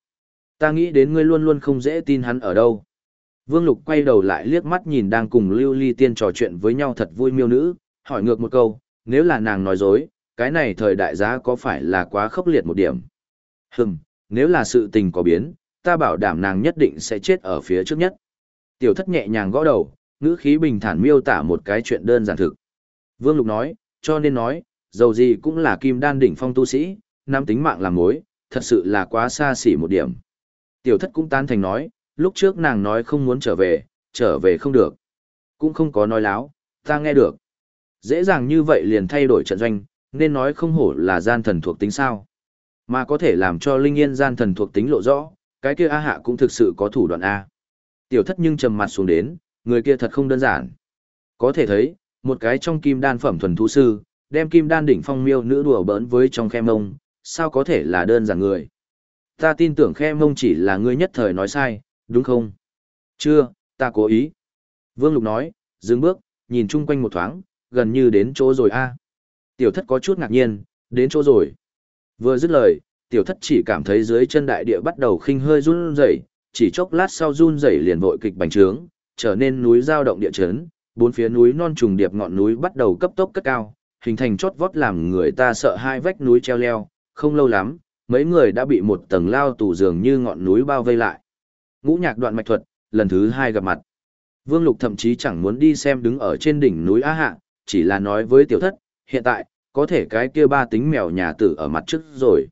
Speaker 1: Ta nghĩ đến ngươi luôn luôn không dễ tin hắn ở đâu. Vương lục quay đầu lại liếc mắt nhìn đang cùng lưu ly tiên trò chuyện với nhau thật vui miêu nữ, hỏi ngược một câu, nếu là nàng nói dối, cái này thời đại giá có phải là quá khốc liệt một điểm. Hừm, nếu là sự tình có biến, ta bảo đảm nàng nhất định sẽ chết ở phía trước nhất. Tiểu thất nhẹ nhàng gõ đầu, ngữ khí bình thản miêu tả một cái chuyện đơn giản thực. Vương Lục nói, cho nên nói, dầu gì cũng là kim đan đỉnh phong tu sĩ, nam tính mạng làm mối, thật sự là quá xa xỉ một điểm. Tiểu thất cũng tán thành nói, lúc trước nàng nói không muốn trở về, trở về không được. Cũng không có nói láo, ta nghe được. Dễ dàng như vậy liền thay đổi trận doanh, nên nói không hổ là gian thần thuộc tính sao. Mà có thể làm cho Linh Yên gian thần thuộc tính lộ rõ, cái kia A Hạ cũng thực sự có thủ đoạn A. Tiểu thất nhưng trầm mặt xuống đến, người kia thật không đơn giản. Có thể thấy, một cái trong kim đan phẩm thuần thú sư, đem kim đan đỉnh phong miêu nữ đùa bỡn với trong khe mông, sao có thể là đơn giản người. Ta tin tưởng khe mông chỉ là ngươi nhất thời nói sai, đúng không? Chưa, ta cố ý. Vương Lục nói, dừng bước, nhìn chung quanh một thoáng, gần như đến chỗ rồi a. Tiểu thất có chút ngạc nhiên, đến chỗ rồi. Vừa dứt lời, tiểu thất chỉ cảm thấy dưới chân đại địa bắt đầu khinh hơi run rẩy, chỉ chốc lát sau run rẩy liền vội kịch bành trướng, trở nên núi giao động địa chấn, bốn phía núi non trùng điệp ngọn núi bắt đầu cấp tốc cất cao, hình thành chót vót làm người ta sợ hai vách núi treo leo, không lâu lắm, mấy người đã bị một tầng lao tù dường như ngọn núi bao vây lại. Ngũ nhạc đoạn mạch thuật, lần thứ hai gặp mặt. Vương Lục thậm chí chẳng muốn đi xem đứng ở trên đỉnh núi Á Hạ, chỉ là nói với tiểu thất, hiện tại, có thể cái kia ba tính mèo nhà tử ở mặt trước rồi.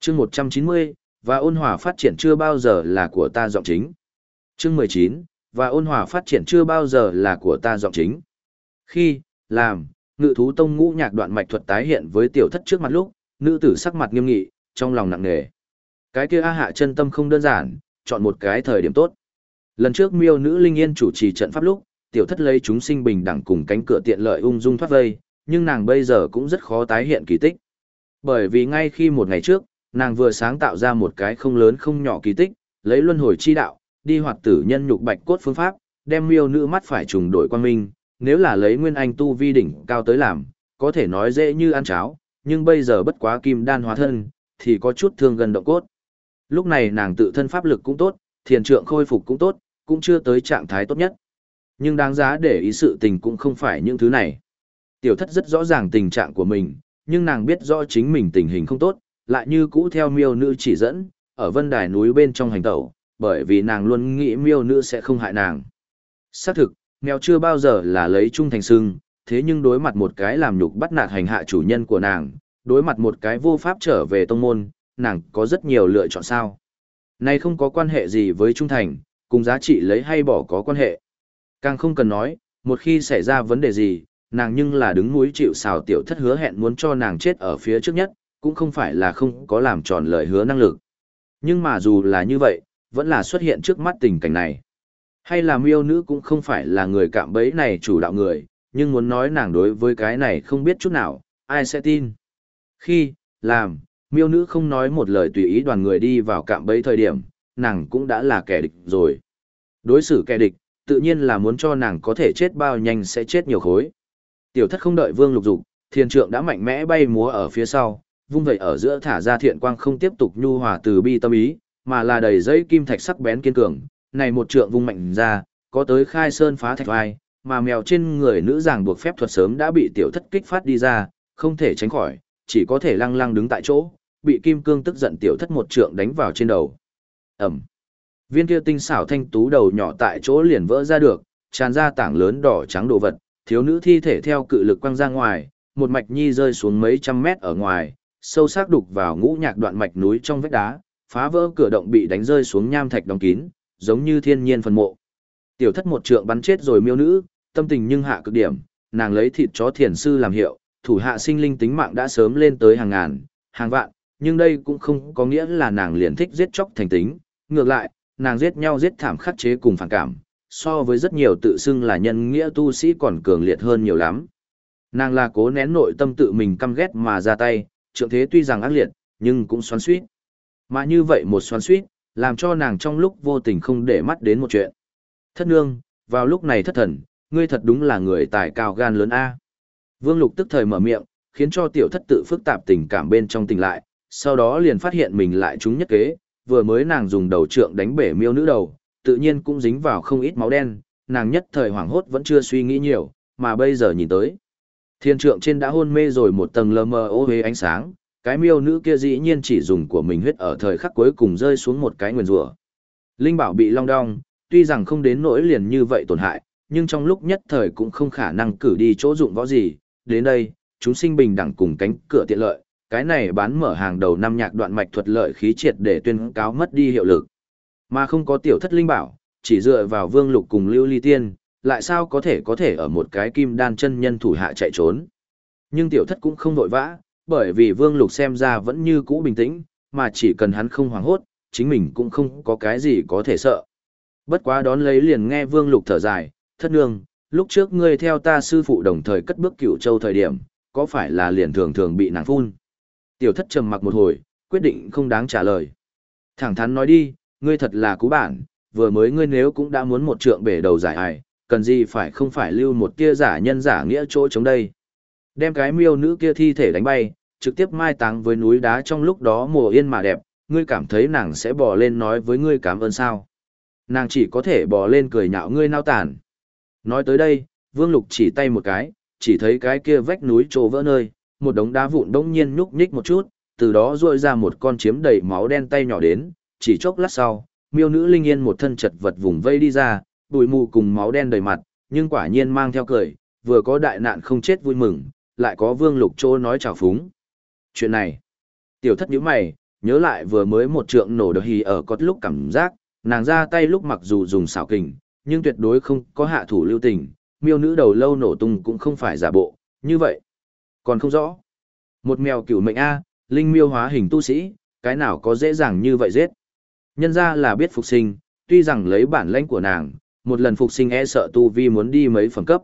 Speaker 1: chương 190, và ôn hòa phát triển chưa bao giờ là của ta giọng chính. chương 19, và ôn hòa phát triển chưa bao giờ là của ta giọng chính. Khi, làm, ngự thú tông ngũ nhạc đoạn mạch thuật tái hiện với tiểu thất trước mặt lúc, nữ tử sắc mặt nghiêm nghị, trong lòng nặng nề. Cái kia A hạ chân tâm không đơn giản, chọn một cái thời điểm tốt. Lần trước miêu nữ linh yên chủ trì trận pháp lúc, tiểu thất lấy chúng sinh bình đẳng cùng cánh cửa tiện lợi ung dung thoát vây, nhưng nàng bây giờ cũng rất khó tái hiện kỳ tích. Bởi vì ngay khi một ngày trước, nàng vừa sáng tạo ra một cái không lớn không nhỏ kỳ tích, lấy luân hồi chi đạo, đi hoạt tử nhân nhục bạch cốt phương pháp, đem miêu nữ mắt phải trùng đổi quan minh, nếu là lấy nguyên anh tu vi đỉnh cao tới làm, có thể nói dễ như ăn cháo, nhưng bây giờ bất quá kim đan hóa thân, thì có chút thương gần động cốt. Lúc này nàng tự thân pháp lực cũng tốt, thiền trượng khôi phục cũng tốt, cũng chưa tới trạng thái tốt nhất. Nhưng đáng giá để ý sự tình cũng không phải những thứ này. Tiểu thất rất rõ ràng tình trạng của mình, nhưng nàng biết rõ chính mình tình hình không tốt, lại như cũ theo miêu nữ chỉ dẫn, ở vân đài núi bên trong hành tẩu, bởi vì nàng luôn nghĩ miêu nữ sẽ không hại nàng. Xác thực, mèo chưa bao giờ là lấy trung thành sưng, thế nhưng đối mặt một cái làm nhục bắt nạt hành hạ chủ nhân của nàng, đối mặt một cái vô pháp trở về tông môn, nàng có rất nhiều lựa chọn sao. Này không có quan hệ gì với trung thành, cùng giá trị lấy hay bỏ có quan hệ. Càng không cần nói, một khi xảy ra vấn đề gì, nàng nhưng là đứng núi chịu xào tiểu thất hứa hẹn muốn cho nàng chết ở phía trước nhất, cũng không phải là không có làm tròn lời hứa năng lực. Nhưng mà dù là như vậy, vẫn là xuất hiện trước mắt tình cảnh này. Hay là miêu nữ cũng không phải là người cạm bẫy này chủ đạo người, nhưng muốn nói nàng đối với cái này không biết chút nào, ai sẽ tin. Khi, làm, miêu nữ không nói một lời tùy ý đoàn người đi vào cạm bẫy thời điểm, nàng cũng đã là kẻ địch rồi. Đối xử kẻ địch, tự nhiên là muốn cho nàng có thể chết bao nhanh sẽ chết nhiều khối. Tiểu thất không đợi vương lục dục, thiên trượng đã mạnh mẽ bay múa ở phía sau, vung vậy ở giữa thả ra thiện quang không tiếp tục nhu hòa từ bi tâm ý, mà là đầy dây kim thạch sắc bén kiên cường, này một trượng vung mạnh ra, có tới khai sơn phá thạch vai, mà mèo trên người nữ giảng buộc phép thuật sớm đã bị tiểu thất kích phát đi ra, không thể tránh khỏi, chỉ có thể lăng lăng đứng tại chỗ, bị kim cương tức giận tiểu thất một trượng đánh vào trên đầu. Ẩm. Viên kia tinh xảo thanh tú đầu nhỏ tại chỗ liền vỡ ra được, tràn ra tảng lớn đỏ trắng đồ vật, thiếu nữ thi thể theo cự lực quăng ra ngoài, một mạch nhi rơi xuống mấy trăm mét ở ngoài, sâu sắc đục vào ngũ nhạc đoạn mạch núi trong vách đá, phá vỡ cửa động bị đánh rơi xuống nham thạch đóng kín, giống như thiên nhiên phân mộ. Tiểu thất một trượng bắn chết rồi miêu nữ, tâm tình nhưng hạ cực điểm, nàng lấy thịt chó thiền sư làm hiệu, thủ hạ sinh linh tính mạng đã sớm lên tới hàng ngàn, hàng vạn, nhưng đây cũng không có nghĩa là nàng liền thích giết chóc thành tính, ngược lại, nàng giết nhau giết thảm khắc chế cùng phản cảm, so với rất nhiều tự xưng là nhân nghĩa tu sĩ còn cường liệt hơn nhiều lắm. Nàng là cố nén nội tâm tự mình căm ghét mà ra tay, trượng thế tuy rằng ác liệt, nhưng cũng xoắn xuýt. Mà như vậy một xoắn suýt, làm cho nàng trong lúc vô tình không để mắt đến một chuyện. Thất nương, vào lúc này thất thần, ngươi thật đúng là người tài cao gan lớn A. Vương Lục tức thời mở miệng, khiến cho tiểu thất tự phức tạp tình cảm bên trong tình lại, sau đó liền phát hiện mình lại trúng nhất kế, vừa mới nàng dùng đầu trượng đánh bể miêu nữ đầu, tự nhiên cũng dính vào không ít máu đen, nàng nhất thời hoảng hốt vẫn chưa suy nghĩ nhiều, mà bây giờ nhìn tới. Thiên trượng trên đã hôn mê rồi một tầng lờ mờ ô hế ánh sáng, cái miêu nữ kia dĩ nhiên chỉ dùng của mình huyết ở thời khắc cuối cùng rơi xuống một cái nguyền rủa. Linh bảo bị long đong, tuy rằng không đến nỗi liền như vậy tổn hại, nhưng trong lúc nhất thời cũng không khả năng cử đi chỗ dụng võ gì. Đến đây, chúng sinh bình đẳng cùng cánh cửa tiện lợi, cái này bán mở hàng đầu năm nhạc đoạn mạch thuật lợi khí triệt để tuyên cáo mất đi hiệu lực. Mà không có tiểu thất linh bảo, chỉ dựa vào vương lục cùng lưu ly tiên, lại sao có thể có thể ở một cái kim đan chân nhân thủ hạ chạy trốn. Nhưng tiểu thất cũng không vội vã, bởi vì vương lục xem ra vẫn như cũ bình tĩnh, mà chỉ cần hắn không hoảng hốt, chính mình cũng không có cái gì có thể sợ. Bất quá đón lấy liền nghe vương lục thở dài, thất nương, lúc trước ngươi theo ta sư phụ đồng thời cất bước cửu châu thời điểm, có phải là liền thường thường bị nàng phun? Tiểu thất trầm mặc một hồi, quyết định không đáng trả lời. Thẳng thắn nói đi, ngươi thật là cú bản, vừa mới ngươi nếu cũng đã muốn một trượng bể đầu giải ai, cần gì phải không phải lưu một tia giả nhân giả nghĩa chỗ chống đây. Đem cái miêu nữ kia thi thể đánh bay, trực tiếp mai táng với núi đá trong lúc đó mùa yên mà đẹp, ngươi cảm thấy nàng sẽ bò lên nói với ngươi cảm ơn sao. Nàng chỉ có thể bò lên cười nhạo ngươi nao tản Nói tới đây, Vương Lục chỉ tay một cái, chỉ thấy cái kia vách núi trồ vỡ nơi, một đống đá vụn đông nhiên nhúc nhích một chút, từ đó duỗi ra một con chiếm đầy máu đen tay nhỏ đến, chỉ chốc lát sau, miêu nữ linh yên một thân chật vật vùng vây đi ra, bụi mù cùng máu đen đầy mặt, nhưng quả nhiên mang theo cười, vừa có đại nạn không chết vui mừng, lại có vương lục trô nói chào phúng. Chuyện này, tiểu thất nhíu mày, nhớ lại vừa mới một trượng nổ được hì ở có lúc cảm giác, nàng ra tay lúc mặc dù dùng xảo kình, nhưng tuyệt đối không có hạ thủ lưu tình, miêu nữ đầu lâu nổ tung cũng không phải giả bộ, như vậy. Còn không rõ. Một mèo cửu mệnh A, linh miêu hóa hình tu sĩ, cái nào có dễ dàng như vậy giết. Nhân ra là biết phục sinh, tuy rằng lấy bản lãnh của nàng, một lần phục sinh e sợ tu vi muốn đi mấy phẩm cấp.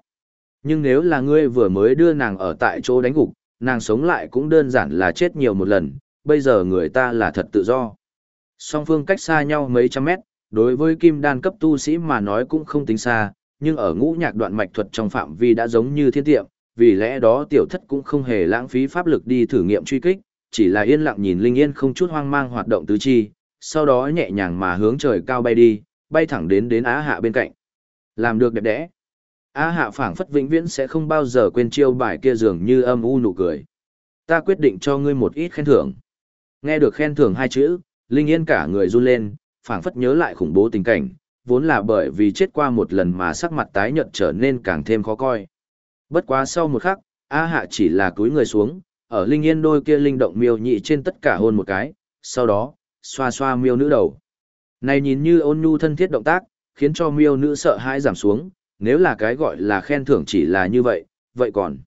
Speaker 1: Nhưng nếu là ngươi vừa mới đưa nàng ở tại chỗ đánh gục, nàng sống lại cũng đơn giản là chết nhiều một lần, bây giờ người ta là thật tự do. Song phương cách xa nhau mấy trăm mét, đối với kim đan cấp tu sĩ mà nói cũng không tính xa, nhưng ở ngũ nhạc đoạn mạch thuật trong phạm vi đã giống như thiên tiệm, vì lẽ đó tiểu thất cũng không hề lãng phí pháp lực đi thử nghiệm truy kích, chỉ là yên lặng nhìn Linh Yên không chút hoang mang hoạt động tứ chi, sau đó nhẹ nhàng mà hướng trời cao bay đi, bay thẳng đến đến Á Hạ bên cạnh. Làm được đẹp đẽ. Á Hạ phảng phất vĩnh viễn sẽ không bao giờ quên chiêu bài kia dường như âm u nụ cười. Ta quyết định cho ngươi một ít khen thưởng. Nghe được khen thưởng hai chữ, Linh Yên cả người run lên, phảng phất nhớ lại khủng bố tình cảnh, vốn là bởi vì chết qua một lần mà sắc mặt tái nhợt trở nên càng thêm khó coi. Bất quá sau một khắc, A Hạ chỉ là cúi người xuống, ở Linh Yên đôi kia linh động miêu nhị trên tất cả hôn một cái, sau đó, xoa xoa miêu nữ đầu. Này nhìn như ôn nhu thân thiết động tác, khiến cho miêu nữ sợ hãi giảm xuống, nếu là cái gọi là khen thưởng chỉ là như vậy, vậy còn.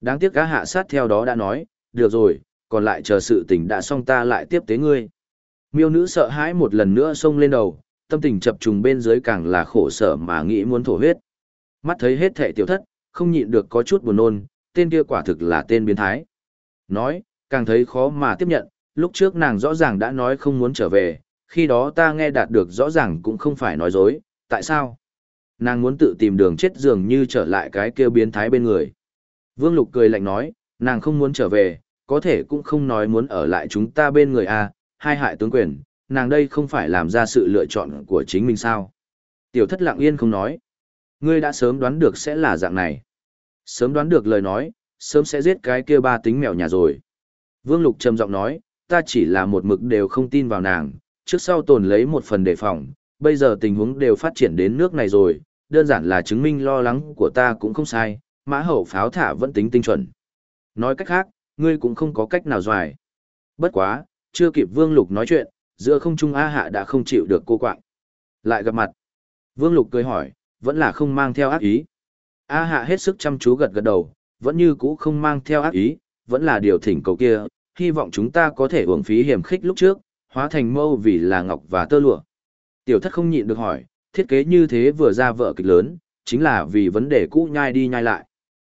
Speaker 1: Đáng tiếc cá hạ sát theo đó đã nói, được rồi, còn lại chờ sự tình đã xong ta lại tiếp tế ngươi. Miêu nữ sợ hãi một lần nữa xông lên đầu, tâm tình chập trùng bên dưới càng là khổ sở mà nghĩ muốn thổ huyết. Mắt thấy hết thệ tiểu thất, không nhịn được có chút buồn nôn, tên kia quả thực là tên biến thái. Nói, càng thấy khó mà tiếp nhận, lúc trước nàng rõ ràng đã nói không muốn trở về, khi đó ta nghe đạt được rõ ràng cũng không phải nói dối, tại sao? Nàng muốn tự tìm đường chết dường như trở lại cái kia biến thái bên người. Vương Lục cười lạnh nói, nàng không muốn trở về, có thể cũng không nói muốn ở lại chúng ta bên người a, à, hai hại tướng quyền, nàng đây không phải làm ra sự lựa chọn của chính mình sao? Tiểu thất lặng yên không nói. Ngươi đã sớm đoán được sẽ là dạng này. Sớm đoán được lời nói, sớm sẽ giết cái kia ba tính mèo nhà rồi. Vương Lục trầm giọng nói, ta chỉ là một mực đều không tin vào nàng, trước sau tồn lấy một phần đề phòng, bây giờ tình huống đều phát triển đến nước này rồi, đơn giản là chứng minh lo lắng của ta cũng không sai, mã hậu pháo thả vẫn tính tinh chuẩn. Nói cách khác, ngươi cũng không có cách nào doài. Bất quá, chưa kịp Vương Lục nói chuyện, giữa không trung A Hạ đã không chịu được cô quạng. Lại gặp mặt. Vương Lục cười hỏi, vẫn là không mang theo ác ý. A Hạ hết sức chăm chú gật gật đầu, vẫn như cũ không mang theo ác ý, vẫn là điều thỉnh cầu kia, hy vọng chúng ta có thể uổng phí hiểm khích lúc trước, hóa thành mâu vì là ngọc và tơ lụa. Tiểu thất không nhịn được hỏi, thiết kế như thế vừa ra vợ kịch lớn, chính là vì vấn đề cũ nhai đi nhai lại.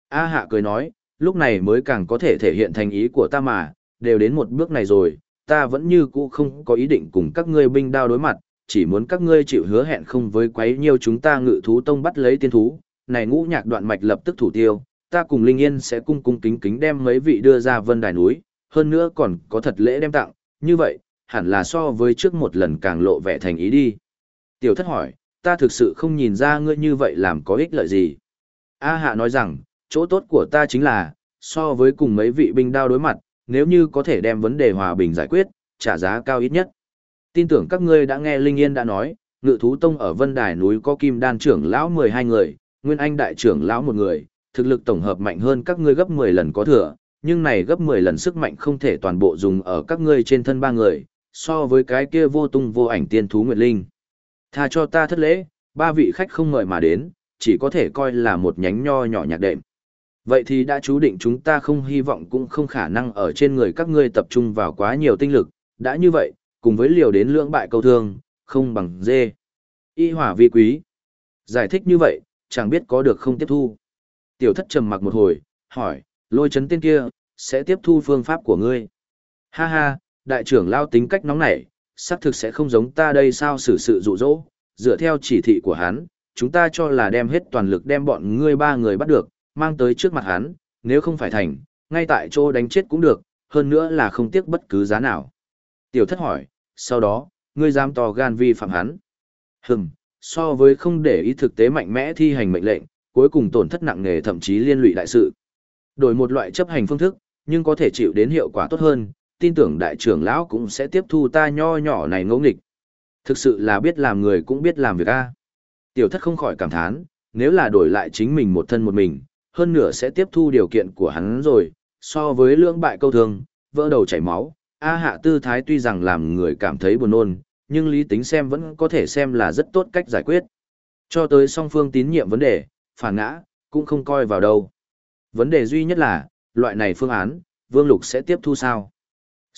Speaker 1: A hạ cười nói, lúc này mới càng có thể thể hiện thành ý của ta mà, đều đến một bước này rồi, ta vẫn như cũ không có ý định cùng các ngươi binh đao đối mặt, chỉ muốn các ngươi chịu hứa hẹn không với quấy nhiều chúng ta ngự thú tông bắt lấy tiên thú, này ngũ nhạc đoạn mạch lập tức thủ tiêu, ta cùng Linh Yên sẽ cung cung kính kính đem mấy vị đưa ra vân đài núi, hơn nữa còn có thật lễ đem tặng, như vậy, hẳn là so với trước một lần càng lộ vẻ thành ý đi. Tiểu thất hỏi, ta thực sự không nhìn ra ngươi như vậy làm có ích lợi gì. A hạ nói rằng, chỗ tốt của ta chính là, so với cùng mấy vị binh đao đối mặt, nếu như có thể đem vấn đề hòa bình giải quyết, trả giá cao ít nhất. Tin tưởng các ngươi đã nghe Linh Yên đã nói, ngự thú tông ở vân đài núi có kim đan trưởng lão 12 người, nguyên anh đại trưởng lão một người, thực lực tổng hợp mạnh hơn các ngươi gấp 10 lần có thừa, nhưng này gấp 10 lần sức mạnh không thể toàn bộ dùng ở các ngươi trên thân ba người, so với cái kia vô tung vô ảnh tiên thú Nguyệt Linh. Tha cho ta thất lễ, ba vị khách không mời mà đến, chỉ có thể coi là một nhánh nho nhỏ nhạc đệm. Vậy thì đã chú định chúng ta không hy vọng cũng không khả năng ở trên người các ngươi tập trung vào quá nhiều tinh lực, đã như vậy, cùng với liều đến lưỡng bại câu thương, không bằng dê. Y hỏa vi quý. Giải thích như vậy, chẳng biết có được không tiếp thu. Tiểu thất trầm mặc một hồi, hỏi, lôi chấn tên kia, sẽ tiếp thu phương pháp của ngươi. Ha ha, đại trưởng lao tính cách nóng nảy, xác thực sẽ không giống ta đây sao xử sự dụ dỗ, dựa theo chỉ thị của hắn, chúng ta cho là đem hết toàn lực đem bọn ngươi ba người bắt được, mang tới trước mặt hắn, nếu không phải thành, ngay tại chỗ đánh chết cũng được, hơn nữa là không tiếc bất cứ giá nào. Tiểu thất hỏi, sau đó, ngươi dám to gan vi phạm hắn. Hừm, so với không để ý thực tế mạnh mẽ thi hành mệnh lệnh, cuối cùng tổn thất nặng nề thậm chí liên lụy đại sự. Đổi một loại chấp hành phương thức, nhưng có thể chịu đến hiệu quả tốt hơn, tin tưởng đại trưởng lão cũng sẽ tiếp thu ta nho nhỏ này ngẫu nghịch. Thực sự là biết làm người cũng biết làm việc a. Tiểu thất không khỏi cảm thán, nếu là đổi lại chính mình một thân một mình, hơn nửa sẽ tiếp thu điều kiện của hắn rồi, so với lưỡng bại câu thương, vỡ đầu chảy máu, A hạ tư thái tuy rằng làm người cảm thấy buồn nôn, nhưng lý tính xem vẫn có thể xem là rất tốt cách giải quyết. Cho tới song phương tín nhiệm vấn đề, phản ngã, cũng không coi vào đâu. Vấn đề duy nhất là, loại này phương án, Vương Lục sẽ tiếp thu sao?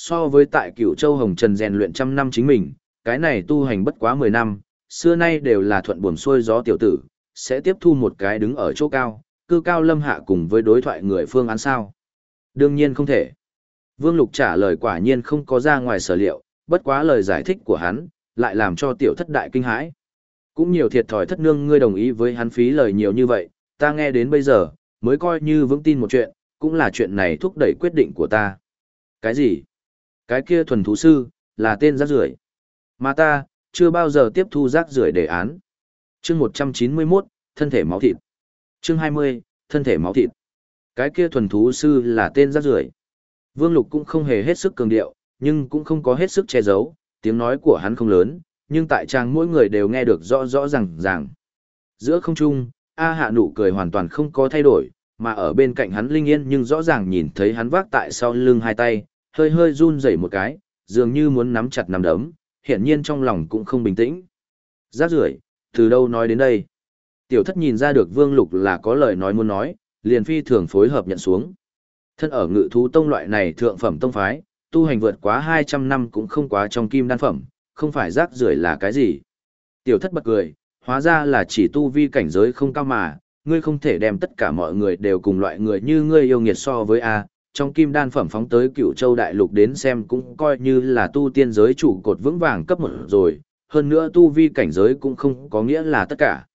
Speaker 1: So với tại cửu châu Hồng Trần rèn luyện trăm năm chính mình, cái này tu hành bất quá 10 năm, xưa nay đều là thuận buồm xuôi gió tiểu tử, sẽ tiếp thu một cái đứng ở chỗ cao, cư cao lâm hạ cùng với đối thoại người phương án sao? Đương nhiên không thể. Vương Lục trả lời quả nhiên không có ra ngoài sở liệu, bất quá lời giải thích của hắn, lại làm cho tiểu thất đại kinh hãi. Cũng nhiều thiệt thòi thất nương ngươi đồng ý với hắn phí lời nhiều như vậy, ta nghe đến bây giờ, mới coi như vững tin một chuyện, cũng là chuyện này thúc đẩy quyết định của ta. Cái gì? Cái kia thuần thú sư, là tên rác rưởi Mà ta, chưa bao giờ tiếp thu rác rưởi đề án. chương 191, thân thể máu thịt. chương 20, thân thể máu thịt. Cái kia thuần thú sư là tên rác rưởi Vương Lục cũng không hề hết sức cường điệu, nhưng cũng không có hết sức che giấu, tiếng nói của hắn không lớn, nhưng tại trang mỗi người đều nghe được rõ rõ ràng ràng. Giữa không trung, A Hạ nụ cười hoàn toàn không có thay đổi, mà ở bên cạnh hắn Linh Yên nhưng rõ ràng nhìn thấy hắn vác tại sau lưng hai tay, hơi hơi run rẩy một cái, dường như muốn nắm chặt nắm đấm, hiển nhiên trong lòng cũng không bình tĩnh. Giác rưởi, từ đâu nói đến đây? Tiểu thất nhìn ra được Vương Lục là có lời nói muốn nói, liền phi thường phối hợp nhận xuống. Thân ở ngự thú tông loại này thượng phẩm tông phái, tu hành vượt quá 200 năm cũng không quá trong kim đan phẩm, không phải rác rưởi là cái gì. Tiểu thất bật cười, hóa ra là chỉ tu vi cảnh giới không cao mà, ngươi không thể đem tất cả mọi người đều cùng loại người như ngươi yêu nghiệt so với A, trong kim đan phẩm phóng tới cựu châu đại lục đến xem cũng coi như là tu tiên giới chủ cột vững vàng cấp một rồi, hơn nữa tu vi cảnh giới cũng không có nghĩa là tất cả.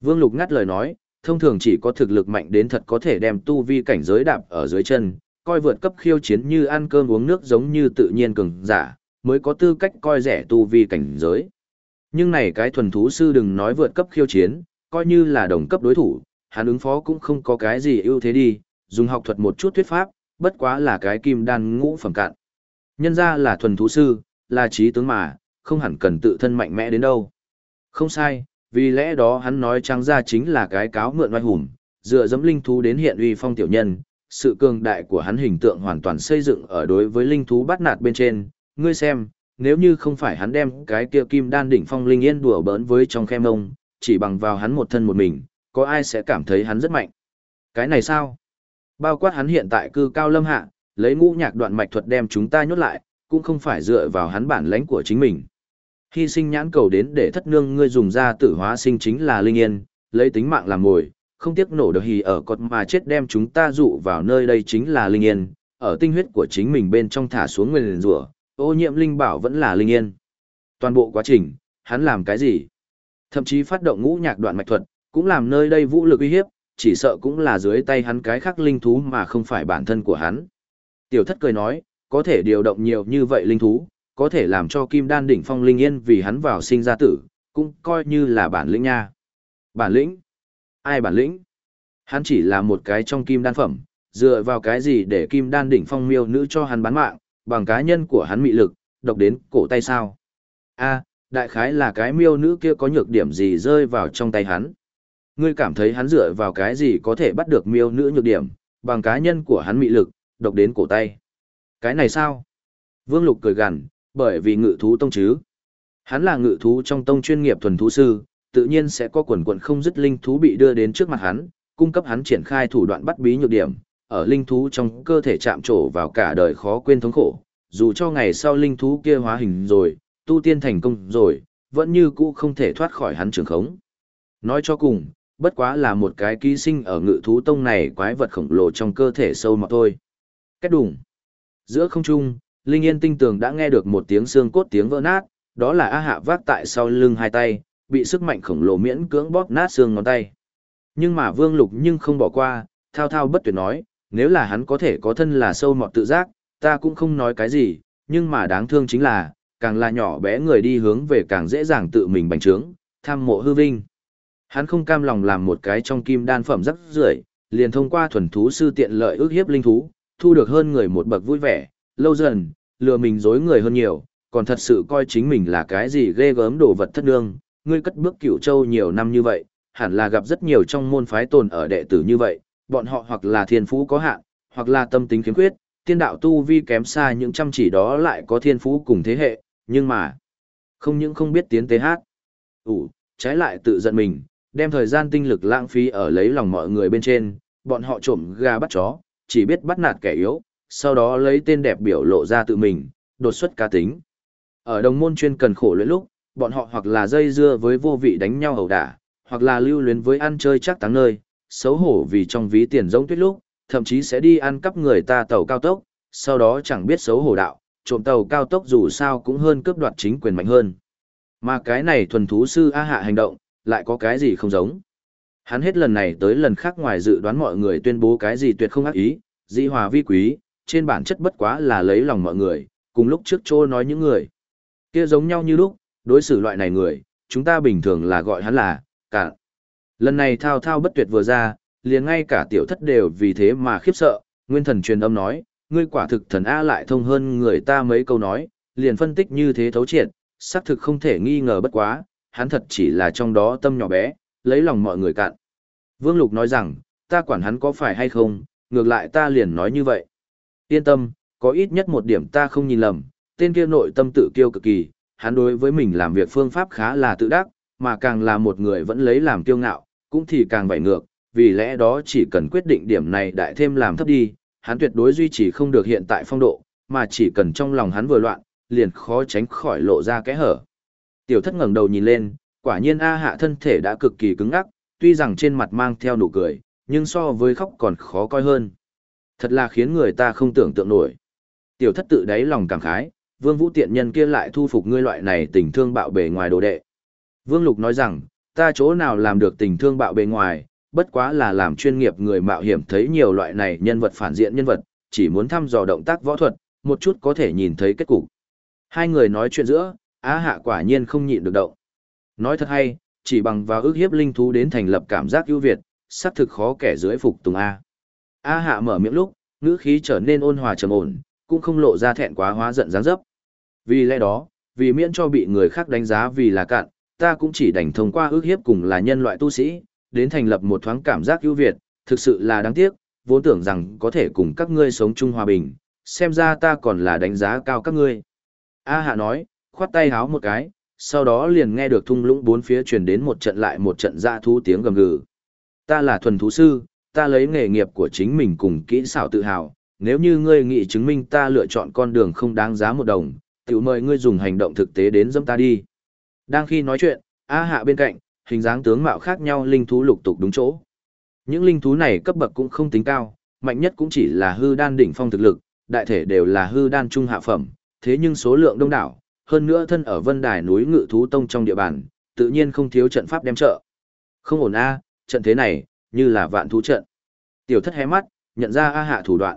Speaker 1: Vương Lục ngắt lời nói, thông thường chỉ có thực lực mạnh đến thật có thể đem tu vi cảnh giới đạp ở dưới chân, coi vượt cấp khiêu chiến như ăn cơm uống nước giống như tự nhiên cường giả, mới có tư cách coi rẻ tu vi cảnh giới. Nhưng này cái thuần thú sư đừng nói vượt cấp khiêu chiến, coi như là đồng cấp đối thủ, hắn ứng phó cũng không có cái gì ưu thế đi, dùng học thuật một chút thuyết pháp, bất quá là cái kim đan ngũ phẩm cạn. Nhân ra là thuần thú sư, là trí tướng mà, không hẳn cần tự thân mạnh mẽ đến đâu. Không sai, vì lẽ đó hắn nói trắng ra chính là cái cáo mượn oai hùng, dựa dẫm linh thú đến hiện uy phong tiểu nhân, sự cường đại của hắn hình tượng hoàn toàn xây dựng ở đối với linh thú bắt nạt bên trên, ngươi xem, nếu như không phải hắn đem cái kia kim đan đỉnh phong linh yên đùa bỡn với trong khe mông, chỉ bằng vào hắn một thân một mình, có ai sẽ cảm thấy hắn rất mạnh. Cái này sao? Bao quát hắn hiện tại cư cao lâm hạ, lấy ngũ nhạc đoạn mạch thuật đem chúng ta nhốt lại, cũng không phải dựa vào hắn bản lãnh của chính mình. Hy sinh nhãn cầu đến để thất nương ngươi dùng ra tử hóa sinh chính là linh yên, lấy tính mạng làm mồi, không tiếc nổ được hì ở cột mà chết đem chúng ta dụ vào nơi đây chính là linh yên, ở tinh huyết của chính mình bên trong thả xuống nguyên rủa, ô nhiễm linh bảo vẫn là linh yên. Toàn bộ quá trình, hắn làm cái gì? Thậm chí phát động ngũ nhạc đoạn mạch thuật, cũng làm nơi đây vũ lực uy hiếp, chỉ sợ cũng là dưới tay hắn cái khác linh thú mà không phải bản thân của hắn. Tiểu thất cười nói, có thể điều động nhiều như vậy linh thú, có thể làm cho kim đan đỉnh phong linh yên vì hắn vào sinh ra tử, cũng coi như là bản lĩnh nha. Bản lĩnh? Ai bản lĩnh? Hắn chỉ là một cái trong kim đan phẩm, dựa vào cái gì để kim đan đỉnh phong miêu nữ cho hắn bán mạng, bằng cá nhân của hắn mị lực, độc đến cổ tay sao? A, đại khái là cái miêu nữ kia có nhược điểm gì rơi vào trong tay hắn. Ngươi cảm thấy hắn dựa vào cái gì có thể bắt được miêu nữ nhược điểm, bằng cá nhân của hắn mị lực, độc đến cổ tay. Cái này sao? Vương Lục cười gằn, bởi vì ngự thú tông chứ. Hắn là ngự thú trong tông chuyên nghiệp thuần thú sư, tự nhiên sẽ có quần quần không dứt linh thú bị đưa đến trước mặt hắn, cung cấp hắn triển khai thủ đoạn bắt bí nhược điểm, ở linh thú trong cơ thể chạm trổ vào cả đời khó quên thống khổ, dù cho ngày sau linh thú kia hóa hình rồi, tu tiên thành công rồi, vẫn như cũ không thể thoát khỏi hắn trường khống. Nói cho cùng, bất quá là một cái ký sinh ở ngự thú tông này quái vật khổng lồ trong cơ thể sâu mọt thôi. Kết đủng. Giữa không trung, Linh Yên tinh tường đã nghe được một tiếng xương cốt tiếng vỡ nát, đó là A Hạ vác tại sau lưng hai tay, bị sức mạnh khổng lồ miễn cưỡng bóp nát xương ngón tay. Nhưng mà Vương Lục nhưng không bỏ qua, thao thao bất tuyệt nói, nếu là hắn có thể có thân là sâu mọt tự giác, ta cũng không nói cái gì, nhưng mà đáng thương chính là, càng là nhỏ bé người đi hướng về càng dễ dàng tự mình bành trướng, tham mộ hư vinh. Hắn không cam lòng làm một cái trong kim đan phẩm rất rưởi, liền thông qua thuần thú sư tiện lợi ước hiếp linh thú, thu được hơn người một bậc vui vẻ, lâu dần, lừa mình dối người hơn nhiều, còn thật sự coi chính mình là cái gì ghê gớm đồ vật thất đương. ngươi cất bước cửu châu nhiều năm như vậy, hẳn là gặp rất nhiều trong môn phái tồn ở đệ tử như vậy, bọn họ hoặc là thiên phú có hạn, hoặc là tâm tính khiếm khuyết, tiên đạo tu vi kém xa những chăm chỉ đó lại có thiên phú cùng thế hệ, nhưng mà, không những không biết tiến tế hát. Ủ, trái lại tự giận mình, đem thời gian tinh lực lãng phí ở lấy lòng mọi người bên trên, bọn họ trộm gà bắt chó, chỉ biết bắt nạt kẻ yếu, sau đó lấy tên đẹp biểu lộ ra tự mình, đột xuất cá tính. Ở đồng môn chuyên cần khổ luyện lúc, bọn họ hoặc là dây dưa với vô vị đánh nhau ẩu đả, hoặc là lưu luyến với ăn chơi chắc táng nơi, xấu hổ vì trong ví tiền giống tuyết lúc, thậm chí sẽ đi ăn cắp người ta tàu cao tốc, sau đó chẳng biết xấu hổ đạo, trộm tàu cao tốc dù sao cũng hơn cướp đoạt chính quyền mạnh hơn. Mà cái này thuần thú sư A hạ hành động, lại có cái gì không giống. Hắn hết lần này tới lần khác ngoài dự đoán mọi người tuyên bố cái gì tuyệt không ác ý, di hòa vi quý, trên bản chất bất quá là lấy lòng mọi người, cùng lúc trước trô nói những người. kia giống nhau như lúc, đối xử loại này người, chúng ta bình thường là gọi hắn là, cả. Lần này thao thao bất tuyệt vừa ra, liền ngay cả tiểu thất đều vì thế mà khiếp sợ, nguyên thần truyền âm nói, ngươi quả thực thần A lại thông hơn người ta mấy câu nói, liền phân tích như thế thấu triệt, xác thực không thể nghi ngờ bất quá, hắn thật chỉ là trong đó tâm nhỏ bé, lấy lòng mọi người cạn. Vương Lục nói rằng, ta quản hắn có phải hay không, ngược lại ta liền nói như vậy. Yên tâm, có ít nhất một điểm ta không nhìn lầm, tên kia nội tâm tự kiêu cực kỳ, hắn đối với mình làm việc phương pháp khá là tự đắc, mà càng là một người vẫn lấy làm kiêu ngạo, cũng thì càng vảy ngược, vì lẽ đó chỉ cần quyết định điểm này đại thêm làm thấp đi, hắn tuyệt đối duy trì không được hiện tại phong độ, mà chỉ cần trong lòng hắn vừa loạn, liền khó tránh khỏi lộ ra cái hở. Tiểu thất ngẩng đầu nhìn lên, quả nhiên A hạ thân thể đã cực kỳ cứng ngắc, tuy rằng trên mặt mang theo nụ cười, nhưng so với khóc còn khó coi hơn. Thật là khiến người ta không tưởng tượng nổi. Tiểu thất tự đáy lòng cảm khái, vương vũ tiện nhân kia lại thu phục ngươi loại này tình thương bạo bề ngoài đồ đệ. Vương lục nói rằng, ta chỗ nào làm được tình thương bạo bề ngoài, bất quá là làm chuyên nghiệp người mạo hiểm thấy nhiều loại này nhân vật phản diện nhân vật, chỉ muốn thăm dò động tác võ thuật, một chút có thể nhìn thấy kết cục. Hai người nói chuyện giữa, Á Hạ quả nhiên không nhịn được động. Nói thật hay, chỉ bằng vào ước hiếp linh thú đến thành lập cảm giác ưu việt, xác thực khó kẻ dưới phục tùng A. A Hạ mở miệng lúc, ngữ khí trở nên ôn hòa trầm ổn, cũng không lộ ra thẹn quá hóa giận dáng dấp. Vì lẽ đó, vì miễn cho bị người khác đánh giá vì là cạn, ta cũng chỉ đành thông qua ước hiếp cùng là nhân loại tu sĩ, đến thành lập một thoáng cảm giác ưu việt, thực sự là đáng tiếc, vốn tưởng rằng có thể cùng các ngươi sống chung hòa bình, xem ra ta còn là đánh giá cao các ngươi. A Hạ nói, khoát tay háo một cái, sau đó liền nghe được thung lũng bốn phía truyền đến một trận lại một trận ra thú tiếng gầm gừ. Ta là thuần thú sư, ta lấy nghề nghiệp của chính mình cùng kỹ xảo tự hào, nếu như ngươi nghĩ chứng minh ta lựa chọn con đường không đáng giá một đồng, tiểu mời ngươi dùng hành động thực tế đến dâm ta đi. Đang khi nói chuyện, A Hạ bên cạnh, hình dáng tướng mạo khác nhau linh thú lục tục đúng chỗ. Những linh thú này cấp bậc cũng không tính cao, mạnh nhất cũng chỉ là hư đan đỉnh phong thực lực, đại thể đều là hư đan trung hạ phẩm, thế nhưng số lượng đông đảo, hơn nữa thân ở vân đài núi ngự thú tông trong địa bàn, tự nhiên không thiếu trận pháp đem trợ. Không ổn a, trận thế này, như là vạn thú trận. Tiểu thất hé mắt, nhận ra A hạ thủ đoạn.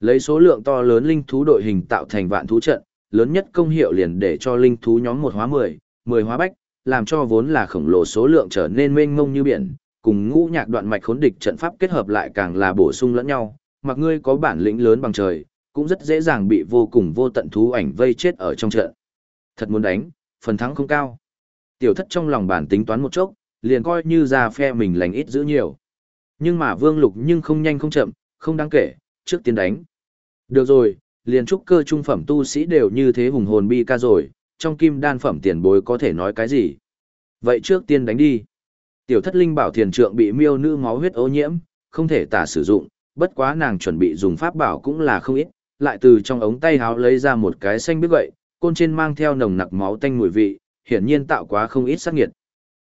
Speaker 1: Lấy số lượng to lớn linh thú đội hình tạo thành vạn thú trận, lớn nhất công hiệu liền để cho linh thú nhóm một hóa mười, mười hóa bách, làm cho vốn là khổng lồ số lượng trở nên mênh mông như biển, cùng ngũ nhạc đoạn mạch khốn địch trận pháp kết hợp lại càng là bổ sung lẫn nhau, mặc ngươi có bản lĩnh lớn bằng trời, cũng rất dễ dàng bị vô cùng vô tận thú ảnh vây chết ở trong trận. Thật muốn đánh, phần thắng không cao. Tiểu thất trong lòng bản tính toán một chốc, liền coi như ra phe mình lành ít giữ nhiều. Nhưng mà vương lục nhưng không nhanh không chậm, không đáng kể, trước tiên đánh. Được rồi, liền trúc cơ trung phẩm tu sĩ đều như thế hùng hồn bi ca rồi, trong kim đan phẩm tiền bối có thể nói cái gì. Vậy trước tiên đánh đi. Tiểu thất linh bảo thiền trượng bị miêu nữ máu huyết ô nhiễm, không thể tả sử dụng, bất quá nàng chuẩn bị dùng pháp bảo cũng là không ít, lại từ trong ống tay háo lấy ra một cái xanh biết vậy côn trên mang theo nồng nặc máu tanh mùi vị, hiển nhiên tạo quá không ít sát nghiệt.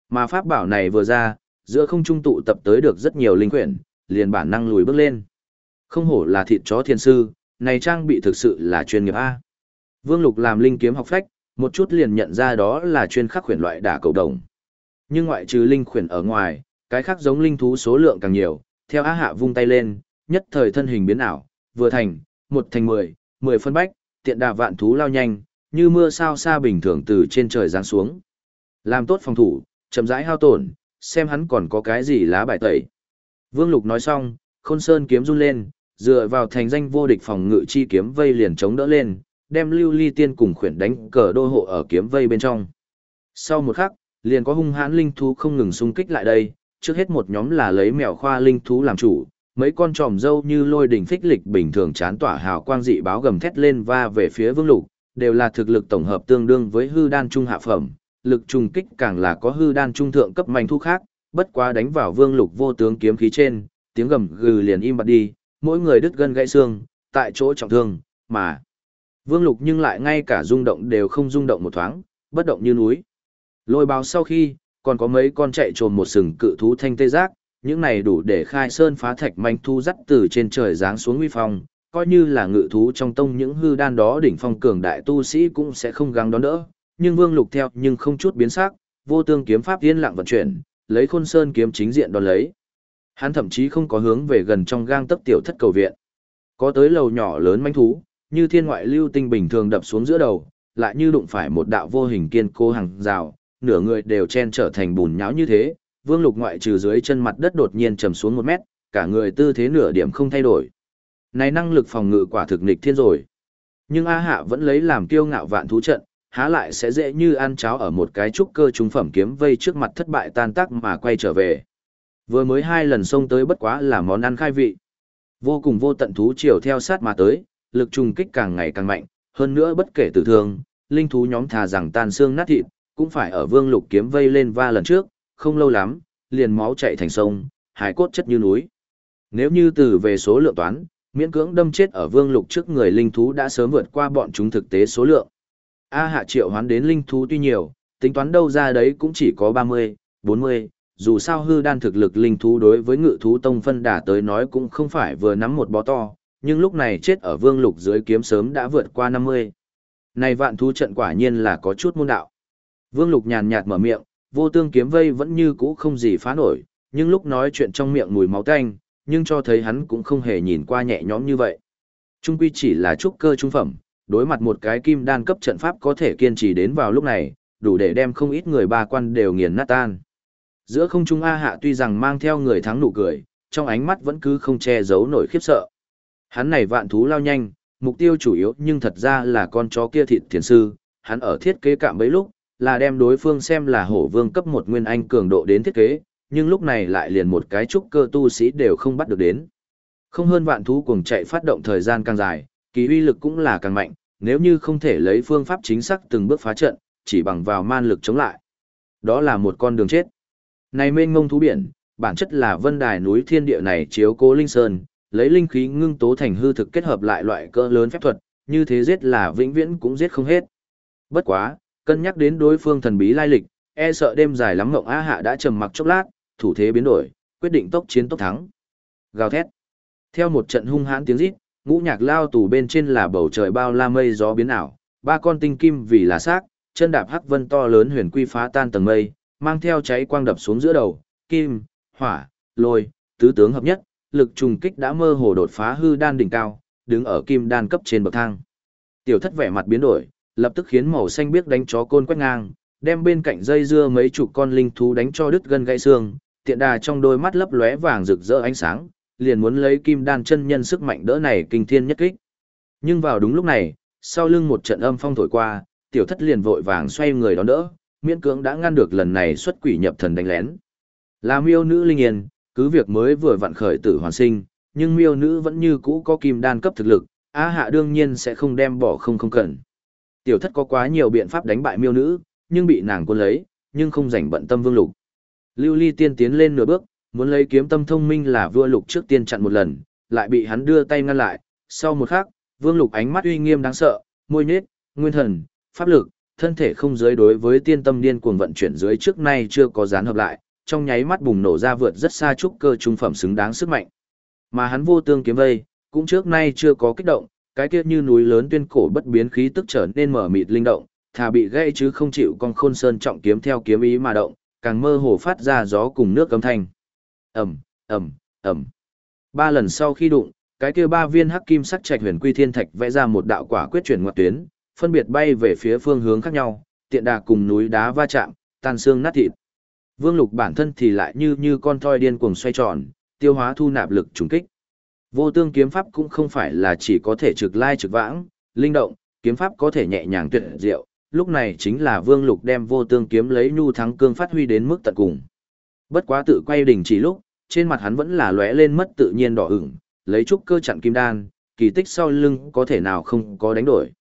Speaker 1: Mà pháp bảo này vừa ra, giữa không trung tụ tập tới được rất nhiều linh quyển, liền bản năng lùi bước lên. Không hổ là thịt chó thiên sư, này trang bị thực sự là chuyên nghiệp A. Vương Lục làm linh kiếm học phách, một chút liền nhận ra đó là chuyên khắc khuyển loại đả cầu đồng. Nhưng ngoại trừ linh khuyển ở ngoài, cái khác giống linh thú số lượng càng nhiều, theo Á Hạ vung tay lên, nhất thời thân hình biến ảo, vừa thành, một thành mười, mười phân bách, tiện đà vạn thú lao nhanh, như mưa sao xa bình thường từ trên trời giáng xuống. Làm tốt phòng thủ, chậm rãi hao tổn, xem hắn còn có cái gì lá bài tẩy. Vương Lục nói xong, Khôn Sơn kiếm run lên, dựa vào thành danh vô địch phòng ngự chi kiếm vây liền chống đỡ lên, đem lưu ly tiên cùng khuyển đánh cờ đô hộ ở kiếm vây bên trong. Sau một khắc, liền có hung hãn linh thú không ngừng xung kích lại đây, trước hết một nhóm là lấy mèo khoa linh thú làm chủ, mấy con tròm dâu như lôi đỉnh phích lịch bình thường chán tỏa hào quang dị báo gầm thét lên va về phía vương lục, đều là thực lực tổng hợp tương đương với hư đan trung hạ phẩm, lực trùng kích càng là có hư đan trung thượng cấp manh thu khác, bất quá đánh vào vương lục vô tướng kiếm khí trên, tiếng gầm gừ liền im bặt đi, mỗi người đứt gân gãy xương, tại chỗ trọng thương, mà vương lục nhưng lại ngay cả rung động đều không rung động một thoáng, bất động như núi. Lôi báo sau khi, còn có mấy con chạy trồm một sừng cự thú thanh tê giác, những này đủ để khai sơn phá thạch manh thu dắt từ trên trời giáng xuống uy phong, coi như là ngự thú trong tông những hư đan đó đỉnh phong cường đại tu sĩ cũng sẽ không gắng đón đỡ, nhưng Vương Lục theo nhưng không chút biến sắc, vô tương kiếm pháp yên lặng vận chuyển, lấy Khôn Sơn kiếm chính diện đón lấy. Hắn thậm chí không có hướng về gần trong gang tấc tiểu thất cầu viện. Có tới lầu nhỏ lớn manh thú, như thiên ngoại lưu tinh bình thường đập xuống giữa đầu, lại như đụng phải một đạo vô hình kiên cố hàng rào, nửa người đều chen trở thành bùn nhão như thế, Vương Lục ngoại trừ dưới chân mặt đất đột nhiên trầm xuống một mét, cả người tư thế nửa điểm không thay đổi. Này năng lực phòng ngự quả thực nghịch thiên rồi. Nhưng A Hạ vẫn lấy làm kiêu ngạo vạn thú trận, há lại sẽ dễ như ăn cháo ở một cái trúc cơ trung phẩm kiếm vây trước mặt thất bại tan tác mà quay trở về. Vừa mới hai lần xông tới bất quá là món ăn khai vị. Vô cùng vô tận thú chiều theo sát mà tới, lực trùng kích càng ngày càng mạnh, hơn nữa bất kể tử thương, linh thú nhóm thà rằng tan xương nát thịt, cũng phải ở vương lục kiếm vây lên va lần trước, không lâu lắm, liền máu chạy thành sông, hải cốt chất như núi. Nếu như từ về số lượng toán, miễn cưỡng đâm chết ở vương lục trước người linh thú đã sớm vượt qua bọn chúng thực tế số lượng. A hạ triệu hoán đến linh thú tuy nhiều, tính toán đâu ra đấy cũng chỉ có 30, 40, dù sao hư đan thực lực linh thú đối với ngự thú tông phân đà tới nói cũng không phải vừa nắm một bó to, nhưng lúc này chết ở vương lục dưới kiếm sớm đã vượt qua 50. Này vạn thú trận quả nhiên là có chút môn đạo. Vương lục nhàn nhạt mở miệng, vô tương kiếm vây vẫn như cũ không gì phá nổi, nhưng lúc nói chuyện trong miệng mùi máu tanh, nhưng cho thấy hắn cũng không hề nhìn qua nhẹ nhõm như vậy. Trung quy chỉ là trúc cơ trung phẩm, đối mặt một cái kim đan cấp trận pháp có thể kiên trì đến vào lúc này, đủ để đem không ít người ba quan đều nghiền nát tan. Giữa không trung A Hạ tuy rằng mang theo người thắng nụ cười, trong ánh mắt vẫn cứ không che giấu nổi khiếp sợ. Hắn này vạn thú lao nhanh, mục tiêu chủ yếu nhưng thật ra là con chó kia thịt thiền sư, hắn ở thiết kế cạm bấy lúc, là đem đối phương xem là hổ vương cấp một nguyên anh cường độ đến thiết kế, nhưng lúc này lại liền một cái trúc cơ tu sĩ đều không bắt được đến. Không hơn vạn thú cuồng chạy phát động thời gian càng dài, kỳ uy lực cũng là càng mạnh, nếu như không thể lấy phương pháp chính xác từng bước phá trận, chỉ bằng vào man lực chống lại. Đó là một con đường chết. Này mênh ngông thú biển, bản chất là vân đài núi thiên địa này chiếu cố linh sơn, lấy linh khí ngưng tố thành hư thực kết hợp lại loại cỡ lớn phép thuật, như thế giết là vĩnh viễn cũng giết không hết. Bất quá, cân nhắc đến đối phương thần bí lai lịch, e sợ đêm dài lắm ngộng A Hạ đã trầm mặc chốc lát, thủ thế biến đổi, quyết định tốc chiến tốc thắng. Gào thét. Theo một trận hung hãn tiếng rít, ngũ nhạc lao tù bên trên là bầu trời bao la mây gió biến ảo, ba con tinh kim vì là xác, chân đạp hắc vân to lớn huyền quy phá tan tầng mây, mang theo cháy quang đập xuống giữa đầu, kim, hỏa, lôi, tứ tướng hợp nhất, lực trùng kích đã mơ hồ đột phá hư đan đỉnh cao, đứng ở kim đan cấp trên bậc thang. Tiểu thất vẻ mặt biến đổi, lập tức khiến màu xanh biếc đánh chó côn quét ngang, đem bên cạnh dây dưa mấy chục con linh thú đánh cho đứt gân gãy xương, tiện đà trong đôi mắt lấp lóe vàng rực rỡ ánh sáng, liền muốn lấy kim đan chân nhân sức mạnh đỡ này kinh thiên nhất kích. Nhưng vào đúng lúc này, sau lưng một trận âm phong thổi qua, tiểu thất liền vội vàng xoay người đón đỡ, miễn cưỡng đã ngăn được lần này xuất quỷ nhập thần đánh lén. Là miêu nữ linh yên, cứ việc mới vừa vặn khởi tử hoàn sinh, nhưng miêu nữ vẫn như cũ có kim đan cấp thực lực, á hạ đương nhiên sẽ không đem bỏ không không cần. Tiểu thất có quá nhiều biện pháp đánh bại miêu nữ, nhưng bị nàng cuốn lấy, nhưng không rảnh bận tâm vương lục. Lưu ly tiên tiến lên nửa bước, muốn lấy kiếm tâm thông minh là vua lục trước tiên chặn một lần, lại bị hắn đưa tay ngăn lại. Sau một khắc, vương lục ánh mắt uy nghiêm đáng sợ, môi nhết, nguyên thần, pháp lực, thân thể không giới đối với tiên tâm điên cuồng vận chuyển dưới trước nay chưa có dán hợp lại, trong nháy mắt bùng nổ ra vượt rất xa trúc cơ trung phẩm xứng đáng sức mạnh. Mà hắn vô tương kiếm vây, cũng trước nay chưa có kích động, cái kia như núi lớn tuyên cổ bất biến khí tức trở nên mở mịt linh động, thà bị gây chứ không chịu con khôn sơn trọng kiếm theo kiếm ý mà động, càng mơ hồ phát ra gió cùng nước âm thanh. Ầm, ầm, ầm. Ba lần sau khi đụng, cái kia ba viên hắc kim sắc trạch huyền quy thiên thạch vẽ ra một đạo quả quyết chuyển ngoặt tuyến, phân biệt bay về phía phương hướng khác nhau, tiện đà cùng núi đá va chạm, tan xương nát thịt. Vương Lục bản thân thì lại như như con thoi điên cuồng xoay tròn, tiêu hóa thu nạp lực trùng kích. Vô tương kiếm pháp cũng không phải là chỉ có thể trực lai trực vãng, linh động, kiếm pháp có thể nhẹ nhàng tuyệt diệu, lúc này chính là Vương Lục đem vô tương kiếm lấy nhu thắng cương phát huy đến mức tận cùng. Bất quá tự quay đỉnh chỉ lúc, trên mặt hắn vẫn là lóe lên mất tự nhiên đỏ ửng, lấy trúc cơ chặn kim đan, kỳ tích sau lưng có thể nào không có đánh đổi.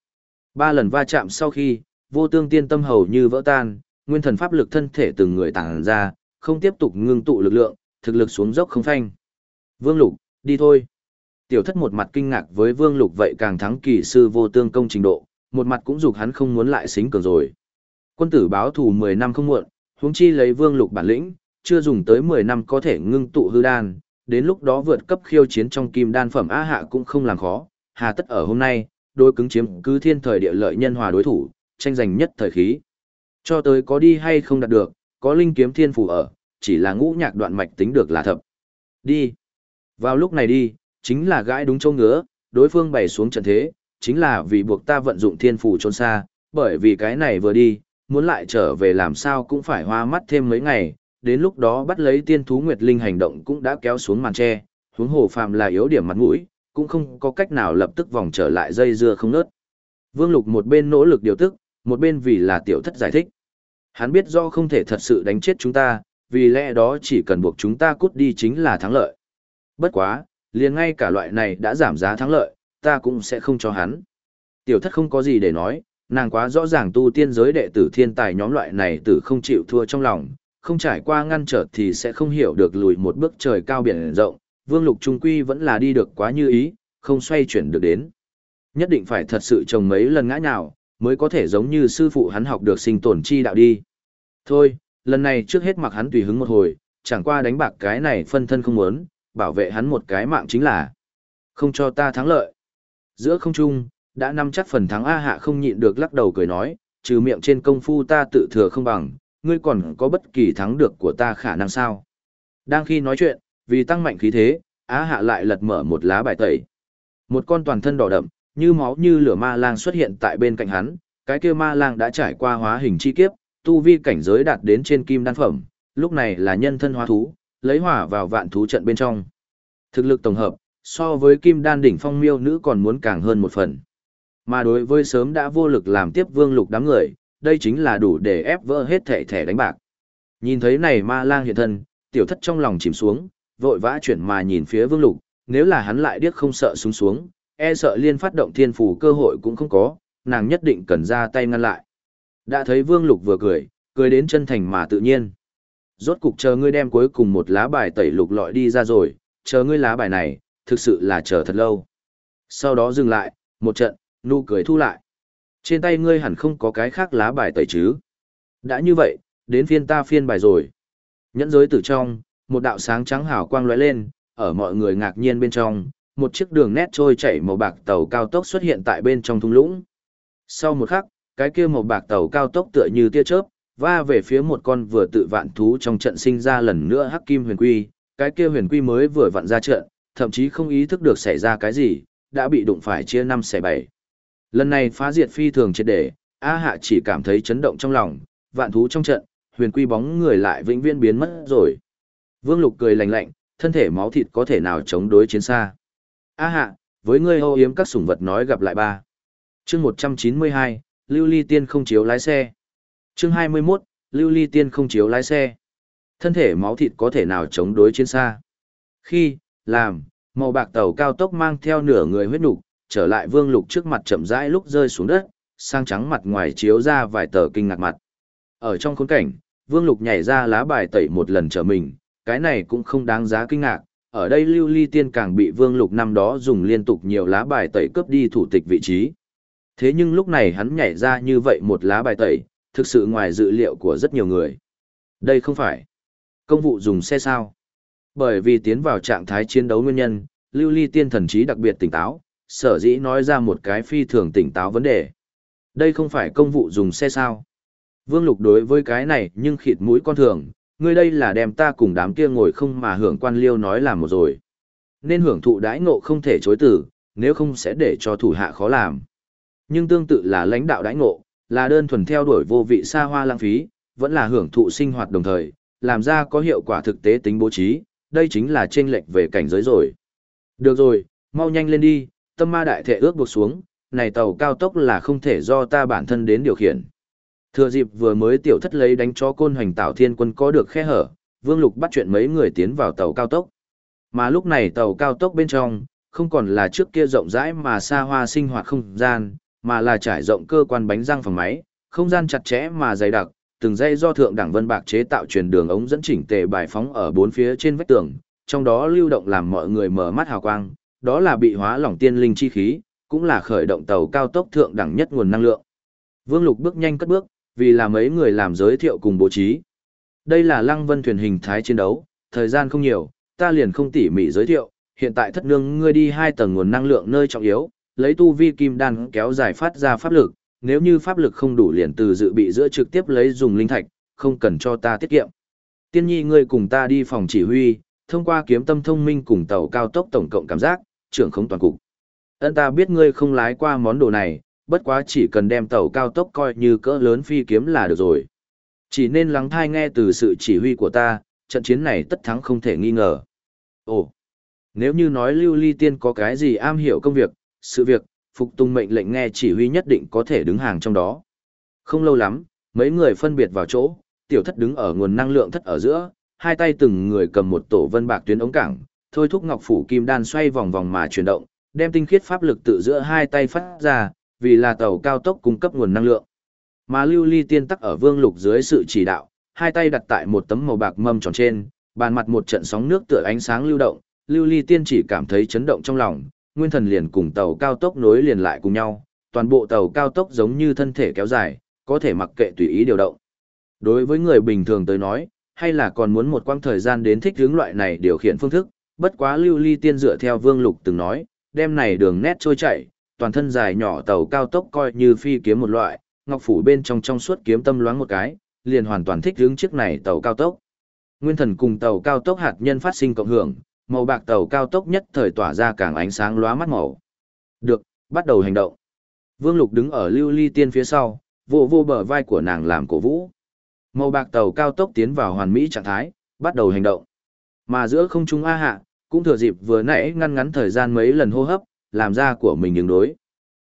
Speaker 1: Ba lần va chạm sau khi, vô tương tiên tâm hầu như vỡ tan, nguyên thần pháp lực thân thể từng người tàng ra, không tiếp tục ngưng tụ lực lượng, thực lực xuống dốc không phanh. Vương Lục, đi thôi. Tiểu thất một mặt kinh ngạc với Vương Lục vậy càng thắng kỳ sư vô tương công trình độ, một mặt cũng dục hắn không muốn lại xính cường rồi. Quân tử báo thù 10 năm không muộn, huống chi lấy Vương Lục bản lĩnh, chưa dùng tới 10 năm có thể ngưng tụ hư đan, đến lúc đó vượt cấp khiêu chiến trong kim đan phẩm á hạ cũng không làm khó, hà tất ở hôm nay, đối cứng chiếm cứ thiên thời địa lợi nhân hòa đối thủ, tranh giành nhất thời khí. Cho tới có đi hay không đạt được, có linh kiếm thiên phù ở, chỉ là ngũ nhạc đoạn mạch tính được là thập. Đi. Vào lúc này đi, chính là gãi đúng châu ngứa, đối phương bày xuống trận thế, chính là vì buộc ta vận dụng thiên phù trốn xa, bởi vì cái này vừa đi, muốn lại trở về làm sao cũng phải hoa mắt thêm mấy ngày, đến lúc đó bắt lấy tiên thú nguyệt linh hành động cũng đã kéo xuống màn tre, huống hồ phàm là yếu điểm mặt mũi, cũng không có cách nào lập tức vòng trở lại dây dưa không nớt. Vương Lục một bên nỗ lực điều tức, một bên vì là tiểu thất giải thích. Hắn biết do không thể thật sự đánh chết chúng ta, vì lẽ đó chỉ cần buộc chúng ta cút đi chính là thắng lợi. Bất quá, liền ngay cả loại này đã giảm giá thắng lợi, ta cũng sẽ không cho hắn. Tiểu thất không có gì để nói, nàng quá rõ ràng tu tiên giới đệ tử thiên tài nhóm loại này tử không chịu thua trong lòng, không trải qua ngăn trở thì sẽ không hiểu được lùi một bước trời cao biển rộng, vương lục trung quy vẫn là đi được quá như ý, không xoay chuyển được đến. Nhất định phải thật sự trồng mấy lần ngã nhào, mới có thể giống như sư phụ hắn học được sinh tồn chi đạo đi. Thôi, lần này trước hết mặc hắn tùy hứng một hồi, chẳng qua đánh bạc cái này phân thân không muốn, bảo vệ hắn một cái mạng chính là không cho ta thắng lợi. Giữa không trung, đã nắm chắc phần thắng A hạ không nhịn được lắc đầu cười nói, trừ miệng trên công phu ta tự thừa không bằng, ngươi còn có bất kỳ thắng được của ta khả năng sao. Đang khi nói chuyện, vì tăng mạnh khí thế, Á hạ lại lật mở một lá bài tẩy. Một con toàn thân đỏ đậm, như máu như lửa ma lang xuất hiện tại bên cạnh hắn, cái kia ma lang đã trải qua hóa hình chi kiếp, tu vi cảnh giới đạt đến trên kim đan phẩm, lúc này là nhân thân hóa thú, lấy hỏa vào vạn thú trận bên trong. Thực lực tổng hợp, so với kim đan đỉnh phong miêu nữ còn muốn càng hơn một phần. Mà đối với sớm đã vô lực làm tiếp vương lục đám người, đây chính là đủ để ép vỡ hết thẻ thẻ đánh bạc. Nhìn thấy này ma lang hiện thân, tiểu thất trong lòng chìm xuống, vội vã chuyển mà nhìn phía vương lục, nếu là hắn lại điếc không sợ súng xuống, e sợ liên phát động thiên phủ cơ hội cũng không có, nàng nhất định cần ra tay ngăn lại. Đã thấy vương lục vừa cười, cười đến chân thành mà tự nhiên. Rốt cục chờ ngươi đem cuối cùng một lá bài tẩy lục lọi đi ra rồi, chờ ngươi lá bài này, thực sự là chờ thật lâu. Sau đó dừng lại, một trận, nụ cười thu lại. Trên tay ngươi hẳn không có cái khác lá bài tẩy chứ. Đã như vậy, đến phiên ta phiên bài rồi. Nhẫn giới từ trong, một đạo sáng trắng hào quang lóe lên, ở mọi người ngạc nhiên bên trong, một chiếc đường nét trôi chảy màu bạc tàu cao tốc xuất hiện tại bên trong thung lũng. Sau một khắc, cái kia màu bạc tàu cao tốc tựa như tia chớp, va về phía một con vừa tự vạn thú trong trận sinh ra lần nữa hắc kim huyền quy, cái kia huyền quy mới vừa vặn ra trận, thậm chí không ý thức được xảy ra cái gì, đã bị đụng phải chia năm xẻ bảy. Lần này phá diệt phi thường triệt để, A Hạ chỉ cảm thấy chấn động trong lòng, vạn thú trong trận, huyền quy bóng người lại vĩnh viễn biến mất rồi. Vương Lục cười lạnh lạnh, thân thể máu thịt có thể nào chống đối chiến xa. A Hạ, với ngươi hô yếm các sủng vật nói gặp lại ba. Chương 192, Lưu Ly Tiên không chiếu lái xe. Chương 21, Lưu Ly Tiên không chiếu lái xe. Thân thể máu thịt có thể nào chống đối chiến xa. Khi, làm, màu bạc tàu cao tốc mang theo nửa người huyết nục trở lại vương lục trước mặt chậm rãi lúc rơi xuống đất, sang trắng mặt ngoài chiếu ra vài tờ kinh ngạc mặt. Ở trong khốn cảnh, vương lục nhảy ra lá bài tẩy một lần trở mình, cái này cũng không đáng giá kinh ngạc. Ở đây lưu ly tiên càng bị vương lục năm đó dùng liên tục nhiều lá bài tẩy cướp đi thủ tịch vị trí. Thế nhưng lúc này hắn nhảy ra như vậy một lá bài tẩy, thực sự ngoài dự liệu của rất nhiều người. Đây không phải công vụ dùng xe sao. Bởi vì tiến vào trạng thái chiến đấu nguyên nhân, lưu ly tiên thần trí đặc biệt tỉnh táo, sở dĩ nói ra một cái phi thường tỉnh táo vấn đề. Đây không phải công vụ dùng xe sao. Vương Lục đối với cái này nhưng khịt mũi con thường, ngươi đây là đem ta cùng đám kia ngồi không mà hưởng quan liêu nói là một rồi. Nên hưởng thụ đãi ngộ không thể chối từ, nếu không sẽ để cho thủ hạ khó làm. Nhưng tương tự là lãnh đạo đãi ngộ, là đơn thuần theo đuổi vô vị xa hoa lãng phí, vẫn là hưởng thụ sinh hoạt đồng thời, làm ra có hiệu quả thực tế tính bố trí, đây chính là chênh lệch về cảnh giới rồi. Được rồi, mau nhanh lên đi, tâm ma đại thể ước buộc xuống, này tàu cao tốc là không thể do ta bản thân đến điều khiển. Thừa dịp vừa mới tiểu thất lấy đánh cho côn hoành tạo thiên quân có được khe hở, Vương Lục bắt chuyện mấy người tiến vào tàu cao tốc. Mà lúc này tàu cao tốc bên trong, không còn là trước kia rộng rãi mà xa hoa sinh hoạt không gian, mà là trải rộng cơ quan bánh răng phòng máy, không gian chặt chẽ mà dày đặc, từng dây do thượng đẳng vân bạc chế tạo truyền đường ống dẫn chỉnh tề bài phóng ở bốn phía trên vách tường, trong đó lưu động làm mọi người mở mắt hào quang, đó là bị hóa lỏng tiên linh chi khí, cũng là khởi động tàu cao tốc thượng đẳng nhất nguồn năng lượng. Vương Lục bước nhanh cất bước, vì là mấy người làm giới thiệu cùng bố trí. Đây là Lăng Vân thuyền hình thái chiến đấu, thời gian không nhiều, ta liền không tỉ mỉ giới thiệu, hiện tại thất nương ngươi đi hai tầng nguồn năng lượng nơi trọng yếu, lấy tu vi kim đan kéo dài phát ra pháp lực, nếu như pháp lực không đủ liền từ dự bị giữa trực tiếp lấy dùng linh thạch, không cần cho ta tiết kiệm. Tiên nhi ngươi cùng ta đi phòng chỉ huy, thông qua kiếm tâm thông minh cùng tàu cao tốc tổng cộng cảm giác, trưởng không toàn cục. Ân ta biết ngươi không lái qua món đồ này, bất quá chỉ cần đem tàu cao tốc coi như cỡ lớn phi kiếm là được rồi. Chỉ nên lắng thai nghe từ sự chỉ huy của ta, trận chiến này tất thắng không thể nghi ngờ. Ồ, nếu như nói lưu ly tiên có cái gì am hiểu công việc, sự việc, phục tùng mệnh lệnh nghe chỉ huy nhất định có thể đứng hàng trong đó. Không lâu lắm, mấy người phân biệt vào chỗ, tiểu thất đứng ở nguồn năng lượng thất ở giữa, hai tay từng người cầm một tổ vân bạc tuyến ống cảng, thôi thúc ngọc phủ kim đan xoay vòng vòng mà chuyển động, đem tinh khiết pháp lực tự giữa hai tay phát ra, vì là tàu cao tốc cung cấp nguồn năng lượng. Mà lưu ly tiên tắc ở vương lục dưới sự chỉ đạo, hai tay đặt tại một tấm màu bạc mâm tròn trên, bàn mặt một trận sóng nước tựa ánh sáng lưu động, lưu ly tiên chỉ cảm thấy chấn động trong lòng, nguyên thần liền cùng tàu cao tốc nối liền lại cùng nhau, toàn bộ tàu cao tốc giống như thân thể kéo dài, có thể mặc kệ tùy ý điều động. Đối với người bình thường tới nói, hay là còn muốn một quãng thời gian đến thích hướng loại này điều khiển phương thức, bất quá lưu ly tiên dựa theo vương lục từng nói, đem này đường nét trôi chảy, toàn thân dài nhỏ tàu cao tốc coi như phi kiếm một loại, ngọc phủ bên trong trong suốt kiếm tâm loáng một cái, liền hoàn toàn thích hướng chiếc này tàu cao tốc. Nguyên thần cùng tàu cao tốc hạt nhân phát sinh cộng hưởng, màu bạc tàu cao tốc nhất thời tỏa ra càng ánh sáng lóa mắt màu. Được, bắt đầu hành động. Vương Lục đứng ở lưu ly tiên phía sau, vô vô bờ vai của nàng làm cổ vũ. Màu bạc tàu cao tốc tiến vào hoàn mỹ trạng thái, bắt đầu hành động. Mà giữa không trung A hạ, cũng thừa dịp vừa nãy ngăn ngắn thời gian mấy lần hô hấp, làm ra của mình ứng đối.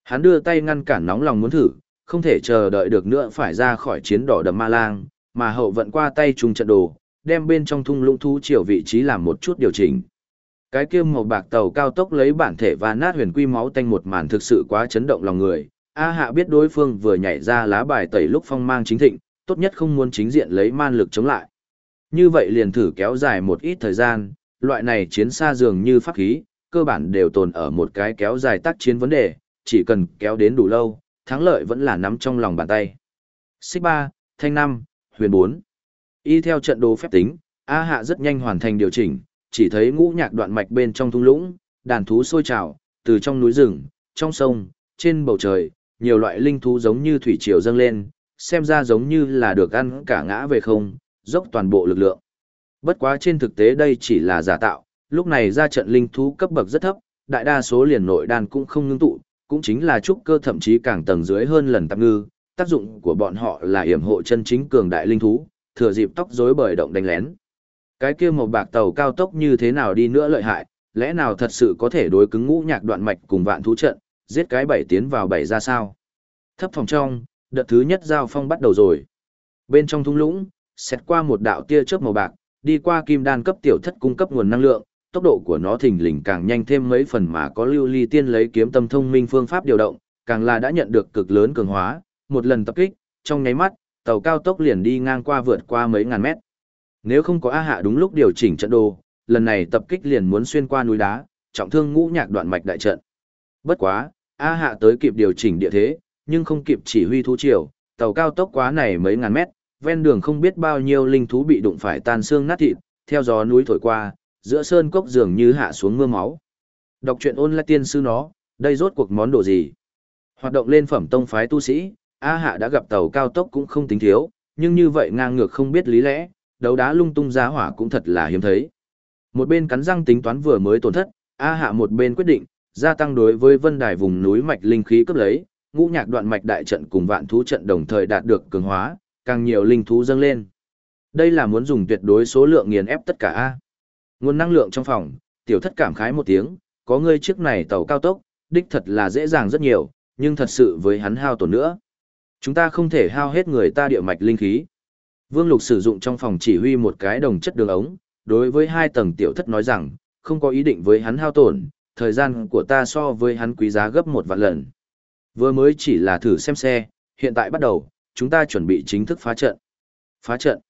Speaker 1: Hắn đưa tay ngăn cản nóng lòng muốn thử, không thể chờ đợi được nữa phải ra khỏi chiến đỏ đầm ma lang, mà hậu vận qua tay trùng trận đồ, đem bên trong thung lũng thu chiều vị trí làm một chút điều chỉnh. Cái kia màu bạc tàu cao tốc lấy bản thể và nát huyền quy máu tanh một màn thực sự quá chấn động lòng người. A hạ biết đối phương vừa nhảy ra lá bài tẩy lúc phong mang chính thịnh, tốt nhất không muốn chính diện lấy man lực chống lại. Như vậy liền thử kéo dài một ít thời gian, loại này chiến xa dường như pháp khí, cơ bản đều tồn ở một cái kéo dài tác chiến vấn đề, chỉ cần kéo đến đủ lâu, thắng lợi vẫn là nắm trong lòng bàn tay. Xích 3, Thanh 5, Huyền 4. Y theo trận đồ phép tính, A Hạ rất nhanh hoàn thành điều chỉnh, chỉ thấy ngũ nhạc đoạn mạch bên trong thung lũng, đàn thú sôi trào, từ trong núi rừng, trong sông, trên bầu trời, nhiều loại linh thú giống như thủy triều dâng lên, xem ra giống như là được ăn cả ngã về không, dốc toàn bộ lực lượng. Bất quá trên thực tế đây chỉ là giả tạo, lúc này ra trận linh thú cấp bậc rất thấp, đại đa số liền nội đàn cũng không ngưng tụ, cũng chính là trúc cơ thậm chí càng tầng dưới hơn lần tạp ngư, tác dụng của bọn họ là yểm hộ chân chính cường đại linh thú, thừa dịp tóc rối bời động đánh lén. Cái kia một bạc tàu cao tốc như thế nào đi nữa lợi hại, lẽ nào thật sự có thể đối cứng ngũ nhạc đoạn mạch cùng vạn thú trận, giết cái bảy tiến vào bảy ra sao? Thấp phòng trong, đợt thứ nhất giao phong bắt đầu rồi. Bên trong thung lũng, xét qua một đạo tia chớp màu bạc, đi qua kim đan cấp tiểu thất cung cấp nguồn năng lượng, tốc độ của nó thình lình càng nhanh thêm mấy phần mà có lưu ly tiên lấy kiếm tâm thông minh phương pháp điều động, càng là đã nhận được cực lớn cường hóa, một lần tập kích, trong nháy mắt, tàu cao tốc liền đi ngang qua vượt qua mấy ngàn mét. Nếu không có A Hạ đúng lúc điều chỉnh trận đồ, lần này tập kích liền muốn xuyên qua núi đá, trọng thương ngũ nhạc đoạn mạch đại trận. Bất quá, A Hạ tới kịp điều chỉnh địa thế, nhưng không kịp chỉ huy thú triều, tàu cao tốc quá này mấy ngàn mét, ven đường không biết bao nhiêu linh thú bị đụng phải tan xương nát thịt, theo gió núi thổi qua, giữa sơn cốc dường như hạ xuống mưa máu. Đọc truyện ôn lại tiên sư nó, đây rốt cuộc món đồ gì? Hoạt động lên phẩm tông phái tu sĩ, A Hạ đã gặp tàu cao tốc cũng không tính thiếu, nhưng như vậy ngang ngược không biết lý lẽ, đấu đá lung tung giá hỏa cũng thật là hiếm thấy. Một bên cắn răng tính toán vừa mới tổn thất, A Hạ một bên quyết định, gia tăng đối với vân đài vùng núi mạch linh khí cấp lấy, ngũ nhạc đoạn mạch đại trận cùng vạn thú trận đồng thời đạt được cường hóa, càng nhiều linh thú dâng lên. Đây là muốn dùng tuyệt đối số lượng nghiền ép tất cả A. Nguồn năng lượng trong phòng, tiểu thất cảm khái một tiếng, có ngươi chiếc này tàu cao tốc, đích thật là dễ dàng rất nhiều, nhưng thật sự với hắn hao tổn nữa. Chúng ta không thể hao hết người ta địa mạch linh khí. Vương Lục sử dụng trong phòng chỉ huy một cái đồng chất đường ống, đối với hai tầng tiểu thất nói rằng, không có ý định với hắn hao tổn, thời gian của ta so với hắn quý giá gấp một vạn lần. Vừa mới chỉ là thử xem xe, hiện tại bắt đầu, chúng ta chuẩn bị chính thức phá trận. Phá trận.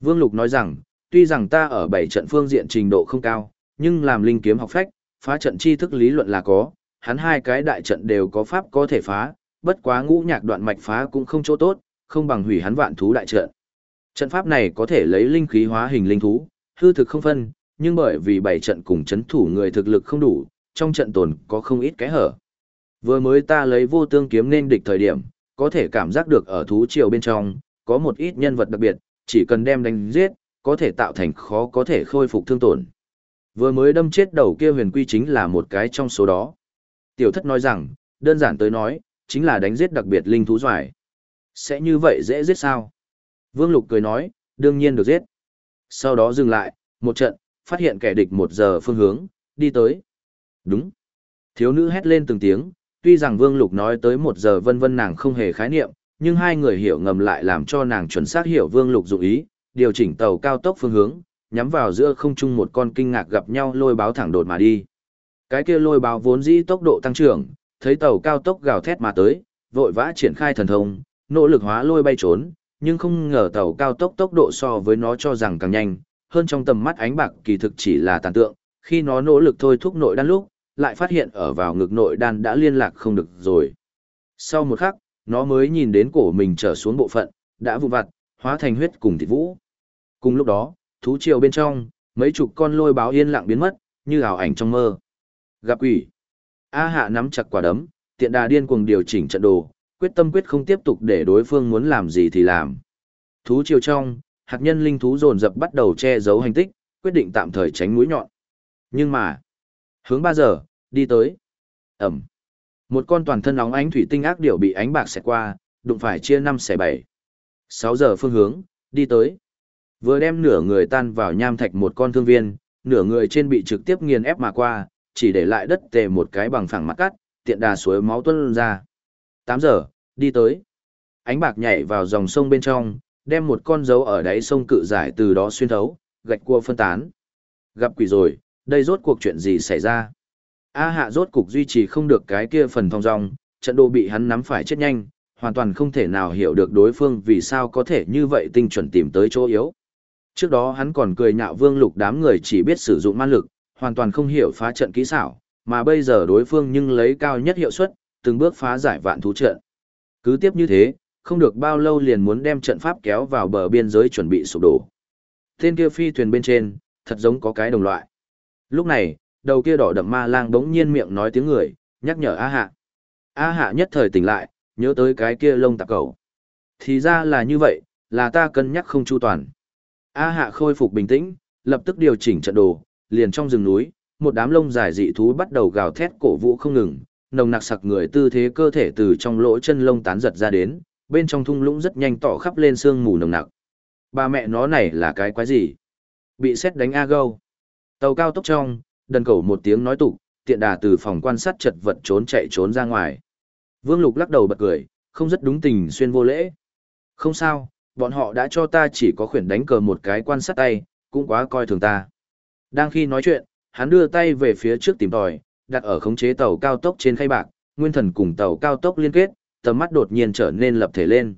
Speaker 1: Vương Lục nói rằng, tuy rằng ta ở bảy trận phương diện trình độ không cao, nhưng làm linh kiếm học phách, phá trận tri thức lý luận là có, hắn hai cái đại trận đều có pháp có thể phá, bất quá ngũ nhạc đoạn mạch phá cũng không chỗ tốt, không bằng hủy hắn vạn thú đại trận. Trận pháp này có thể lấy linh khí hóa hình linh thú, hư thực không phân, nhưng bởi vì bảy trận cùng chấn thủ người thực lực không đủ, trong trận tồn có không ít cái hở. Vừa mới ta lấy vô tương kiếm nên địch thời điểm, có thể cảm giác được ở thú triều bên trong, có một ít nhân vật đặc biệt, chỉ cần đem đánh giết, có thể tạo thành khó có thể khôi phục thương tổn. Vừa mới đâm chết đầu kia huyền quy chính là một cái trong số đó. Tiểu thất nói rằng, đơn giản tới nói, chính là đánh giết đặc biệt linh thú doài. Sẽ như vậy dễ giết sao? Vương Lục cười nói, đương nhiên được giết. Sau đó dừng lại, một trận, phát hiện kẻ địch một giờ phương hướng, đi tới. Đúng. Thiếu nữ hét lên từng tiếng, tuy rằng Vương Lục nói tới một giờ vân vân nàng không hề khái niệm, nhưng hai người hiểu ngầm lại làm cho nàng chuẩn xác hiểu Vương Lục dụng ý, điều chỉnh tàu cao tốc phương hướng, nhắm vào giữa không trung một con kinh ngạc gặp nhau lôi báo thẳng đột mà đi. Cái kia lôi báo vốn dĩ tốc độ tăng trưởng, thấy tàu cao tốc gào thét mà tới, vội vã triển khai thần thông, nỗ lực hóa lôi bay trốn, nhưng không ngờ tàu cao tốc tốc độ so với nó cho rằng càng nhanh, hơn trong tầm mắt ánh bạc kỳ thực chỉ là tàn tượng, khi nó nỗ lực thôi thúc nội đan lúc, lại phát hiện ở vào ngực nội đan đã liên lạc không được rồi. Sau một khắc, nó mới nhìn đến cổ mình trở xuống bộ phận, đã vụ vặt, hóa thành huyết cùng thịt vũ. Cùng lúc đó, thú triều bên trong, mấy chục con lôi báo yên lặng biến mất, như ảo ảnh trong mơ. Gặp quỷ. A hạ nắm chặt quả đấm, tiện đà điên cuồng điều chỉnh trận đồ, quyết tâm quyết không tiếp tục để đối phương muốn làm gì thì làm. Thú triều trong, hạt nhân linh thú dồn dập bắt đầu che giấu hành tích, quyết định tạm thời tránh mũi nhọn. Nhưng mà, hướng 3 giờ, đi tới. Ẩm. Một con toàn thân óng ánh thủy tinh ác điểu bị ánh bạc xẹt qua, đụng phải chia 5 xẻ 7. 6 giờ phương hướng, đi tới. Vừa đem nửa người tan vào nham thạch một con thương viên, nửa người trên bị trực tiếp nghiền ép mà qua, chỉ để lại đất tề một cái bằng phẳng mặt cắt, tiện đà suối máu tuôn ra. 8 giờ, đi tới. Ánh bạc nhảy vào dòng sông bên trong, đem một con dấu ở đáy sông cự giải từ đó xuyên thấu, gạch cua phân tán. Gặp quỷ rồi, đây rốt cuộc chuyện gì xảy ra? A hạ rốt cục duy trì không được cái kia phần thong dong, trận đồ bị hắn nắm phải chết nhanh, hoàn toàn không thể nào hiểu được đối phương vì sao có thể như vậy tinh chuẩn tìm tới chỗ yếu. Trước đó hắn còn cười nhạo vương lục đám người chỉ biết sử dụng man lực, hoàn toàn không hiểu phá trận kỹ xảo, mà bây giờ đối phương nhưng lấy cao nhất hiệu suất, từng bước phá giải vạn thú trận. Cứ tiếp như thế, không được bao lâu liền muốn đem trận pháp kéo vào bờ biên giới chuẩn bị sụp đổ. Tên kia phi thuyền bên trên, thật giống có cái đồng loại. Lúc này, đầu kia đỏ đậm ma lang đống nhiên miệng nói tiếng người, nhắc nhở A Hạ. A Hạ nhất thời tỉnh lại, nhớ tới cái kia lông tạp cầu. Thì ra là như vậy, là ta cân nhắc không chu toàn. A Hạ khôi phục bình tĩnh, lập tức điều chỉnh trận đồ, liền trong rừng núi, một đám lông dài dị thú bắt đầu gào thét cổ vũ không ngừng, nồng nặc sặc người tư thế cơ thể từ trong lỗ chân lông tán giật ra đến, bên trong thung lũng rất nhanh tỏ khắp lên sương mù nồng nặc. Ba mẹ nó này là cái quái gì? Bị xét đánh a gâu. Tàu cao tốc trong, đần cầu một tiếng nói tục, tiện đà từ phòng quan sát chật vật trốn chạy trốn ra ngoài. Vương Lục lắc đầu bật cười, không rất đúng tình xuyên vô lễ. Không sao, bọn họ đã cho ta chỉ có khuyển đánh cờ một cái quan sát tay, cũng quá coi thường ta. Đang khi nói chuyện, hắn đưa tay về phía trước tìm tòi, đặt ở khống chế tàu cao tốc trên khay bạc, nguyên thần cùng tàu cao tốc liên kết, tầm mắt đột nhiên trở nên lập thể lên.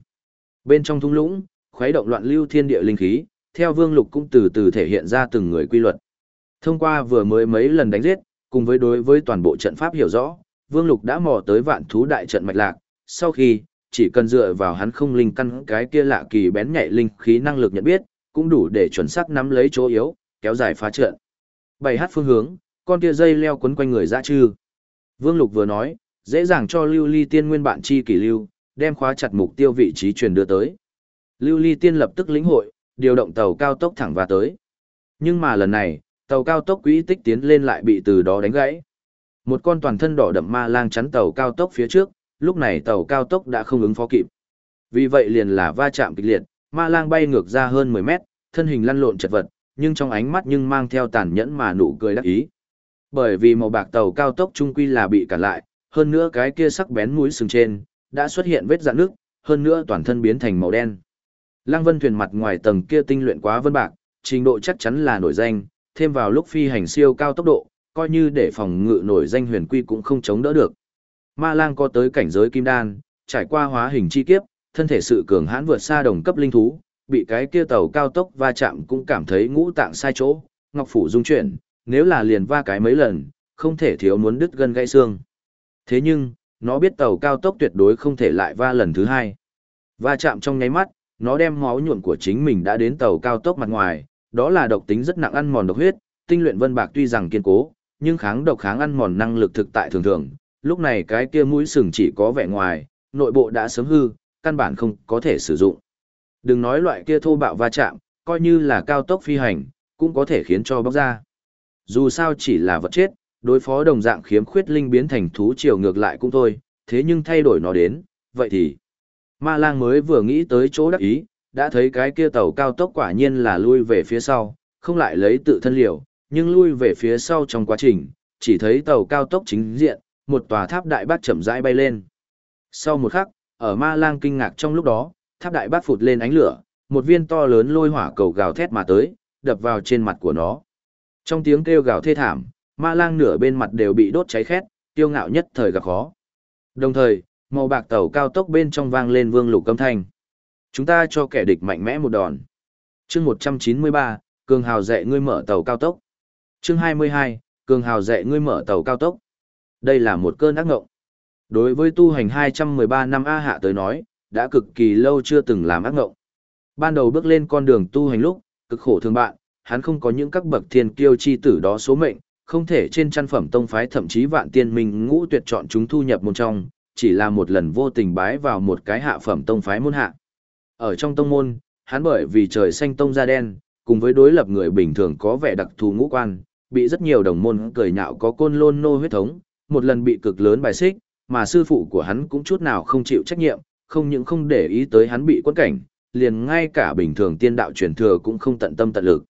Speaker 1: Bên trong thung lũng, khuấy động loạn lưu thiên địa linh khí, theo Vương Lục cũng từ từ thể hiện ra từng người quy luật. Thông qua vừa mới mấy lần đánh giết, cùng với đối với toàn bộ trận pháp hiểu rõ, Vương Lục đã mò tới vạn thú đại trận mạch lạc, sau khi, chỉ cần dựa vào hắn không linh căn cái kia lạ kỳ bén nhạy linh khí năng lực nhận biết, cũng đủ để chuẩn xác nắm lấy chỗ yếu, kéo dài phá trận. Bảy hát phương hướng, con kia dây leo quấn quanh người dã trư. Vương Lục vừa nói, dễ dàng cho Lưu Ly Tiên nguyên bạn chi kỷ lưu, đem khóa chặt mục tiêu vị trí truyền đưa tới. Lưu Ly Tiên lập tức lĩnh hội, điều động tàu cao tốc thẳng và tới. Nhưng mà lần này, tàu cao tốc quỹ tích tiến lên lại bị từ đó đánh gãy. Một con toàn thân đỏ đậm ma lang chắn tàu cao tốc phía trước, lúc này tàu cao tốc đã không ứng phó kịp. Vì vậy liền là va chạm kịch liệt, ma lang bay ngược ra hơn 10 mét, thân hình lăn lộn chật vật, nhưng trong ánh mắt nhưng mang theo tàn nhẫn mà nụ cười đắc ý. Bởi vì màu bạc tàu cao tốc trung quy là bị cản lại, hơn nữa cái kia sắc bén mũi sừng trên, đã xuất hiện vết dạn nước, hơn nữa toàn thân biến thành màu đen. Lăng Vân thuyền mặt ngoài tầng kia tinh luyện quá vân bạc, trình độ chắc chắn là nổi danh, thêm vào lúc phi hành siêu cao tốc độ, coi như để phòng ngự nổi danh huyền quy cũng không chống đỡ được. Ma Lang có tới cảnh giới kim đan, trải qua hóa hình chi kiếp, thân thể sự cường hãn vượt xa đồng cấp linh thú, bị cái kia tàu cao tốc va chạm cũng cảm thấy ngũ tạng sai chỗ, ngọc phủ dung chuyển, nếu là liền va cái mấy lần, không thể thiếu muốn đứt gân gãy xương. Thế nhưng, nó biết tàu cao tốc tuyệt đối không thể lại va lần thứ hai. Va chạm trong nháy mắt, nó đem máu nhuộn của chính mình đã đến tàu cao tốc mặt ngoài, đó là độc tính rất nặng ăn mòn độc huyết, tinh luyện vân bạc tuy rằng kiên cố, nhưng kháng độc kháng ăn mòn năng lực thực tại thường thường, lúc này cái kia mũi sừng chỉ có vẻ ngoài, nội bộ đã sớm hư, căn bản không có thể sử dụng. Đừng nói loại kia thô bạo va chạm, coi như là cao tốc phi hành, cũng có thể khiến cho bóc ra. Dù sao chỉ là vật chết, đối phó đồng dạng khiếm khuyết linh biến thành thú chiều ngược lại cũng thôi, thế nhưng thay đổi nó đến, vậy thì... Ma lang mới vừa nghĩ tới chỗ đắc ý, đã thấy cái kia tàu cao tốc quả nhiên là lui về phía sau, không lại lấy tự thân liều, nhưng lui về phía sau trong quá trình, chỉ thấy tàu cao tốc chính diện, một tòa tháp đại bác chậm rãi bay lên. Sau một khắc, ở ma lang kinh ngạc trong lúc đó, tháp đại bác phụt lên ánh lửa, một viên to lớn lôi hỏa cầu gào thét mà tới, đập vào trên mặt của nó. Trong tiếng kêu gào thê thảm, ma lang nửa bên mặt đều bị đốt cháy khét, tiêu ngạo nhất thời gặp khó. Đồng thời, màu bạc tàu cao tốc bên trong vang lên vương lục âm thanh. Chúng ta cho kẻ địch mạnh mẽ một đòn. chương 193, Cường Hào dạy ngươi mở tàu cao tốc. chương 22, Cường Hào dạy ngươi mở tàu cao tốc. Đây là một cơn ác ngộng. Đối với tu hành 213 năm A hạ tới nói, đã cực kỳ lâu chưa từng làm ác ngộng. Ban đầu bước lên con đường tu hành lúc, cực khổ thương bạn, hắn không có những các bậc thiên kiêu chi tử đó số mệnh, không thể trên chăn phẩm tông phái thậm chí vạn tiên minh ngũ tuyệt chọn chúng thu nhập môn trong, chỉ là một lần vô tình bái vào một cái hạ phẩm tông phái môn hạ. Ở trong tông môn, hắn bởi vì trời xanh tông da đen, cùng với đối lập người bình thường có vẻ đặc thù ngũ quan, bị rất nhiều đồng môn cười nhạo có côn lôn nô huyết thống, một lần bị cực lớn bài xích, mà sư phụ của hắn cũng chút nào không chịu trách nhiệm, không những không để ý tới hắn bị quân cảnh, liền ngay cả bình thường tiên đạo truyền thừa cũng không tận tâm tận lực.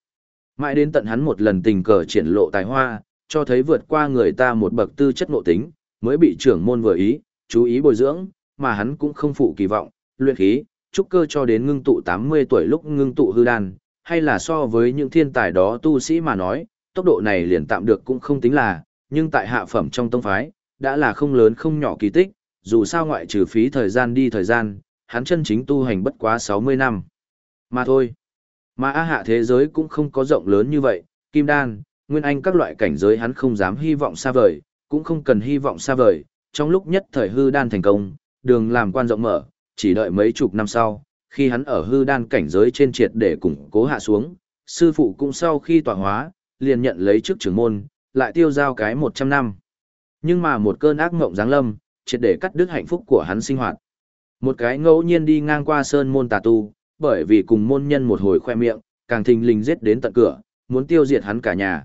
Speaker 1: Mãi đến tận hắn một lần tình cờ triển lộ tài hoa, cho thấy vượt qua người ta một bậc tư chất nội tính, mới bị trưởng môn vừa ý, chú ý bồi dưỡng, mà hắn cũng không phụ kỳ vọng, luyện khí, trúc cơ cho đến ngưng tụ 80 tuổi lúc ngưng tụ hư đan, hay là so với những thiên tài đó tu sĩ mà nói, tốc độ này liền tạm được cũng không tính là, nhưng tại hạ phẩm trong tông phái, đã là không lớn không nhỏ kỳ tích, dù sao ngoại trừ phí thời gian đi thời gian, hắn chân chính tu hành bất quá 60 năm. Mà thôi. Mà A hạ thế giới cũng không có rộng lớn như vậy, kim đan, nguyên anh các loại cảnh giới hắn không dám hy vọng xa vời, cũng không cần hy vọng xa vời, trong lúc nhất thời hư đan thành công, đường làm quan rộng mở, chỉ đợi mấy chục năm sau, khi hắn ở hư đan cảnh giới trên triệt để củng cố hạ xuống, sư phụ cũng sau khi tọa hóa, liền nhận lấy chức trưởng môn, lại tiêu giao cái 100 năm. Nhưng mà một cơn ác mộng giáng lâm, triệt để cắt đứt hạnh phúc của hắn sinh hoạt. Một cái ngẫu nhiên đi ngang qua sơn môn tà tu, bởi vì cùng môn nhân một hồi khoe miệng, càng thình lình giết đến tận cửa, muốn tiêu diệt hắn cả nhà.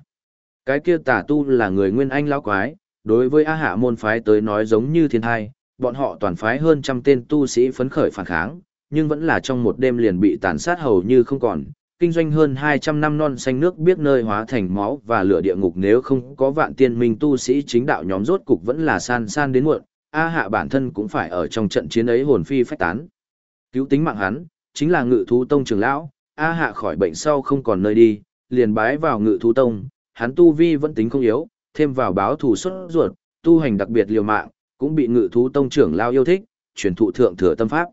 Speaker 1: Cái kia tà tu là người nguyên anh lão quái, đối với A Hạ môn phái tới nói giống như thiên thai, bọn họ toàn phái hơn trăm tên tu sĩ phấn khởi phản kháng, nhưng vẫn là trong một đêm liền bị tàn sát hầu như không còn. Kinh doanh hơn 200 năm non xanh nước biết nơi hóa thành máu và lửa địa ngục nếu không có vạn tiên minh tu sĩ chính đạo nhóm rốt cục vẫn là san san đến muộn, A Hạ bản thân cũng phải ở trong trận chiến ấy hồn phi phách tán. Cứu tính mạng hắn, chính là ngự thú tông trưởng lão, A Hạ khỏi bệnh sau không còn nơi đi, liền bái vào ngự thú tông, hắn tu vi vẫn tính không yếu, thêm vào báo thù xuất ruột, tu hành đặc biệt liều mạng, cũng bị ngự thú tông trưởng lao yêu thích, truyền thụ thượng thừa tâm pháp.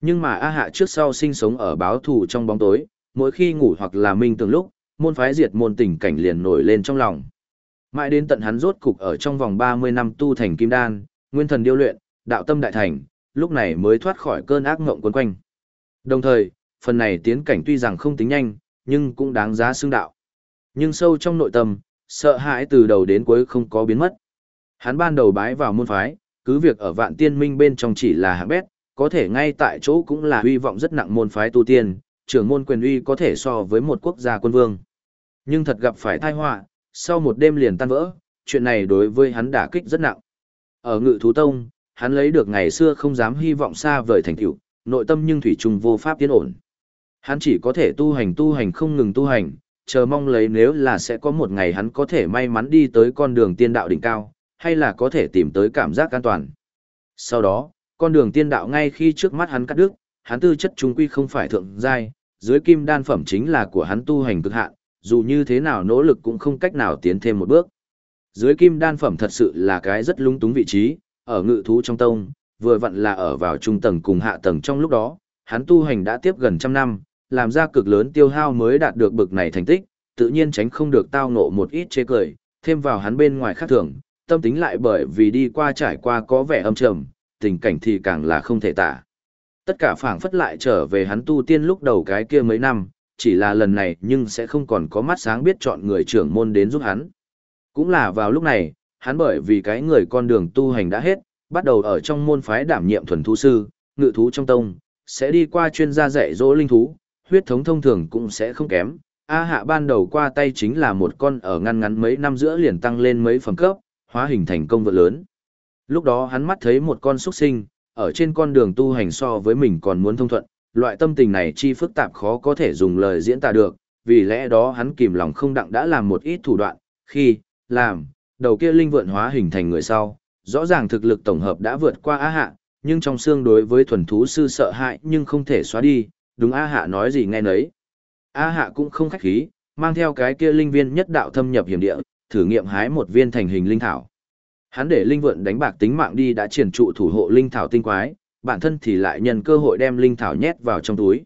Speaker 1: Nhưng mà A Hạ trước sau sinh sống ở báo thù trong bóng tối, mỗi khi ngủ hoặc là minh tưởng lúc, môn phái diệt môn tình cảnh liền nổi lên trong lòng. Mãi đến tận hắn rốt cục ở trong vòng 30 năm tu thành kim đan, nguyên thần điêu luyện, đạo tâm đại thành, lúc này mới thoát khỏi cơn ác ngộng quấn quanh. Đồng thời, phần này tiến cảnh tuy rằng không tính nhanh, nhưng cũng đáng giá xương đạo. Nhưng sâu trong nội tâm, sợ hãi từ đầu đến cuối không có biến mất. Hắn ban đầu bái vào môn phái, cứ việc ở vạn tiên minh bên trong chỉ là hạng bét, có thể ngay tại chỗ cũng là huy vọng rất nặng môn phái tu tiên, trưởng môn quyền uy có thể so với một quốc gia quân vương. Nhưng thật gặp phải tai họa, sau một đêm liền tan vỡ, chuyện này đối với hắn đả kích rất nặng. Ở ngự thú tông, hắn lấy được ngày xưa không dám hy vọng xa vời thành tựu, nội tâm nhưng thủy trùng vô pháp tiến ổn. Hắn chỉ có thể tu hành tu hành không ngừng tu hành, chờ mong lấy nếu là sẽ có một ngày hắn có thể may mắn đi tới con đường tiên đạo đỉnh cao, hay là có thể tìm tới cảm giác an toàn. Sau đó, con đường tiên đạo ngay khi trước mắt hắn cắt đứt, hắn tư chất trung quy không phải thượng giai, dưới kim đan phẩm chính là của hắn tu hành cực hạn, dù như thế nào nỗ lực cũng không cách nào tiến thêm một bước. Dưới kim đan phẩm thật sự là cái rất lung túng vị trí, ở ngự thú trong tông, vừa vặn là ở vào trung tầng cùng hạ tầng trong lúc đó, hắn tu hành đã tiếp gần trăm năm, làm ra cực lớn tiêu hao mới đạt được bực này thành tích, tự nhiên tránh không được tao ngộ một ít chế cười, thêm vào hắn bên ngoài khác thường, tâm tính lại bởi vì đi qua trải qua có vẻ âm trầm, tình cảnh thì càng là không thể tả. Tất cả phảng phất lại trở về hắn tu tiên lúc đầu cái kia mấy năm, chỉ là lần này nhưng sẽ không còn có mắt sáng biết chọn người trưởng môn đến giúp hắn. Cũng là vào lúc này, hắn bởi vì cái người con đường tu hành đã hết, bắt đầu ở trong môn phái đảm nhiệm thuần thú sư, ngự thú trong tông, sẽ đi qua chuyên gia dạy dỗ linh thú, huyết thống thông thường cũng sẽ không kém. A hạ ban đầu qua tay chính là một con ở ngăn ngắn mấy năm giữa liền tăng lên mấy phẩm cấp, hóa hình thành công vợ lớn. Lúc đó hắn mắt thấy một con xuất sinh, ở trên con đường tu hành so với mình còn muốn thông thuận, loại tâm tình này chi phức tạp khó có thể dùng lời diễn tả được, vì lẽ đó hắn kìm lòng không đặng đã làm một ít thủ đoạn, khi, làm, đầu kia linh vượn hóa hình thành người sau, rõ ràng thực lực tổng hợp đã vượt qua A Hạ, nhưng trong xương đối với thuần thú sư sợ hãi nhưng không thể xóa đi, đúng A Hạ nói gì nghe nấy. A Hạ cũng không khách khí, mang theo cái kia linh viên nhất đạo thâm nhập hiểm địa, thử nghiệm hái một viên thành hình linh thảo. Hắn để linh vượn đánh bạc tính mạng đi đã triển trụ thủ hộ linh thảo tinh quái, bản thân thì lại nhân cơ hội đem linh thảo nhét vào trong túi.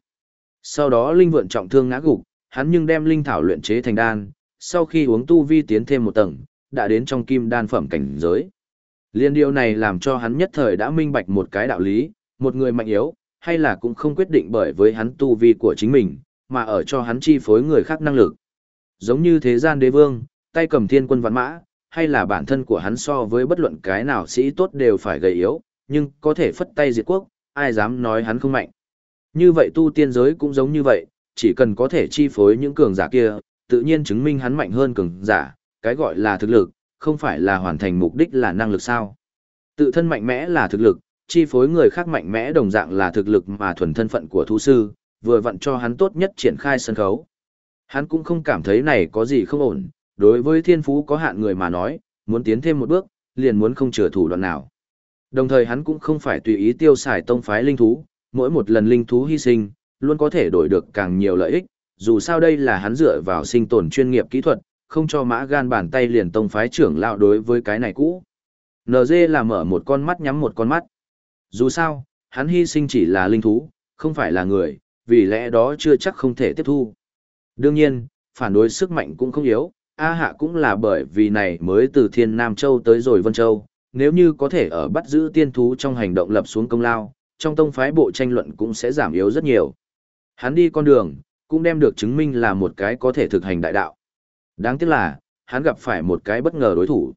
Speaker 1: Sau đó linh vượn trọng thương ngã gục, hắn nhưng đem linh thảo luyện chế thành đan, sau khi uống tu vi tiến thêm một tầng, đã đến trong kim đan phẩm cảnh giới. Liên điều này làm cho hắn nhất thời đã minh bạch một cái đạo lý, một người mạnh yếu, hay là cũng không quyết định bởi với hắn tu vi của chính mình, mà ở cho hắn chi phối người khác năng lực. Giống như thế gian đế vương, tay cầm thiên quân vạn mã, hay là bản thân của hắn so với bất luận cái nào sĩ tốt đều phải gầy yếu, nhưng có thể phất tay diệt quốc, ai dám nói hắn không mạnh. Như vậy tu tiên giới cũng giống như vậy, chỉ cần có thể chi phối những cường giả kia, tự nhiên chứng minh hắn mạnh hơn cường giả, cái gọi là thực lực, không phải là hoàn thành mục đích là năng lực sao. Tự thân mạnh mẽ là thực lực, chi phối người khác mạnh mẽ đồng dạng là thực lực mà thuần thân phận của thú sư, vừa vặn cho hắn tốt nhất triển khai sân khấu. Hắn cũng không cảm thấy này có gì không ổn, đối với thiên phú có hạn người mà nói, muốn tiến thêm một bước, liền muốn không chừa thủ đoạn nào. Đồng thời hắn cũng không phải tùy ý tiêu xài tông phái linh thú, mỗi một lần linh thú hy sinh, luôn có thể đổi được càng nhiều lợi ích, dù sao đây là hắn dựa vào sinh tồn chuyên nghiệp kỹ thuật, không cho mã gan bàn tay liền tông phái trưởng lão đối với cái này cũ. NG là mở một con mắt nhắm một con mắt. Dù sao, hắn hy sinh chỉ là linh thú, không phải là người, vì lẽ đó chưa chắc không thể tiếp thu. Đương nhiên, phản đối sức mạnh cũng không yếu, A Hạ cũng là bởi vì này mới từ Thiên Nam Châu tới rồi Vân Châu, nếu như có thể ở bắt giữ tiên thú trong hành động lập xuống công lao, trong tông phái bộ tranh luận cũng sẽ giảm yếu rất nhiều. Hắn đi con đường, cũng đem được chứng minh là một cái có thể thực hành đại đạo. Đáng tiếc là, hắn gặp phải một cái bất ngờ đối thủ.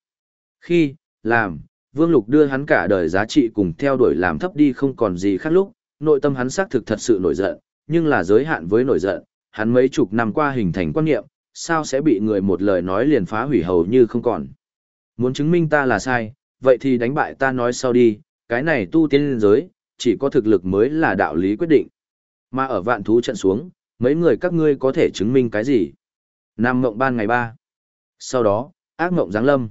Speaker 1: Khi, làm, Vương Lục đưa hắn cả đời giá trị cùng theo đuổi làm thấp đi không còn gì khác lúc, nội tâm hắn xác thực thật sự nổi giận, nhưng là giới hạn với nổi giận, hắn mấy chục năm qua hình thành quan niệm, sao sẽ bị người một lời nói liền phá hủy hầu như không còn. Muốn chứng minh ta là sai, vậy thì đánh bại ta nói sau đi, cái này tu tiên giới, chỉ có thực lực mới là đạo lý quyết định. Mà ở vạn thú trận xuống, mấy người các ngươi có thể chứng minh cái gì? Nam mộng ban ngày ba. Sau đó, ác mộng giáng lâm.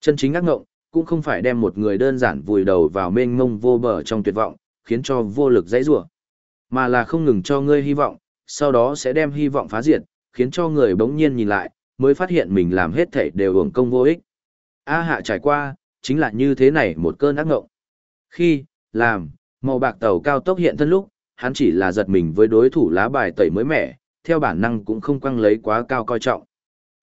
Speaker 1: Chân chính ác mộng, cũng không phải đem một người đơn giản vùi đầu vào mênh mông vô bờ trong tuyệt vọng, khiến cho vô lực dãy rủa, mà là không ngừng cho ngươi hy vọng, sau đó sẽ đem hy vọng phá diệt, khiến cho người bỗng nhiên nhìn lại, mới phát hiện mình làm hết thảy đều hưởng công vô ích. A hạ trải qua, chính là như thế này một cơn ác ngộng. Khi, làm, màu bạc tàu cao tốc hiện thân lúc, hắn chỉ là giật mình với đối thủ lá bài tẩy mới mẻ, theo bản năng cũng không quăng lấy quá cao coi trọng.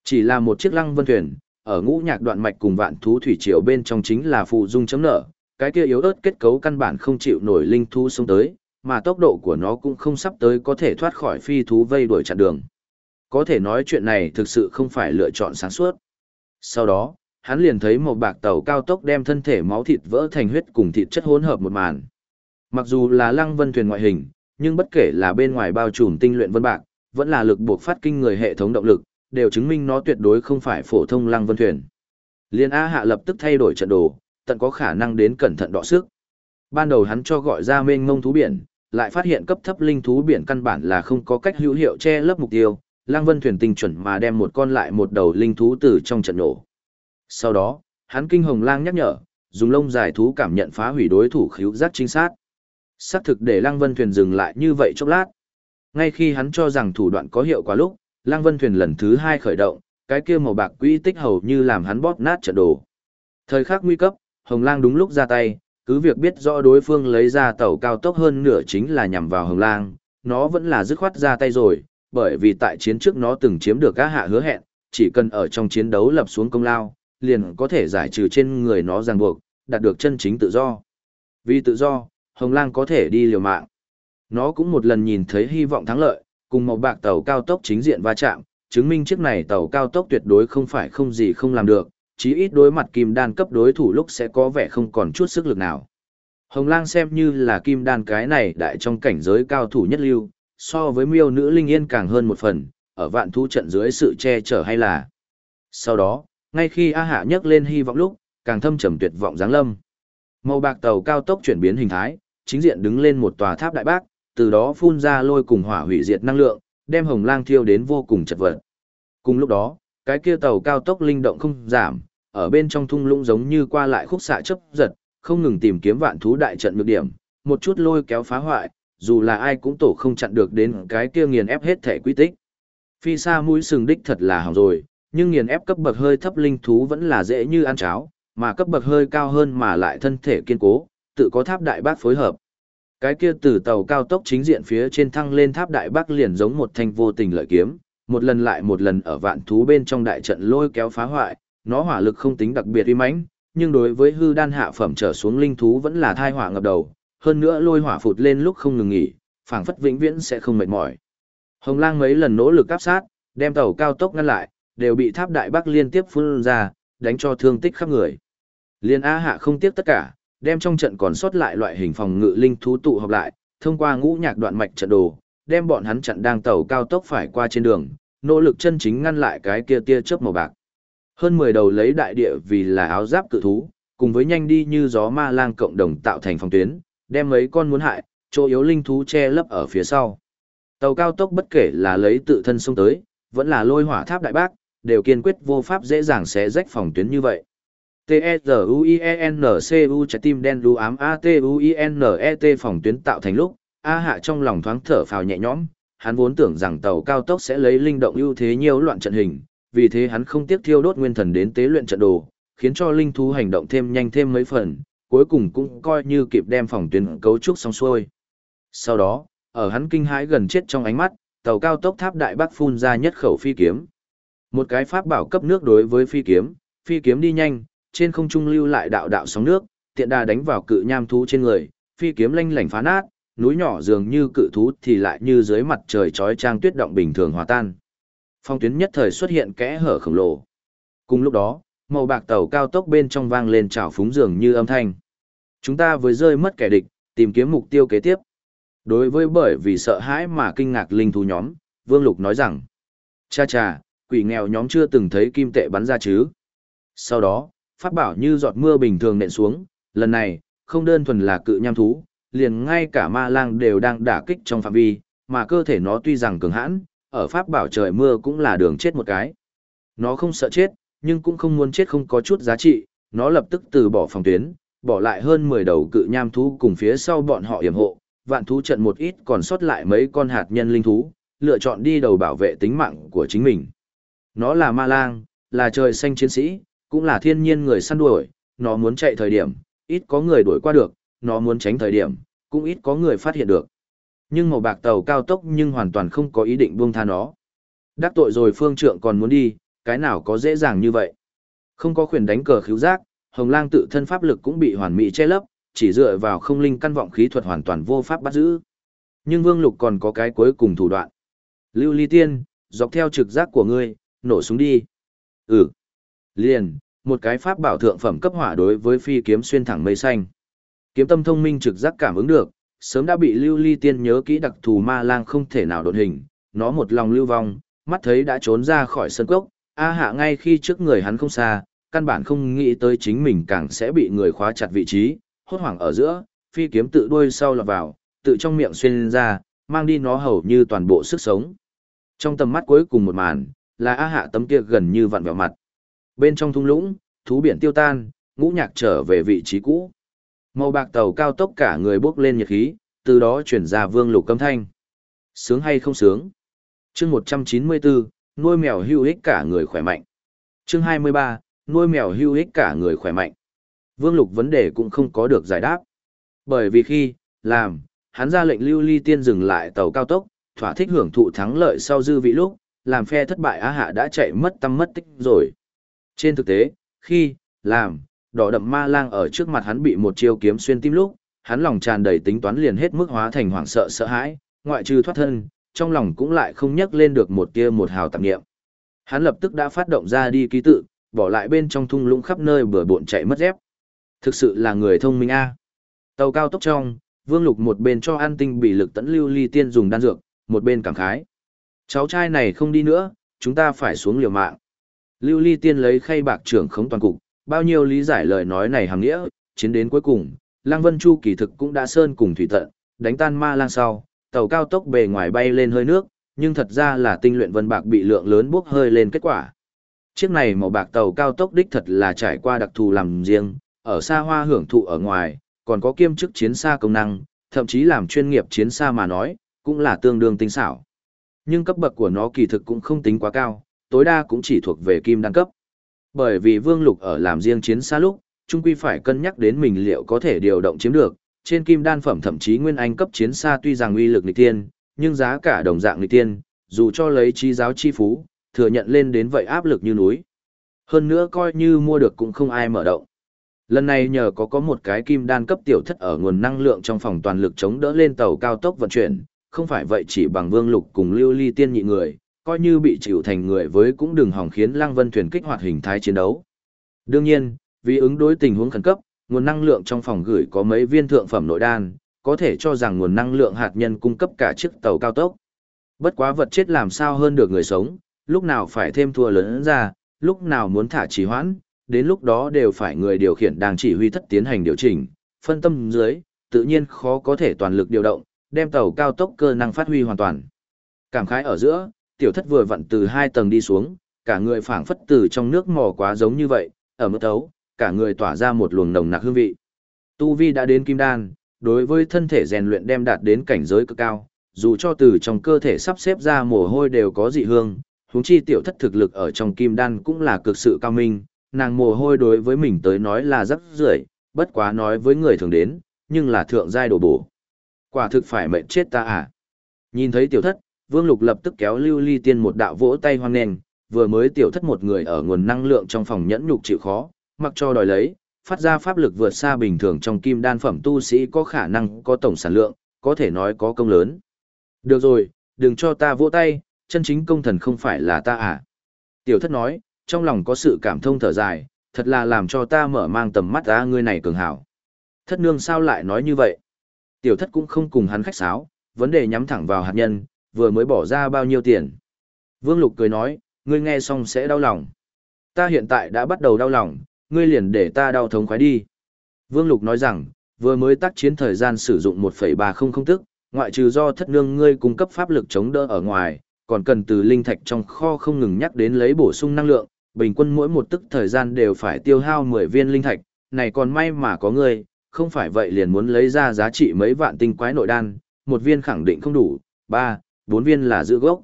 Speaker 1: Chỉ là một chiếc lăng vân thuyền, ở ngũ nhạc đoạn mạch cùng vạn thú thủy triều bên trong chính là phụ dung chấm nở, cái kia yếu ớt kết cấu căn bản không chịu nổi linh thú xông tới, mà tốc độ của nó cũng không sắp tới có thể thoát khỏi phi thú vây đuổi chặn đường. Có thể nói chuyện này thực sự không phải lựa chọn sáng suốt. Sau đó, hắn liền thấy một bạc tàu cao tốc đem thân thể máu thịt vỡ thành huyết cùng thịt chất hỗn hợp một màn. Mặc dù là lăng vân thuyền ngoại hình, nhưng bất kể là bên ngoài bao trùm tinh luyện vân bạc, vẫn là lực buộc phát kinh người hệ thống động lực, đều chứng minh nó tuyệt đối không phải phổ thông lăng vân thuyền. Liên A hạ lập tức thay đổi trận đồ, tận có khả năng đến cẩn thận đọ sức. Ban đầu hắn cho gọi ra mênh Ngông thú biển, lại phát hiện cấp thấp linh thú biển căn bản là không có cách hữu hiệu che lấp mục tiêu, Lăng Vân thuyền tinh chuẩn mà đem một con lại một đầu linh thú từ trong trận nổ. Sau đó, hắn kinh hồng lang nhắc nhở, dùng lông dài thú cảm nhận phá hủy đối thủ khíu giác chính xác. Xác thực để Lăng Vân Thuyền dừng lại như vậy chốc lát. Ngay khi hắn cho rằng thủ đoạn có hiệu quả lúc, Lăng Vân Thuyền lần thứ hai khởi động, cái kia màu bạc quỹ tích hầu như làm hắn bóp nát trận đồ. Thời khắc nguy cấp, Hồng Lang đúng lúc ra tay, cứ việc biết rõ đối phương lấy ra tàu cao tốc hơn nửa chính là nhằm vào Hồng Lang, nó vẫn là dứt khoát ra tay rồi, bởi vì tại chiến trước nó từng chiếm được các hạ hứa hẹn, chỉ cần ở trong chiến đấu lập xuống công lao, liền có thể giải trừ trên người nó ràng buộc, đạt được chân chính tự do. Vì tự do, Hồng Lang có thể đi liều mạng. Nó cũng một lần nhìn thấy hy vọng thắng lợi, cùng một bạc tàu cao tốc chính diện va chạm, chứng minh chiếc này tàu cao tốc tuyệt đối không phải không gì không làm được, chí ít đối mặt kim đan cấp đối thủ lúc sẽ có vẻ không còn chút sức lực nào. Hồng Lang xem như là kim đan cái này đại trong cảnh giới cao thủ nhất lưu, so với miêu nữ linh yên càng hơn một phần, ở vạn thú trận dưới sự che chở hay là. Sau đó, ngay khi A Hạ nhấc lên hy vọng lúc, càng thâm trầm tuyệt vọng giáng lâm. Màu bạc tàu cao tốc chuyển biến hình thái, chính diện đứng lên một tòa tháp đại bác, từ đó phun ra lôi cùng hỏa hủy diệt năng lượng, đem Hồng Lang thiêu đến vô cùng chật vật. Cùng lúc đó, cái kia tàu cao tốc linh động không giảm, ở bên trong thung lũng giống như qua lại khúc xạ chớp giật, không ngừng tìm kiếm vạn thú đại trận nhược điểm, một chút lôi kéo phá hoại, dù là ai cũng tổ không chặn được đến cái kia nghiền ép hết thể quy tích. Phi xa mũi sừng đích thật là hỏng rồi, nhưng nghiền ép cấp bậc hơi thấp linh thú vẫn là dễ như ăn cháo, mà cấp bậc hơi cao hơn mà lại thân thể kiên cố, tự có tháp đại bác phối hợp. Cái kia từ tàu cao tốc chính diện phía trên thăng lên tháp đại bác liền giống một thanh vô tình lợi kiếm, một lần lại một lần ở vạn thú bên trong đại trận lôi kéo phá hoại, nó hỏa lực không tính đặc biệt uy mãnh, nhưng đối với hư đan hạ phẩm trở xuống linh thú vẫn là thai hỏa ngập đầu, hơn nữa lôi hỏa phụt lên lúc không ngừng nghỉ, phảng phất vĩnh viễn sẽ không mệt mỏi. Hồng Lang mấy lần nỗ lực áp sát, đem tàu cao tốc ngăn lại, đều bị tháp đại Bác liên tiếp phun ra, đánh cho thương tích khắp người. Liên A Hạ không tiếc tất cả, đem trong trận còn sót lại loại hình phòng ngự linh thú tụ họp lại, thông qua ngũ nhạc đoạn mạch trận đồ, đem bọn hắn chặn đang tàu cao tốc phải qua trên đường, nỗ lực chân chính ngăn lại cái kia tia chớp màu bạc. Hơn 10 đầu lấy đại địa vì là áo giáp cự thú, cùng với nhanh đi như gió ma lang cộng đồng tạo thành phòng tuyến, đem mấy con muốn hại, chỗ yếu linh thú che lấp ở phía sau. Tàu cao tốc bất kể là lấy tự thân xông tới, vẫn là lôi hỏa tháp đại bác, đều kiên quyết vô pháp dễ dàng xé rách phòng tuyến như vậy. T-E-Z-U-I-E-N-C-U trái tim đen đu ám A-T-U-I-N-E-T phòng tuyến tạo thành lúc, A hạ trong lòng thoáng thở phào nhẹ nhõm, hắn vốn tưởng rằng tàu cao tốc sẽ lấy linh động ưu thế nhiều loạn trận hình, vì thế hắn không tiếc thiêu đốt nguyên thần đến tế luyện trận đồ, khiến cho linh thú hành động thêm nhanh thêm mấy phần, cuối cùng cũng coi như kịp đem phòng tuyến cấu trúc xong xuôi. Sau đó, ở hắn kinh hãi gần chết trong ánh mắt, tàu cao tốc tháp đại bắc phun ra nhất khẩu phi kiếm. Một cái pháp bảo cấp nước đối với phi kiếm, phi kiếm đi nhanh, trên không trung lưu lại đạo đạo sóng nước, tiện đà đánh vào cự nham thú trên người, phi kiếm lanh lảnh phá nát, núi nhỏ dường như cự thú thì lại như dưới mặt trời chói trang tuyết động bình thường hòa tan. Phong tuyến nhất thời xuất hiện kẽ hở khổng lồ. Cùng lúc đó, màu bạc tàu cao tốc bên trong vang lên trào phúng dường như âm thanh. Chúng ta với rơi mất kẻ địch, tìm kiếm mục tiêu kế tiếp. Đối với bởi vì sợ hãi mà kinh ngạc linh thú nhóm, Vương Lục nói rằng, cha cha, quỷ nghèo nhóm chưa từng thấy kim tệ bắn ra chứ. Sau đó, Pháp bảo như giọt mưa bình thường nện xuống, lần này, không đơn thuần là cự nham thú, liền ngay cả ma lang đều đang đả kích trong phạm vi, mà cơ thể nó tuy rằng cường hãn, ở pháp bảo trời mưa cũng là đường chết một cái. Nó không sợ chết, nhưng cũng không muốn chết không có chút giá trị, nó lập tức từ bỏ phòng tuyến, bỏ lại hơn 10 đầu cự nham thú cùng phía sau bọn họ yểm hộ, vạn thú trận một ít còn sót lại mấy con hạt nhân linh thú, lựa chọn đi đầu bảo vệ tính mạng của chính mình. Nó là ma lang, là trời xanh chiến sĩ, cũng là thiên nhiên người săn đuổi, nó muốn chạy thời điểm, ít có người đuổi qua được, nó muốn tránh thời điểm, cũng ít có người phát hiện được. Nhưng màu bạc tàu cao tốc nhưng hoàn toàn không có ý định buông tha nó. Đắc tội rồi phương trượng còn muốn đi, cái nào có dễ dàng như vậy. Không có quyền đánh cờ khíu giác, hồng lang tự thân pháp lực cũng bị hoàn mỹ che lấp, chỉ dựa vào không linh căn vọng khí thuật hoàn toàn vô pháp bắt giữ. Nhưng vương lục còn có cái cuối cùng thủ đoạn. Lưu ly tiên, dọc theo trực giác của ngươi, nổ súng đi. Ừ. Liền, một cái pháp bảo thượng phẩm cấp hỏa đối với phi kiếm xuyên thẳng mây xanh. Kiếm tâm thông minh trực giác cảm ứng được, sớm đã bị lưu ly tiên nhớ kỹ đặc thù ma lang không thể nào đột hình, nó một lòng lưu vong, mắt thấy đã trốn ra khỏi sân cốc, A hạ ngay khi trước người hắn không xa, căn bản không nghĩ tới chính mình càng sẽ bị người khóa chặt vị trí, hốt hoảng ở giữa, phi kiếm tự đuôi sau lọt vào, tự trong miệng xuyên ra, mang đi nó hầu như toàn bộ sức sống. Trong tầm mắt cuối cùng một màn, là A hạ tấm kia gần như vặn vẹo mặt. Bên trong thung lũng, thú biển tiêu tan, ngũ nhạc trở về vị trí cũ. Màu bạc tàu cao tốc cả người bước lên nhiệt khí, từ đó chuyển ra vương lục câm thanh. Sướng hay không sướng? chương 194, nuôi mèo hưu ích cả người khỏe mạnh. chương 23, nuôi mèo hưu ích cả người khỏe mạnh. Vương lục vấn đề cũng không có được giải đáp. Bởi vì khi, làm, hắn ra lệnh lưu ly tiên dừng lại tàu cao tốc, thỏa thích hưởng thụ thắng lợi sau dư vị lúc, làm phe thất bại á hạ đã chạy mất tâm mất tích rồi. Trên thực tế, khi, làm, đỏ đậm ma lang ở trước mặt hắn bị một chiêu kiếm xuyên tim lúc, hắn lòng tràn đầy tính toán liền hết mức hóa thành hoảng sợ sợ hãi, ngoại trừ thoát thân, trong lòng cũng lại không nhắc lên được một tia một hào tạp niệm. Hắn lập tức đã phát động ra đi ký tự, bỏ lại bên trong thung lũng khắp nơi bừa bộn chạy mất dép. Thực sự là người thông minh a. Tàu cao tốc trong, Vương Lục một bên cho an tinh bị lực tẫn lưu ly tiên dùng đan dược, một bên cảm khái. Cháu trai này không đi nữa, chúng ta phải xuống liều mạng. Lưu ly tiên lấy khay bạc trưởng khống toàn cục, bao nhiêu lý giải lời nói này hàng nghĩa, chiến đến cuối cùng, Lăng Vân Chu kỳ thực cũng đã sơn cùng thủy tận, đánh tan ma lang sau, tàu cao tốc bề ngoài bay lên hơi nước, nhưng thật ra là tinh luyện vân bạc bị lượng lớn bốc hơi lên kết quả. Chiếc này màu bạc tàu cao tốc đích thật là trải qua đặc thù làm riêng, ở xa hoa hưởng thụ ở ngoài, còn có kiêm chức chiến xa công năng, thậm chí làm chuyên nghiệp chiến xa mà nói, cũng là tương đương tinh xảo. Nhưng cấp bậc của nó kỳ thực cũng không tính quá cao, tối đa cũng chỉ thuộc về kim đăng cấp. Bởi vì Vương Lục ở làm riêng chiến xa lúc, trung quy phải cân nhắc đến mình liệu có thể điều động chiếm được, trên kim đan phẩm thậm chí nguyên anh cấp chiến xa tuy rằng uy lực nghịch tiên, nhưng giá cả đồng dạng nghịch tiên, dù cho lấy chi giáo chi phú, thừa nhận lên đến vậy áp lực như núi. Hơn nữa coi như mua được cũng không ai mở động. Lần này nhờ có có một cái kim đan cấp tiểu thất ở nguồn năng lượng trong phòng toàn lực chống đỡ lên tàu cao tốc vận chuyển, không phải vậy chỉ bằng vương lục cùng lưu ly tiên nhị người, coi như bị chịu thành người với cũng đừng hỏng khiến lăng vân thuyền kích hoạt hình thái chiến đấu. Đương nhiên, vì ứng đối tình huống khẩn cấp, nguồn năng lượng trong phòng gửi có mấy viên thượng phẩm nội đan, có thể cho rằng nguồn năng lượng hạt nhân cung cấp cả chiếc tàu cao tốc. Bất quá vật chết làm sao hơn được người sống, lúc nào phải thêm thua lớn ra, lúc nào muốn thả trì hoãn, đến lúc đó đều phải người điều khiển đang chỉ huy thất tiến hành điều chỉnh, phân tâm dưới, tự nhiên khó có thể toàn lực điều động, đem tàu cao tốc cơ năng phát huy hoàn toàn. Cảm khái ở giữa, tiểu thất vừa vặn từ hai tầng đi xuống, cả người phảng phất từ trong nước mò quá giống như vậy, ở mức thấu, cả người tỏa ra một luồng nồng nặc hương vị. Tu Vi đã đến kim đan, đối với thân thể rèn luyện đem đạt đến cảnh giới cực cao, dù cho từ trong cơ thể sắp xếp ra mồ hôi đều có dị hương, huống chi tiểu thất thực lực ở trong kim đan cũng là cực sự cao minh, nàng mồ hôi đối với mình tới nói là rất rưởi, bất quá nói với người thường đến, nhưng là thượng giai đổ bổ. Quả thực phải mệnh chết ta à. Nhìn thấy tiểu thất, Vương Lục lập tức kéo Lưu Ly Tiên một đạo vỗ tay hoan nghênh, vừa mới tiểu thất một người ở nguồn năng lượng trong phòng nhẫn nhục chịu khó, mặc cho đòi lấy, phát ra pháp lực vượt xa bình thường trong kim đan phẩm tu sĩ có khả năng có tổng sản lượng, có thể nói có công lớn. Được rồi, đừng cho ta vỗ tay, chân chính công thần không phải là ta à. Tiểu thất nói, trong lòng có sự cảm thông thở dài, thật là làm cho ta mở mang tầm mắt ra ngươi này cường hảo. Thất nương sao lại nói như vậy? Tiểu thất cũng không cùng hắn khách sáo, vấn đề nhắm thẳng vào hạt nhân, vừa mới bỏ ra bao nhiêu tiền. Vương Lục cười nói, ngươi nghe xong sẽ đau lòng. Ta hiện tại đã bắt đầu đau lòng, ngươi liền để ta đau thống khoái đi. Vương Lục nói rằng, vừa mới tác chiến thời gian sử dụng 1,300 tức, ngoại trừ do thất nương ngươi cung cấp pháp lực chống đỡ ở ngoài, còn cần từ linh thạch trong kho không ngừng nhắc đến lấy bổ sung năng lượng, bình quân mỗi một tức thời gian đều phải tiêu hao 10 viên linh thạch, này còn may mà có ngươi, không phải vậy liền muốn lấy ra giá trị mấy vạn tinh quái nội đan, một viên khẳng định không đủ, ba, bốn viên là giữ gốc.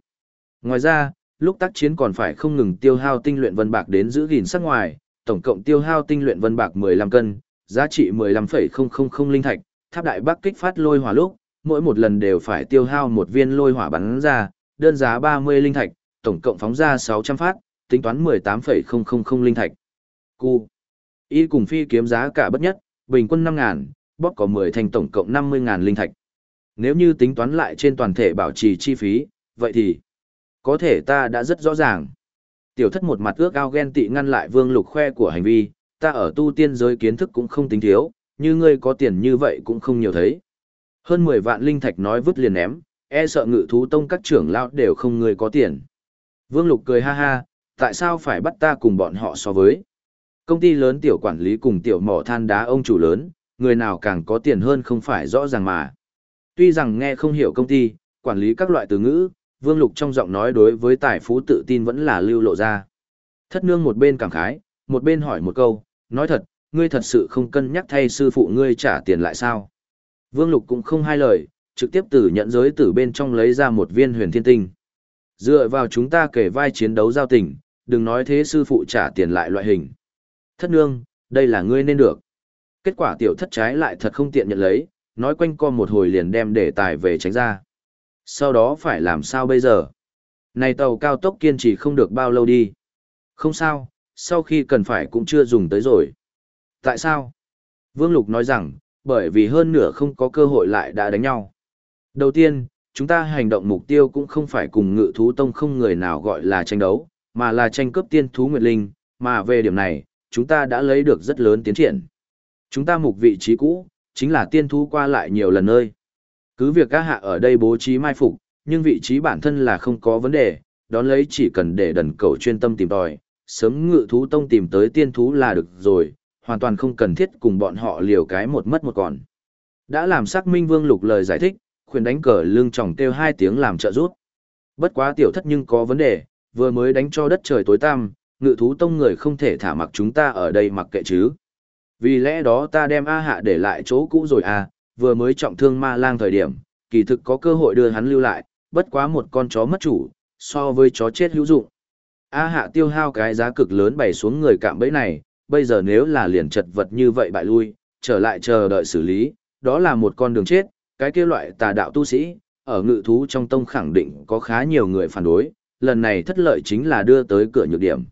Speaker 1: Ngoài ra, lúc tác chiến còn phải không ngừng tiêu hao tinh luyện vân bạc đến giữ gìn sắc ngoài, tổng cộng tiêu hao tinh luyện vân bạc 15 cân, giá trị 15,000 linh thạch, tháp đại bắc kích phát lôi hỏa lúc, mỗi một lần đều phải tiêu hao một viên lôi hỏa bắn ra, đơn giá 30 linh thạch, tổng cộng phóng ra 600 phát, tính toán 18,000 linh thạch. Cu. Y cùng phi kiếm giá cả bất nhất, bình quân 5.000, bóp có 10 thành tổng cộng 50.000 linh thạch. Nếu như tính toán lại trên toàn thể bảo trì chi phí, vậy thì có thể ta đã rất rõ ràng. Tiểu thất một mặt ước ao ghen tị ngăn lại vương lục khoe của hành vi, ta ở tu tiên giới kiến thức cũng không tính thiếu, như ngươi có tiền như vậy cũng không nhiều thấy. Hơn 10 vạn linh thạch nói vứt liền ném, e sợ ngự thú tông các trưởng lão đều không người có tiền. Vương lục cười ha ha, tại sao phải bắt ta cùng bọn họ so với? Công ty lớn tiểu quản lý cùng tiểu mỏ than đá ông chủ lớn, người nào càng có tiền hơn không phải rõ ràng mà. Tuy rằng nghe không hiểu công ty, quản lý các loại từ ngữ, Vương Lục trong giọng nói đối với tài phú tự tin vẫn là lưu lộ ra. Thất nương một bên cảm khái, một bên hỏi một câu, nói thật, ngươi thật sự không cân nhắc thay sư phụ ngươi trả tiền lại sao? Vương Lục cũng không hai lời, trực tiếp từ nhận giới từ bên trong lấy ra một viên huyền thiên tinh. Dựa vào chúng ta kể vai chiến đấu giao tình, đừng nói thế sư phụ trả tiền lại loại hình. Thất nương, đây là ngươi nên được. Kết quả tiểu thất trái lại thật không tiện nhận lấy, nói quanh co một hồi liền đem đề tài về tránh ra. Sau đó phải làm sao bây giờ? Này tàu cao tốc kiên trì không được bao lâu đi. Không sao, sau khi cần phải cũng chưa dùng tới rồi. Tại sao? Vương Lục nói rằng, bởi vì hơn nửa không có cơ hội lại đã đánh nhau. Đầu tiên, chúng ta hành động mục tiêu cũng không phải cùng ngự thú tông không người nào gọi là tranh đấu, mà là tranh cướp tiên thú Nguyệt Linh, mà về điểm này, chúng ta đã lấy được rất lớn tiến triển. Chúng ta mục vị trí cũ, chính là tiên thú qua lại nhiều lần nơi. Cứ việc các hạ ở đây bố trí mai phục, nhưng vị trí bản thân là không có vấn đề, đón lấy chỉ cần để đần cầu chuyên tâm tìm tòi, sớm ngự thú tông tìm tới tiên thú là được rồi, hoàn toàn không cần thiết cùng bọn họ liều cái một mất một còn. Đã làm xác minh vương lục lời giải thích, khuyên đánh cờ lương tròng kêu hai tiếng làm trợ rút. Bất quá tiểu thất nhưng có vấn đề, vừa mới đánh cho đất trời tối tăm, ngự thú tông người không thể thả mặc chúng ta ở đây mặc kệ chứ. Vì lẽ đó ta đem A hạ để lại chỗ cũ rồi à, vừa mới trọng thương ma lang thời điểm, kỳ thực có cơ hội đưa hắn lưu lại, bất quá một con chó mất chủ, so với chó chết hữu dụng. A hạ tiêu hao cái giá cực lớn bày xuống người cạm bẫy này, bây giờ nếu là liền chật vật như vậy bại lui, trở lại chờ đợi xử lý, đó là một con đường chết, cái kia loại tà đạo tu sĩ, ở ngự thú trong tông khẳng định có khá nhiều người phản đối, lần này thất lợi chính là đưa tới cửa nhược điểm.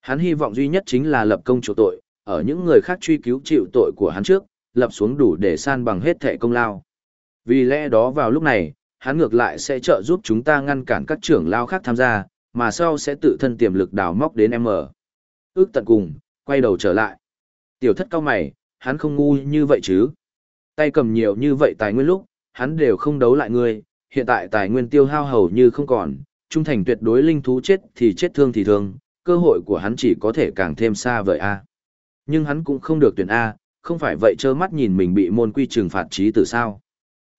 Speaker 1: Hắn hy vọng duy nhất chính là lập công chỗ tội, ở những người khác truy cứu chịu tội của hắn trước, lập xuống đủ để san bằng hết thẻ công lao. Vì lẽ đó vào lúc này, hắn ngược lại sẽ trợ giúp chúng ta ngăn cản các trưởng lao khác tham gia, mà sau sẽ tự thân tiềm lực đào móc đến M. Ước tận cùng, quay đầu trở lại. Tiểu thất cao mày, hắn không ngu như vậy chứ. Tay cầm nhiều như vậy tài nguyên lúc, hắn đều không đấu lại ngươi, hiện tại tài nguyên tiêu hao hầu như không còn, trung thành tuyệt đối linh thú chết thì chết thương thì thương, cơ hội của hắn chỉ có thể càng thêm xa vời A. Nhưng hắn cũng không được tuyển A, không phải vậy trơ mắt nhìn mình bị môn quy trừng phạt trí từ sao.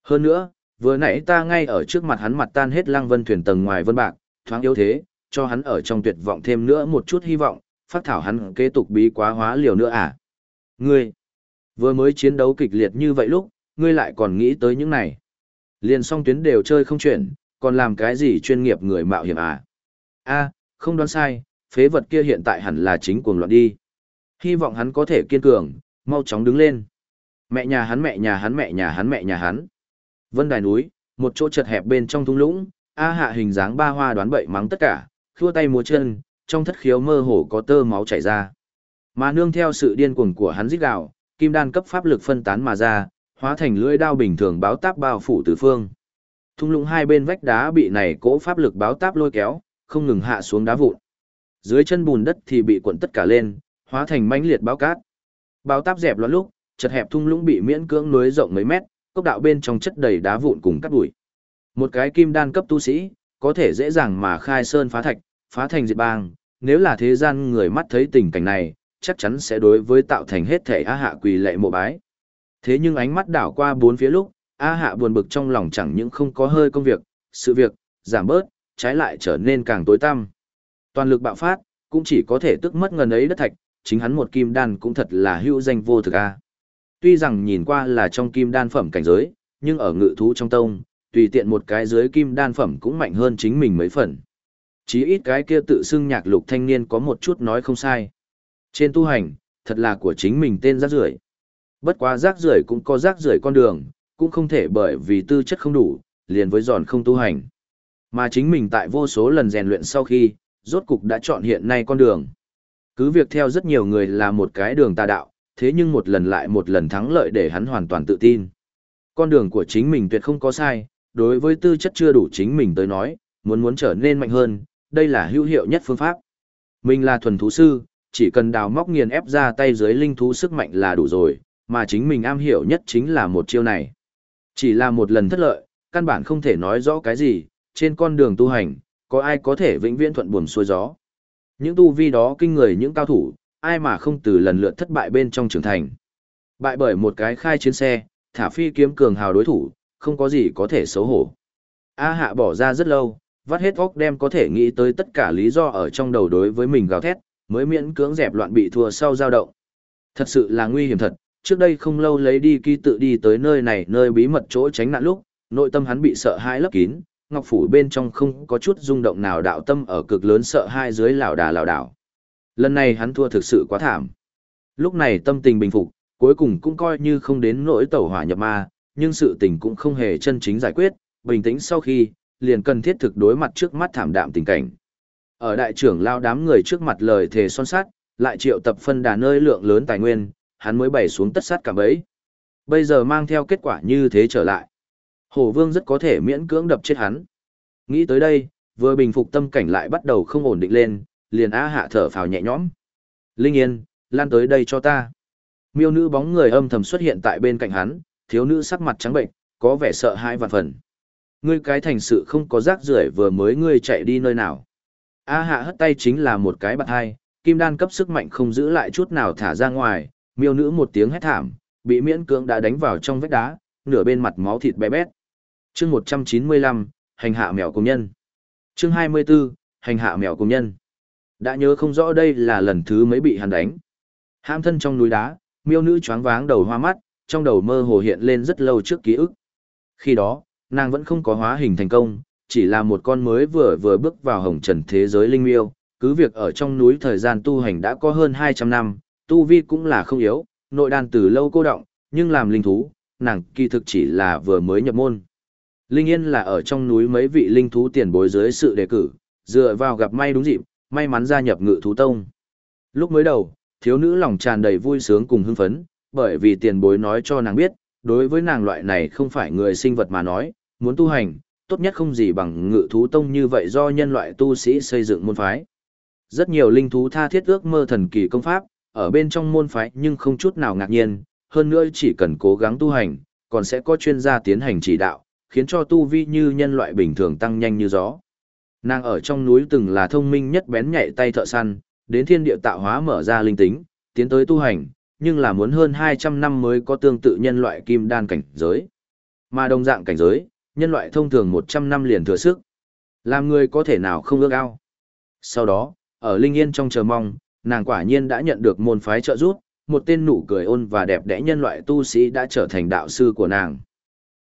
Speaker 1: Hơn nữa, vừa nãy ta ngay ở trước mặt hắn mặt tan hết lăng vân thuyền tầng ngoài vân bạc, thoáng yếu thế, cho hắn ở trong tuyệt vọng thêm nữa một chút hy vọng, phát thảo hắn kế tục bí quá hóa liều nữa à. Ngươi, vừa mới chiến đấu kịch liệt như vậy lúc, ngươi lại còn nghĩ tới những này. Liền song tuyến đều chơi không chuyển, còn làm cái gì chuyên nghiệp người mạo hiểm à? a không đoán sai, phế vật kia hiện tại hẳn là chính cuồng loạn đi. Hy vọng hắn có thể kiên cường, mau chóng đứng lên. Mẹ nhà hắn mẹ nhà hắn mẹ nhà hắn mẹ nhà hắn. Vân đài núi, một chỗ chật hẹp bên trong thung lũng, A hạ hình dáng ba hoa đoán bậy mắng tất cả, khua tay múa chân, trong thất khiếu mơ hồ có tơ máu chảy ra. Mà nương theo sự điên cuồng của hắn rít gào, kim đan cấp pháp lực phân tán mà ra, hóa thành lưỡi đao bình thường báo táp bao phủ tứ phương. Thung lũng hai bên vách đá bị này cỗ pháp lực báo táp lôi kéo, không ngừng hạ xuống đá vụn. Dưới chân bùn đất thì bị cuộn tất cả lên, hóa thành mãnh liệt báo cát. Báo táp dẹp loạn lúc, chật hẹp thung lũng bị miễn cưỡng núi rộng mấy mét, cốc đạo bên trong chất đầy đá vụn cùng cát bụi. Một cái kim đan cấp tu sĩ, có thể dễ dàng mà khai sơn phá thạch, phá thành diệt bang, nếu là thế gian người mắt thấy tình cảnh này, chắc chắn sẽ đối với tạo thành hết thể A hạ quỳ lệ mộ bái. Thế nhưng ánh mắt đảo qua bốn phía lúc, A hạ buồn bực trong lòng chẳng những không có hơi công việc, sự việc, giảm bớt, trái lại trở nên càng tối tăm. Toàn lực bạo phát, cũng chỉ có thể tức mất ngần ấy đất thạch, chính hắn một kim đan cũng thật là hữu danh vô thực a. Tuy rằng nhìn qua là trong kim đan phẩm cảnh giới, nhưng ở ngự thú trong tông, tùy tiện một cái dưới kim đan phẩm cũng mạnh hơn chính mình mấy phần. Chí ít cái kia tự xưng nhạc lục thanh niên có một chút nói không sai. Trên tu hành, thật là của chính mình tên rác rưởi. Bất quá rác rưởi cũng có rác rưởi con đường, cũng không thể bởi vì tư chất không đủ, liền với giòn không tu hành. Mà chính mình tại vô số lần rèn luyện sau khi, rốt cục đã chọn hiện nay con đường. Cứ việc theo rất nhiều người là một cái đường tà đạo, thế nhưng một lần lại một lần thắng lợi để hắn hoàn toàn tự tin. Con đường của chính mình tuyệt không có sai, đối với tư chất chưa đủ chính mình tới nói, muốn muốn trở nên mạnh hơn, đây là hữu hiệu nhất phương pháp. Mình là thuần thú sư, chỉ cần đào móc nghiền ép ra tay dưới linh thú sức mạnh là đủ rồi, mà chính mình am hiểu nhất chính là một chiêu này. Chỉ là một lần thất lợi, căn bản không thể nói rõ cái gì, trên con đường tu hành, có ai có thể vĩnh viễn thuận buồm xuôi gió. Những tu vi đó kinh người những cao thủ, ai mà không từ lần lượt thất bại bên trong trưởng thành. Bại bởi một cái khai chiến xe, thả phi kiếm cường hào đối thủ, không có gì có thể xấu hổ. A hạ bỏ ra rất lâu, vắt hết óc đem có thể nghĩ tới tất cả lý do ở trong đầu đối với mình gào thét, mới miễn cưỡng dẹp loạn bị thua sau giao động. Thật sự là nguy hiểm thật, trước đây không lâu lấy đi ký tự đi tới nơi này nơi bí mật chỗ tránh nạn lúc, nội tâm hắn bị sợ hãi lấp kín, ngọc phủ bên trong không có chút rung động nào đạo tâm ở cực lớn sợ hai dưới lảo đà lảo đảo. Lần này hắn thua thực sự quá thảm. Lúc này tâm tình bình phục, cuối cùng cũng coi như không đến nỗi tẩu hỏa nhập ma, nhưng sự tình cũng không hề chân chính giải quyết, bình tĩnh sau khi, liền cần thiết thực đối mặt trước mắt thảm đạm tình cảnh. Ở đại trưởng lao đám người trước mặt lời thề son sát, lại triệu tập phân đà nơi lượng lớn tài nguyên, hắn mới bày xuống tất sát cả bấy. Bây giờ mang theo kết quả như thế trở lại. Hổ vương rất có thể miễn cưỡng đập chết hắn. Nghĩ tới đây, vừa bình phục tâm cảnh lại bắt đầu không ổn định lên, liền á hạ thở phào nhẹ nhõm. Linh yên, lan tới đây cho ta. Miêu nữ bóng người âm thầm xuất hiện tại bên cạnh hắn, thiếu nữ sắc mặt trắng bệnh, có vẻ sợ hãi vạn phần. Ngươi cái thành sự không có rác rưởi vừa mới ngươi chạy đi nơi nào. A hạ hất tay chính là một cái bạc hai, kim đan cấp sức mạnh không giữ lại chút nào thả ra ngoài, miêu nữ một tiếng hét thảm, bị miễn cưỡng đã đánh vào trong vách đá, nửa bên mặt máu thịt bé bét. Chương 195, hành hạ mèo công nhân. Chương 24, hành hạ mèo công nhân. Đã nhớ không rõ đây là lần thứ mấy bị hắn đánh. Ham thân trong núi đá, miêu nữ choáng váng đầu hoa mắt, trong đầu mơ hồ hiện lên rất lâu trước ký ức. Khi đó, nàng vẫn không có hóa hình thành công, chỉ là một con mới vừa vừa bước vào hồng trần thế giới linh miêu, cứ việc ở trong núi thời gian tu hành đã có hơn 200 năm, tu vi cũng là không yếu, nội đan từ lâu cô động, nhưng làm linh thú, nàng kỳ thực chỉ là vừa mới nhập môn. Linh Yên là ở trong núi mấy vị linh thú tiền bối dưới sự đề cử, dựa vào gặp may đúng dịp, may mắn gia nhập ngự thú tông. Lúc mới đầu, thiếu nữ lòng tràn đầy vui sướng cùng hưng phấn, bởi vì tiền bối nói cho nàng biết, đối với nàng loại này không phải người sinh vật mà nói, muốn tu hành, tốt nhất không gì bằng ngự thú tông như vậy do nhân loại tu sĩ xây dựng môn phái. Rất nhiều linh thú tha thiết ước mơ thần kỳ công pháp, ở bên trong môn phái nhưng không chút nào ngạc nhiên, hơn nữa chỉ cần cố gắng tu hành, còn sẽ có chuyên gia tiến hành chỉ đạo, khiến cho tu vi như nhân loại bình thường tăng nhanh như gió. Nàng ở trong núi từng là thông minh nhất bén nhạy tay thợ săn, đến thiên địa tạo hóa mở ra linh tính, tiến tới tu hành, nhưng là muốn hơn 200 năm mới có tương tự nhân loại kim đan cảnh giới. Mà đồng dạng cảnh giới, nhân loại thông thường 100 năm liền thừa sức. Làm người có thể nào không ước ao. Sau đó, ở Linh Yên trong chờ mong, nàng quả nhiên đã nhận được môn phái trợ giúp, một tên nụ cười ôn và đẹp đẽ nhân loại tu sĩ đã trở thành đạo sư của nàng.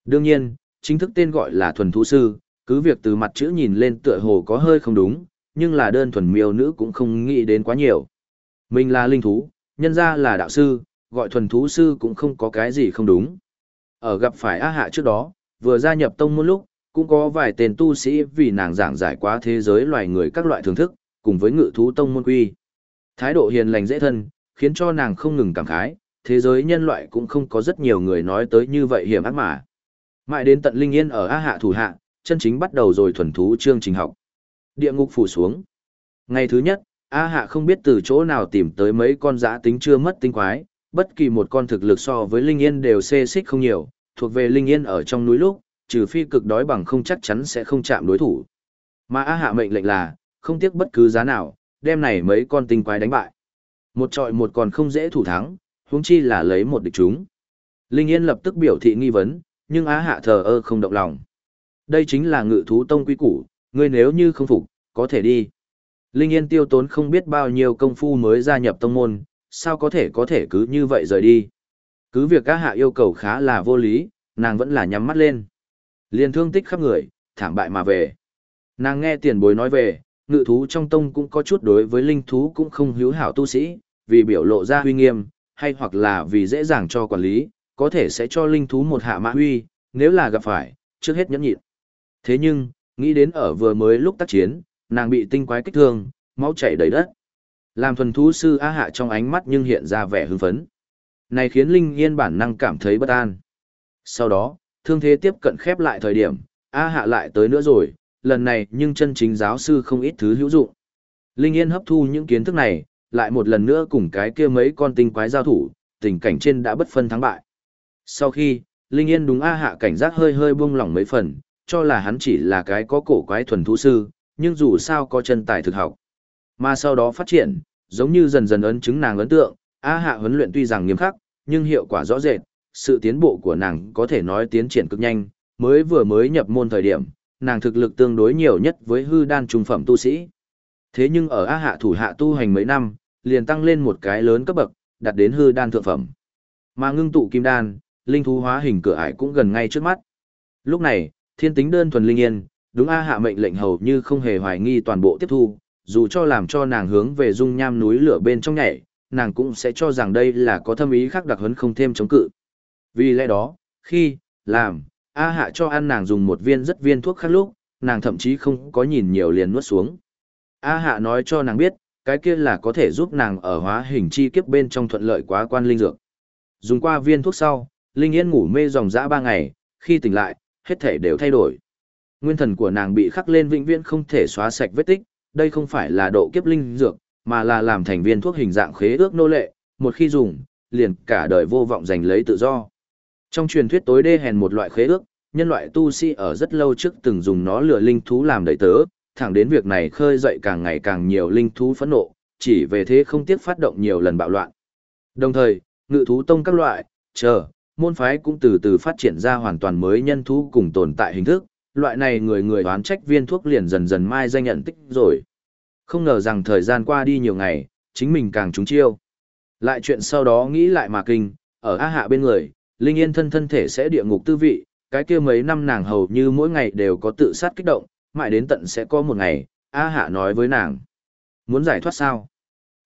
Speaker 1: Đương nhiên, chính thức tên gọi là thuần thú sư, cứ việc từ mặt chữ nhìn lên tựa hồ có hơi không đúng, nhưng là đơn thuần miêu nữ cũng không nghĩ đến quá nhiều. Mình là linh thú, nhân ra là đạo sư, gọi thuần thú sư cũng không có cái gì không đúng. Ở gặp phải A Hạ trước đó, vừa gia nhập tông môn lúc, cũng có vài tên tu sĩ vì nàng giảng giải quá thế giới loài người các loại thưởng thức, cùng với ngự thú tông môn quy. Thái độ hiền lành dễ thân, khiến cho nàng không ngừng cảm khái, thế giới nhân loại cũng không có rất nhiều người nói tới như vậy hiểm ác mà. Mãi đến tận Linh Yên ở A Hạ thủ hạ, chân chính bắt đầu rồi thuần thú chương trình học. Địa ngục phủ xuống. Ngày thứ nhất, A Hạ không biết từ chỗ nào tìm tới mấy con giã tính chưa mất tinh quái, bất kỳ một con thực lực so với Linh Yên đều xê xích không nhiều, thuộc về Linh Yên ở trong núi lúc, trừ phi cực đói bằng không chắc chắn sẽ không chạm đối thủ. Mà A Hạ mệnh lệnh là, không tiếc bất cứ giá nào, đem này mấy con tinh quái đánh bại. Một trọi một còn không dễ thủ thắng, huống chi là lấy một địch chúng. Linh Yên lập tức biểu thị nghi vấn, nhưng Á Hạ thờ ơ không động lòng. Đây chính là ngự thú tông quý củ, ngươi nếu như không phục, có thể đi. Linh Yên tiêu tốn không biết bao nhiêu công phu mới gia nhập tông môn, sao có thể có thể cứ như vậy rời đi. Cứ việc Á Hạ yêu cầu khá là vô lý, nàng vẫn là nhắm mắt lên. Liền thương tích khắp người, thảm bại mà về. Nàng nghe tiền bối nói về, ngự thú trong tông cũng có chút đối với linh thú cũng không hữu hảo tu sĩ, vì biểu lộ ra huy nghiêm, hay hoặc là vì dễ dàng cho quản lý, có thể sẽ cho linh thú một hạ mã huy, nếu là gặp phải, trước hết nhẫn nhịn. Thế nhưng, nghĩ đến ở vừa mới lúc tác chiến, nàng bị tinh quái kích thương, máu chảy đầy đất. Làm thuần thú sư A Hạ trong ánh mắt nhưng hiện ra vẻ hưng phấn. Này khiến Linh Yên bản năng cảm thấy bất an. Sau đó, thương thế tiếp cận khép lại thời điểm, A Hạ lại tới nữa rồi, lần này nhưng chân chính giáo sư không ít thứ hữu dụng. Linh Yên hấp thu những kiến thức này, lại một lần nữa cùng cái kia mấy con tinh quái giao thủ, tình cảnh trên đã bất phân thắng bại. Sau khi, Linh Yên đúng A hạ cảnh giác hơi hơi buông lỏng mấy phần, cho là hắn chỉ là cái có cổ quái thuần thú sư, nhưng dù sao có chân tài thực học. Mà sau đó phát triển, giống như dần dần ấn chứng nàng ấn tượng, A hạ huấn luyện tuy rằng nghiêm khắc, nhưng hiệu quả rõ rệt, sự tiến bộ của nàng có thể nói tiến triển cực nhanh, mới vừa mới nhập môn thời điểm, nàng thực lực tương đối nhiều nhất với hư đan trung phẩm tu sĩ. Thế nhưng ở A hạ thủ hạ tu hành mấy năm, liền tăng lên một cái lớn cấp bậc, đạt đến hư đan thượng phẩm. Mà ngưng tụ kim đan, linh thú hóa hình cửa ải cũng gần ngay trước mắt. Lúc này, thiên tính đơn thuần linh yên, đúng A hạ mệnh lệnh hầu như không hề hoài nghi toàn bộ tiếp thu, dù cho làm cho nàng hướng về dung nham núi lửa bên trong nhảy, nàng cũng sẽ cho rằng đây là có thâm ý khác đặc huấn không thêm chống cự. Vì lẽ đó, khi, làm, A hạ cho ăn nàng dùng một viên rất viên thuốc khác lúc, nàng thậm chí không có nhìn nhiều liền nuốt xuống. A hạ nói cho nàng biết, cái kia là có thể giúp nàng ở hóa hình chi kiếp bên trong thuận lợi quá quan linh dược. Dùng qua viên thuốc sau, Linh Yên ngủ mê dòng dã ba ngày, khi tỉnh lại, hết thể đều thay đổi. Nguyên thần của nàng bị khắc lên vĩnh viễn không thể xóa sạch vết tích, đây không phải là độ kiếp linh dược, mà là làm thành viên thuốc hình dạng khế ước nô lệ, một khi dùng, liền cả đời vô vọng giành lấy tự do. Trong truyền thuyết tối đê hèn một loại khế ước, nhân loại tu sĩ ở rất lâu trước từng dùng nó lừa linh thú làm đầy tớ, thẳng đến việc này khơi dậy càng ngày càng nhiều linh thú phẫn nộ, chỉ về thế không tiếc phát động nhiều lần bạo loạn. Đồng thời, ngự thú tông các loại, chờ, môn phái cũng từ từ phát triển ra hoàn toàn mới nhân thú cùng tồn tại hình thức, loại này người người đoán trách viên thuốc liền dần dần mai danh nhận tích rồi. Không ngờ rằng thời gian qua đi nhiều ngày, chính mình càng trúng chiêu. Lại chuyện sau đó nghĩ lại mà kinh, ở A Hạ bên người, Linh Yên thân thân thể sẽ địa ngục tư vị, cái kia mấy năm nàng hầu như mỗi ngày đều có tự sát kích động, mãi đến tận sẽ có một ngày, A Hạ nói với nàng. Muốn giải thoát sao?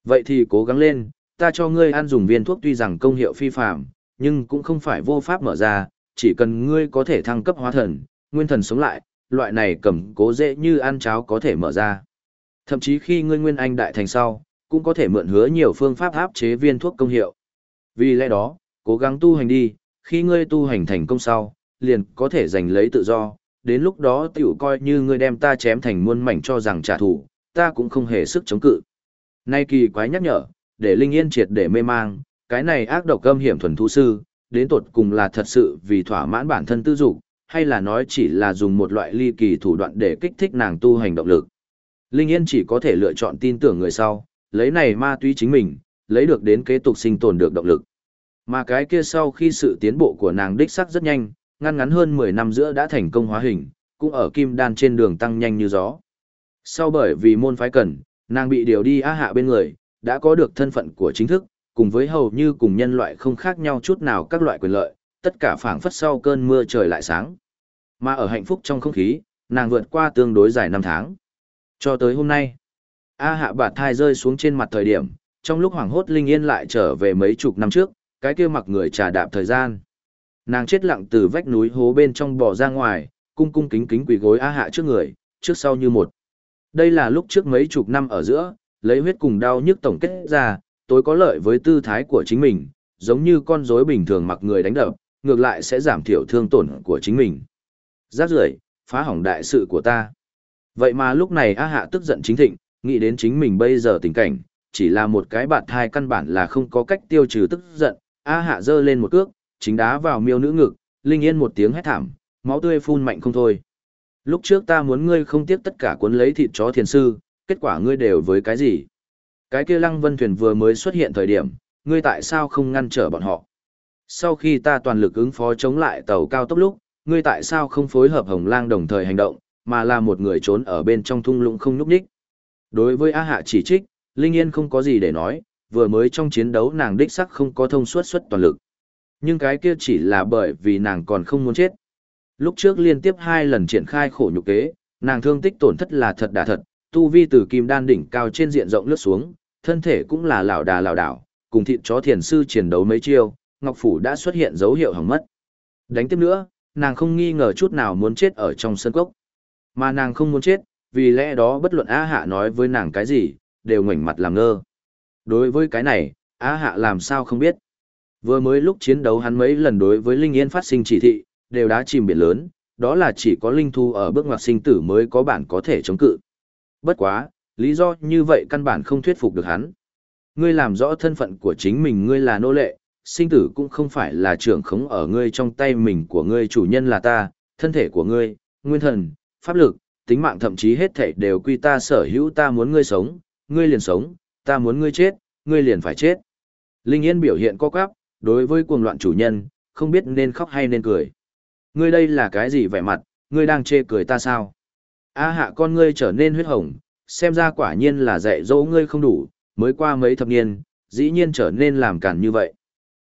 Speaker 1: Vậy thì cố gắng lên, ta cho ngươi ăn dùng viên thuốc tuy rằng công hiệu phi phạm, nhưng cũng không phải vô pháp mở ra, chỉ cần ngươi có thể thăng cấp hóa thần, nguyên thần sống lại, loại này cầm cố dễ như ăn cháo có thể mở ra. Thậm chí khi ngươi nguyên anh đại thành sau, cũng có thể mượn hứa nhiều phương pháp áp chế viên thuốc công hiệu. Vì lẽ đó, cố gắng tu hành đi, khi ngươi tu hành thành công sau, liền có thể giành lấy tự do, đến lúc đó tiểu coi như ngươi đem ta chém thành muôn mảnh cho rằng trả thù, ta cũng không hề sức chống cự. Nay kỳ quái nhắc nhở, để Linh Yên triệt để mê mang, cái này ác độc âm hiểm thuần thú sư, đến tột cùng là thật sự vì thỏa mãn bản thân tư dục, hay là nói chỉ là dùng một loại ly kỳ thủ đoạn để kích thích nàng tu hành động lực. Linh Yên chỉ có thể lựa chọn tin tưởng người sau, lấy này ma túy chính mình, lấy được đến kế tục sinh tồn được động lực. Mà cái kia sau khi sự tiến bộ của nàng đích sắc rất nhanh, ngăn ngắn hơn 10 năm giữa đã thành công hóa hình, cũng ở kim đan trên đường tăng nhanh như gió. Sau bởi vì môn phái cần, nàng bị điều đi á hạ bên người, đã có được thân phận của chính thức, cùng với hầu như cùng nhân loại không khác nhau chút nào các loại quyền lợi, tất cả phảng phất sau cơn mưa trời lại sáng. Mà ở hạnh phúc trong không khí, nàng vượt qua tương đối dài năm tháng. Cho tới hôm nay, A hạ bạt thai rơi xuống trên mặt thời điểm, trong lúc hoảng hốt Linh Yên lại trở về mấy chục năm trước, cái kia mặc người trà đạp thời gian. Nàng chết lặng từ vách núi hố bên trong bò ra ngoài, cung cung kính kính quỳ gối A hạ trước người, trước sau như một. Đây là lúc trước mấy chục năm ở giữa, lấy huyết cùng đau nhức tổng kết ra, tối có lợi với tư thái của chính mình, giống như con rối bình thường mặc người đánh đập, ngược lại sẽ giảm thiểu thương tổn của chính mình. Rác rưởi, phá hỏng đại sự của ta. Vậy mà lúc này A Hạ tức giận chính thịnh, nghĩ đến chính mình bây giờ tình cảnh, chỉ là một cái bạt thai căn bản là không có cách tiêu trừ tức giận. A Hạ giơ lên một cước, chính đá vào miêu nữ ngực, Linh Yên một tiếng hét thảm, máu tươi phun mạnh không thôi. Lúc trước ta muốn ngươi không tiếc tất cả cuốn lấy thịt chó thiền sư, kết quả ngươi đều với cái gì? Cái kia lăng vân thuyền vừa mới xuất hiện thời điểm, ngươi tại sao không ngăn trở bọn họ? Sau khi ta toàn lực ứng phó chống lại tàu cao tốc lúc, ngươi tại sao không phối hợp hồng lang đồng thời hành động, mà là một người trốn ở bên trong thung lũng không nhúc nhích? Đối với A Hạ chỉ trích, Linh Yên không có gì để nói, vừa mới trong chiến đấu nàng đích sắc không có thông suốt suất toàn lực. Nhưng cái kia chỉ là bởi vì nàng còn không muốn chết. Lúc trước liên tiếp hai lần triển khai khổ nhục kế, nàng thương tích tổn thất là thật đà thật, tu vi từ kim đan đỉnh cao trên diện rộng lướt xuống, thân thể cũng là lảo đà lảo đảo, cùng thịt chó thiền sư chiến đấu mấy chiêu, Ngọc Phủ đã xuất hiện dấu hiệu hỏng mất. Đánh tiếp nữa, nàng không nghi ngờ chút nào muốn chết ở trong sân cốc. Mà nàng không muốn chết, vì lẽ đó bất luận A Hạ nói với nàng cái gì, đều ngoảnh mặt làm ngơ. Đối với cái này, A Hạ làm sao không biết. Vừa mới lúc chiến đấu hắn mấy lần đối với Linh Yên phát sinh chỉ thị, đều đã chìm biển lớn, đó là chỉ có linh thu ở bước ngoặt sinh tử mới có bản có thể chống cự. Bất quá, lý do như vậy căn bản không thuyết phục được hắn. Ngươi làm rõ thân phận của chính mình ngươi là nô lệ, sinh tử cũng không phải là trưởng khống ở ngươi trong tay mình của ngươi chủ nhân là ta, thân thể của ngươi, nguyên thần, pháp lực, tính mạng thậm chí hết thảy đều quy ta sở hữu ta muốn ngươi sống, ngươi liền sống, ta muốn ngươi chết, ngươi liền phải chết. Linh Yên biểu hiện co quắp, đối với cuồng loạn chủ nhân, không biết nên khóc hay nên cười. Ngươi đây là cái gì vẻ mặt, ngươi đang chê cười ta sao? A hạ con ngươi trở nên huyết hồng, xem ra quả nhiên là dạy dỗ ngươi không đủ, mới qua mấy thập niên, dĩ nhiên trở nên làm cản như vậy.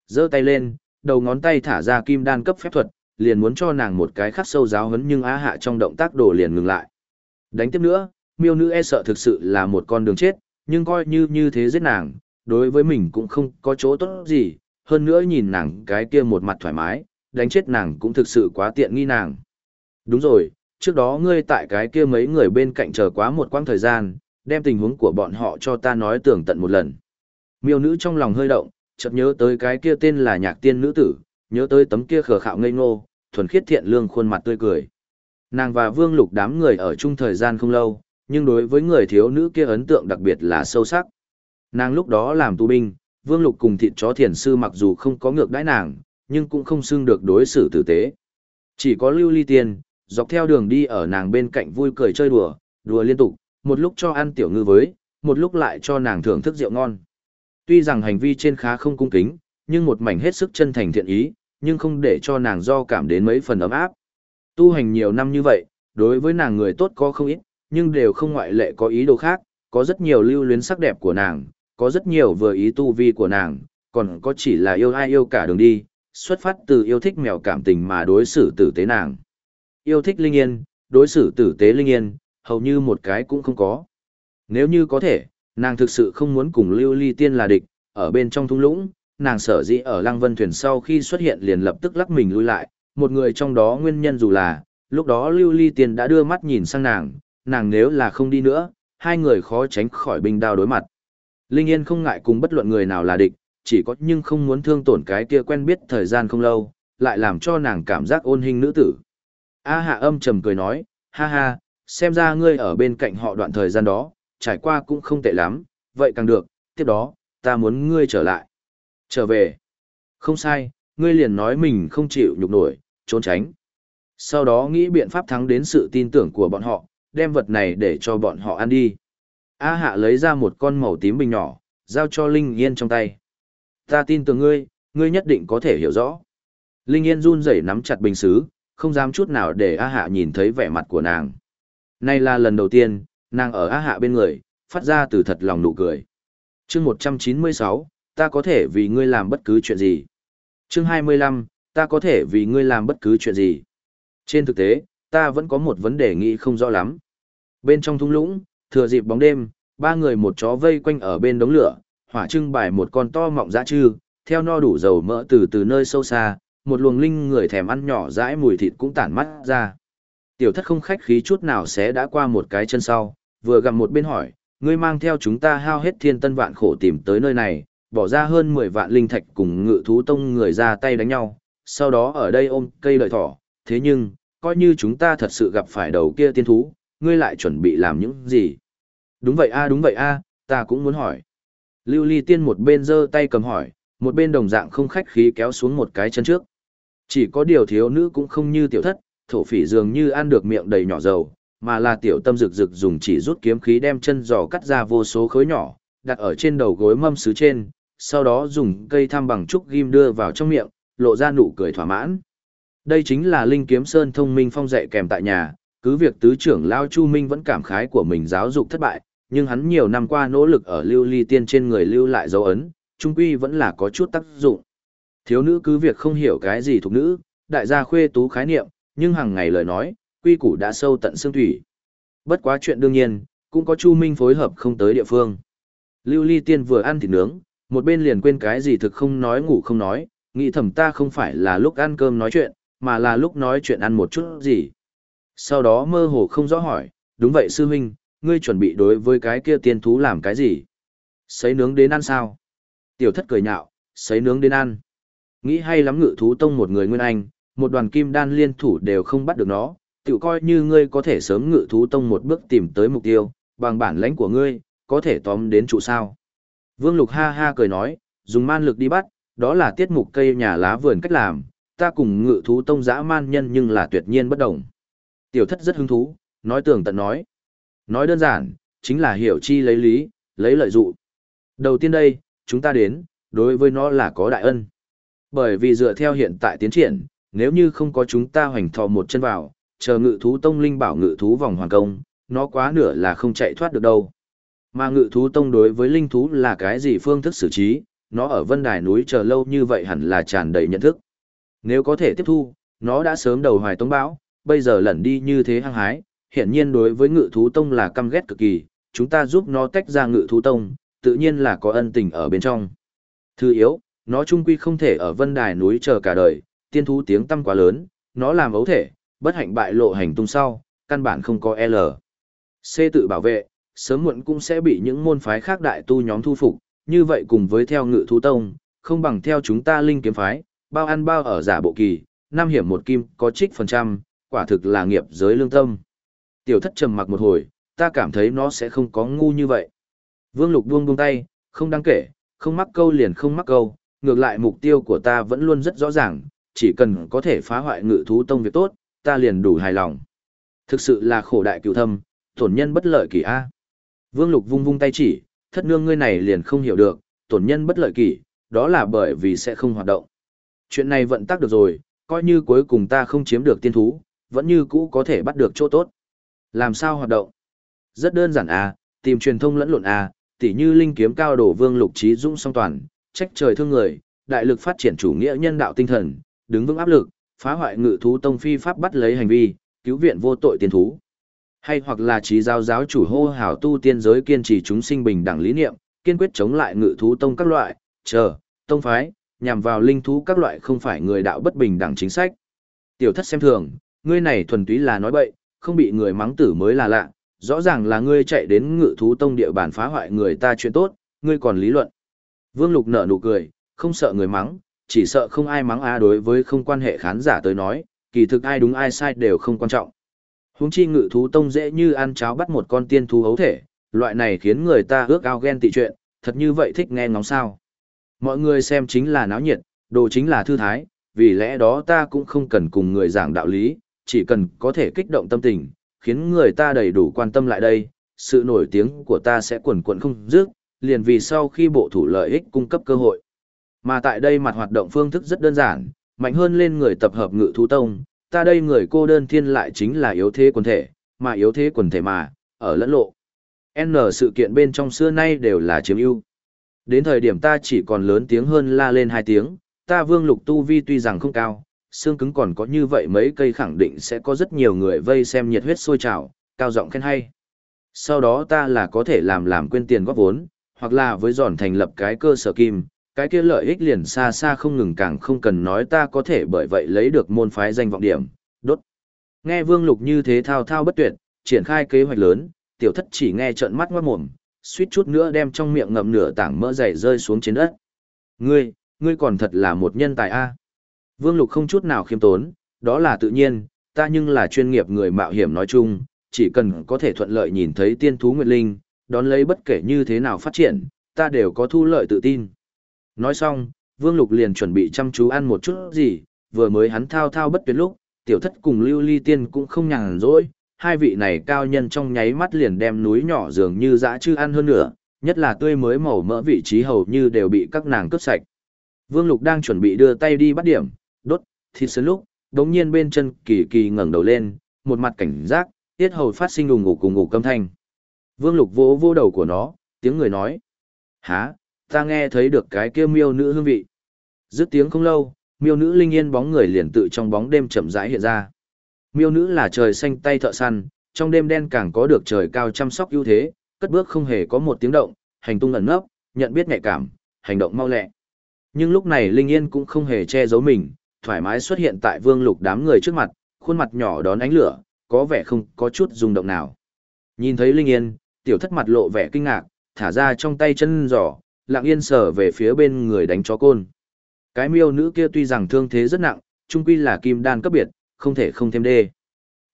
Speaker 1: giơ tay lên, đầu ngón tay thả ra kim đan cấp phép thuật, liền muốn cho nàng một cái khắc sâu giáo hấn nhưng á hạ trong động tác đổ liền ngừng lại. Đánh tiếp nữa, miêu nữ e sợ thực sự là một con đường chết, nhưng coi như như thế giết nàng, đối với mình cũng không có chỗ tốt gì, hơn nữa nhìn nàng cái kia một mặt thoải mái, đánh chết nàng cũng thực sự quá tiện nghi nàng. Đúng rồi, trước đó ngươi tại cái kia mấy người bên cạnh chờ quá một quãng thời gian, đem tình huống của bọn họ cho ta nói tường tận một lần. Miêu nữ trong lòng hơi động, chợt nhớ tới cái kia tên là nhạc tiên nữ tử, nhớ tới tấm kia khờ khạo ngây ngô, thuần khiết thiện lương khuôn mặt tươi cười. Nàng và vương lục đám người ở chung thời gian không lâu, nhưng đối với người thiếu nữ kia ấn tượng đặc biệt là sâu sắc. Nàng lúc đó làm tù binh, vương lục cùng thịt chó thiền sư mặc dù không có ngược đãi nàng, nhưng cũng không xưng được đối xử tử tế. Chỉ có lưu ly tiên, dọc theo đường đi ở nàng bên cạnh vui cười chơi đùa, đùa liên tục, một lúc cho ăn tiểu ngư với, một lúc lại cho nàng thưởng thức rượu ngon. Tuy rằng hành vi trên khá không cung kính, nhưng một mảnh hết sức chân thành thiện ý, nhưng không để cho nàng do cảm đến mấy phần ấm áp. Tu hành nhiều năm như vậy, đối với nàng người tốt có không ít, nhưng đều không ngoại lệ có ý đồ khác, có rất nhiều lưu luyến sắc đẹp của nàng, có rất nhiều vừa ý tu vi của nàng, còn có chỉ là yêu ai yêu cả đường đi, xuất phát từ yêu thích mèo cảm tình mà đối xử tử tế nàng. Yêu thích Linh Yên, đối xử tử tế Linh Yên, hầu như một cái cũng không có. Nếu như có thể, nàng thực sự không muốn cùng Lưu Ly Tiên là địch, ở bên trong thung lũng, nàng sở dĩ ở Lăng Vân Thuyền sau khi xuất hiện liền lập tức lắc mình lui lại, một người trong đó nguyên nhân dù là, lúc đó Lưu Ly Tiên đã đưa mắt nhìn sang nàng, nàng nếu là không đi nữa, hai người khó tránh khỏi binh đao đối mặt. Linh Yên không ngại cùng bất luận người nào là địch, chỉ có nhưng không muốn thương tổn cái kia quen biết thời gian không lâu, lại làm cho nàng cảm giác ôn hình nữ tử. A hạ âm trầm cười nói, ha ha, xem ra ngươi ở bên cạnh họ đoạn thời gian đó, trải qua cũng không tệ lắm, vậy càng được, tiếp đó, ta muốn ngươi trở lại. Trở về. Không sai, ngươi liền nói mình không chịu nhục nổi, trốn tránh. Sau đó nghĩ biện pháp thắng đến sự tin tưởng của bọn họ, đem vật này để cho bọn họ ăn đi. A hạ lấy ra một con màu tím bình nhỏ, giao cho Linh Yên trong tay. Ta tin tưởng ngươi, ngươi nhất định có thể hiểu rõ. Linh Yên run rẩy nắm chặt bình xứ, không dám chút nào để A hạ nhìn thấy vẻ mặt của nàng. Nay là lần đầu tiên, nàng ở A hạ bên người, phát ra từ thật lòng nụ cười. chương 196, ta có thể vì ngươi làm bất cứ chuyện gì. chương 25, ta có thể vì ngươi làm bất cứ chuyện gì. Trên thực tế, ta vẫn có một vấn đề nghĩ không rõ lắm. Bên trong thung lũng, thừa dịp bóng đêm, ba người một chó vây quanh ở bên đống lửa, hỏa trưng bài một con to mọng dã trư, theo no đủ dầu mỡ từ từ nơi sâu xa, một luồng linh người thèm ăn nhỏ dãi mùi thịt cũng tản mắt ra. Tiểu thất không khách khí chút nào sẽ đã qua một cái chân sau, vừa gặp một bên hỏi, ngươi mang theo chúng ta hao hết thiên tân vạn khổ tìm tới nơi này, bỏ ra hơn 10 vạn linh thạch cùng ngự thú tông người ra tay đánh nhau, sau đó ở đây ôm cây lợi thỏ, thế nhưng, coi như chúng ta thật sự gặp phải đầu kia tiên thú, ngươi lại chuẩn bị làm những gì? Đúng vậy a đúng vậy a, ta cũng muốn hỏi. Lưu Ly Tiên một bên giơ tay cầm hỏi, một bên đồng dạng không khách khí kéo xuống một cái chân trước. Chỉ có điều thiếu nữ cũng không như tiểu thất, thổ phỉ dường như ăn được miệng đầy nhỏ dầu, mà là tiểu tâm rực rực dùng chỉ rút kiếm khí đem chân giò cắt ra vô số khối nhỏ, đặt ở trên đầu gối mâm sứ trên, sau đó dùng cây thăm bằng trúc ghim đưa vào trong miệng, lộ ra nụ cười thỏa mãn. Đây chính là Linh Kiếm Sơn thông minh phong dạy kèm tại nhà, cứ việc tứ trưởng Lao Chu Minh vẫn cảm khái của mình giáo dục thất bại, nhưng hắn nhiều năm qua nỗ lực ở lưu ly tiên trên người lưu lại dấu ấn, trung quy vẫn là có chút tác dụng. Thiếu nữ cứ việc không hiểu cái gì thuộc nữ, đại gia khuê tú khái niệm, nhưng hàng ngày lời nói, quy củ đã sâu tận xương thủy. Bất quá chuyện đương nhiên, cũng có Chu Minh phối hợp không tới địa phương. Lưu Ly Tiên vừa ăn thịt nướng, một bên liền quên cái gì thực không nói ngủ không nói, nghĩ thầm ta không phải là lúc ăn cơm nói chuyện, mà là lúc nói chuyện ăn một chút gì. Sau đó mơ hồ không rõ hỏi, đúng vậy sư huynh, ngươi chuẩn bị đối với cái kia tiên thú làm cái gì? Sấy nướng đến ăn sao? Tiểu thất cười nhạo, sấy nướng đến ăn. Nghĩ hay lắm ngự thú tông một người nguyên anh, một đoàn kim đan liên thủ đều không bắt được nó, tự coi như ngươi có thể sớm ngự thú tông một bước tìm tới mục tiêu, bằng bản lãnh của ngươi, có thể tóm đến trụ sao. Vương Lục ha ha cười nói, dùng man lực đi bắt, đó là tiết mục cây nhà lá vườn cách làm, ta cùng ngự thú tông dã man nhân nhưng là tuyệt nhiên bất đồng. Tiểu thất rất hứng thú, nói tường tận nói. Nói đơn giản, chính là hiểu chi lấy lý, lấy lợi dụ. Đầu tiên đây, chúng ta đến, đối với nó là có đại ân. Bởi vì dựa theo hiện tại tiến triển, nếu như không có chúng ta hoành thò một chân vào, chờ ngự thú tông linh bảo ngự thú vòng hoàn công, nó quá nửa là không chạy thoát được đâu. Mà ngự thú tông đối với linh thú là cái gì phương thức xử trí, nó ở vân đài núi chờ lâu như vậy hẳn là tràn đầy nhận thức. Nếu có thể tiếp thu, nó đã sớm đầu hoài tông bão, bây giờ lẩn đi như thế hăng hái, hiện nhiên đối với ngự thú tông là căm ghét cực kỳ, chúng ta giúp nó tách ra ngự thú tông, tự nhiên là có ân tình ở bên trong. Thứ yếu, nó trung quy không thể ở vân đài núi chờ cả đời, tiên thú tiếng tâm quá lớn, nó làm ấu thể, bất hạnh bại lộ hành tung sau, căn bản không có L. C tự bảo vệ, sớm muộn cũng sẽ bị những môn phái khác đại tu nhóm thu phục, như vậy cùng với theo ngự thú tông, không bằng theo chúng ta linh kiếm phái, bao ăn bao ở giả bộ kỳ, năm hiểm một kim có trích phần trăm, quả thực là nghiệp giới lương tâm. Tiểu thất trầm mặc một hồi, ta cảm thấy nó sẽ không có ngu như vậy. Vương lục buông buông tay, không đáng kể, không mắc câu liền không mắc câu, ngược lại mục tiêu của ta vẫn luôn rất rõ ràng, chỉ cần có thể phá hoại ngự thú tông việc tốt, ta liền đủ hài lòng. Thực sự là khổ đại cựu thâm, tổn nhân bất lợi kỳ A. Vương lục vung vung tay chỉ, thất nương ngươi này liền không hiểu được, tổn nhân bất lợi kỳ, đó là bởi vì sẽ không hoạt động. Chuyện này vận tắc được rồi, coi như cuối cùng ta không chiếm được tiên thú, vẫn như cũ có thể bắt được chỗ tốt. Làm sao hoạt động? Rất đơn giản à, tìm truyền thông lẫn lộn à, tỉ như linh kiếm cao đổ vương lục trí dũng song toàn, trách trời thương người, đại lực phát triển chủ nghĩa nhân đạo tinh thần, đứng vững áp lực, phá hoại ngự thú tông phi pháp bắt lấy hành vi, cứu viện vô tội tiên thú. Hay hoặc là trí giáo giáo chủ hô hào tu tiên giới kiên trì chúng sinh bình đẳng lý niệm, kiên quyết chống lại ngự thú tông các loại, chờ, tông phái, nhằm vào linh thú các loại không phải người đạo bất bình đẳng chính sách. Tiểu thất xem thường, ngươi này thuần túy là nói bậy, không bị người mắng tử mới là lạ, rõ ràng là ngươi chạy đến ngự thú tông địa bàn phá hoại người ta chuyện tốt, ngươi còn lý luận. Vương Lục nở nụ cười, không sợ người mắng, chỉ sợ không ai mắng a đối với không quan hệ khán giả tới nói, kỳ thực ai đúng ai sai đều không quan trọng. Huống chi ngự thú tông dễ như ăn cháo bắt một con tiên thú hấu thể, loại này khiến người ta ước ao ghen tị chuyện, thật như vậy thích nghe ngóng sao. Mọi người xem chính là náo nhiệt, đồ chính là thư thái, vì lẽ đó ta cũng không cần cùng người giảng đạo lý, chỉ cần có thể kích động tâm tình, khiến người ta đầy đủ quan tâm lại đây, sự nổi tiếng của ta sẽ quần cuộn không dứt, liền vì sau khi bộ thủ lợi ích cung cấp cơ hội. Mà tại đây mặt hoạt động phương thức rất đơn giản, mạnh hơn lên người tập hợp ngự thú tông, ta đây người cô đơn thiên lại chính là yếu thế quần thể, mà yếu thế quần thể mà, ở lẫn lộ. N sự kiện bên trong xưa nay đều là chiếm ưu. Đến thời điểm ta chỉ còn lớn tiếng hơn la lên hai tiếng, ta vương lục tu vi tuy rằng không cao, xương cứng còn có như vậy mấy cây khẳng định sẽ có rất nhiều người vây xem nhiệt huyết sôi trào, cao giọng khen hay. Sau đó ta là có thể làm làm quên tiền góp vốn, hoặc là với giòn thành lập cái cơ sở kim, cái kia lợi ích liền xa xa không ngừng càng không cần nói ta có thể bởi vậy lấy được môn phái danh vọng điểm, đốt. Nghe Vương Lục như thế thao thao bất tuyệt, triển khai kế hoạch lớn, tiểu thất chỉ nghe trợn mắt ngoát mồm, suýt chút nữa đem trong miệng ngậm nửa tảng mỡ dày rơi xuống trên đất. Ngươi, ngươi còn thật là một nhân tài a. Vương Lục không chút nào khiêm tốn, đó là tự nhiên, ta nhưng là chuyên nghiệp người mạo hiểm nói chung, chỉ cần có thể thuận lợi nhìn thấy tiên thú nguyệt linh, đón lấy bất kể như thế nào phát triển, ta đều có thu lợi tự tin. Nói xong, Vương Lục liền chuẩn bị chăm chú ăn một chút gì, vừa mới hắn thao thao bất tuyệt lúc, tiểu thất cùng Lưu Ly Tiên cũng không nhàn rỗi, hai vị này cao nhân trong nháy mắt liền đem núi nhỏ dường như dã chư ăn hơn nữa, nhất là tươi mới màu mỡ vị trí hầu như đều bị các nàng cướp sạch. Vương Lục đang chuẩn bị đưa tay đi bắt điểm, đốt, thịt sớm lúc, đống nhiên bên chân kỳ kỳ ngẩng đầu lên, một mặt cảnh giác, tiết hầu phát sinh ùng ngủ cùng ngủ câm thanh. Vương Lục vỗ vô đầu của nó, tiếng người nói. "Hả, ta nghe thấy được cái kia miêu nữ hương vị. Dứt tiếng không lâu, miêu nữ linh yên bóng người liền tự trong bóng đêm chậm rãi hiện ra. Miêu nữ là trời xanh tay thợ săn, trong đêm đen càng có được trời cao chăm sóc ưu thế, cất bước không hề có một tiếng động, hành tung ẩn nấp, nhận biết nhạy cảm, hành động mau lẹ. Nhưng lúc này Linh Yên cũng không hề che giấu mình, thoải mái xuất hiện tại vương lục đám người trước mặt, khuôn mặt nhỏ đón ánh lửa, có vẻ không có chút rung động nào. Nhìn thấy Linh Yên, tiểu thất mặt lộ vẻ kinh ngạc, thả ra trong tay chân giỏ, lặng yên sở về phía bên người đánh chó côn. Cái miêu nữ kia tuy rằng thương thế rất nặng, trung quy là kim đan cấp biệt, không thể không thêm đê.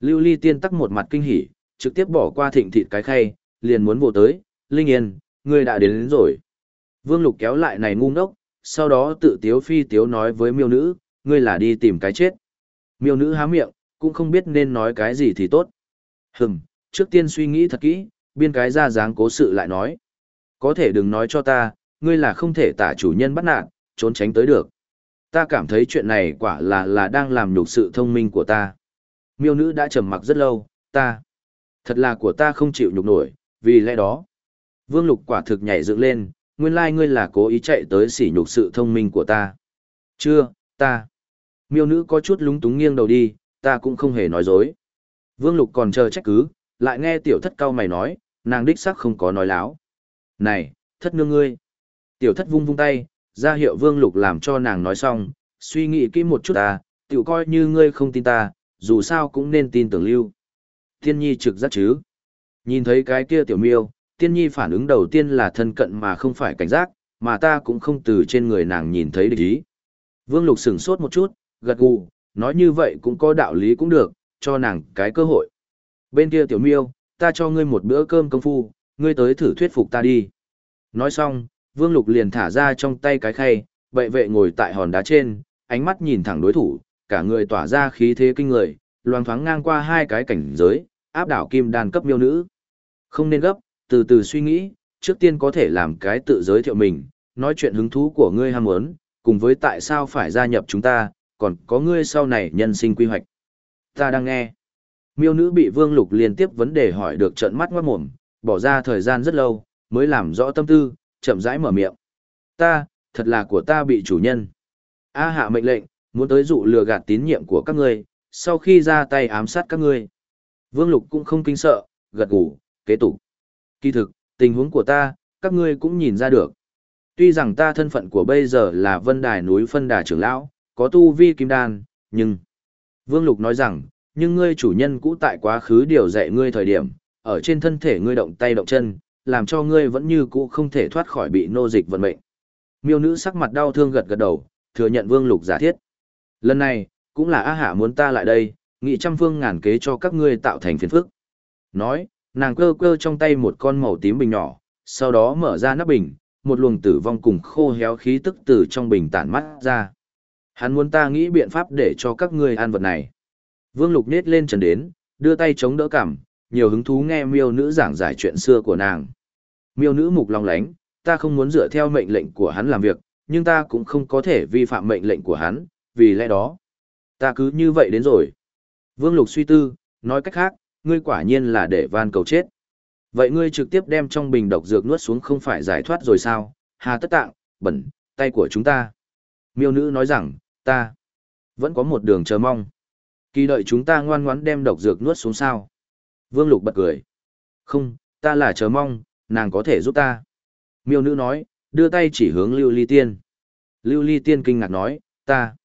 Speaker 1: Lưu ly tiên tắc một mặt kinh hỉ, trực tiếp bỏ qua thịnh thịt cái khay, liền muốn vô tới, Linh Yên, ngươi đã đến, đến rồi. Vương Lục kéo lại này ngu ngốc, sau đó tự tiếu phi tiếu nói với miêu nữ, ngươi là đi tìm cái chết. Miêu nữ há miệng, cũng không biết nên nói cái gì thì tốt. Hừm, trước tiên suy nghĩ thật kỹ, biên cái ra dáng cố sự lại nói. Có thể đừng nói cho ta, ngươi là không thể tả chủ nhân bắt nạn, trốn tránh tới được. Ta cảm thấy chuyện này quả là là đang làm nhục sự thông minh của ta. Miêu nữ đã trầm mặc rất lâu, ta. Thật là của ta không chịu nhục nổi, vì lẽ đó. Vương Lục quả thực nhảy dựng lên, nguyên lai ngươi là cố ý chạy tới sỉ nhục sự thông minh của ta. Chưa, ta. Miêu nữ có chút lúng túng nghiêng đầu đi, ta cũng không hề nói dối. Vương Lục còn chờ trách cứ, lại nghe tiểu thất cao mày nói, nàng đích sắc không có nói láo. Này, thất nương ngươi. Tiểu thất vung vung tay, ra hiệu Vương Lục làm cho nàng nói xong, suy nghĩ kỹ một chút ta, tiểu coi như ngươi không tin ta, dù sao cũng nên tin tưởng lưu. Tiên nhi trực giác chứ. Nhìn thấy cái kia tiểu miêu, tiên nhi phản ứng đầu tiên là thân cận mà không phải cảnh giác, mà ta cũng không từ trên người nàng nhìn thấy địch ý. Vương Lục sửng sốt một chút, gật gù, nói như vậy cũng có đạo lý cũng được, cho nàng cái cơ hội. Bên kia tiểu miêu, ta cho ngươi một bữa cơm công phu, ngươi tới thử thuyết phục ta đi. Nói xong, Vương Lục liền thả ra trong tay cái khay, bệ vệ ngồi tại hòn đá trên, ánh mắt nhìn thẳng đối thủ, cả người tỏa ra khí thế kinh người, loang thoáng ngang qua hai cái cảnh giới, áp đảo kim đan cấp miêu nữ. Không nên gấp, từ từ suy nghĩ, trước tiên có thể làm cái tự giới thiệu mình, nói chuyện hứng thú của ngươi ham muốn, cùng với tại sao phải gia nhập chúng ta, còn có ngươi sau này nhân sinh quy hoạch. Ta đang nghe. Miêu nữ bị Vương Lục liên tiếp vấn đề hỏi được trận mắt ngoát mồm, bỏ ra thời gian rất lâu, mới làm rõ tâm tư, chậm rãi mở miệng. Ta, thật là của ta bị chủ nhân. A hạ mệnh lệnh, muốn tới dụ lừa gạt tín nhiệm của các ngươi, sau khi ra tay ám sát các ngươi. Vương Lục cũng không kinh sợ, gật gù, kế tục. Kỳ thực, tình huống của ta, các ngươi cũng nhìn ra được. Tuy rằng ta thân phận của bây giờ là vân đài núi phân đà trưởng lão, có tu vi kim đan, nhưng... Vương Lục nói rằng, nhưng ngươi chủ nhân cũ tại quá khứ điều dạy ngươi thời điểm, ở trên thân thể ngươi động tay động chân, làm cho ngươi vẫn như cũ không thể thoát khỏi bị nô dịch vận mệnh. Miêu nữ sắc mặt đau thương gật gật đầu, thừa nhận Vương Lục giả thiết. Lần này, cũng là A Hạ muốn ta lại đây, nghị trăm phương ngàn kế cho các ngươi tạo thành phiền phức. Nói, nàng cơ cơ trong tay một con màu tím bình nhỏ, sau đó mở ra nắp bình, một luồng tử vong cùng khô héo khí tức từ trong bình tản mắt ra. Hắn muốn ta nghĩ biện pháp để cho các ngươi ăn vật này. Vương Lục nết lên trần đến, đưa tay chống đỡ cảm, nhiều hứng thú nghe miêu nữ giảng giải chuyện xưa của nàng. Miêu nữ mục long lánh, ta không muốn dựa theo mệnh lệnh của hắn làm việc, nhưng ta cũng không có thể vi phạm mệnh lệnh của hắn, vì lẽ đó. Ta cứ như vậy đến rồi. Vương Lục suy tư, nói cách khác, ngươi quả nhiên là để van cầu chết. Vậy ngươi trực tiếp đem trong bình độc dược nuốt xuống không phải giải thoát rồi sao? Hà tất tạng, bẩn, tay của chúng ta. Miêu nữ nói rằng, ta vẫn có một đường chờ mong. Kỳ đợi chúng ta ngoan ngoãn đem độc dược nuốt xuống sao. Vương Lục bật cười. Không, ta là chờ mong, nàng có thể giúp ta. Miêu nữ nói, đưa tay chỉ hướng Lưu Ly Tiên. Lưu Ly Tiên kinh ngạc nói, ta,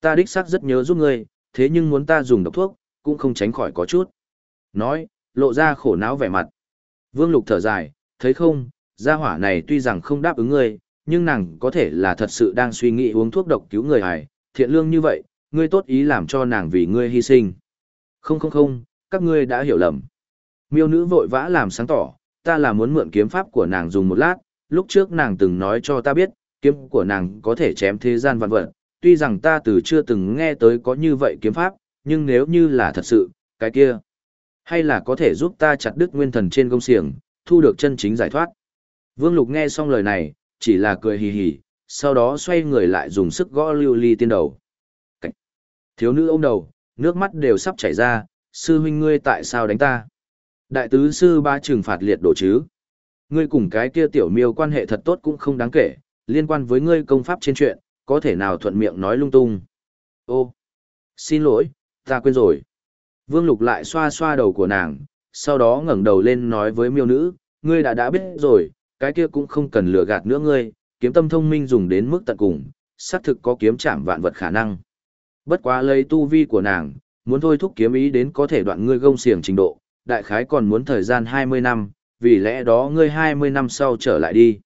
Speaker 1: ta đích xác rất nhớ giúp ngươi, thế nhưng muốn ta dùng độc thuốc, cũng không tránh khỏi có chút. Nói, lộ ra khổ não vẻ mặt. Vương Lục thở dài, thấy không, gia hỏa này tuy rằng không đáp ứng ngươi, nhưng nàng có thể là thật sự đang suy nghĩ uống thuốc độc cứu người hài, thiện lương như vậy, ngươi tốt ý làm cho nàng vì ngươi hy sinh. Không không không, các ngươi đã hiểu lầm. Miêu nữ vội vã làm sáng tỏ, ta là muốn mượn kiếm pháp của nàng dùng một lát, lúc trước nàng từng nói cho ta biết, kiếm của nàng có thể chém thế gian vạn vật, tuy rằng ta từ chưa từng nghe tới có như vậy kiếm pháp, nhưng nếu như là thật sự, cái kia, hay là có thể giúp ta chặt đứt nguyên thần trên công xiềng, thu được chân chính giải thoát. Vương Lục nghe xong lời này, chỉ là cười hì hì, sau đó xoay người lại dùng sức gõ lưu ly tiên đầu. Thiếu nữ ôm đầu, nước mắt đều sắp chảy ra, sư huynh ngươi tại sao đánh ta? Đại tứ sư ba trừng phạt liệt đổ chứ? Ngươi cùng cái kia tiểu miêu quan hệ thật tốt cũng không đáng kể, liên quan với ngươi công pháp trên chuyện, có thể nào thuận miệng nói lung tung. Ô, xin lỗi, ta quên rồi. Vương Lục lại xoa xoa đầu của nàng, sau đó ngẩng đầu lên nói với miêu nữ, ngươi đã đã biết rồi, cái kia cũng không cần lừa gạt nữa ngươi, kiếm tâm thông minh dùng đến mức tận cùng, xác thực có kiếm chạm vạn vật khả năng. Bất quá lấy tu vi của nàng, muốn thôi thúc kiếm ý đến có thể đoạn ngươi gông xiềng trình độ, đại khái còn muốn thời gian 20 năm, vì lẽ đó ngươi 20 năm sau trở lại đi.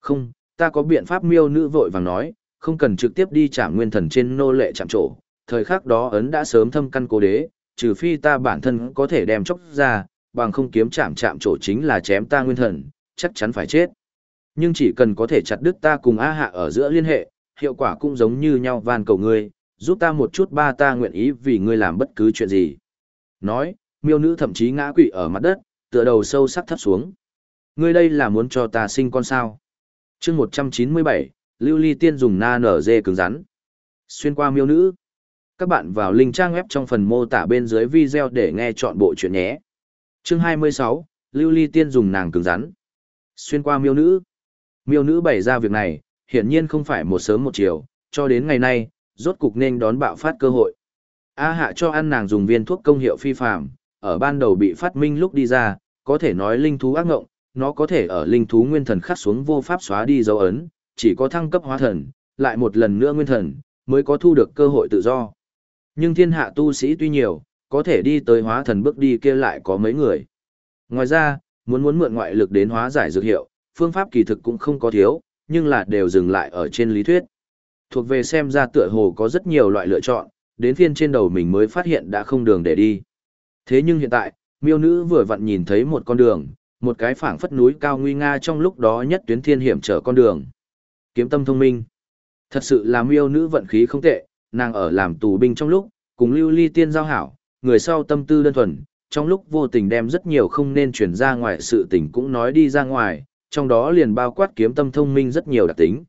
Speaker 1: Không, ta có biện pháp miêu nữ vội vàng nói, không cần trực tiếp đi chạm nguyên thần trên nô lệ chạm trổ, thời khắc đó ấn đã sớm thâm căn cố đế, trừ phi ta bản thân có thể đem chốc ra, bằng không kiếm chạm chạm trổ chính là chém ta nguyên thần, chắc chắn phải chết. Nhưng chỉ cần có thể chặt đứt ta cùng A Hạ ở giữa liên hệ, hiệu quả cũng giống như nhau van cầu ngươi, giúp ta một chút ba ta nguyện ý vì ngươi làm bất cứ chuyện gì. Nói, miêu nữ thậm chí ngã quỵ ở mặt đất, tựa đầu sâu sắc thấp xuống. Ngươi đây là muốn cho ta sinh con sao? chương 197, Lưu Ly Tiên dùng na nở dê cứng rắn. Xuyên qua miêu nữ. Các bạn vào link trang web trong phần mô tả bên dưới video để nghe chọn bộ chuyện nhé. Chương 26, Lưu Ly Tiên dùng nàng cứng rắn. Xuyên qua miêu nữ. Miêu nữ bày ra việc này, hiển nhiên không phải một sớm một chiều, cho đến ngày nay, rốt cục nên đón bạo phát cơ hội. A hạ cho ăn nàng dùng viên thuốc công hiệu phi phàm, ở ban đầu bị phát minh lúc đi ra, có thể nói linh thú ác ngộng, nó có thể ở linh thú nguyên thần khắc xuống vô pháp xóa đi dấu ấn, chỉ có thăng cấp hóa thần, lại một lần nữa nguyên thần, mới có thu được cơ hội tự do. Nhưng thiên hạ tu sĩ tuy nhiều, có thể đi tới hóa thần bước đi kia lại có mấy người. Ngoài ra, muốn muốn mượn ngoại lực đến hóa giải dược hiệu, phương pháp kỳ thực cũng không có thiếu, nhưng là đều dừng lại ở trên lý thuyết. Thuộc về xem ra tựa hồ có rất nhiều loại lựa chọn, đến phiên trên đầu mình mới phát hiện đã không đường để đi. Thế nhưng hiện tại, miêu nữ vừa vặn nhìn thấy một con đường, một cái phảng phất núi cao nguy nga trong lúc đó nhất tuyến thiên hiểm trở con đường. Kiếm tâm thông minh. Thật sự là miêu nữ vận khí không tệ, nàng ở làm tù binh trong lúc, cùng lưu ly tiên giao hảo, người sau tâm tư đơn thuần, trong lúc vô tình đem rất nhiều không nên chuyển ra ngoài sự tình cũng nói đi ra ngoài, trong đó liền bao quát kiếm tâm thông minh rất nhiều đặc tính.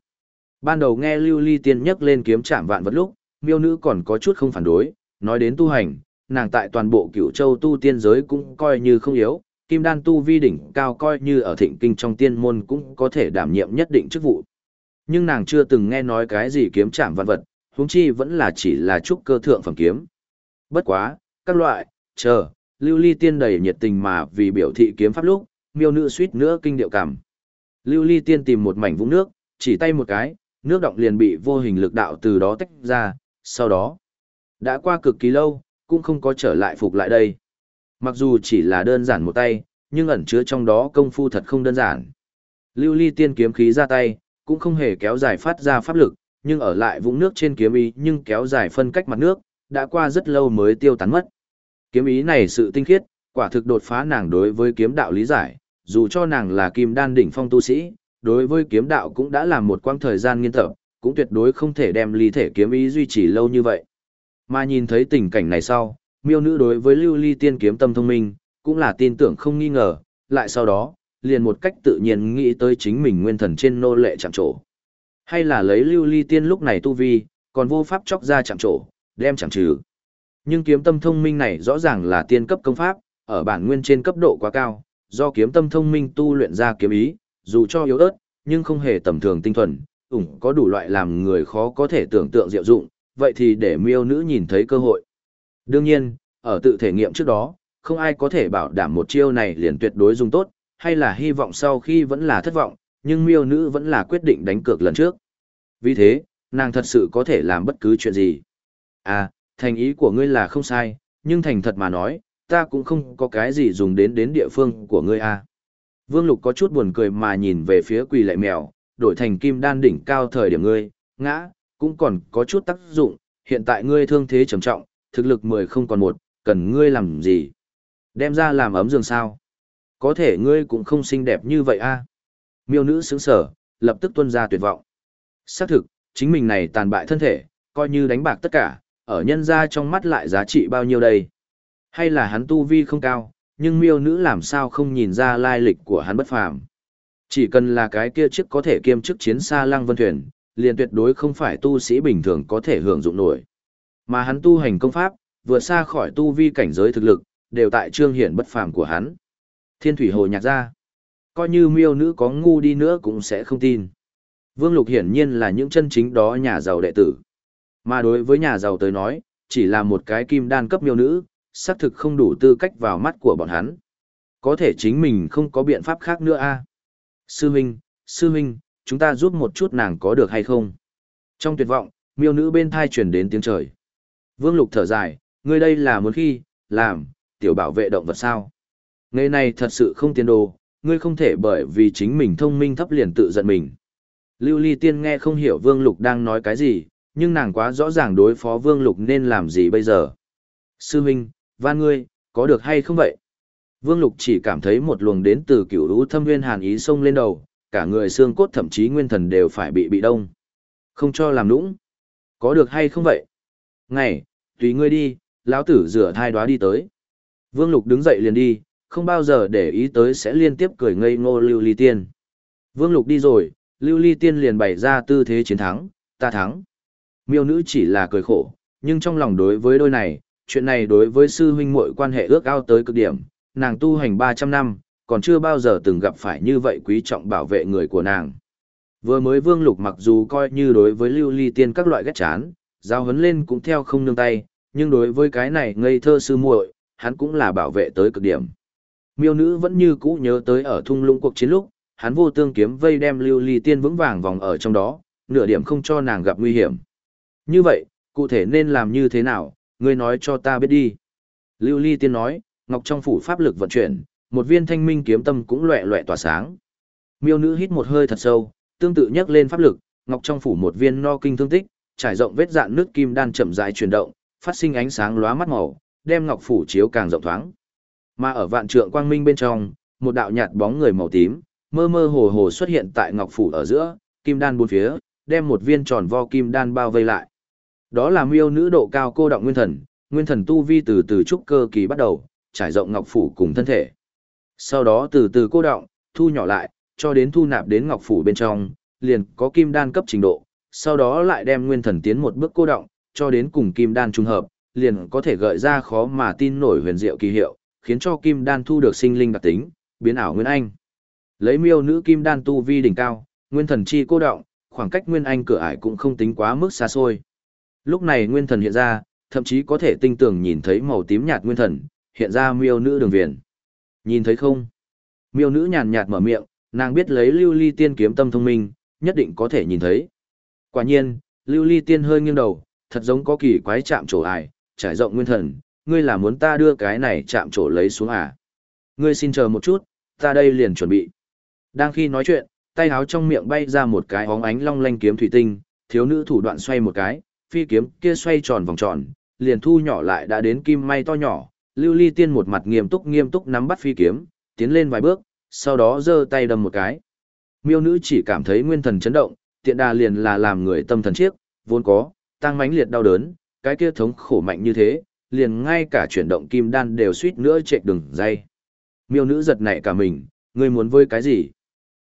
Speaker 1: Ban đầu nghe lưu ly tiên nhắc lên kiếm chạm vạn vật lúc, miêu nữ còn có chút không phản đối, nói đến tu hành, nàng tại toàn bộ cửu châu tu tiên giới cũng coi như không yếu, kim đan tu vi đỉnh cao coi như ở thịnh kinh trong tiên môn cũng có thể đảm nhiệm nhất định chức vụ. Nhưng nàng chưa từng nghe nói cái gì kiếm chạm vạn vật, huống chi vẫn là chỉ là trúc cơ thượng phẩm kiếm. Bất quá, các loại, chờ, lưu ly tiên đầy nhiệt tình mà vì biểu thị kiếm pháp lúc, miêu nữ suýt nữa kinh điệu cảm. Lưu ly tiên tìm một mảnh vũng nước, chỉ tay một cái, nước động liền bị vô hình lực đạo từ đó tách ra, sau đó, đã qua cực kỳ lâu, cũng không có trở lại phục lại đây. Mặc dù chỉ là đơn giản một tay, nhưng ẩn chứa trong đó công phu thật không đơn giản. Lưu ly tiên kiếm khí ra tay, cũng không hề kéo dài phát ra pháp lực, nhưng ở lại vũng nước trên kiếm ý nhưng kéo dài phân cách mặt nước, đã qua rất lâu mới tiêu tán mất. Kiếm ý này sự tinh khiết, quả thực đột phá nàng đối với kiếm đạo lý giải, dù cho nàng là kim đan đỉnh phong tu sĩ, đối với kiếm đạo cũng đã làm một quãng thời gian nghiên tập, cũng tuyệt đối không thể đem ly thể kiếm ý duy trì lâu như vậy. Mà nhìn thấy tình cảnh này sau, miêu nữ đối với lưu ly tiên kiếm tâm thông minh, cũng là tin tưởng không nghi ngờ, lại sau đó, liền một cách tự nhiên nghĩ tới chính mình nguyên thần trên nô lệ chạm trổ. Hay là lấy lưu ly tiên lúc này tu vi, còn vô pháp chóc ra chạm trổ, đem chẳng trừ. Nhưng kiếm tâm thông minh này rõ ràng là tiên cấp công pháp, ở bản nguyên trên cấp độ quá cao, do kiếm tâm thông minh tu luyện ra kiếm ý, dù cho yếu ớt, nhưng không hề tầm thường tinh thuần, ủng có đủ loại làm người khó có thể tưởng tượng diệu dụng, vậy thì để miêu nữ nhìn thấy cơ hội. Đương nhiên, ở tự thể nghiệm trước đó, không ai có thể bảo đảm một chiêu này liền tuyệt đối dùng tốt, hay là hy vọng sau khi vẫn là thất vọng, nhưng miêu nữ vẫn là quyết định đánh cược lần trước. Vì thế, nàng thật sự có thể làm bất cứ chuyện gì. À, thành ý của ngươi là không sai, nhưng thành thật mà nói, ta cũng không có cái gì dùng đến đến địa phương của ngươi à. Vương Lục có chút buồn cười mà nhìn về phía quỳ lệ mèo, đổi thành kim đan đỉnh cao thời điểm ngươi, ngã, cũng còn có chút tác dụng, hiện tại ngươi thương thế trầm trọng, thực lực mười không còn một, cần ngươi làm gì? Đem ra làm ấm giường sao? Có thể ngươi cũng không xinh đẹp như vậy a. À? Miêu nữ sững sở, lập tức tuôn ra tuyệt vọng. Xác thực, chính mình này tàn bại thân thể, coi như đánh bạc tất cả, ở nhân ra trong mắt lại giá trị bao nhiêu đây? Hay là hắn tu vi không cao, nhưng miêu nữ làm sao không nhìn ra lai lịch của hắn bất phàm? Chỉ cần là cái kia chiếc có thể kiêm chức chiến xa lăng vân thuyền, liền tuyệt đối không phải tu sĩ bình thường có thể hưởng dụng nổi. Mà hắn tu hành công pháp, vượt xa khỏi tu vi cảnh giới thực lực, đều tại trương hiển bất phàm của hắn. Thiên thủy hồ nhạc ra. Coi như miêu nữ có ngu đi nữa cũng sẽ không tin. Vương Lục hiển nhiên là những chân chính đó nhà giàu đệ tử. Mà đối với nhà giàu tới nói, chỉ là một cái kim đan cấp miêu nữ, xác thực không đủ tư cách vào mắt của bọn hắn. Có thể chính mình không có biện pháp khác nữa a. Sư huynh, sư huynh, chúng ta giúp một chút nàng có được hay không? Trong tuyệt vọng, miêu nữ bên thai truyền đến tiếng trời. Vương Lục thở dài, ngươi đây là muốn khi, làm, tiểu bảo vệ động vật sao? Nghề này thật sự không tiền đồ, ngươi không thể bởi vì chính mình thông minh thấp liền tự giận mình. Lưu Ly Tiên nghe không hiểu Vương Lục đang nói cái gì, nhưng nàng quá rõ ràng đối phó Vương Lục nên làm gì bây giờ. Sư huynh, van ngươi, có được hay không vậy? Vương Lục chỉ cảm thấy một luồng đến từ cửu lũ thâm nguyên hàn ý sông lên đầu, cả người xương cốt thậm chí nguyên thần đều phải bị bị đông. Không cho làm nũng. Có được hay không vậy? Ngày, tùy ngươi đi, lão tử rửa thai đoá đi tới. Vương Lục đứng dậy liền đi, không bao giờ để ý tới sẽ liên tiếp cười ngây ngô Lưu Ly Tiên. Vương Lục đi rồi, Lưu Ly Tiên liền bày ra tư thế chiến thắng, ta thắng. Miêu nữ chỉ là cười khổ, nhưng trong lòng đối với đôi này, chuyện này đối với sư huynh muội quan hệ ước ao tới cực điểm, nàng tu hành 300 năm, còn chưa bao giờ từng gặp phải như vậy quý trọng bảo vệ người của nàng. Vừa mới Vương Lục mặc dù coi như đối với lưu ly tiên các loại ghét chán, giao hấn lên cũng theo không nương tay, nhưng đối với cái này ngây thơ sư muội, hắn cũng là bảo vệ tới cực điểm. Miêu nữ vẫn như cũ nhớ tới ở thung lũng cuộc chiến lúc, hắn vô tương kiếm vây đem lưu ly tiên vững vàng vòng ở trong đó, nửa điểm không cho nàng gặp nguy hiểm. Như vậy, cụ thể nên làm như thế nào, ngươi nói cho ta biết đi. Lưu ly tiên nói, ngọc trong phủ pháp lực vận chuyển, một viên thanh minh kiếm tâm cũng loẹ loẹ tỏa sáng. Miêu nữ hít một hơi thật sâu, tương tự nhắc lên pháp lực, ngọc trong phủ một viên no kinh thương tích, trải rộng vết dạn nước kim đan chậm rãi chuyển động, phát sinh ánh sáng lóa mắt màu, đem ngọc phủ chiếu càng rộng thoáng. Mà ở vạn trượng quang minh bên trong, một đạo nhạt bóng người màu tím, mơ mơ hồ hồ xuất hiện tại ngọc phủ ở giữa, kim đan bốn phía, đem một viên tròn vo kim đan bao vây lại. Đó là miêu nữ độ cao cô động nguyên thần, nguyên thần tu vi từ từ trúc cơ kỳ bắt đầu, trải rộng ngọc phủ cùng thân thể. Sau đó từ từ cô động, thu nhỏ lại, cho đến thu nạp đến ngọc phủ bên trong, liền có kim đan cấp trình độ, sau đó lại đem nguyên thần tiến một bước cô động, cho đến cùng kim đan trung hợp, liền có thể gợi ra khó mà tin nổi huyền diệu kỳ hiệu, khiến cho kim đan thu được sinh linh đặc tính, biến ảo nguyên anh. Lấy miêu nữ kim đan tu vi đỉnh cao, nguyên thần chi cô động, khoảng cách nguyên anh cửa ải cũng không tính quá mức xa xôi. Lúc này nguyên thần hiện ra, thậm chí có thể tinh tường nhìn thấy màu tím nhạt nguyên thần, hiện ra miêu nữ đường viền. Nhìn thấy không? Miêu nữ nhàn nhạt mở miệng, nàng biết lấy lưu ly tiên kiếm tâm thông minh, nhất định có thể nhìn thấy. Quả nhiên, lưu ly tiên hơi nghiêng đầu, thật giống có kỳ quái chạm trổ ải, trải rộng nguyên thần, ngươi là muốn ta đưa cái này chạm trổ lấy xuống à? Ngươi xin chờ một chút, ta đây liền chuẩn bị. Đang khi nói chuyện, tay háo trong miệng bay ra một cái óng ánh long lanh kiếm thủy tinh, thiếu nữ thủ đoạn xoay một cái, phi kiếm kia xoay tròn vòng tròn, liền thu nhỏ lại đã đến kim may to nhỏ, lưu ly tiên một mặt nghiêm túc nghiêm túc nắm bắt phi kiếm, tiến lên vài bước, sau đó giơ tay đâm một cái. Miêu nữ chỉ cảm thấy nguyên thần chấn động, tiện đà liền là làm người tâm thần chiếc, vốn có, tăng mãnh liệt đau đớn, cái kia thống khổ mạnh như thế, liền ngay cả chuyển động kim đan đều suýt nữa chạy đường dây. Miêu nữ giật nảy cả mình, ngươi muốn với cái gì?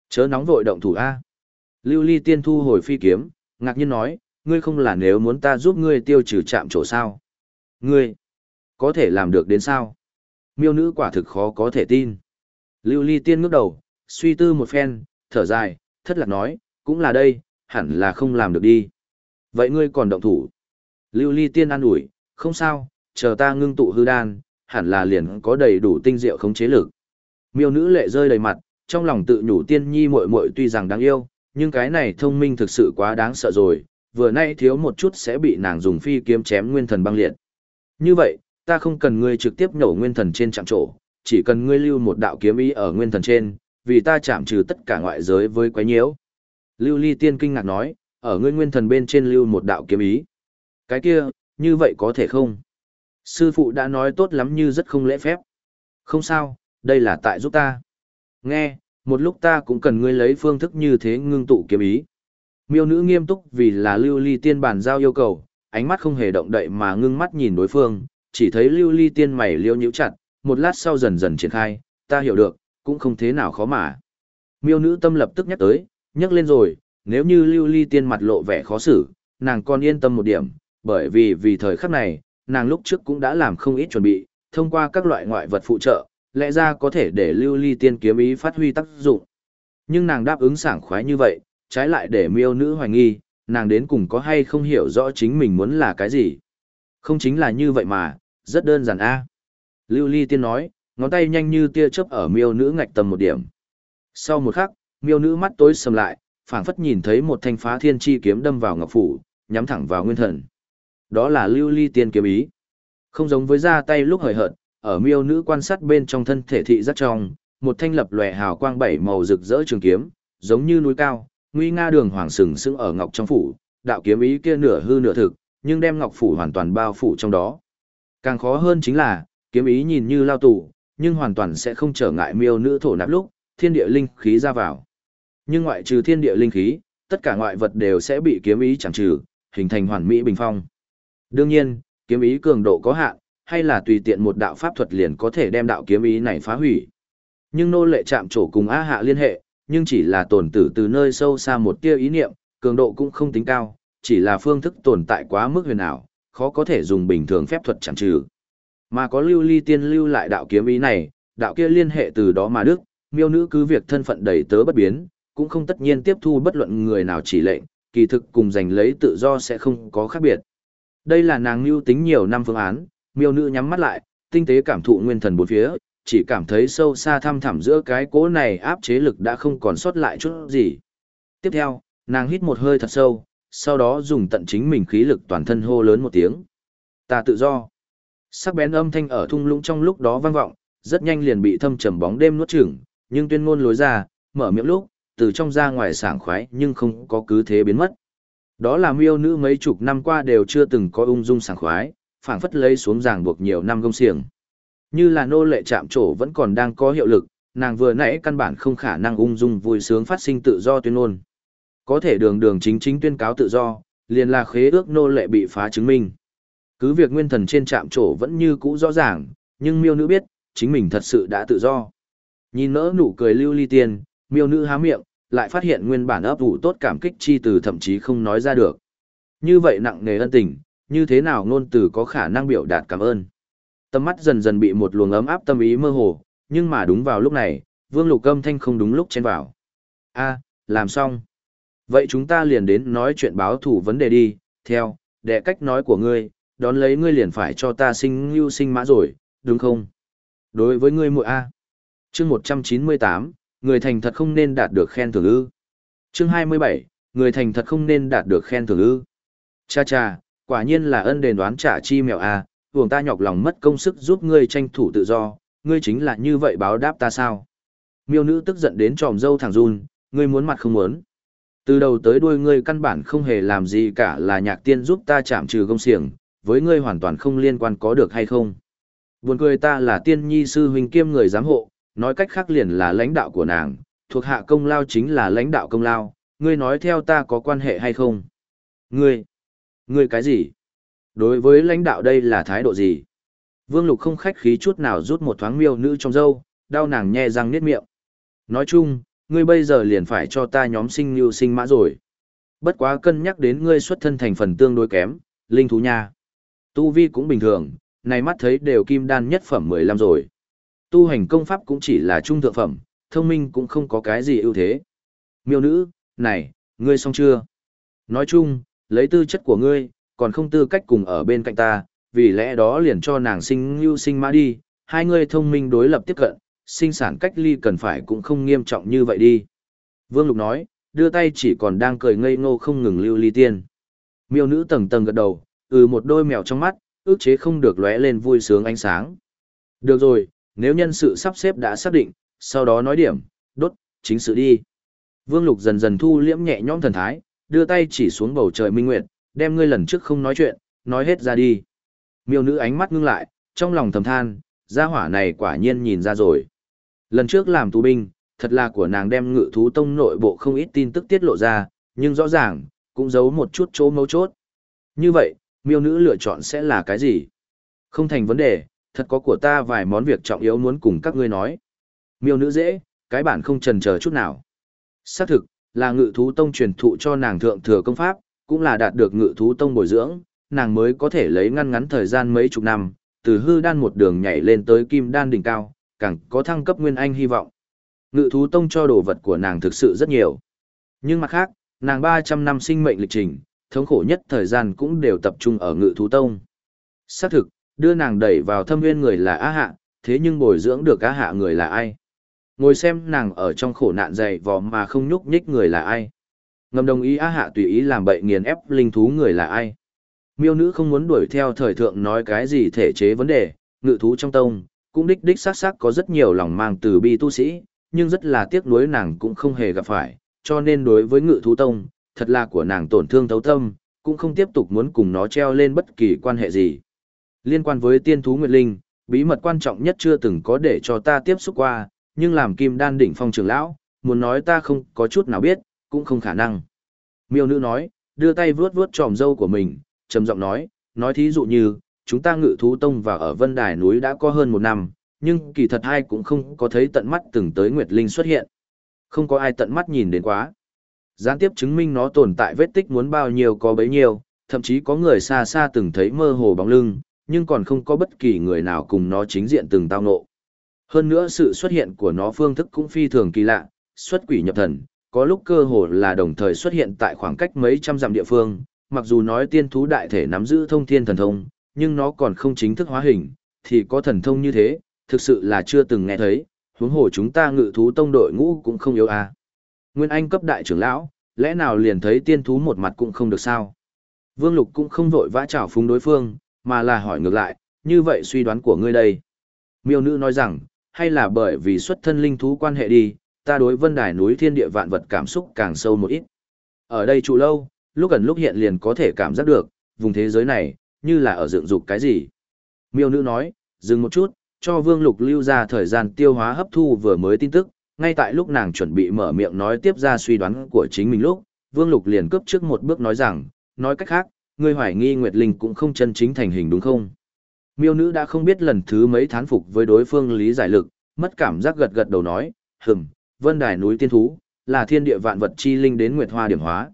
Speaker 1: Chớ nóng vội động thủ A. Lưu ly tiên thu hồi phi kiếm, ngạc nhiên nói, ngươi không là nếu muốn ta giúp ngươi tiêu trừ chạm chỗ sao? Ngươi, có thể làm được đến sao? Miêu nữ quả thực khó có thể tin. Lưu ly tiên ngước đầu, suy tư một phen, thở dài, thất lạc nói, cũng là đây, hẳn là không làm được đi. Vậy ngươi còn động thủ. Lưu ly tiên an ủi, không sao, chờ ta ngưng tụ hư đan, hẳn là liền có đầy đủ tinh diệu khống chế lực. Miêu nữ lệ rơi đầy mặt, trong lòng tự nhủ tiên nhi muội muội tuy rằng đáng yêu, nhưng cái này thông minh thực sự quá đáng sợ rồi, vừa nay thiếu một chút sẽ bị nàng dùng phi kiếm chém nguyên thần băng liệt. Như vậy, ta không cần ngươi trực tiếp nhổ nguyên thần trên chạm trổ, chỉ cần ngươi lưu một đạo kiếm ý ở nguyên thần trên, vì ta chạm trừ tất cả ngoại giới với quái nhiễu. Lưu Ly Tiên kinh ngạc nói, ở ngươi nguyên thần bên trên lưu một đạo kiếm ý. Cái kia, như vậy có thể không? Sư phụ đã nói tốt lắm như rất không lễ phép. Không sao, đây là tại giúp ta. Nghe, một lúc ta cũng cần ngươi lấy phương thức như thế ngưng tụ kiếm ý. Miêu nữ nghiêm túc vì là lưu ly tiên bản giao yêu cầu, ánh mắt không hề động đậy mà ngưng mắt nhìn đối phương, chỉ thấy lưu ly tiên mày liêu nhíu chặt, một lát sau dần dần triển khai, ta hiểu được, cũng không thế nào khó mà. Miêu nữ tâm lập tức nhắc tới, nhắc lên rồi, nếu như lưu ly tiên mặt lộ vẻ khó xử, nàng còn yên tâm một điểm, bởi vì vì thời khắc này, nàng lúc trước cũng đã làm không ít chuẩn bị, thông qua các loại ngoại vật phụ trợ, lẽ ra có thể để lưu ly tiên kiếm ý phát huy tác dụng. Nhưng nàng đáp ứng sảng khoái như vậy, trái lại để miêu nữ hoài nghi, nàng đến cùng có hay không hiểu rõ chính mình muốn là cái gì. Không chính là như vậy mà, rất đơn giản a. Lưu ly tiên nói, ngón tay nhanh như tia chớp ở miêu nữ ngạch tầm một điểm. Sau một khắc, miêu nữ mắt tối sầm lại, phảng phất nhìn thấy một thanh phá thiên chi kiếm đâm vào ngọc phủ, nhắm thẳng vào nguyên thần. Đó là lưu ly tiên kiếm ý. Không giống với ra tay lúc hời hợt, ở miêu nữ quan sát bên trong thân thể thị rất trong, một thanh lập lòe hào quang bảy màu rực rỡ trường kiếm, giống như núi cao, nguy nga đường hoàng sừng sững ở ngọc trong phủ, đạo kiếm ý kia nửa hư nửa thực, nhưng đem ngọc phủ hoàn toàn bao phủ trong đó. Càng khó hơn chính là, kiếm ý nhìn như lao tù, nhưng hoàn toàn sẽ không trở ngại miêu nữ thổ nạp lúc, thiên địa linh khí ra vào. Nhưng ngoại trừ thiên địa linh khí, tất cả ngoại vật đều sẽ bị kiếm ý chẳng trừ, hình thành hoàn mỹ bình phong. Đương nhiên, kiếm ý cường độ có hạn, hay là tùy tiện một đạo pháp thuật liền có thể đem đạo kiếm ý này phá hủy. Nhưng nô lệ chạm trổ cùng A hạ liên hệ, nhưng chỉ là tồn tử từ nơi sâu xa một tia ý niệm, cường độ cũng không tính cao, chỉ là phương thức tồn tại quá mức huyền ảo, khó có thể dùng bình thường phép thuật chẳng trừ. Mà có lưu ly tiên lưu lại đạo kiếm ý này, đạo kia liên hệ từ đó mà đức, miêu nữ cứ việc thân phận đầy tớ bất biến, cũng không tất nhiên tiếp thu bất luận người nào chỉ lệnh, kỳ thực cùng giành lấy tự do sẽ không có khác biệt. Đây là nàng lưu tính nhiều năm phương án, miêu nữ nhắm mắt lại, tinh tế cảm thụ nguyên thần bốn phía, chỉ cảm thấy sâu xa thăm thẳm giữa cái cỗ này áp chế lực đã không còn sót lại chút gì. Tiếp theo, nàng hít một hơi thật sâu, sau đó dùng tận chính mình khí lực toàn thân hô lớn một tiếng. Ta tự do. Sắc bén âm thanh ở thung lũng trong lúc đó vang vọng, rất nhanh liền bị thâm trầm bóng đêm nuốt chửng, nhưng tuyên ngôn lối ra, mở miệng lúc, từ trong ra ngoài sảng khoái nhưng không có cứ thế biến mất. Đó là miêu nữ mấy chục năm qua đều chưa từng có ung dung sảng khoái, phảng phất lấy xuống ràng buộc nhiều năm gông xiềng. Như là nô lệ chạm trổ vẫn còn đang có hiệu lực, nàng vừa nãy căn bản không khả năng ung dung vui sướng phát sinh tự do tuyên ngôn. Có thể đường đường chính chính tuyên cáo tự do, liền là khế ước nô lệ bị phá chứng minh. Cứ việc nguyên thần trên trạm trổ vẫn như cũ rõ ràng, nhưng miêu nữ biết, chính mình thật sự đã tự do. Nhìn nỡ nụ cười lưu ly tiên, miêu nữ há miệng, lại phát hiện nguyên bản ấp ủ tốt cảm kích chi từ thậm chí không nói ra được. Như vậy nặng nề ân tình, như thế nào ngôn từ có khả năng biểu đạt cảm ơn. Tâm mắt dần dần bị một luồng ấm áp tâm ý mơ hồ, nhưng mà đúng vào lúc này, vương lục âm thanh không đúng lúc chen vào. a làm xong. Vậy chúng ta liền đến nói chuyện báo thủ vấn đề đi, theo, đệ cách nói của ngươi, đón lấy ngươi liền phải cho ta sinh lưu sinh mã rồi, đúng không? Đối với ngươi muội A. chương 198, người thành thật không nên đạt được khen thưởng ư. chương 27, người thành thật không nên đạt được khen thưởng ư. Cha cha, quả nhiên là ân đền đoán trả chi mèo A, vùng ta nhọc lòng mất công sức giúp ngươi tranh thủ tự do, ngươi chính là như vậy báo đáp ta sao? Miêu nữ tức giận đến tròm dâu thẳng run, ngươi muốn mặt không muốn. Từ đầu tới đuôi ngươi căn bản không hề làm gì cả là nhạc tiên giúp ta chạm trừ công xiềng, với ngươi hoàn toàn không liên quan có được hay không. Buồn cười ta là tiên nhi sư huynh kiêm người giám hộ, nói cách khác liền là lãnh đạo của nàng, thuộc hạ công lao chính là lãnh đạo công lao, ngươi nói theo ta có quan hệ hay không? Ngươi, ngươi cái gì? Đối với lãnh đạo đây là thái độ gì? Vương Lục không khách khí chút nào rút một thoáng miêu nữ trong dâu, đau nàng nhe răng niết miệng. Nói chung, ngươi bây giờ liền phải cho ta nhóm sinh lưu sinh mã rồi. Bất quá cân nhắc đến ngươi xuất thân thành phần tương đối kém, linh thú nha. Tu vi cũng bình thường, này mắt thấy đều kim đan nhất phẩm 15 rồi. Tu hành công pháp cũng chỉ là trung thượng phẩm, thông minh cũng không có cái gì ưu thế. Miêu nữ, này, ngươi xong chưa? Nói chung, lấy tư chất của ngươi, còn không tư cách cùng ở bên cạnh ta, vì lẽ đó liền cho nàng sinh như sinh mã đi, hai người thông minh đối lập tiếp cận, sinh sản cách ly cần phải cũng không nghiêm trọng như vậy đi. Vương Lục nói, đưa tay chỉ còn đang cười ngây ngô không ngừng lưu ly tiên. Miêu nữ tầng tầng gật đầu, ừ một đôi mèo trong mắt, ước chế không được lóe lên vui sướng ánh sáng. Được rồi, nếu nhân sự sắp xếp đã xác định, sau đó nói điểm, đốt, chính sự đi. Vương Lục dần dần thu liễm nhẹ nhõm thần thái, đưa tay chỉ xuống bầu trời minh nguyệt, đem ngươi lần trước không nói chuyện, nói hết ra đi. Miêu nữ ánh mắt ngưng lại, trong lòng thầm than, gia hỏa này quả nhiên nhìn ra rồi. Lần trước làm tù binh, thật là của nàng đem ngự thú tông nội bộ không ít tin tức tiết lộ ra, nhưng rõ ràng, cũng giấu một chút chỗ mấu chốt. Như vậy, miêu nữ lựa chọn sẽ là cái gì? Không thành vấn đề, thật có của ta vài món việc trọng yếu muốn cùng các ngươi nói. Miêu nữ dễ, cái bản không trần chờ chút nào. Xác thực, là ngự thú tông truyền thụ cho nàng thượng thừa công pháp, cũng là đạt được ngự thú tông bồi dưỡng, nàng mới có thể lấy ngăn ngắn thời gian mấy chục năm, từ hư đan một đường nhảy lên tới kim đan đỉnh cao, càng có thăng cấp nguyên anh hy vọng. Ngự thú tông cho đồ vật của nàng thực sự rất nhiều. Nhưng mặt khác, nàng 300 năm sinh mệnh lịch trình, thống khổ nhất thời gian cũng đều tập trung ở ngự thú tông. Xác thực, đưa nàng đẩy vào thâm nguyên người là Á Hạ, thế nhưng bồi dưỡng được Á Hạ người là ai? Ngồi xem nàng ở trong khổ nạn dày vò mà không nhúc nhích người là ai? Ngầm đồng ý Á Hạ tùy ý làm bậy nghiền ép linh thú người là ai? Miêu nữ không muốn đuổi theo thời thượng nói cái gì thể chế vấn đề, ngự thú trong tông, cũng đích đích xác xác có rất nhiều lòng mang từ bi tu sĩ, nhưng rất là tiếc nuối nàng cũng không hề gặp phải, cho nên đối với ngự thú tông, thật là của nàng tổn thương thấu tâm, cũng không tiếp tục muốn cùng nó treo lên bất kỳ quan hệ gì. Liên quan với tiên thú Nguyệt Linh, bí mật quan trọng nhất chưa từng có để cho ta tiếp xúc qua, nhưng làm kim đan đỉnh phong trưởng lão, muốn nói ta không có chút nào biết, cũng không khả năng. Miêu nữ nói, đưa tay vuốt vuốt tròm dâu của mình, trầm giọng nói, nói thí dụ như, chúng ta ngự thú tông và ở Vân Đài núi đã có hơn một năm, nhưng kỳ thật ai cũng không có thấy tận mắt từng tới Nguyệt Linh xuất hiện. Không có ai tận mắt nhìn đến quá. Gián tiếp chứng minh nó tồn tại vết tích muốn bao nhiêu có bấy nhiêu, thậm chí có người xa xa từng thấy mơ hồ bóng lưng, nhưng còn không có bất kỳ người nào cùng nó chính diện từng tao ngộ. Hơn nữa sự xuất hiện của nó phương thức cũng phi thường kỳ lạ, xuất quỷ nhập thần, có lúc cơ hồ là đồng thời xuất hiện tại khoảng cách mấy trăm dặm địa phương, mặc dù nói tiên thú đại thể nắm giữ thông thiên thần thông, nhưng nó còn không chính thức hóa hình, thì có thần thông như thế, thực sự là chưa từng nghe thấy, huống hồ chúng ta ngự thú tông đội ngũ cũng không yếu à. Nguyên Anh cấp đại trưởng lão, lẽ nào liền thấy tiên thú một mặt cũng không được sao? Vương Lục cũng không vội vã trào phúng đối phương, mà là hỏi ngược lại, như vậy suy đoán của ngươi đây. Miêu nữ nói rằng, hay là bởi vì xuất thân linh thú quan hệ đi, ta đối vân đài núi thiên địa vạn vật cảm xúc càng sâu một ít. Ở đây trụ lâu, lúc gần lúc hiện liền có thể cảm giác được, vùng thế giới này, như là ở dựng dục cái gì. Miêu nữ nói, dừng một chút, cho Vương Lục lưu ra thời gian tiêu hóa hấp thu vừa mới tin tức, ngay tại lúc nàng chuẩn bị mở miệng nói tiếp ra suy đoán của chính mình lúc, Vương Lục liền cướp trước một bước nói rằng, nói cách khác, ngươi hoài nghi Nguyệt Linh cũng không chân chính thành hình đúng không? Miêu nữ đã không biết lần thứ mấy thán phục với đối phương lý giải lực, mất cảm giác gật gật đầu nói, hừm, vân đài núi tiên thú, là thiên địa vạn vật chi linh đến Nguyệt Hoa điểm hóa.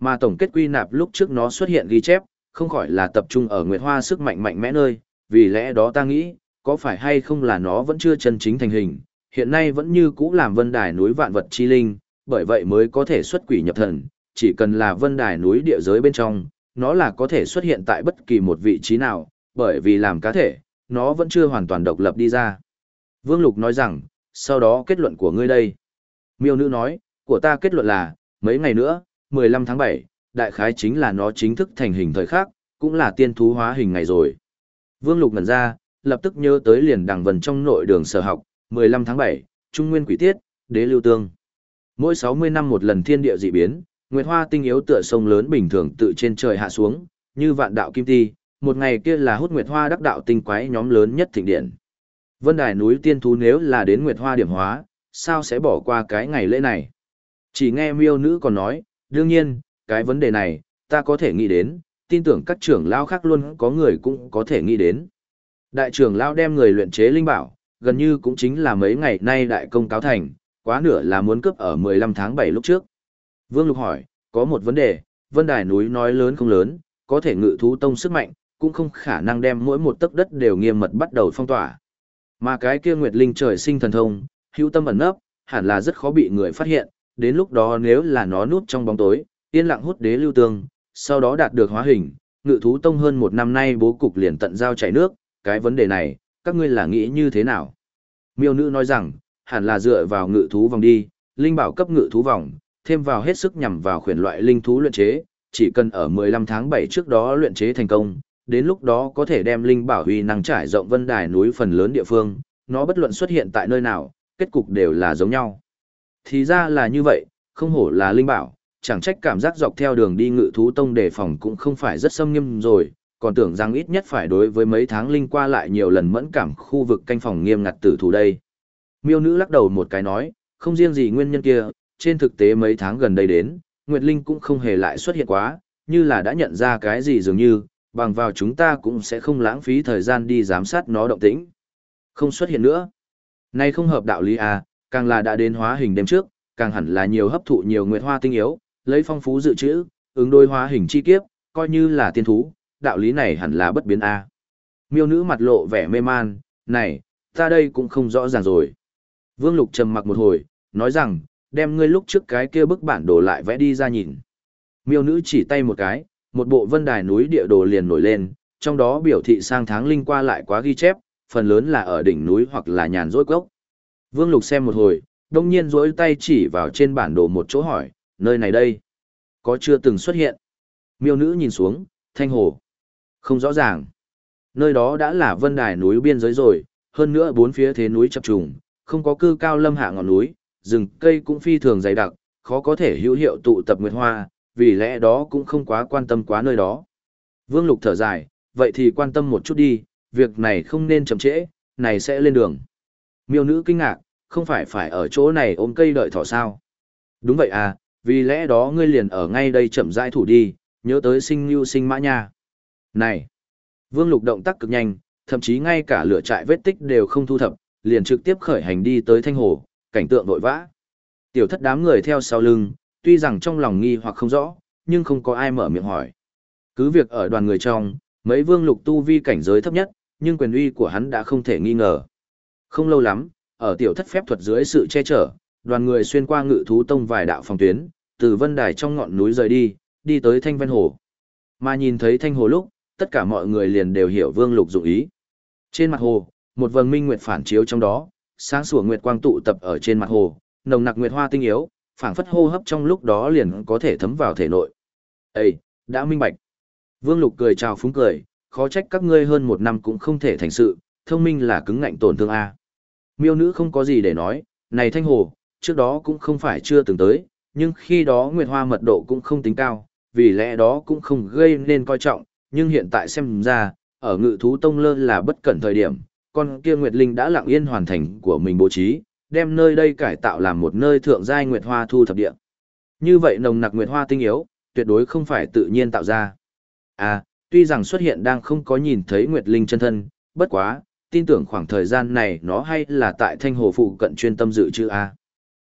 Speaker 1: Mà tổng kết quy nạp lúc trước nó xuất hiện ghi chép, không khỏi là tập trung ở Nguyệt Hoa sức mạnh mạnh mẽ nơi, vì lẽ đó ta nghĩ, có phải hay không là nó vẫn chưa chân chính thành hình, hiện nay vẫn như cũ làm vân đài núi vạn vật chi linh, bởi vậy mới có thể xuất quỷ nhập thần, chỉ cần là vân đài núi địa giới bên trong, nó là có thể xuất hiện tại bất kỳ một vị trí nào, bởi vì làm cá thể, nó vẫn chưa hoàn toàn độc lập đi ra. Vương Lục nói rằng, sau đó kết luận của ngươi đây. Miêu nữ nói, của ta kết luận là, mấy ngày nữa, 15 tháng 7, đại khái chính là nó chính thức thành hình thời khác, cũng là tiên thú hóa hình ngày rồi. Vương Lục ngẩn ra, lập tức nhớ tới liền đằng vần trong nội đường sở học, 15 tháng 7, Trung Nguyên Quỷ Tiết, Đế Lưu Tương. Mỗi 60 năm một lần thiên địa dị biến, Nguyệt Hoa tinh yếu tựa sông lớn bình thường tự trên trời hạ xuống, như vạn đạo kim ti, một ngày kia là hút Nguyệt Hoa đắc đạo tinh quái nhóm lớn nhất thịnh điện. Vân Đài núi tiên thú nếu là đến Nguyệt Hoa điểm hóa, sao sẽ bỏ qua cái ngày lễ này? Chỉ nghe miêu nữ còn nói, đương nhiên, cái vấn đề này, ta có thể nghĩ đến, tin tưởng các trưởng lao khác luôn có người cũng có thể nghĩ đến. Đại trưởng lao đem người luyện chế linh bảo, gần như cũng chính là mấy ngày nay đại công cáo thành, quá nửa là muốn cướp ở 15 tháng 7 lúc trước. Vương Lục hỏi, có một vấn đề, vân đài núi nói lớn không lớn, có thể ngự thú tông sức mạnh, cũng không khả năng đem mỗi một tấc đất đều nghiêm mật bắt đầu phong tỏa. Mà cái kia Nguyệt Linh trời sinh thần thông, hữu tâm ẩn nấp, hẳn là rất khó bị người phát hiện, đến lúc đó nếu là nó núp trong bóng tối, yên lặng hút đế lưu tương, sau đó đạt được hóa hình, ngự thú tông hơn một năm nay bố cục liền tận giao chảy nước, cái vấn đề này, các ngươi là nghĩ như thế nào? Miêu nữ nói rằng, hẳn là dựa vào ngự thú vòng đi, linh bảo cấp ngự thú vòng, thêm vào hết sức nhằm vào khuyển loại linh thú luyện chế, chỉ cần ở 15 tháng 7 trước đó luyện chế thành công, đến lúc đó có thể đem linh bảo huy năng trải rộng vân đài núi phần lớn địa phương, nó bất luận xuất hiện tại nơi nào, kết cục đều là giống nhau. Thì ra là như vậy, không hổ là linh bảo, chẳng trách cảm giác dọc theo đường đi ngự thú tông đề phòng cũng không phải rất xâm nghiêm rồi, còn tưởng rằng ít nhất phải đối với mấy tháng linh qua lại nhiều lần mẫn cảm khu vực canh phòng nghiêm ngặt tử thủ đây. Miêu nữ lắc đầu một cái nói, không riêng gì nguyên nhân kia, trên thực tế mấy tháng gần đây đến, Nguyệt Linh cũng không hề lại xuất hiện quá, như là đã nhận ra cái gì dường như, bằng vào chúng ta cũng sẽ không lãng phí thời gian đi giám sát nó động tĩnh. Không xuất hiện nữa. Nay không hợp đạo lý à, càng là đã đến hóa hình đêm trước, càng hẳn là nhiều hấp thụ nhiều nguyệt hoa tinh yếu, lấy phong phú dự trữ, ứng đối hóa hình chi kiếp, coi như là tiên thú, đạo lý này hẳn là bất biến a. À. Miêu nữ mặt lộ vẻ mê man, này, ta đây cũng không rõ ràng rồi. Vương Lục trầm mặc một hồi, nói rằng, đem ngươi lúc trước cái kia bức bản đồ lại vẽ đi ra nhìn. Miêu nữ chỉ tay một cái, một bộ vân đài núi địa đồ liền nổi lên, trong đó biểu thị sang tháng linh qua lại quá ghi chép, phần lớn là ở đỉnh núi hoặc là nhàn rỗi cốc. Vương Lục xem một hồi, đông nhiên rỗi tay chỉ vào trên bản đồ một chỗ hỏi, nơi này đây, có chưa từng xuất hiện. Miêu nữ nhìn xuống, thanh hồ. Không rõ ràng. Nơi đó đã là vân đài núi biên giới rồi, hơn nữa bốn phía thế núi chập trùng, không có cư cao lâm hạ ngọn núi, rừng cây cũng phi thường dày đặc, khó có thể hữu hiệu tụ tập nguyệt hoa, vì lẽ đó cũng không quá quan tâm quá nơi đó. Vương Lục thở dài, vậy thì quan tâm một chút đi, việc này không nên chậm trễ, này sẽ lên đường. Miêu nữ kinh ngạc, không phải phải ở chỗ này ôm cây đợi thỏ sao. Đúng vậy à, vì lẽ đó ngươi liền ở ngay đây chậm rãi thủ đi, nhớ tới sinh lưu sinh mã nha. Này! Vương Lục động tác cực nhanh, thậm chí ngay cả lửa trại vết tích đều không thu thập, liền trực tiếp khởi hành đi tới thanh hồ, cảnh tượng vội vã. Tiểu thất đám người theo sau lưng, tuy rằng trong lòng nghi hoặc không rõ, nhưng không có ai mở miệng hỏi. Cứ việc ở đoàn người trong, mấy vương lục tu vi cảnh giới thấp nhất, nhưng quyền uy của hắn đã không thể nghi ngờ. Không lâu lắm, ở tiểu thất phép thuật dưới sự che chở, đoàn người xuyên qua ngự thú tông vài đạo phòng tuyến, từ vân đài trong ngọn núi rời đi, đi tới thanh ven hồ. Mà nhìn thấy thanh hồ lúc, tất cả mọi người liền đều hiểu vương lục dụng ý. Trên mặt hồ, một vầng minh nguyệt phản chiếu trong đó, sáng sủa nguyệt quang tụ tập ở trên mặt hồ, nồng nặc nguyệt hoa tinh yếu, phảng phất hô hấp trong lúc đó liền có thể thấm vào thể nội. Ê, đã minh bạch. Vương Lục cười chào phúng cười, khó trách các ngươi hơn một năm cũng không thể thành sự, thông minh là cứng ngạnh tổn thương A. Miêu nữ không có gì để nói, này thanh hồ, trước đó cũng không phải chưa từng tới, nhưng khi đó nguyệt hoa mật độ cũng không tính cao, vì lẽ đó cũng không gây nên coi trọng, nhưng hiện tại xem ra, ở ngự thú tông lơ là bất cẩn thời điểm, con kia Nguyệt Linh đã lặng yên hoàn thành của mình bố trí, đem nơi đây cải tạo làm một nơi thượng giai Nguyệt Hoa thu thập địa. Như vậy nồng nặc Nguyệt Hoa tinh yếu, tuyệt đối không phải tự nhiên tạo ra. À, tuy rằng xuất hiện đang không có nhìn thấy Nguyệt Linh chân thân, bất quá, tin tưởng khoảng thời gian này nó hay là tại thanh hồ phụ cận chuyên tâm dự chữ A.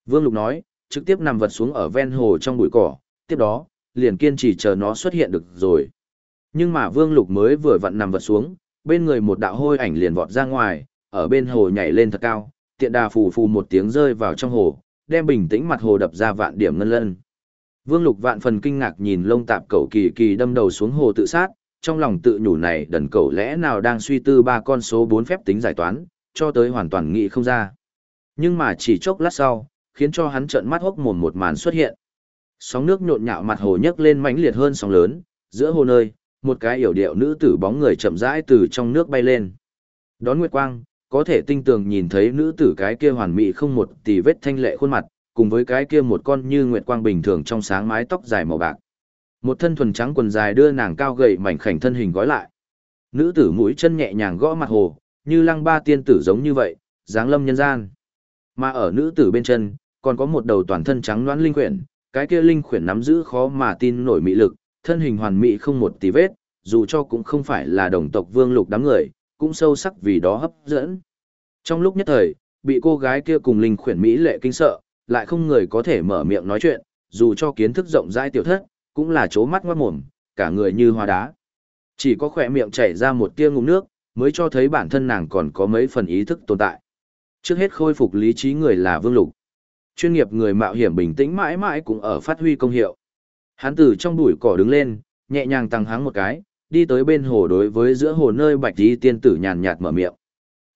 Speaker 1: Vương Lục nói, trực tiếp nằm vật xuống ở ven hồ trong bụi cỏ, tiếp đó, liền kiên trì chờ nó xuất hiện được rồi. Nhưng mà Vương Lục mới vừa vặn nằm vật xuống, bên người một đạo hôi ảnh liền vọt ra ngoài, ở bên hồ nhảy lên thật cao, tiện đà phù phù một tiếng rơi vào trong hồ, đem bình tĩnh mặt hồ đập ra vạn điểm ngân lân. Vương Lục vạn phần kinh ngạc nhìn lông tạp cẩu kỳ kỳ đâm đầu xuống hồ tự sát, trong lòng tự nhủ này đần cẩu lẽ nào đang suy tư ba con số bốn phép tính giải toán, cho tới hoàn toàn nghĩ không ra. Nhưng mà chỉ chốc lát sau, khiến cho hắn trợn mắt hốc mồm một màn xuất hiện. Sóng nước nhộn nhạo mặt hồ nhấc lên mãnh liệt hơn sóng lớn, giữa hồ nơi, một cái yểu điệu nữ tử bóng người chậm rãi từ trong nước bay lên. Đón Nguyệt Quang, có thể tinh tường nhìn thấy nữ tử cái kia hoàn mỹ không một tì vết thanh lệ khuôn mặt, cùng với cái kia một con như Nguyệt Quang bình thường trong sáng mái tóc dài màu bạc. Một thân thuần trắng quần dài đưa nàng cao gầy mảnh khảnh thân hình gói lại. Nữ tử mũi chân nhẹ nhàng gõ mặt hồ, như lăng ba tiên tử giống như vậy, dáng lâm nhân gian. Mà ở nữ tử bên chân, còn có một đầu toàn thân trắng loãng linh quyển, cái kia linh quyển nắm giữ khó mà tin nổi mị lực, thân hình hoàn mỹ không một tí vết, dù cho cũng không phải là đồng tộc vương lục đám người, cũng sâu sắc vì đó hấp dẫn. Trong lúc nhất thời, bị cô gái kia cùng linh khuyển Mỹ lệ kinh sợ, lại không người có thể mở miệng nói chuyện, dù cho kiến thức rộng rãi tiểu thất, cũng là chố mắt ngoát mồm, cả người như hoa đá. Chỉ có khỏe miệng chảy ra một tia ngụm nước, mới cho thấy bản thân nàng còn có mấy phần ý thức tồn tại. Trước hết khôi phục lý trí người là Vương Lục. Chuyên nghiệp người mạo hiểm bình tĩnh mãi mãi cũng ở phát huy công hiệu. Hắn từ trong bụi cỏ đứng lên, nhẹ nhàng tăng háng một cái, đi tới bên hồ đối với giữa hồ nơi bạch tí tiên tử nhàn nhạt mở miệng.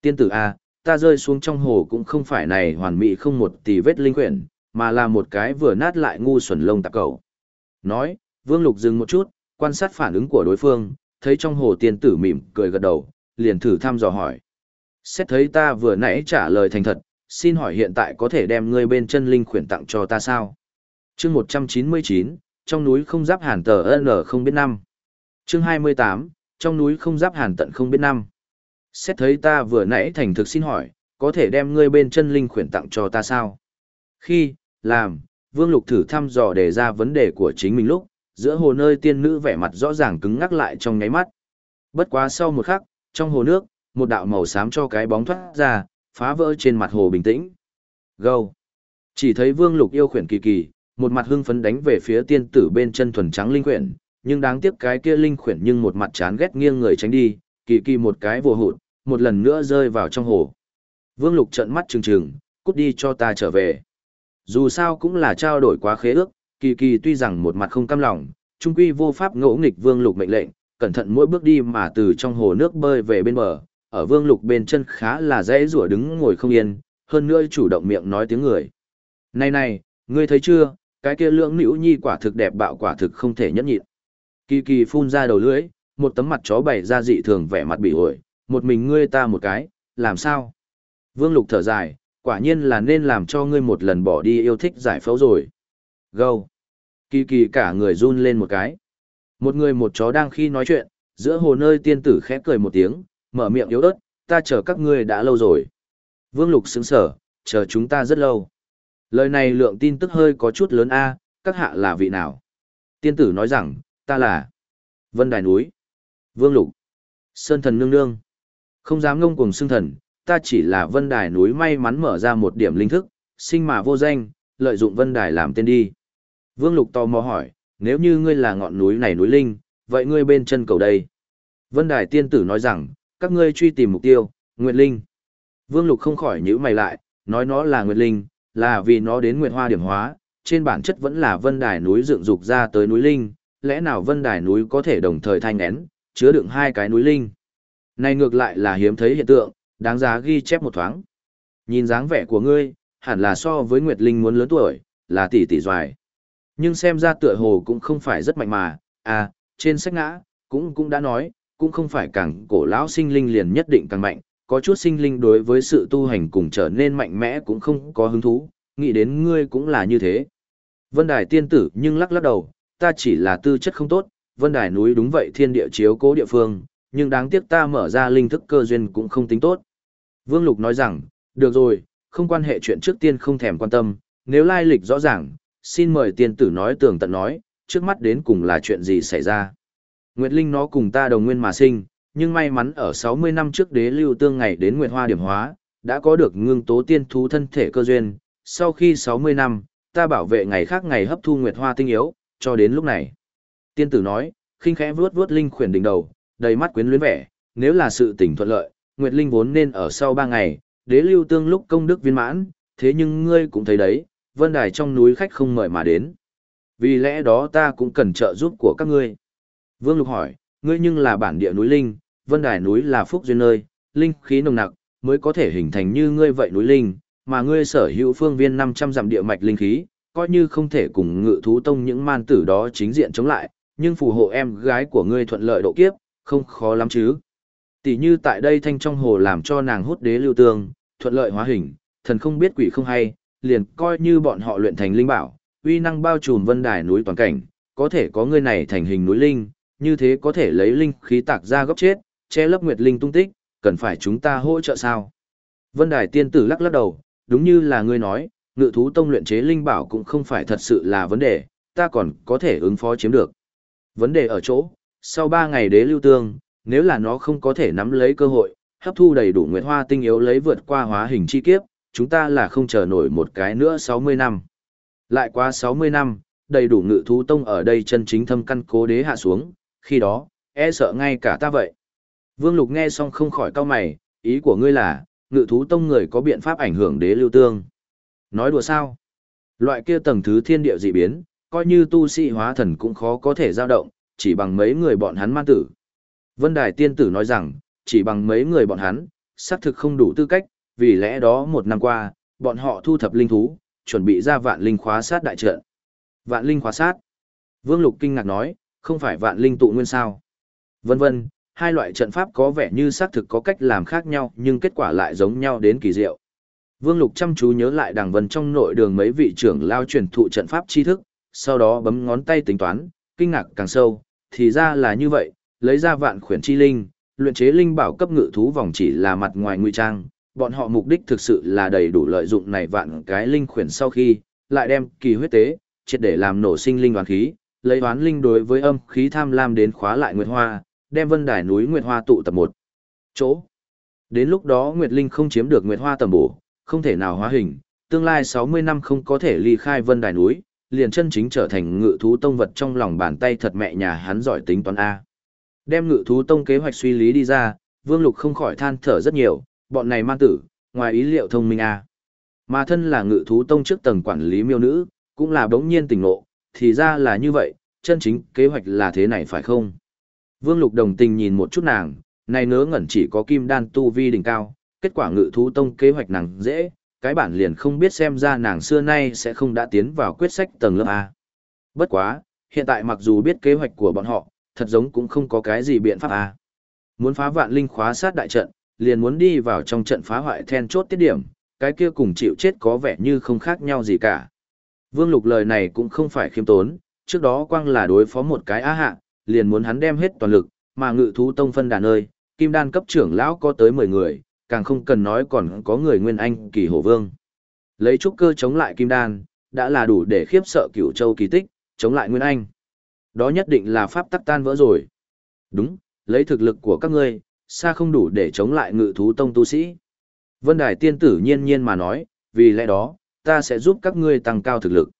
Speaker 1: Tiên tử A, ta rơi xuống trong hồ cũng không phải này hoàn mỹ không một tì vết linh quyển, mà là một cái vừa nát lại ngu xuẩn lông tạp cầu. Nói, Vương Lục dừng một chút, quan sát phản ứng của đối phương, thấy trong hồ tiên tử mỉm cười gật đầu, liền thử thăm dò hỏi. Xét thấy ta vừa nãy trả lời thành thật, xin hỏi hiện tại có thể đem ngươi bên chân linh khuyển tặng cho ta sao? chương 199, trong núi không giáp hàn tờ N không biết năm chương 28, trong núi không giáp hàn tận không biết năm. Xét thấy ta vừa nãy thành thực xin hỏi, có thể đem ngươi bên chân linh khuyển tặng cho ta sao? Khi, làm, Vương Lục thử thăm dò đề ra vấn đề của chính mình lúc, giữa hồ nơi tiên nữ vẻ mặt rõ ràng cứng ngắc lại trong nháy mắt. Bất quá sau một khắc, trong hồ nước, một đạo màu xám cho cái bóng thoát ra, phá vỡ trên mặt hồ bình tĩnh. Gâu! Chỉ thấy Vương Lục yêu khuyển kỳ kỳ, một mặt hưng phấn đánh về phía tiên tử bên chân thuần trắng linh khuyển, nhưng đáng tiếc cái kia linh khuyển nhưng một mặt chán ghét nghiêng người tránh đi, kỳ kỳ một cái vồ hụt, một lần nữa rơi vào trong hồ. Vương Lục trợn mắt trừng trừng, cút đi cho ta trở về. Dù sao cũng là trao đổi quá khế ước, kỳ kỳ tuy rằng một mặt không cam lòng, trung quy vô pháp ngỗ nghịch Vương Lục mệnh lệnh, cẩn thận mỗi bước đi mà từ trong hồ nước bơi về bên bờ, ở Vương Lục bên chân khá là dễ rủa đứng ngồi không yên, hơn nữa chủ động miệng nói tiếng người. Này này, ngươi thấy chưa, cái kia lưỡng nữ nhi quả thực đẹp bạo quả thực không thể nhẫn nhịn. Kỳ kỳ phun ra đầu lưỡi, một tấm mặt chó bày ra dị thường vẻ mặt bị ổi, một mình ngươi ta một cái, làm sao? Vương Lục thở dài, quả nhiên là nên làm cho ngươi một lần bỏ đi yêu thích giải phẫu rồi. Gâu. Kỳ kỳ cả người run lên một cái. Một người một chó đang khi nói chuyện, giữa hồ nơi tiên tử khẽ cười một tiếng, mở miệng yếu ớt, ta chờ các ngươi đã lâu rồi. Vương Lục sững sở, chờ chúng ta rất lâu. Lời này lượng tin tức hơi có chút lớn a, các hạ là vị nào? Tiên tử nói rằng, ta là Vân Đài núi. Vương Lục. Sơn thần nương nương. Không dám ngông cùng xưng thần, ta chỉ là Vân Đài núi may mắn mở ra một điểm linh thức, sinh mà vô danh, lợi dụng Vân Đài làm tên đi. Vương Lục tò mò hỏi, nếu như ngươi là ngọn núi này núi linh, vậy ngươi bên chân cầu đây. Vân Đài tiên tử nói rằng, các ngươi truy tìm mục tiêu, Nguyệt Linh. Vương Lục không khỏi nhíu mày lại, nói nó là Nguyệt Linh, là vì nó đến Nguyệt Hoa điểm hóa, trên bản chất vẫn là vân đài núi dựng dục ra tới núi Linh, lẽ nào vân đài núi có thể đồng thời thanh nén, chứa đựng hai cái núi Linh. Này ngược lại là hiếm thấy hiện tượng, đáng giá ghi chép một thoáng. Nhìn dáng vẻ của ngươi, hẳn là so với Nguyệt Linh muốn lớn tuổi, là tỷ tỷ doài. Nhưng xem ra tựa hồ cũng không phải rất mạnh mà, à, trên sách ngã, cũng cũng đã nói, cũng không phải càng cổ lão sinh linh liền nhất định càng mạnh, có chút sinh linh đối với sự tu hành cùng trở nên mạnh mẽ cũng không có hứng thú, nghĩ đến ngươi cũng là như thế. Vân Đài tiên tử nhưng lắc lắc đầu, ta chỉ là tư chất không tốt, Vân Đài núi đúng vậy thiên địa chiếu cố địa phương, nhưng đáng tiếc ta mở ra linh thức cơ duyên cũng không tính tốt. Vương Lục nói rằng, được rồi, không quan hệ chuyện trước tiên không thèm quan tâm, nếu lai lịch rõ ràng, xin mời tiên tử nói tường tận nói, trước mắt đến cùng là chuyện gì xảy ra. Nguyệt Linh nó cùng ta đồng nguyên mà sinh, nhưng may mắn ở 60 năm trước đế lưu tương ngày đến Nguyệt Hoa điểm hóa, đã có được ngưng tố tiên thú thân thể cơ duyên, sau khi 60 năm, ta bảo vệ ngày khác ngày hấp thu Nguyệt Hoa tinh yếu, cho đến lúc này. Tiên tử nói, khinh khẽ vuốt vuốt linh khuyển đỉnh đầu, đầy mắt quyến luyến vẻ, nếu là sự tình thuận lợi, Nguyệt Linh vốn nên ở sau 3 ngày, đế lưu tương lúc công đức viên mãn, thế nhưng ngươi cũng thấy đấy, vân đài trong núi khách không mời mà đến. Vì lẽ đó ta cũng cần trợ giúp của các ngươi. Vương Lục hỏi, ngươi nhưng là bản địa núi linh, vân đài núi là phúc duyên nơi, linh khí nồng nặc, mới có thể hình thành như ngươi vậy núi linh, mà ngươi sở hữu phương viên 500 dặm địa mạch linh khí, coi như không thể cùng ngự thú tông những man tử đó chính diện chống lại, nhưng phù hộ em gái của ngươi thuận lợi độ kiếp, không khó lắm chứ. Tỷ như tại đây thanh trong hồ làm cho nàng hút đế lưu tương, thuận lợi hóa hình, thần không biết quỷ không hay, liền coi như bọn họ luyện thành linh bảo, uy năng bao trùm vân đài núi toàn cảnh, có thể có ngươi này thành hình núi linh, như thế có thể lấy linh khí tạc ra góc chết, che lấp nguyệt linh tung tích, cần phải chúng ta hỗ trợ sao? Vân đài tiên tử lắc lắc đầu, đúng như là ngươi nói, ngự thú tông luyện chế linh bảo cũng không phải thật sự là vấn đề, ta còn có thể ứng phó chiếm được. Vấn đề ở chỗ, sau 3 ngày đế lưu tương, nếu là nó không có thể nắm lấy cơ hội, hấp thu đầy đủ nguyệt hoa tinh yếu lấy vượt qua hóa hình chi kiếp, chúng ta là không chờ nổi một cái nữa 60 năm. Lại qua 60 năm, đầy đủ ngự thú tông ở đây chân chính thâm căn cố đế hạ xuống, khi đó, e sợ ngay cả ta vậy. Vương Lục nghe xong không khỏi cau mày, ý của ngươi là, ngự thú tông người có biện pháp ảnh hưởng đế lưu tương. Nói đùa sao? Loại kia tầng thứ thiên địa dị biến, coi như tu sĩ hóa thần cũng khó có thể dao động, chỉ bằng mấy người bọn hắn man tử. Vân Đài Tiên Tử nói rằng, chỉ bằng mấy người bọn hắn, xác thực không đủ tư cách, vì lẽ đó một năm qua, bọn họ thu thập linh thú, chuẩn bị ra vạn linh khóa sát đại trận. Vạn linh khóa sát. Vương Lục kinh ngạc nói, không phải vạn linh tụ nguyên sao. Vân vân, hai loại trận pháp có vẻ như xác thực có cách làm khác nhau nhưng kết quả lại giống nhau đến kỳ diệu. Vương Lục chăm chú nhớ lại đằng vân trong nội đường mấy vị trưởng lao truyền thụ trận pháp tri thức, sau đó bấm ngón tay tính toán, kinh ngạc càng sâu, thì ra là như vậy, lấy ra vạn khuyển chi linh, luyện chế linh bảo cấp ngự thú vòng chỉ là mặt ngoài nguy trang, bọn họ mục đích thực sự là đầy đủ lợi dụng này vạn cái linh khuyển sau khi, lại đem kỳ huyết tế, triệt để làm nổ sinh linh đoán khí, lấy đoán linh đối với âm khí tham lam đến khóa lại Nguyệt Hoa, đem vân đài núi Nguyệt Hoa tụ tập một chỗ. Đến lúc đó Nguyệt Linh không chiếm được Nguyệt Hoa tầm bổ, không thể nào hóa hình, tương lai 60 năm không có thể ly khai vân đài núi, liền chân chính trở thành ngự thú tông vật trong lòng bàn tay thật mẹ nhà hắn giỏi tính toán A. Đem ngự thú tông kế hoạch suy lý đi ra, Vương Lục không khỏi than thở rất nhiều, bọn này man tử, ngoài ý liệu thông minh A. Mà thân là ngự thú tông trước tầng quản lý miêu nữ, cũng là bỗng nhiên tỉnh ngộ, thì ra là như vậy, chân chính kế hoạch là thế này phải không? Vương Lục đồng tình nhìn một chút nàng, này nớ ngẩn chỉ có kim đan tu vi đỉnh cao, kết quả ngự thú tông kế hoạch nàng dễ, cái bản liền không biết xem ra nàng xưa nay sẽ không đã tiến vào quyết sách tầng lớp A. Bất quá, hiện tại mặc dù biết kế hoạch của bọn họ, thật giống cũng không có cái gì biện pháp A. Muốn phá vạn linh khóa sát đại trận, liền muốn đi vào trong trận phá hoại then chốt tiết điểm, cái kia cùng chịu chết có vẻ như không khác nhau gì cả. Vương Lục lời này cũng không phải khiêm tốn, trước đó quang là đối phó một cái á hạ, liền muốn hắn đem hết toàn lực, mà ngự thú tông phân đàn ơi, kim đan cấp trưởng lão có tới 10 người, càng không cần nói còn có người nguyên anh kỳ hổ vương. Lấy trúc cơ chống lại kim đan, đã là đủ để khiếp sợ cửu châu kỳ tích, chống lại nguyên anh. Đó nhất định là pháp tắc tan vỡ rồi. Đúng, lấy thực lực của các ngươi, xa không đủ để chống lại ngự thú tông tu sĩ. Vân Đài tiên tử nhiên nhiên mà nói, vì lẽ đó, ta sẽ giúp các ngươi tăng cao thực lực.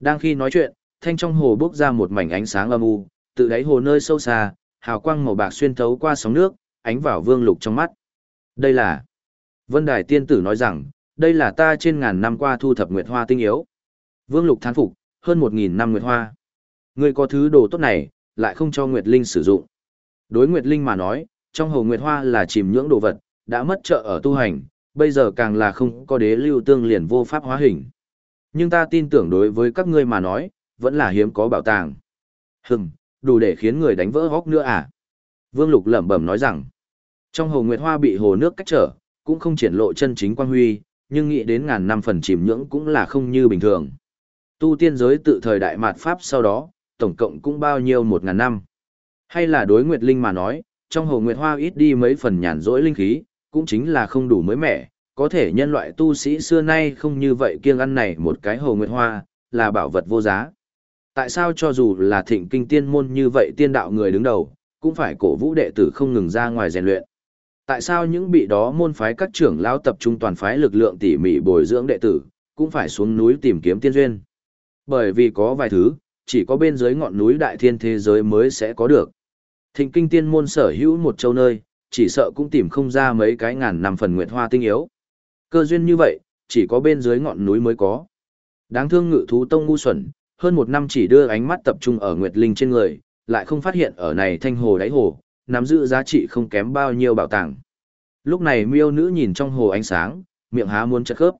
Speaker 1: Đang khi nói chuyện, thanh trong hồ bốc ra một mảnh ánh sáng âm u, tự đáy hồ nơi sâu xa, hào quang màu bạc xuyên thấu qua sóng nước, ánh vào vương lục trong mắt. Đây là Vân Đài tiên tử nói rằng, đây là ta trên ngàn năm qua thu thập nguyệt hoa tinh yếu. Vương Lục thán phục, hơn một nghìn năm nguyệt hoa. Ngươi có thứ đồ tốt này, lại không cho Nguyệt Linh sử dụng. Đối Nguyệt Linh mà nói, trong hồ Nguyệt Hoa là chìm nhưỡng đồ vật, đã mất trợ ở tu hành, bây giờ càng là không có đế lưu tương liền vô pháp hóa hình. Nhưng ta tin tưởng đối với các ngươi mà nói, vẫn là hiếm có bảo tàng. Hừm, đủ để khiến người đánh vỡ hốc nữa à? Vương Lục lẩm bẩm nói rằng, trong hồ Nguyệt Hoa bị hồ nước cách trở, cũng không triển lộ chân chính quan huy, nhưng nghĩ đến ngàn năm phần chìm nhưỡng cũng là không như bình thường. Tu tiên giới tự thời đại mạt Pháp sau đó, tổng cộng cũng bao nhiêu một ngàn năm. Hay là đối Nguyệt Linh mà nói, trong hồ Nguyệt Hoa ít đi mấy phần nhàn rỗi linh khí, cũng chính là không đủ mới mẻ, có thể nhân loại tu sĩ xưa nay không như vậy kiêng ăn này một cái hồ Nguyệt Hoa, là bảo vật vô giá. Tại sao cho dù là thịnh kinh tiên môn như vậy tiên đạo người đứng đầu, cũng phải cổ vũ đệ tử không ngừng ra ngoài rèn luyện. Tại sao những bị đó môn phái các trưởng lao tập trung toàn phái lực lượng tỉ mỉ bồi dưỡng đệ tử, cũng phải xuống núi tìm kiếm tiên duyên. Bởi vì có vài thứ, chỉ có bên dưới ngọn núi đại thiên thế giới mới sẽ có được. Thịnh kinh tiên môn sở hữu một châu nơi, chỉ sợ cũng tìm không ra mấy cái ngàn năm phần nguyệt hoa tinh yếu. Cơ duyên như vậy, chỉ có bên dưới ngọn núi mới có. Đáng thương ngự thú tông ngu xuẩn, hơn một năm chỉ đưa ánh mắt tập trung ở nguyệt linh trên người, lại không phát hiện ở này thanh hồ đáy hồ, nắm giữ giá trị không kém bao nhiêu bảo tàng. Lúc này miêu nữ nhìn trong hồ ánh sáng, miệng há muốn chật khớp.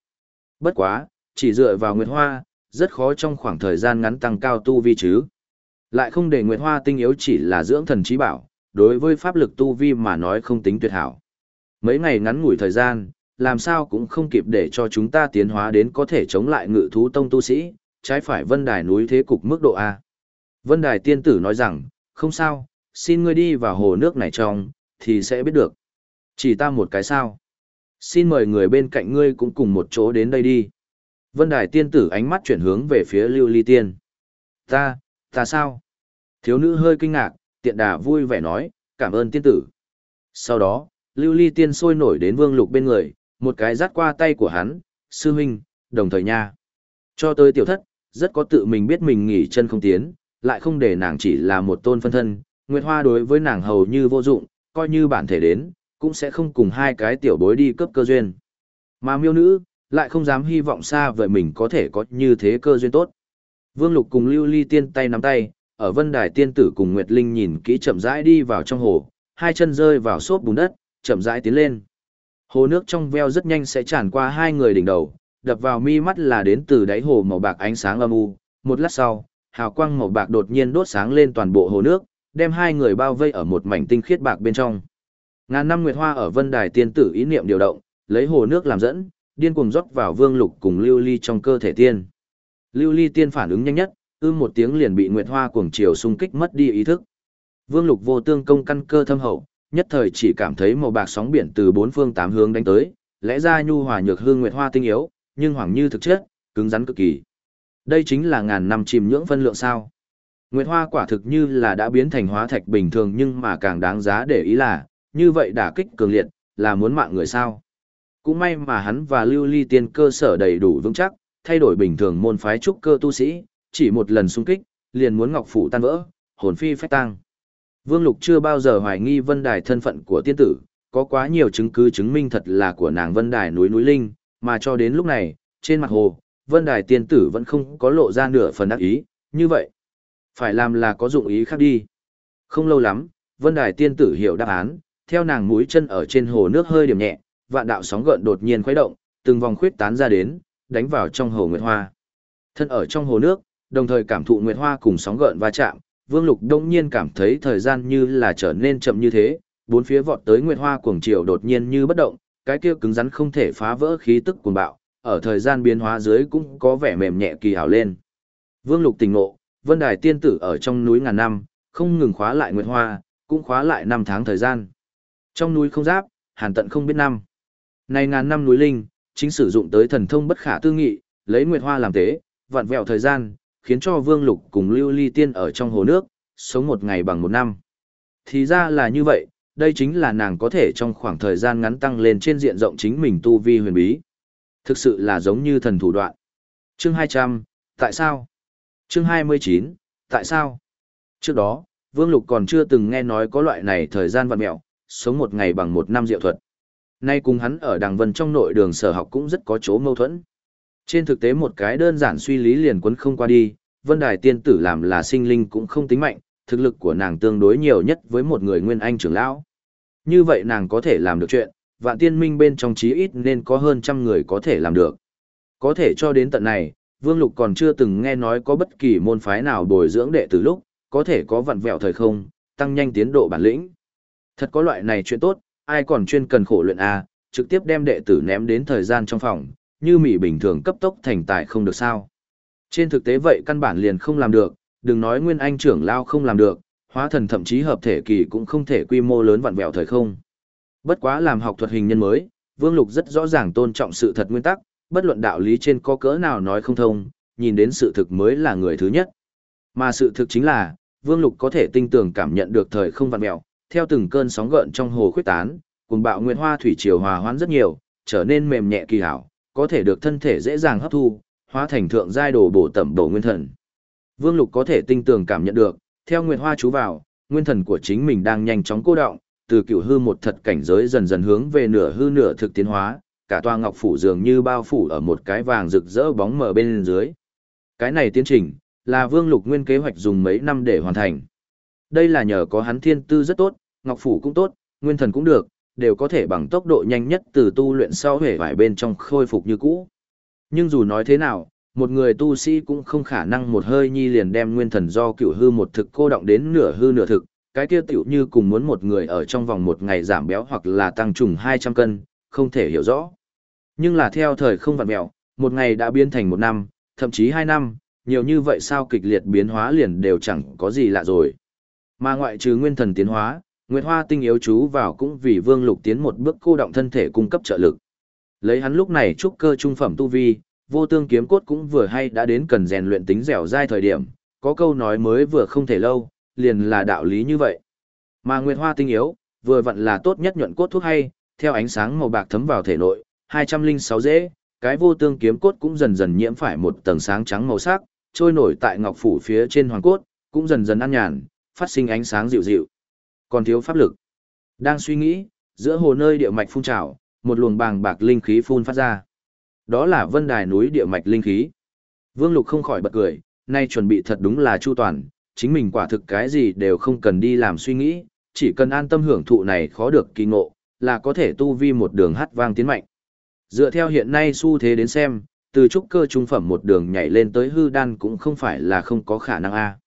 Speaker 1: Bất quá, chỉ dựa vào nguyệt hoa, rất khó trong khoảng thời gian ngắn tăng cao tu vi chứ. Lại không để nguyệt hoa tinh yếu chỉ là dưỡng thần trí bảo, đối với pháp lực tu vi mà nói không tính tuyệt hảo. Mấy ngày ngắn ngủi thời gian, làm sao cũng không kịp để cho chúng ta tiến hóa đến có thể chống lại ngự thú tông tu sĩ, trái phải vân đài núi thế cục mức độ A. Vân đài tiên tử nói rằng, không sao, xin ngươi đi vào hồ nước này trong, thì sẽ biết được. Chỉ ta một cái sao. Xin mời người bên cạnh ngươi cũng cùng một chỗ đến đây đi. Vân đài tiên tử ánh mắt chuyển hướng về phía lưu ly tiên. Ta, ta sao? Thiếu nữ hơi kinh ngạc, tiện đà vui vẻ nói, cảm ơn tiên tử. Sau đó, lưu ly tiên sôi nổi đến vương lục bên người, một cái dắt qua tay của hắn, sư huynh, đồng thời nha. Cho tới tiểu thất, rất có tự mình biết mình nghỉ chân không tiến, lại không để nàng chỉ là một tôn phân thân, Nguyệt Hoa đối với nàng hầu như vô dụng, coi như bản thể đến, cũng sẽ không cùng hai cái tiểu bối đi cấp cơ duyên. Mà miêu nữ, lại không dám hy vọng xa vời mình có thể có như thế cơ duyên tốt. Vương Lục cùng Lưu Ly tiên tay nắm tay, ở Vân Đài tiên tử cùng Nguyệt Linh nhìn kỹ chậm rãi đi vào trong hồ, hai chân rơi vào xốp bùn đất, chậm rãi tiến lên. Hồ nước trong veo rất nhanh sẽ tràn qua hai người đỉnh đầu, đập vào mi mắt là đến từ đáy hồ màu bạc ánh sáng âm u. Một lát sau, hào quang màu bạc đột nhiên đốt sáng lên toàn bộ hồ nước, đem hai người bao vây ở một mảnh tinh khiết bạc bên trong. Ngàn năm nguyệt hoa ở Vân Đài tiên tử ý niệm điều động, lấy hồ nước làm dẫn, điên cuồng rót vào Vương Lục cùng Lưu Ly trong cơ thể tiên. Lưu Ly tiên phản ứng nhanh nhất, ưm một tiếng liền bị nguyệt hoa cuồng chiều xung kích mất đi ý thức. Vương Lục vô tương công căn cơ thâm hậu, nhất thời chỉ cảm thấy màu bạc sóng biển từ bốn phương tám hướng đánh tới, lẽ ra nhu hòa nhược hương nguyệt hoa tinh yếu, nhưng hoàng như thực chất, cứng rắn cực kỳ. Đây chính là ngàn năm chìm nhưỡng phân lượng sao? Nguyệt hoa quả thực như là đã biến thành hóa thạch bình thường nhưng mà càng đáng giá để ý là, như vậy đả kích cường liệt, là muốn mạng người sao? Cũng may mà hắn và lưu ly tiên cơ sở đầy đủ vững chắc, thay đổi bình thường môn phái trúc cơ tu sĩ, chỉ một lần xung kích, liền muốn ngọc phủ tan vỡ, hồn phi phách tăng. Vương Lục chưa bao giờ hoài nghi Vân Đài thân phận của tiên tử, có quá nhiều chứng cứ chứng minh thật là của nàng Vân Đài núi núi linh, mà cho đến lúc này, trên mặt hồ, Vân Đài tiên tử vẫn không có lộ ra nửa phần đắc ý, như vậy. Phải làm là có dụng ý khác đi. Không lâu lắm, Vân Đài tiên tử hiểu đáp án, theo nàng mũi chân ở trên hồ nước hơi điểm nhẹ, vạn đạo sóng gợn đột nhiên khuấy động, từng vòng khuyết tán ra đến, đánh vào trong hồ nguyệt hoa. Thân ở trong hồ nước, đồng thời cảm thụ nguyệt hoa cùng sóng gợn va chạm, Vương Lục đông nhiên cảm thấy thời gian như là trở nên chậm như thế, bốn phía vọt tới nguyệt hoa cuồng triều đột nhiên như bất động, cái kia cứng rắn không thể phá vỡ khí tức cuồng bạo, ở thời gian biến hóa dưới cũng có vẻ mềm nhẹ kỳ hảo lên. Vương Lục tỉnh ngộ, Vân Đài tiên tử ở trong núi ngàn năm, không ngừng khóa lại nguyệt hoa, cũng khóa lại năm tháng thời gian. Trong núi không giáp, hàn tận không biết năm. Này ngàn năm núi linh, chính sử dụng tới thần thông bất khả tư nghị, lấy nguyệt hoa làm tế, vặn vẹo thời gian, khiến cho Vương Lục cùng Lưu Ly Tiên ở trong hồ nước, sống một ngày bằng một năm. Thì ra là như vậy, đây chính là nàng có thể trong khoảng thời gian ngắn tăng lên trên diện rộng chính mình tu vi huyền bí. Thực sự là giống như thần thủ đoạn. Chương 200, tại sao? Chương 29, tại sao? Trước đó, Vương Lục còn chưa từng nghe nói có loại này thời gian vặn mẹo, sống một ngày bằng một năm diệu thuật. Nay cùng hắn ở Đằng Vân trong nội đường sở học cũng rất có chỗ mâu thuẫn. Trên thực tế một cái đơn giản suy lý liền quấn không qua đi, Vân Đài tiên tử làm là sinh linh cũng không tính mạnh, thực lực của nàng tương đối nhiều nhất với một người nguyên anh trưởng lão. Như vậy nàng có thể làm được chuyện, vạn tiên minh bên trong chí ít nên có hơn trăm người có thể làm được. Có thể cho đến tận này, Vương Lục còn chưa từng nghe nói có bất kỳ môn phái nào bồi dưỡng đệ tử lúc, có thể có vặn vẹo thời không, tăng nhanh tiến độ bản lĩnh. Thật có loại này chuyện tốt, ai còn chuyên cần khổ luyện A, trực tiếp đem đệ tử ném đến thời gian trong phòng, như mỉ bình thường cấp tốc thành tài không được sao. Trên thực tế vậy căn bản liền không làm được, đừng nói nguyên anh trưởng lao không làm được, hóa thần thậm chí hợp thể kỳ cũng không thể quy mô lớn vặn vẹo thời không. Bất quá làm học thuật hình nhân mới, Vương Lục rất rõ ràng tôn trọng sự thật nguyên tắc, bất luận đạo lý trên có cỡ nào nói không thông, nhìn đến sự thực mới là người thứ nhất. Mà sự thực chính là, Vương Lục có thể tinh tường cảm nhận được thời không vặn mèo, theo từng cơn sóng gợn trong hồ khuyết tán, cùng bạo nguyên hoa thủy triều hòa hoãn rất nhiều, trở nên mềm nhẹ kỳ hảo, có thể được thân thể dễ dàng hấp thu, hóa thành thượng giai đồ bổ tẩm bổ nguyên thần. Vương Lục có thể tinh tường cảm nhận được, theo nguyệt hoa chú vào, nguyên thần của chính mình đang nhanh chóng cô động, từ cựu hư một thật cảnh giới dần dần hướng về nửa hư nửa thực tiến hóa, cả toa ngọc phủ dường như bao phủ ở một cái vàng rực rỡ bóng mờ bên dưới. Cái này tiến trình, là Vương Lục Nguyên kế hoạch dùng mấy năm để hoàn thành. Đây là nhờ có hắn thiên tư rất tốt, ngọc phủ cũng tốt, nguyên thần cũng được, đều có thể bằng tốc độ nhanh nhất từ tu luyện sau hể vải bên trong khôi phục như cũ. Nhưng dù nói thế nào, một người tu sĩ cũng không khả năng một hơi nhi liền đem nguyên thần do cựu hư một thực cô động đến nửa hư nửa thực, cái kia tiểu như cùng muốn một người ở trong vòng một ngày giảm béo hoặc là tăng trùng 200 cân, không thể hiểu rõ. Nhưng là theo thời không vặn mẹo, một ngày đã biến thành một năm, thậm chí hai năm, nhiều như vậy sao kịch liệt biến hóa liền đều chẳng có gì lạ rồi. Mà ngoại trừ nguyên thần tiến hóa, Nguyệt Hoa tinh yếu chú vào cũng vì Vương Lục tiến một bước cô động thân thể cung cấp trợ lực. Lấy hắn lúc này trúc cơ trung phẩm tu vi, vô tương kiếm cốt cũng vừa hay đã đến cần rèn luyện tính dẻo dai thời điểm, có câu nói mới vừa không thể lâu, liền là đạo lý như vậy. Mà Nguyệt Hoa tinh yếu, vừa vặn là tốt nhất nhuận cốt thuốc hay, theo ánh sáng màu bạc thấm vào thể nội, 206 dễ, cái vô tương kiếm cốt cũng dần dần nhiễm phải một tầng sáng trắng màu sắc, trôi nổi tại ngọc phủ phía trên hoàng cốt, cũng dần dần ăn nhàn, phát sinh ánh sáng dịu dịu. Còn thiếu pháp lực. Đang suy nghĩ, giữa hồ nơi địa mạch phun trào, một luồng bàng bạc linh khí phun phát ra. Đó là vân đài núi địa mạch linh khí. Vương Lục không khỏi bật cười, nay chuẩn bị thật đúng là chu toàn, chính mình quả thực cái gì đều không cần đi làm suy nghĩ, chỉ cần an tâm hưởng thụ này khó được kỳ ngộ, là có thể tu vi một đường hát vang tiến mạnh. Dựa theo hiện nay xu thế đến xem, từ trúc cơ trung phẩm một đường nhảy lên tới hư đan cũng không phải là không có khả năng a.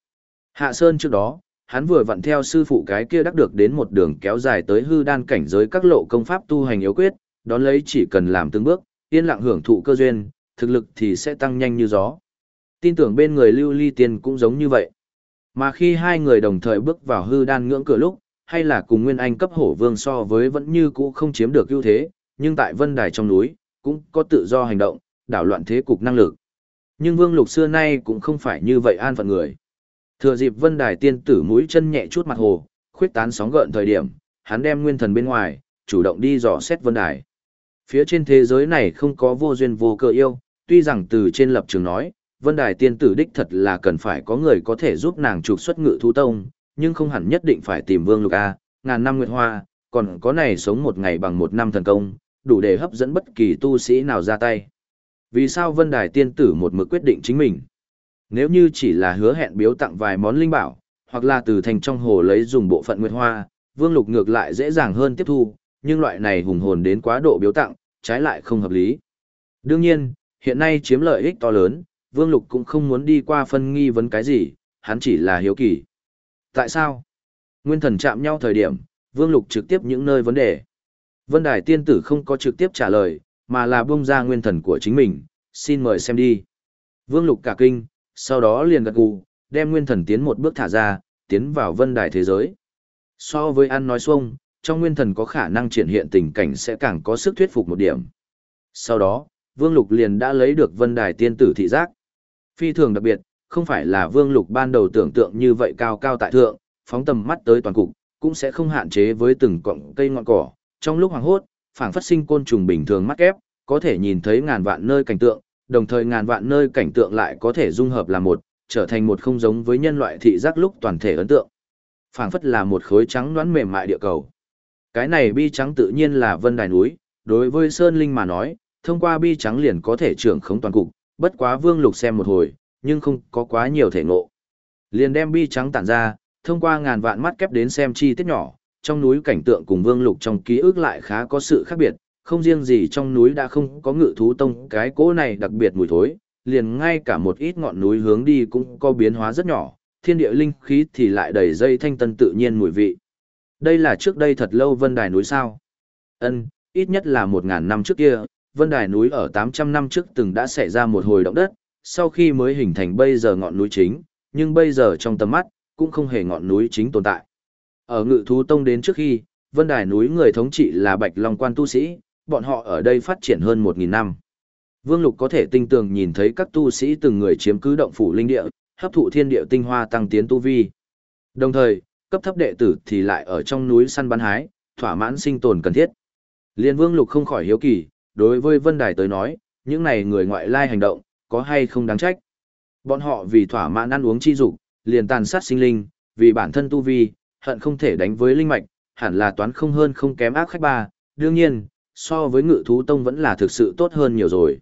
Speaker 1: Hạ Sơn trước đó, hắn vừa vặn theo sư phụ cái kia đắc được đến một đường kéo dài tới hư đan cảnh giới các lộ công pháp tu hành yếu quyết, đón lấy chỉ cần làm từng bước, yên lặng hưởng thụ cơ duyên, thực lực thì sẽ tăng nhanh như gió. Tin tưởng bên người Lưu Ly Tiên cũng giống như vậy. Mà khi hai người đồng thời bước vào hư đan ngưỡng cửa lúc, hay là cùng Nguyên Anh cấp hổ vương so với vẫn như cũ không chiếm được ưu thế, nhưng tại vân đài trong núi, cũng có tự do hành động, đảo loạn thế cục năng lực. Nhưng Vương Lục xưa nay cũng không phải như vậy an phận người. Thừa dịp vân đài tiên tử mũi chân nhẹ chút mặt hồ, khuyết tán sóng gợn thời điểm, hắn đem nguyên thần bên ngoài, chủ động đi dò xét vân đài. Phía trên thế giới này không có vô duyên vô cơ yêu, tuy rằng từ trên lập trường nói, vân đài tiên tử đích thật là cần phải có người có thể giúp nàng trục xuất ngự thú tông, nhưng không hẳn nhất định phải tìm vương lục A, ngàn năm nguyệt hoa, còn có này sống một ngày bằng một năm thần công, đủ để hấp dẫn bất kỳ tu sĩ nào ra tay. Vì sao vân đài tiên tử một mực quyết định chính mình? Nếu như chỉ là hứa hẹn biếu tặng vài món linh bảo, hoặc là từ thành trong hồ lấy dùng bộ phận nguyệt hoa, vương lục ngược lại dễ dàng hơn tiếp thu, nhưng loại này hùng hồn đến quá độ biếu tặng, trái lại không hợp lý. Đương nhiên, hiện nay chiếm lợi ích to lớn, vương lục cũng không muốn đi qua phân nghi vấn cái gì, hắn chỉ là hiếu kỳ. Tại sao? Nguyên thần chạm nhau thời điểm, vương lục trực tiếp những nơi vấn đề. Vân Đài tiên tử không có trực tiếp trả lời, mà là buông ra nguyên thần của chính mình, xin mời xem đi. Vương lục cả kinh, sau đó liền gật gù, đem nguyên thần tiến một bước thả ra, tiến vào vân đài thế giới. So với ăn nói xuông, trong nguyên thần có khả năng triển hiện tình cảnh sẽ càng có sức thuyết phục một điểm. Sau đó, Vương Lục liền đã lấy được vân đài tiên tử thị giác. Phi thường đặc biệt, không phải là Vương Lục ban đầu tưởng tượng như vậy cao cao tại thượng, phóng tầm mắt tới toàn cục, cũng sẽ không hạn chế với từng cọng cây ngọn cỏ. Trong lúc hoàng hốt, phảng phát sinh côn trùng bình thường mắt kép, có thể nhìn thấy ngàn vạn nơi cảnh tượng, đồng thời ngàn vạn nơi cảnh tượng lại có thể dung hợp là một, trở thành một không giống với nhân loại thị giác lúc toàn thể ấn tượng. phảng phất là một khối trắng đoán mềm mại địa cầu. Cái này bi trắng tự nhiên là vân đài núi, đối với Sơn Linh mà nói, thông qua bi trắng liền có thể trưởng khống toàn cục, bất quá Vương Lục xem một hồi, nhưng không có quá nhiều thể ngộ. Liền đem bi trắng tản ra, thông qua ngàn vạn mắt kép đến xem chi tiết nhỏ, trong núi cảnh tượng cùng Vương Lục trong ký ức lại khá có sự khác biệt, không riêng gì trong núi đã không có ngự thú tông cái cỗ này đặc biệt mùi thối, liền ngay cả một ít ngọn núi hướng đi cũng có biến hóa rất nhỏ, thiên địa linh khí thì lại đầy dây thanh tân tự nhiên mùi vị. Đây là trước đây thật lâu vân đài núi sao? Ân, ít nhất là một ngàn năm trước kia, vân đài núi ở 800 năm trước từng đã xảy ra một hồi động đất, sau khi mới hình thành bây giờ ngọn núi chính, nhưng bây giờ trong tầm mắt, cũng không hề ngọn núi chính tồn tại. Ở ngự thú tông đến trước khi, vân đài núi người thống trị là Bạch Long quan tu sĩ, bọn họ ở đây phát triển hơn 1.000 năm. Vương Lục có thể tinh tường nhìn thấy các tu sĩ từng người chiếm cứ động phủ linh địa, hấp thụ thiên địa tinh hoa tăng tiến tu vi. Đồng thời, cấp thấp đệ tử thì lại ở trong núi săn bắn hái, thỏa mãn sinh tồn cần thiết. Liên Vương Lục không khỏi hiếu kỳ, đối với Vân Đài tới nói, những này người ngoại lai hành động, có hay không đáng trách. Bọn họ vì thỏa mãn ăn uống chi dục, liền tàn sát sinh linh, vì bản thân tu vi, hận không thể đánh với linh mạch, hẳn là toán không hơn không kém ác khách ba, đương nhiên, so với ngự thú tông vẫn là thực sự tốt hơn nhiều rồi.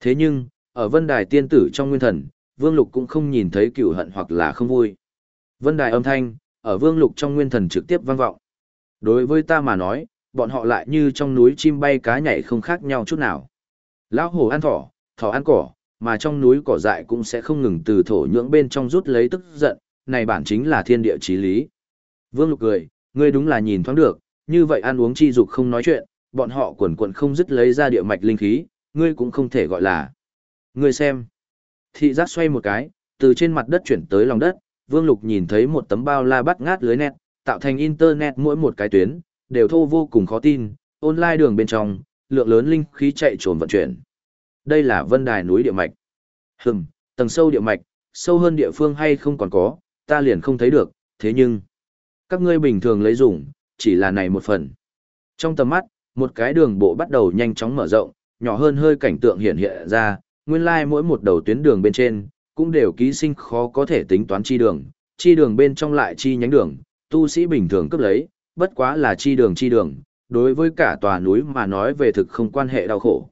Speaker 1: Thế nhưng, ở vân đài tiên tử trong nguyên thần, vương lục cũng không nhìn thấy cựu hận hoặc là không vui. Vân đài âm thanh, ở vương lục trong nguyên thần trực tiếp vang vọng. Đối với ta mà nói, bọn họ lại như trong núi chim bay cá nhảy không khác nhau chút nào. Lão hổ ăn thỏ, thỏ ăn cỏ, mà trong núi cỏ dại cũng sẽ không ngừng từ thổ nhưỡng bên trong rút lấy tức giận, này bản chính là thiên địa chí lý. Vương Lục cười, ngươi đúng là nhìn thoáng được, như vậy ăn uống chi dục không nói chuyện, bọn họ quần quần không dứt lấy ra địa mạch linh khí, ngươi cũng không thể gọi là. Ngươi xem. Thị giác xoay một cái, từ trên mặt đất chuyển tới lòng đất, Vương Lục nhìn thấy một tấm bao la bắt ngát lưới net, tạo thành internet mỗi một cái tuyến, đều thô vô cùng khó tin, online đường bên trong, lượng lớn linh khí chạy trồn vận chuyển. Đây là vân đài núi địa mạch. Hừm, tầng sâu địa mạch, sâu hơn địa phương hay không còn có, ta liền không thấy được, thế nhưng, các ngươi bình thường lấy dùng, chỉ là này một phần. Trong tầm mắt, một cái đường bộ bắt đầu nhanh chóng mở rộng, nhỏ hơn hơi cảnh tượng hiện hiện ra, nguyên lai like mỗi một đầu tuyến đường bên trên, cũng đều ký sinh khó có thể tính toán chi đường, chi đường bên trong lại chi nhánh đường, tu sĩ bình thường cấp lấy, bất quá là chi đường chi đường, đối với cả tòa núi mà nói về thực không quan hệ đau khổ.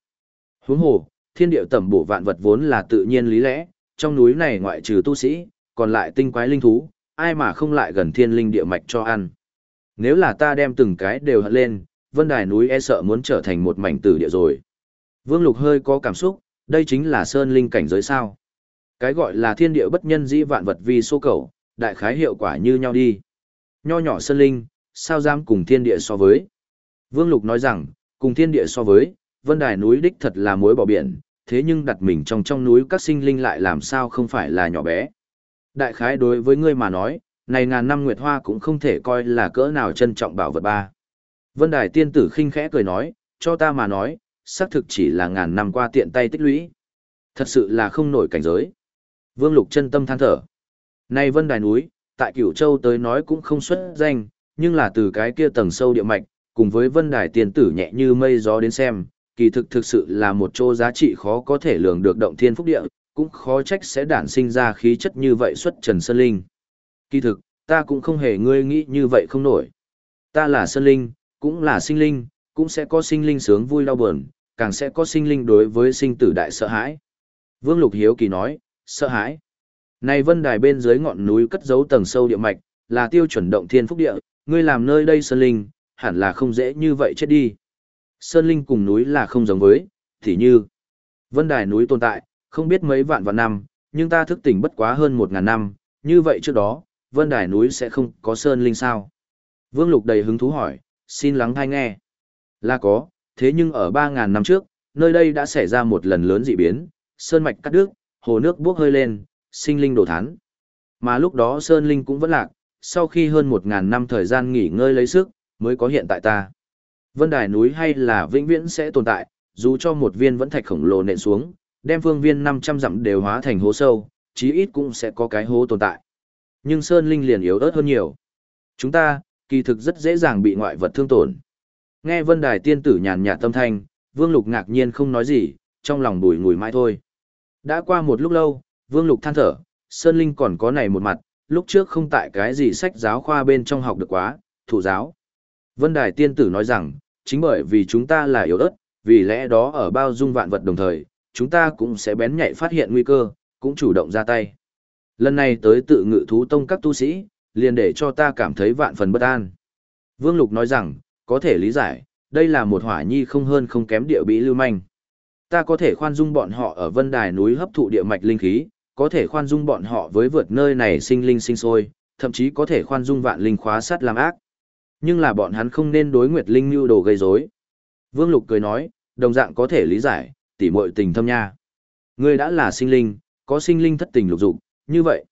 Speaker 1: Huống hồ, thiên điệu tẩm bổ vạn vật vốn là tự nhiên lý lẽ, trong núi này ngoại trừ tu sĩ, còn lại tinh quái linh thú, ai mà không lại gần thiên linh địa mạch cho ăn. Nếu là ta đem từng cái đều hận lên, vân đài núi e sợ muốn trở thành một mảnh tử địa rồi. Vương Lục hơi có cảm xúc, đây chính là sơn linh cảnh giới sao. Cái gọi là thiên địa bất nhân dĩ vạn vật vì số cầu, đại khái hiệu quả như nhau đi. Nho nhỏ sơn linh, sao dám cùng thiên địa so với. Vương Lục nói rằng, cùng thiên địa so với, vân đài núi đích thật là mối bỏ biển, thế nhưng đặt mình trong trong núi các sinh linh lại làm sao không phải là nhỏ bé. Đại khái đối với ngươi mà nói, này ngàn năm nguyệt hoa cũng không thể coi là cỡ nào trân trọng bảo vật ba. Vân đài tiên tử khinh khẽ cười nói, cho ta mà nói, xác thực chỉ là ngàn năm qua tiện tay tích lũy. Thật sự là không nổi cảnh giới. Vương Lục chân tâm than thở. Này vân đài núi, tại cửu châu tới nói cũng không xuất danh, nhưng là từ cái kia tầng sâu địa mạch, cùng với vân đài tiên tử nhẹ như mây gió đến xem, kỳ thực thực sự là một chỗ giá trị khó có thể lường được động thiên phúc địa, cũng khó trách sẽ đản sinh ra khí chất như vậy xuất trần sơn linh. Kỳ thực, ta cũng không hề ngươi nghĩ như vậy không nổi. Ta là sơn linh, cũng là sinh linh, cũng sẽ có sinh linh sướng vui đau buồn, càng sẽ có sinh linh đối với sinh tử đại sợ hãi. Vương Lục Hiếu Kỳ nói, sợ hãi. Này vân đài bên dưới ngọn núi cất giấu tầng sâu địa mạch, là tiêu chuẩn động thiên phúc địa, ngươi làm nơi đây sơn linh, hẳn là không dễ như vậy chết đi. Sơn linh cùng núi là không giống với, thì như vân đài núi tồn tại, không biết mấy vạn vạn năm, nhưng ta thức tỉnh bất quá hơn một ngàn năm, như vậy trước đó, vân đài núi sẽ không có sơn linh sao? Vương Lục đầy hứng thú hỏi, xin lắng thai nghe. Là có, thế nhưng ở ba ngàn năm trước, nơi đây đã xảy ra một lần lớn dị biến, sơn mạch cắt đứt, hồ nước bốc hơi lên, sinh linh đổ thán. Mà lúc đó sơn linh cũng vẫn lạc, sau khi hơn một ngàn năm thời gian nghỉ ngơi lấy sức, mới có hiện tại ta. Vân đài núi hay là vĩnh viễn sẽ tồn tại, dù cho một viên vẫn thạch khổng lồ nện xuống, đem phương viên 500 dặm đều hóa thành hố sâu, chí ít cũng sẽ có cái hố tồn tại. Nhưng Sơn Linh liền yếu ớt hơn nhiều. Chúng ta, kỳ thực rất dễ dàng bị ngoại vật thương tổn. Nghe Vân Đài tiên tử nhàn nhạt tâm thanh, Vương Lục ngạc nhiên không nói gì, trong lòng bùi ngùi mãi thôi. Đã qua một lúc lâu, Vương Lục than thở, Sơn Linh còn có này một mặt, lúc trước không tại cái gì sách giáo khoa bên trong học được quá, thủ giáo. Vân Đài tiên tử nói rằng, chính bởi vì chúng ta là yếu ớt, vì lẽ đó ở bao dung vạn vật đồng thời, chúng ta cũng sẽ bén nhạy phát hiện nguy cơ, cũng chủ động ra tay. Lần này tới tự ngự thú tông các tu sĩ, liền để cho ta cảm thấy vạn phần bất an. Vương Lục nói rằng, có thể lý giải, đây là một hỏa nhi không hơn không kém địa bị lưu manh. Ta có thể khoan dung bọn họ ở vân đài núi hấp thụ địa mạch linh khí, có thể khoan dung bọn họ với vượt nơi này sinh linh sinh sôi, thậm chí có thể khoan dung vạn linh khóa sắt làm ác. Nhưng là bọn hắn không nên đối Nguyệt Linh như đồ gây rối. Vương Lục cười nói, đồng dạng có thể lý giải, tỉ muội tình thâm nha. Ngươi đã là sinh linh, có sinh linh thất tình lục dục, như vậy,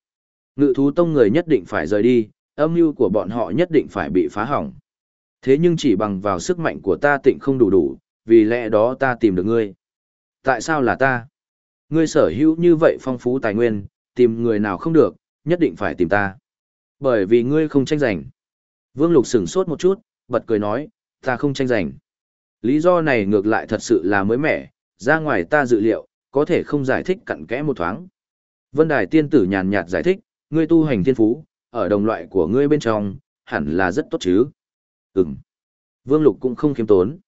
Speaker 1: ngự thú tông người nhất định phải rời đi, âm mưu của bọn họ nhất định phải bị phá hỏng. Thế nhưng chỉ bằng vào sức mạnh của ta tịnh không đủ đủ, vì lẽ đó ta tìm được ngươi. Tại sao là ta? Ngươi sở hữu như vậy phong phú tài nguyên, tìm người nào không được, nhất định phải tìm ta. Bởi vì ngươi không tranh giành. Vương Lục sửng sốt một chút, bật cười nói, ta không tranh giành. Lý do này ngược lại thật sự là mới mẻ, ra ngoài ta dự liệu, có thể không giải thích cặn kẽ một thoáng. Vân Đài tiên tử nhàn nhạt giải thích, ngươi tu hành thiên phú, ở đồng loại của ngươi bên trong, hẳn là rất tốt chứ. Ừm. Vương Lục cũng không khiêm tốn.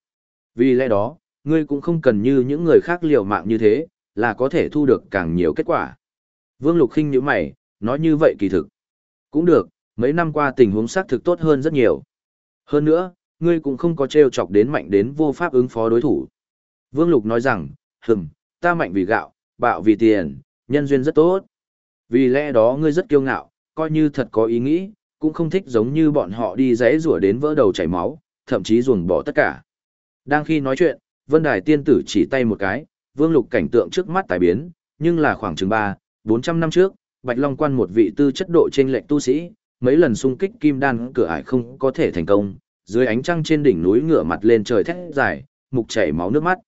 Speaker 1: Vì lẽ đó, ngươi cũng không cần như những người khác liều mạng như thế, là có thể thu được càng nhiều kết quả. Vương Lục khinh như mày, nói như vậy kỳ thực. Cũng được, mấy năm qua tình huống xác thực tốt hơn rất nhiều. Hơn nữa, ngươi cũng không có trêu chọc đến mạnh đến vô pháp ứng phó đối thủ. Vương Lục nói rằng, hừm, ta mạnh vì gạo, bạo vì tiền, nhân duyên rất tốt. Vì lẽ đó ngươi rất kiêu ngạo, coi như thật có ý nghĩ, cũng không thích giống như bọn họ đi rẽ rủa đến vỡ đầu chảy máu, thậm chí ruồng bỏ tất cả. Đang khi nói chuyện, Vân Đài tiên tử chỉ tay một cái, Vương Lục cảnh tượng trước mắt tài biến, nhưng là khoảng chừng 3, 400 năm trước, Bạch Long Quan một vị tư chất độ trên lệnh tu sĩ, mấy lần xung kích kim đan cửa ải không có thể thành công, dưới ánh trăng trên đỉnh núi ngửa mặt lên trời thét dài, mục chảy máu nước mắt.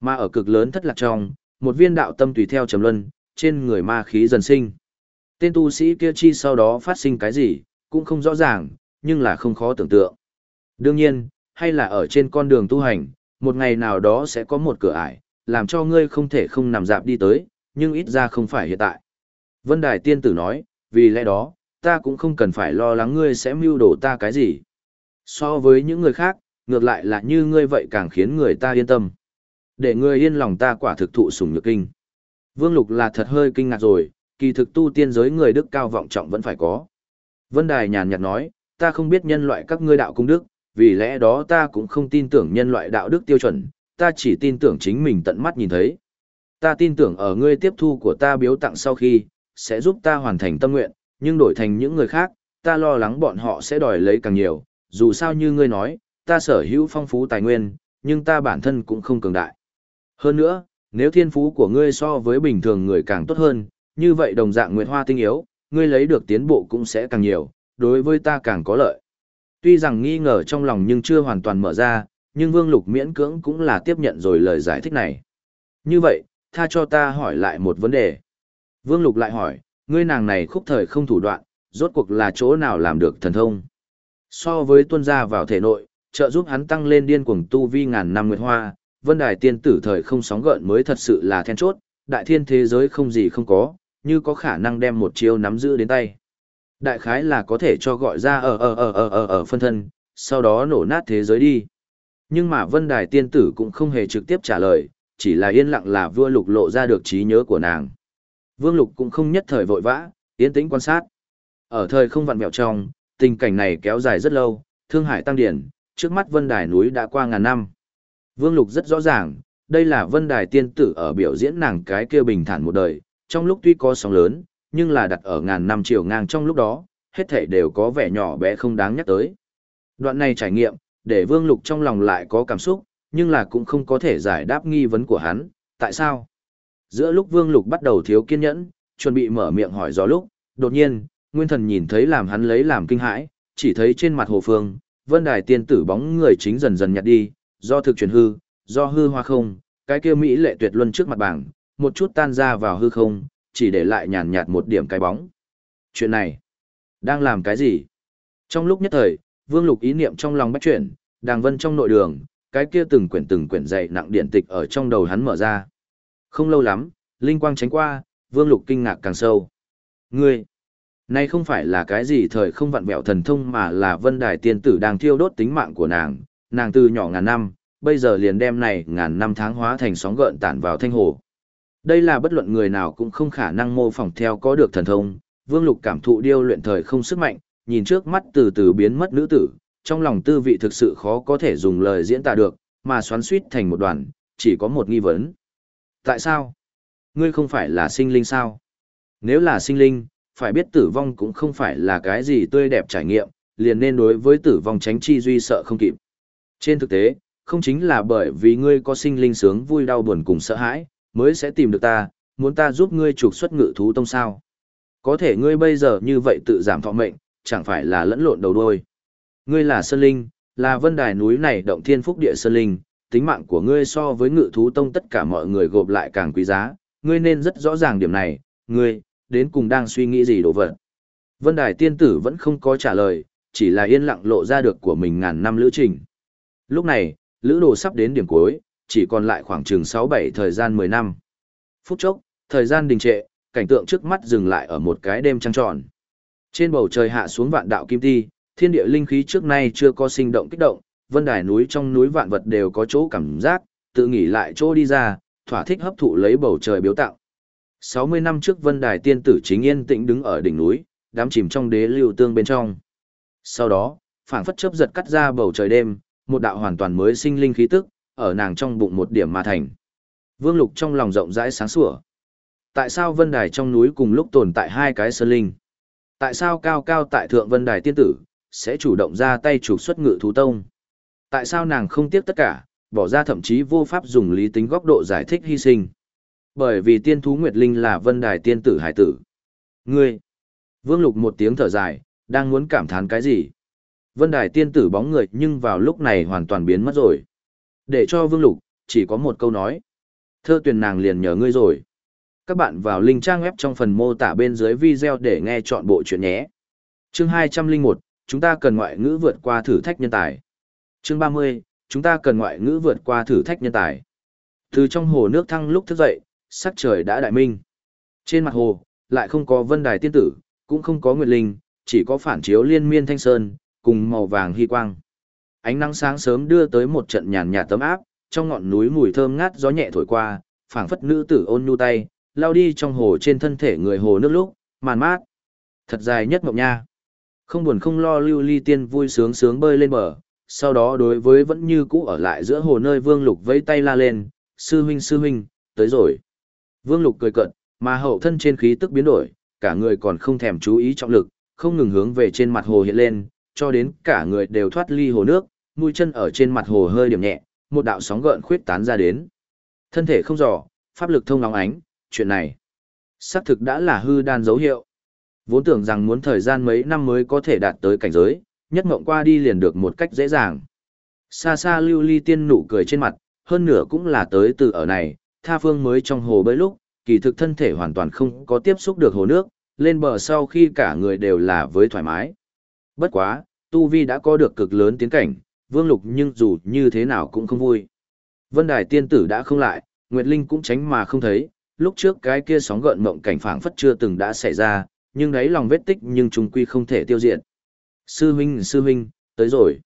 Speaker 1: Mà ở cực lớn thất lạc trong, một viên đạo tâm tùy theo trầm luân, trên người ma khí dần sinh. Tên tu sĩ kia chi sau đó phát sinh cái gì, cũng không rõ ràng, nhưng là không khó tưởng tượng. Đương nhiên, hay là ở trên con đường tu hành, một ngày nào đó sẽ có một cửa ải, làm cho ngươi không thể không nằm dạp đi tới, nhưng ít ra không phải hiện tại. Vân Đài Tiên Tử nói, vì lẽ đó, ta cũng không cần phải lo lắng ngươi sẽ mưu đổ ta cái gì. So với những người khác, ngược lại là như ngươi vậy càng khiến người ta yên tâm. Để ngươi yên lòng ta quả thực thụ sủng nhược kinh. Vương Lục là thật hơi kinh ngạc rồi, kỳ thực tu tiên giới người đức cao vọng trọng vẫn phải có. Vân Đài nhàn nhạt nói, ta không biết nhân loại các ngươi đạo cung đức, vì lẽ đó ta cũng không tin tưởng nhân loại đạo đức tiêu chuẩn, ta chỉ tin tưởng chính mình tận mắt nhìn thấy. Ta tin tưởng ở ngươi tiếp thu của ta biếu tặng sau khi, sẽ giúp ta hoàn thành tâm nguyện, nhưng đổi thành những người khác, ta lo lắng bọn họ sẽ đòi lấy càng nhiều, dù sao như ngươi nói, ta sở hữu phong phú tài nguyên, nhưng ta bản thân cũng không cường đại. Hơn nữa, nếu thiên phú của ngươi so với bình thường người càng tốt hơn, như vậy đồng dạng nguyệt hoa tinh yếu, ngươi lấy được tiến bộ cũng sẽ càng nhiều, đối với ta càng có lợi. Tuy rằng nghi ngờ trong lòng nhưng chưa hoàn toàn mở ra, nhưng Vương Lục miễn cưỡng cũng là tiếp nhận rồi lời giải thích này. Như vậy, tha cho ta hỏi lại một vấn đề. Vương Lục lại hỏi, ngươi nàng này khúc thời không thủ đoạn, rốt cuộc là chỗ nào làm được thần thông? So với tuân gia vào thể nội, trợ giúp hắn tăng lên điên cuồng tu vi ngàn năm nguyệt hoa, vân đài tiên tử thời không sóng gợn mới thật sự là then chốt, đại thiên thế giới không gì không có, như có khả năng đem một chiêu nắm giữ đến tay. Đại khái là có thể cho gọi ra ở ở ở ở ở ở phân thân, sau đó nổ nát thế giới đi. Nhưng mà vân đài tiên tử cũng không hề trực tiếp trả lời, chỉ là yên lặng là vua lục lộ ra được trí nhớ của nàng. Vương lục cũng không nhất thời vội vã, yên tĩnh quan sát. Ở thời không vặn mẹo trong, tình cảnh này kéo dài rất lâu, thương hải tăng điển, trước mắt vân đài núi đã qua ngàn năm. Vương lục rất rõ ràng, đây là vân đài tiên tử ở biểu diễn nàng cái kia bình thản một đời, trong lúc tuy có sóng lớn, nhưng là đặt ở ngàn năm chiều ngang trong lúc đó, hết thảy đều có vẻ nhỏ bé không đáng nhắc tới. Đoạn này trải nghiệm, để Vương Lục trong lòng lại có cảm xúc, nhưng là cũng không có thể giải đáp nghi vấn của hắn, tại sao? Giữa lúc Vương Lục bắt đầu thiếu kiên nhẫn, chuẩn bị mở miệng hỏi do lúc, đột nhiên, Nguyên Thần nhìn thấy làm hắn lấy làm kinh hãi, chỉ thấy trên mặt hồ phương, Vân Đài tiên tử bóng người chính dần dần nhạt đi, do thực chuyển hư, do hư hoa không, cái kia mỹ lệ tuyệt luân trước mặt bảng, một chút tan ra vào hư không, chỉ để lại nhàn nhạt một điểm cái bóng. Chuyện này, đang làm cái gì? Trong lúc nhất thời, Vương Lục ý niệm trong lòng bắt chuyển, đàng vân trong nội đường, cái kia từng quyển từng quyển dày nặng điện tịch ở trong đầu hắn mở ra. Không lâu lắm, linh quang tránh qua, Vương Lục kinh ngạc càng sâu. Ngươi, này không phải là cái gì thời không vặn vẹo thần thông mà là vân đài tiên tử đang thiêu đốt tính mạng của nàng, nàng từ nhỏ ngàn năm, bây giờ liền đem này ngàn năm tháng hóa thành sóng gợn tản vào thanh hồ. Đây là bất luận người nào cũng không khả năng mô phỏng theo có được thần thông, Vương Lục cảm thụ điêu luyện thời không sức mạnh, nhìn trước mắt từ từ biến mất nữ tử, trong lòng tư vị thực sự khó có thể dùng lời diễn tả được, mà xoắn suýt thành một đoàn, chỉ có một nghi vấn. Tại sao? Ngươi không phải là sinh linh sao? Nếu là sinh linh, phải biết tử vong cũng không phải là cái gì tươi đẹp trải nghiệm, liền nên đối với tử vong tránh chi duy sợ không kịp. Trên thực tế, không chính là bởi vì ngươi có sinh linh sướng vui đau buồn cùng sợ hãi, mới sẽ tìm được ta, muốn ta giúp ngươi trục xuất ngự thú tông sao. Có thể ngươi bây giờ như vậy tự giảm thọ mệnh, chẳng phải là lẫn lộn đầu đuôi. Ngươi là sơn linh, là vân đài núi này động thiên phúc địa sơn linh, tính mạng của ngươi so với ngự thú tông tất cả mọi người gộp lại càng quý giá, ngươi nên rất rõ ràng điểm này, ngươi, đến cùng đang suy nghĩ gì đồ vật. Vân đài tiên tử vẫn không có trả lời, chỉ là yên lặng lộ ra được của mình ngàn năm lữ trình. Lúc này, lữ đồ sắp đến điểm cuối, chỉ còn lại khoảng chừng 6-7 thời gian 10 năm. Phút chốc, thời gian đình trệ, cảnh tượng trước mắt dừng lại ở một cái đêm trăng tròn. Trên bầu trời hạ xuống vạn đạo kim ti, thiên địa linh khí trước nay chưa có sinh động kích động, vân đài núi trong núi vạn vật đều có chỗ cảm giác, tự nghỉ lại chỗ đi ra, thỏa thích hấp thụ lấy bầu trời biếu tạo. 60 năm trước vân đài tiên tử chính yên tĩnh đứng ở đỉnh núi, đám chìm trong đế lưu tương bên trong. Sau đó, phảng phất chớp giật cắt ra bầu trời đêm, một đạo hoàn toàn mới sinh linh khí tức, ở nàng trong bụng một điểm mà thành. Vương Lục trong lòng rộng rãi sáng sủa. Tại sao vân đài trong núi cùng lúc tồn tại hai cái sơn linh? Tại sao cao cao tại thượng vân đài tiên tử, sẽ chủ động ra tay trục xuất ngự thú tông? Tại sao nàng không tiếc tất cả, bỏ ra thậm chí vô pháp dùng lý tính góc độ giải thích hy sinh? Bởi vì tiên thú Nguyệt Linh là vân đài tiên tử hải tử. Ngươi! Vương Lục một tiếng thở dài, đang muốn cảm thán cái gì? Vân đài tiên tử bóng người nhưng vào lúc này hoàn toàn biến mất rồi. Để cho Vương Lục, chỉ có một câu nói. Thơ tuyển nàng liền nhờ ngươi rồi. Các bạn vào link trang web trong phần mô tả bên dưới video để nghe chọn bộ chuyện nhé. Chương 201, chúng ta cần ngoại ngữ vượt qua thử thách nhân tài. Chương 30, chúng ta cần ngoại ngữ vượt qua thử thách nhân tài. Từ trong hồ nước thăng lúc thức dậy, sắc trời đã đại minh. Trên mặt hồ, lại không có vân đài tiên tử, cũng không có nguyệt linh, chỉ có phản chiếu liên miên thanh sơn, cùng màu vàng hy quang. Ánh nắng sáng sớm đưa tới một trận nhàn nhạt tấm áp, trong ngọn núi mùi thơm ngát gió nhẹ thổi qua, phảng phất nữ tử ôn nhu tay, lao đi trong hồ trên thân thể người hồ nước lúc, màn mát. Thật dài nhất mộng nha. Không buồn không lo lưu ly tiên vui sướng sướng bơi lên bờ, sau đó đối với vẫn như cũ ở lại giữa hồ nơi vương lục vẫy tay la lên, sư huynh sư huynh, tới rồi. Vương lục cười cận, mà hậu thân trên khí tức biến đổi, cả người còn không thèm chú ý trọng lực, không ngừng hướng về trên mặt hồ hiện lên, cho đến cả người đều thoát ly hồ nước, mũi chân ở trên mặt hồ hơi điểm nhẹ, một đạo sóng gợn khuyết tán ra đến. Thân thể không rõ, pháp lực thông nóng ánh, chuyện này xác thực đã là hư đan dấu hiệu. Vốn tưởng rằng muốn thời gian mấy năm mới có thể đạt tới cảnh giới, nhất ngộng qua đi liền được một cách dễ dàng. Xa xa lưu ly tiên nụ cười trên mặt, hơn nửa cũng là tới từ ở này, tha phương mới trong hồ bơi lúc, kỳ thực thân thể hoàn toàn không có tiếp xúc được hồ nước, lên bờ sau khi cả người đều là với thoải mái. Bất quá, Tu Vi đã có được cực lớn tiến cảnh, Vương Lục nhưng dù như thế nào cũng không vui. Vân Đài tiên tử đã không lại, Nguyệt Linh cũng tránh mà không thấy, lúc trước cái kia sóng gợn mộng cảnh phảng phất chưa từng đã xảy ra, nhưng đấy lòng vết tích nhưng trùng quy không thể tiêu diệt. Sư huynh, sư huynh, tới rồi.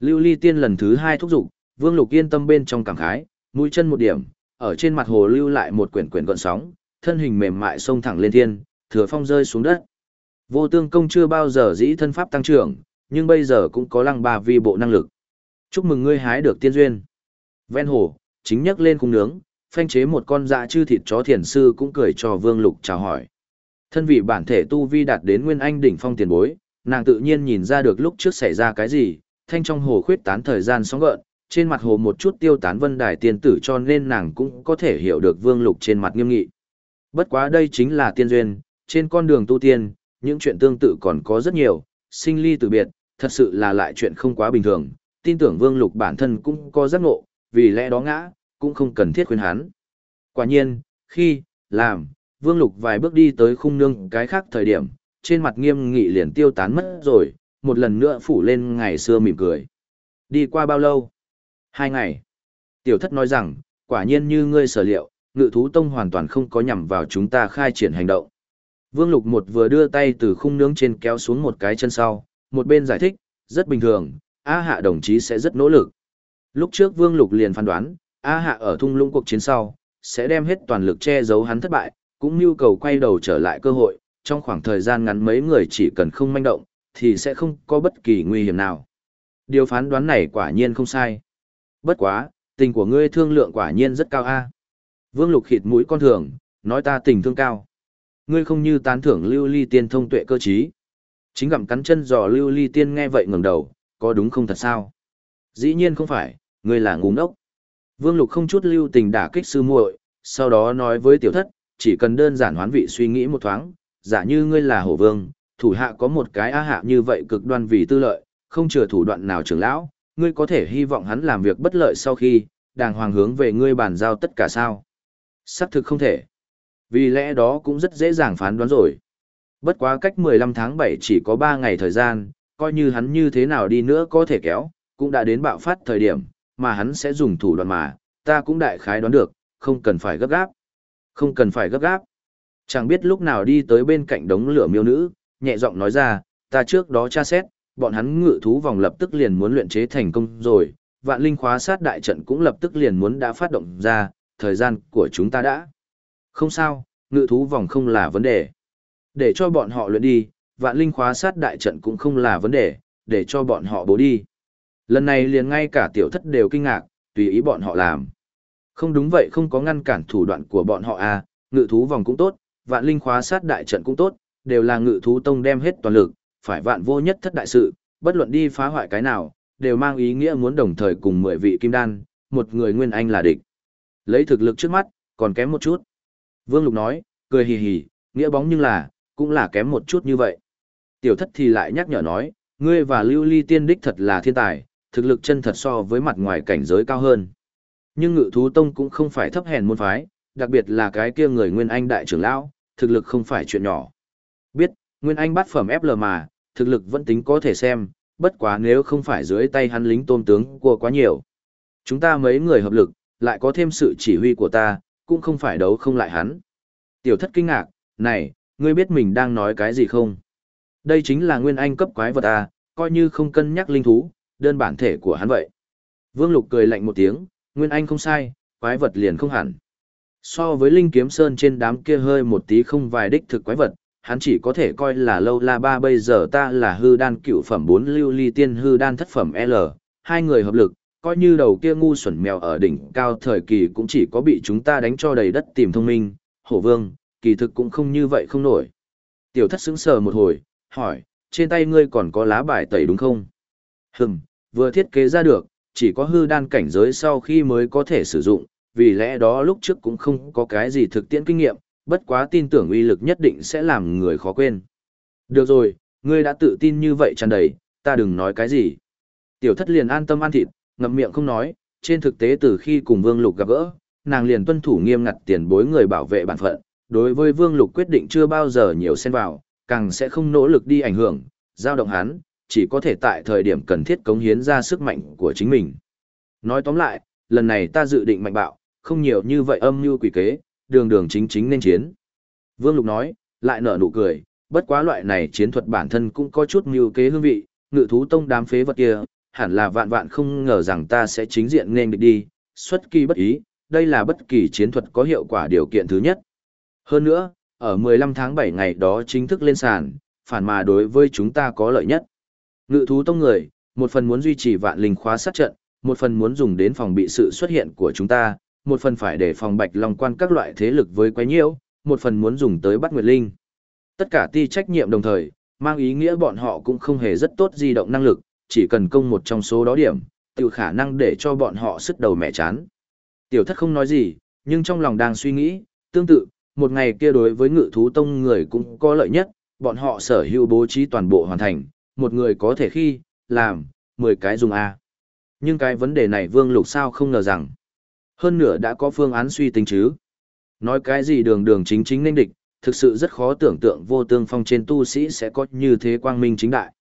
Speaker 1: Lưu Ly Tiên lần thứ hai thúc giục, Vương Lục yên tâm bên trong cảm khái, mũi chân một điểm, ở trên mặt hồ lưu lại một quyển quyển gọn sóng, thân hình mềm mại xông thẳng lên thiên, thừa phong rơi xuống đất. Vô tương công chưa bao giờ dĩ thân pháp tăng trưởng, nhưng bây giờ cũng có lăng ba vi bộ năng lực. Chúc mừng ngươi hái được tiên duyên. Ven hồ, chính nhắc lên khung nướng, phanh chế một con dạ chư thịt chó thiền sư cũng cười cho Vương Lục chào hỏi. Thân vị bản thể tu vi đạt đến nguyên anh đỉnh phong tiền bối, nàng tự nhiên nhìn ra được lúc trước xảy ra cái gì, thanh trong hồ khuyết tán thời gian sóng gợn, trên mặt hồ một chút tiêu tán vân đài tiên tử cho nên nàng cũng có thể hiểu được Vương Lục trên mặt nghiêm nghị. Bất quá đây chính là tiên duyên, trên con đường tu tiên, những chuyện tương tự còn có rất nhiều, sinh ly từ biệt, thật sự là lại chuyện không quá bình thường, tin tưởng Vương Lục bản thân cũng có giác ngộ, vì lẽ đó ngã, cũng không cần thiết khuyên hắn. Quả nhiên, khi, làm, Vương Lục vài bước đi tới khung nương cái khác thời điểm, trên mặt nghiêm nghị liền tiêu tán mất rồi, một lần nữa phủ lên ngày xưa mỉm cười. Đi qua bao lâu? Hai ngày. Tiểu thất nói rằng, quả nhiên như ngươi sở liệu, ngự thú tông hoàn toàn không có nhằm vào chúng ta khai triển hành động. Vương Lục một vừa đưa tay từ khung nướng trên kéo xuống một cái chân sau, một bên giải thích, rất bình thường, A Hạ đồng chí sẽ rất nỗ lực. Lúc trước Vương Lục liền phán đoán, A Hạ ở thung lũng cuộc chiến sau, sẽ đem hết toàn lực che giấu hắn thất bại, cũng nhu cầu quay đầu trở lại cơ hội, trong khoảng thời gian ngắn mấy người chỉ cần không manh động, thì sẽ không có bất kỳ nguy hiểm nào. Điều phán đoán này quả nhiên không sai. Bất quá, tình của ngươi thương lượng quả nhiên rất cao a. Vương Lục khịt mũi con thường, nói ta tình thương cao. Ngươi không như tán thưởng lưu ly tiên thông tuệ cơ trí. Chính gặm cắn chân giò lưu ly tiên nghe vậy ngẩng đầu, có đúng không thật sao? Dĩ nhiên không phải, ngươi là ngu ngốc. Vương Lục không chút lưu tình đả kích sư muội, sau đó nói với tiểu thất, chỉ cần đơn giản hoán vị suy nghĩ một thoáng, giả như ngươi là hổ vương, thủ hạ có một cái á hạ như vậy cực đoan vì tư lợi, không chừa thủ đoạn nào trưởng lão, ngươi có thể hy vọng hắn làm việc bất lợi sau khi, đàng hoàng hướng về ngươi bàn giao tất cả sao. Sắc thực không thể. Vì lẽ đó cũng rất dễ dàng phán đoán rồi. Bất quá cách 15 tháng 7 chỉ có 3 ngày thời gian, coi như hắn như thế nào đi nữa có thể kéo, cũng đã đến bạo phát thời điểm, mà hắn sẽ dùng thủ đoạn mà, ta cũng đại khái đoán được, không cần phải gấp gáp. Không cần phải gấp gáp. Chẳng biết lúc nào đi tới bên cạnh đống lửa miêu nữ, nhẹ giọng nói ra, ta trước đó tra xét, bọn hắn ngự thú vòng lập tức liền muốn luyện chế thành công rồi, vạn linh khóa sát đại trận cũng lập tức liền muốn đã phát động ra, thời gian của chúng ta đã. Không sao, ngự thú vòng không là vấn đề. Để cho bọn họ luyện đi, vạn linh khóa sát đại trận cũng không là vấn đề, để cho bọn họ bố đi. Lần này liền ngay cả tiểu thất đều kinh ngạc, tùy ý bọn họ làm. Không đúng vậy không có ngăn cản thủ đoạn của bọn họ à, ngự thú vòng cũng tốt, vạn linh khóa sát đại trận cũng tốt, đều là ngự thú tông đem hết toàn lực, phải vạn vô nhất thất đại sự, bất luận đi phá hoại cái nào, đều mang ý nghĩa muốn đồng thời cùng mười vị kim đan, một người nguyên anh là địch. Lấy thực lực trước mắt, còn kém một chút. Vương Lục nói, cười hì hì, nghĩa bóng nhưng là, cũng là kém một chút như vậy. Tiểu thất thì lại nhắc nhở nói, ngươi và lưu ly tiên đích thật là thiên tài, thực lực chân thật so với mặt ngoài cảnh giới cao hơn. Nhưng ngự thú tông cũng không phải thấp hèn môn phái, đặc biệt là cái kia người nguyên anh đại trưởng lão, thực lực không phải chuyện nhỏ. Biết, nguyên anh bắt phẩm FL mà, thực lực vẫn tính có thể xem, bất quá nếu không phải dưới tay hắn lính tôm tướng của quá nhiều. Chúng ta mấy người hợp lực, lại có thêm sự chỉ huy của ta, cũng không phải đấu không lại hắn. Tiểu thất kinh ngạc, này, ngươi biết mình đang nói cái gì không? Đây chính là nguyên anh cấp quái vật à, coi như không cân nhắc linh thú, đơn bản thể của hắn vậy. Vương Lục cười lạnh một tiếng, nguyên anh không sai, quái vật liền không hẳn. So với linh kiếm sơn trên đám kia hơi một tí không vài đích thực quái vật, hắn chỉ có thể coi là lâu la ba bây giờ ta là hư đan cựu phẩm bốn lưu ly tiên hư đan thất phẩm L, hai người hợp lực, coi như đầu kia ngu xuẩn mèo ở đỉnh cao thời kỳ cũng chỉ có bị chúng ta đánh cho đầy đất tìm thông minh, hổ vương, kỳ thực cũng không như vậy không nổi. Tiểu thất sững sờ một hồi, hỏi, trên tay ngươi còn có lá bài tẩy đúng không? Hừm, vừa thiết kế ra được, chỉ có hư đan cảnh giới sau khi mới có thể sử dụng, vì lẽ đó lúc trước cũng không có cái gì thực tiễn kinh nghiệm, bất quá tin tưởng uy lực nhất định sẽ làm người khó quên. Được rồi, ngươi đã tự tin như vậy tràn đầy, ta đừng nói cái gì. Tiểu thất liền an tâm ăn thịt, ngậm miệng không nói, trên thực tế từ khi cùng Vương Lục gặp gỡ, nàng liền tuân thủ nghiêm ngặt tiền bối người bảo vệ bản phận, đối với Vương Lục quyết định chưa bao giờ nhiều xen vào, càng sẽ không nỗ lực đi ảnh hưởng, giao động hắn, chỉ có thể tại thời điểm cần thiết cống hiến ra sức mạnh của chính mình. Nói tóm lại, lần này ta dự định mạnh bạo, không nhiều như vậy âm mưu quỷ kế, đường đường chính chính nên chiến. Vương Lục nói, lại nở nụ cười, bất quá loại này chiến thuật bản thân cũng có chút mưu kế hương vị, ngự thú tông đám phế vật kia, hẳn là vạn vạn không ngờ rằng ta sẽ chính diện nên địch đi, xuất kỳ bất ý, đây là bất kỳ chiến thuật có hiệu quả điều kiện thứ nhất. Hơn nữa, ở 15 tháng 7 ngày đó chính thức lên sàn, phản mà đối với chúng ta có lợi nhất. Ngự thú tông người, một phần muốn duy trì vạn linh khóa sát trận, một phần muốn dùng đến phòng bị sự xuất hiện của chúng ta, một phần phải để phòng bạch long quan các loại thế lực với quái nhiễu, một phần muốn dùng tới bắt nguyệt linh. Tất cả ti trách nhiệm đồng thời, mang ý nghĩa bọn họ cũng không hề rất tốt di động năng lực, chỉ cần công một trong số đó điểm, tự khả năng để cho bọn họ sức đầu mẹ chán. Tiểu thất không nói gì, nhưng trong lòng đang suy nghĩ, tương tự, một ngày kia đối với ngự thú tông người cũng có lợi nhất, bọn họ sở hữu bố trí toàn bộ hoàn thành, một người có thể khi, làm, 10 cái dùng A. Nhưng cái vấn đề này Vương Lục sao không ngờ rằng, hơn nửa đã có phương án suy tính chứ. Nói cái gì đường đường chính chính nên địch, thực sự rất khó tưởng tượng vô tương phong trên tu sĩ sẽ có như thế quang minh chính đại.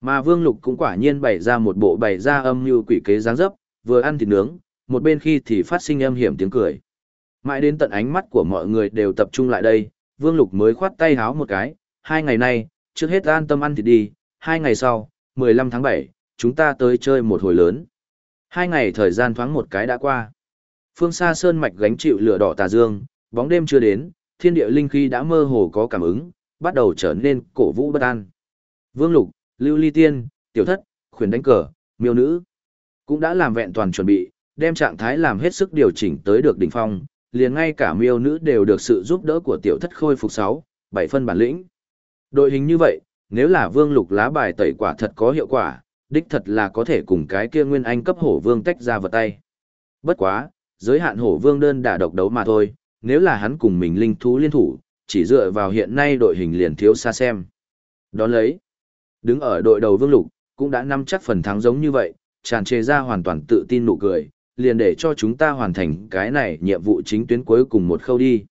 Speaker 1: Mà Vương Lục cũng quả nhiên bày ra một bộ bày ra âm như quỷ kế dáng dấp, vừa ăn thịt nướng, một bên khi thì phát sinh âm hiểm tiếng cười. Mãi đến tận ánh mắt của mọi người đều tập trung lại đây, Vương Lục mới khoát tay háo một cái, hai ngày nay, trước hết an tâm ăn thịt đi, hai ngày sau, 15 tháng 7, chúng ta tới chơi một hồi lớn. Hai ngày thời gian thoáng một cái đã qua. Phương xa sơn mạch gánh chịu lửa đỏ tà dương, bóng đêm chưa đến, thiên địa linh khí đã mơ hồ có cảm ứng, bắt đầu trở nên cổ vũ bất an. Vương Lục, Lưu Ly Tiên, Tiểu Thất, Khuyển đánh cờ, Miêu Nữ cũng đã làm vẹn toàn chuẩn bị, đem trạng thái làm hết sức điều chỉnh tới được đỉnh phong, liền ngay cả Miêu Nữ đều được sự giúp đỡ của Tiểu Thất khôi phục 6, 7 phân bản lĩnh. Đội hình như vậy, nếu là Vương Lục lá bài tẩy quả thật có hiệu quả, đích thật là có thể cùng cái kia Nguyên Anh cấp hổ vương tách ra vật tay. Bất quá, giới hạn hổ vương đơn đả độc đấu mà thôi, nếu là hắn cùng mình linh thú liên thủ, chỉ dựa vào hiện nay đội hình liền thiếu xa xem. Đón lấy, đứng ở đội đầu vương lục, cũng đã nắm chắc phần thắng giống như vậy, tràn trề ra hoàn toàn tự tin nụ cười, liền để cho chúng ta hoàn thành cái này nhiệm vụ chính tuyến cuối cùng một khâu đi.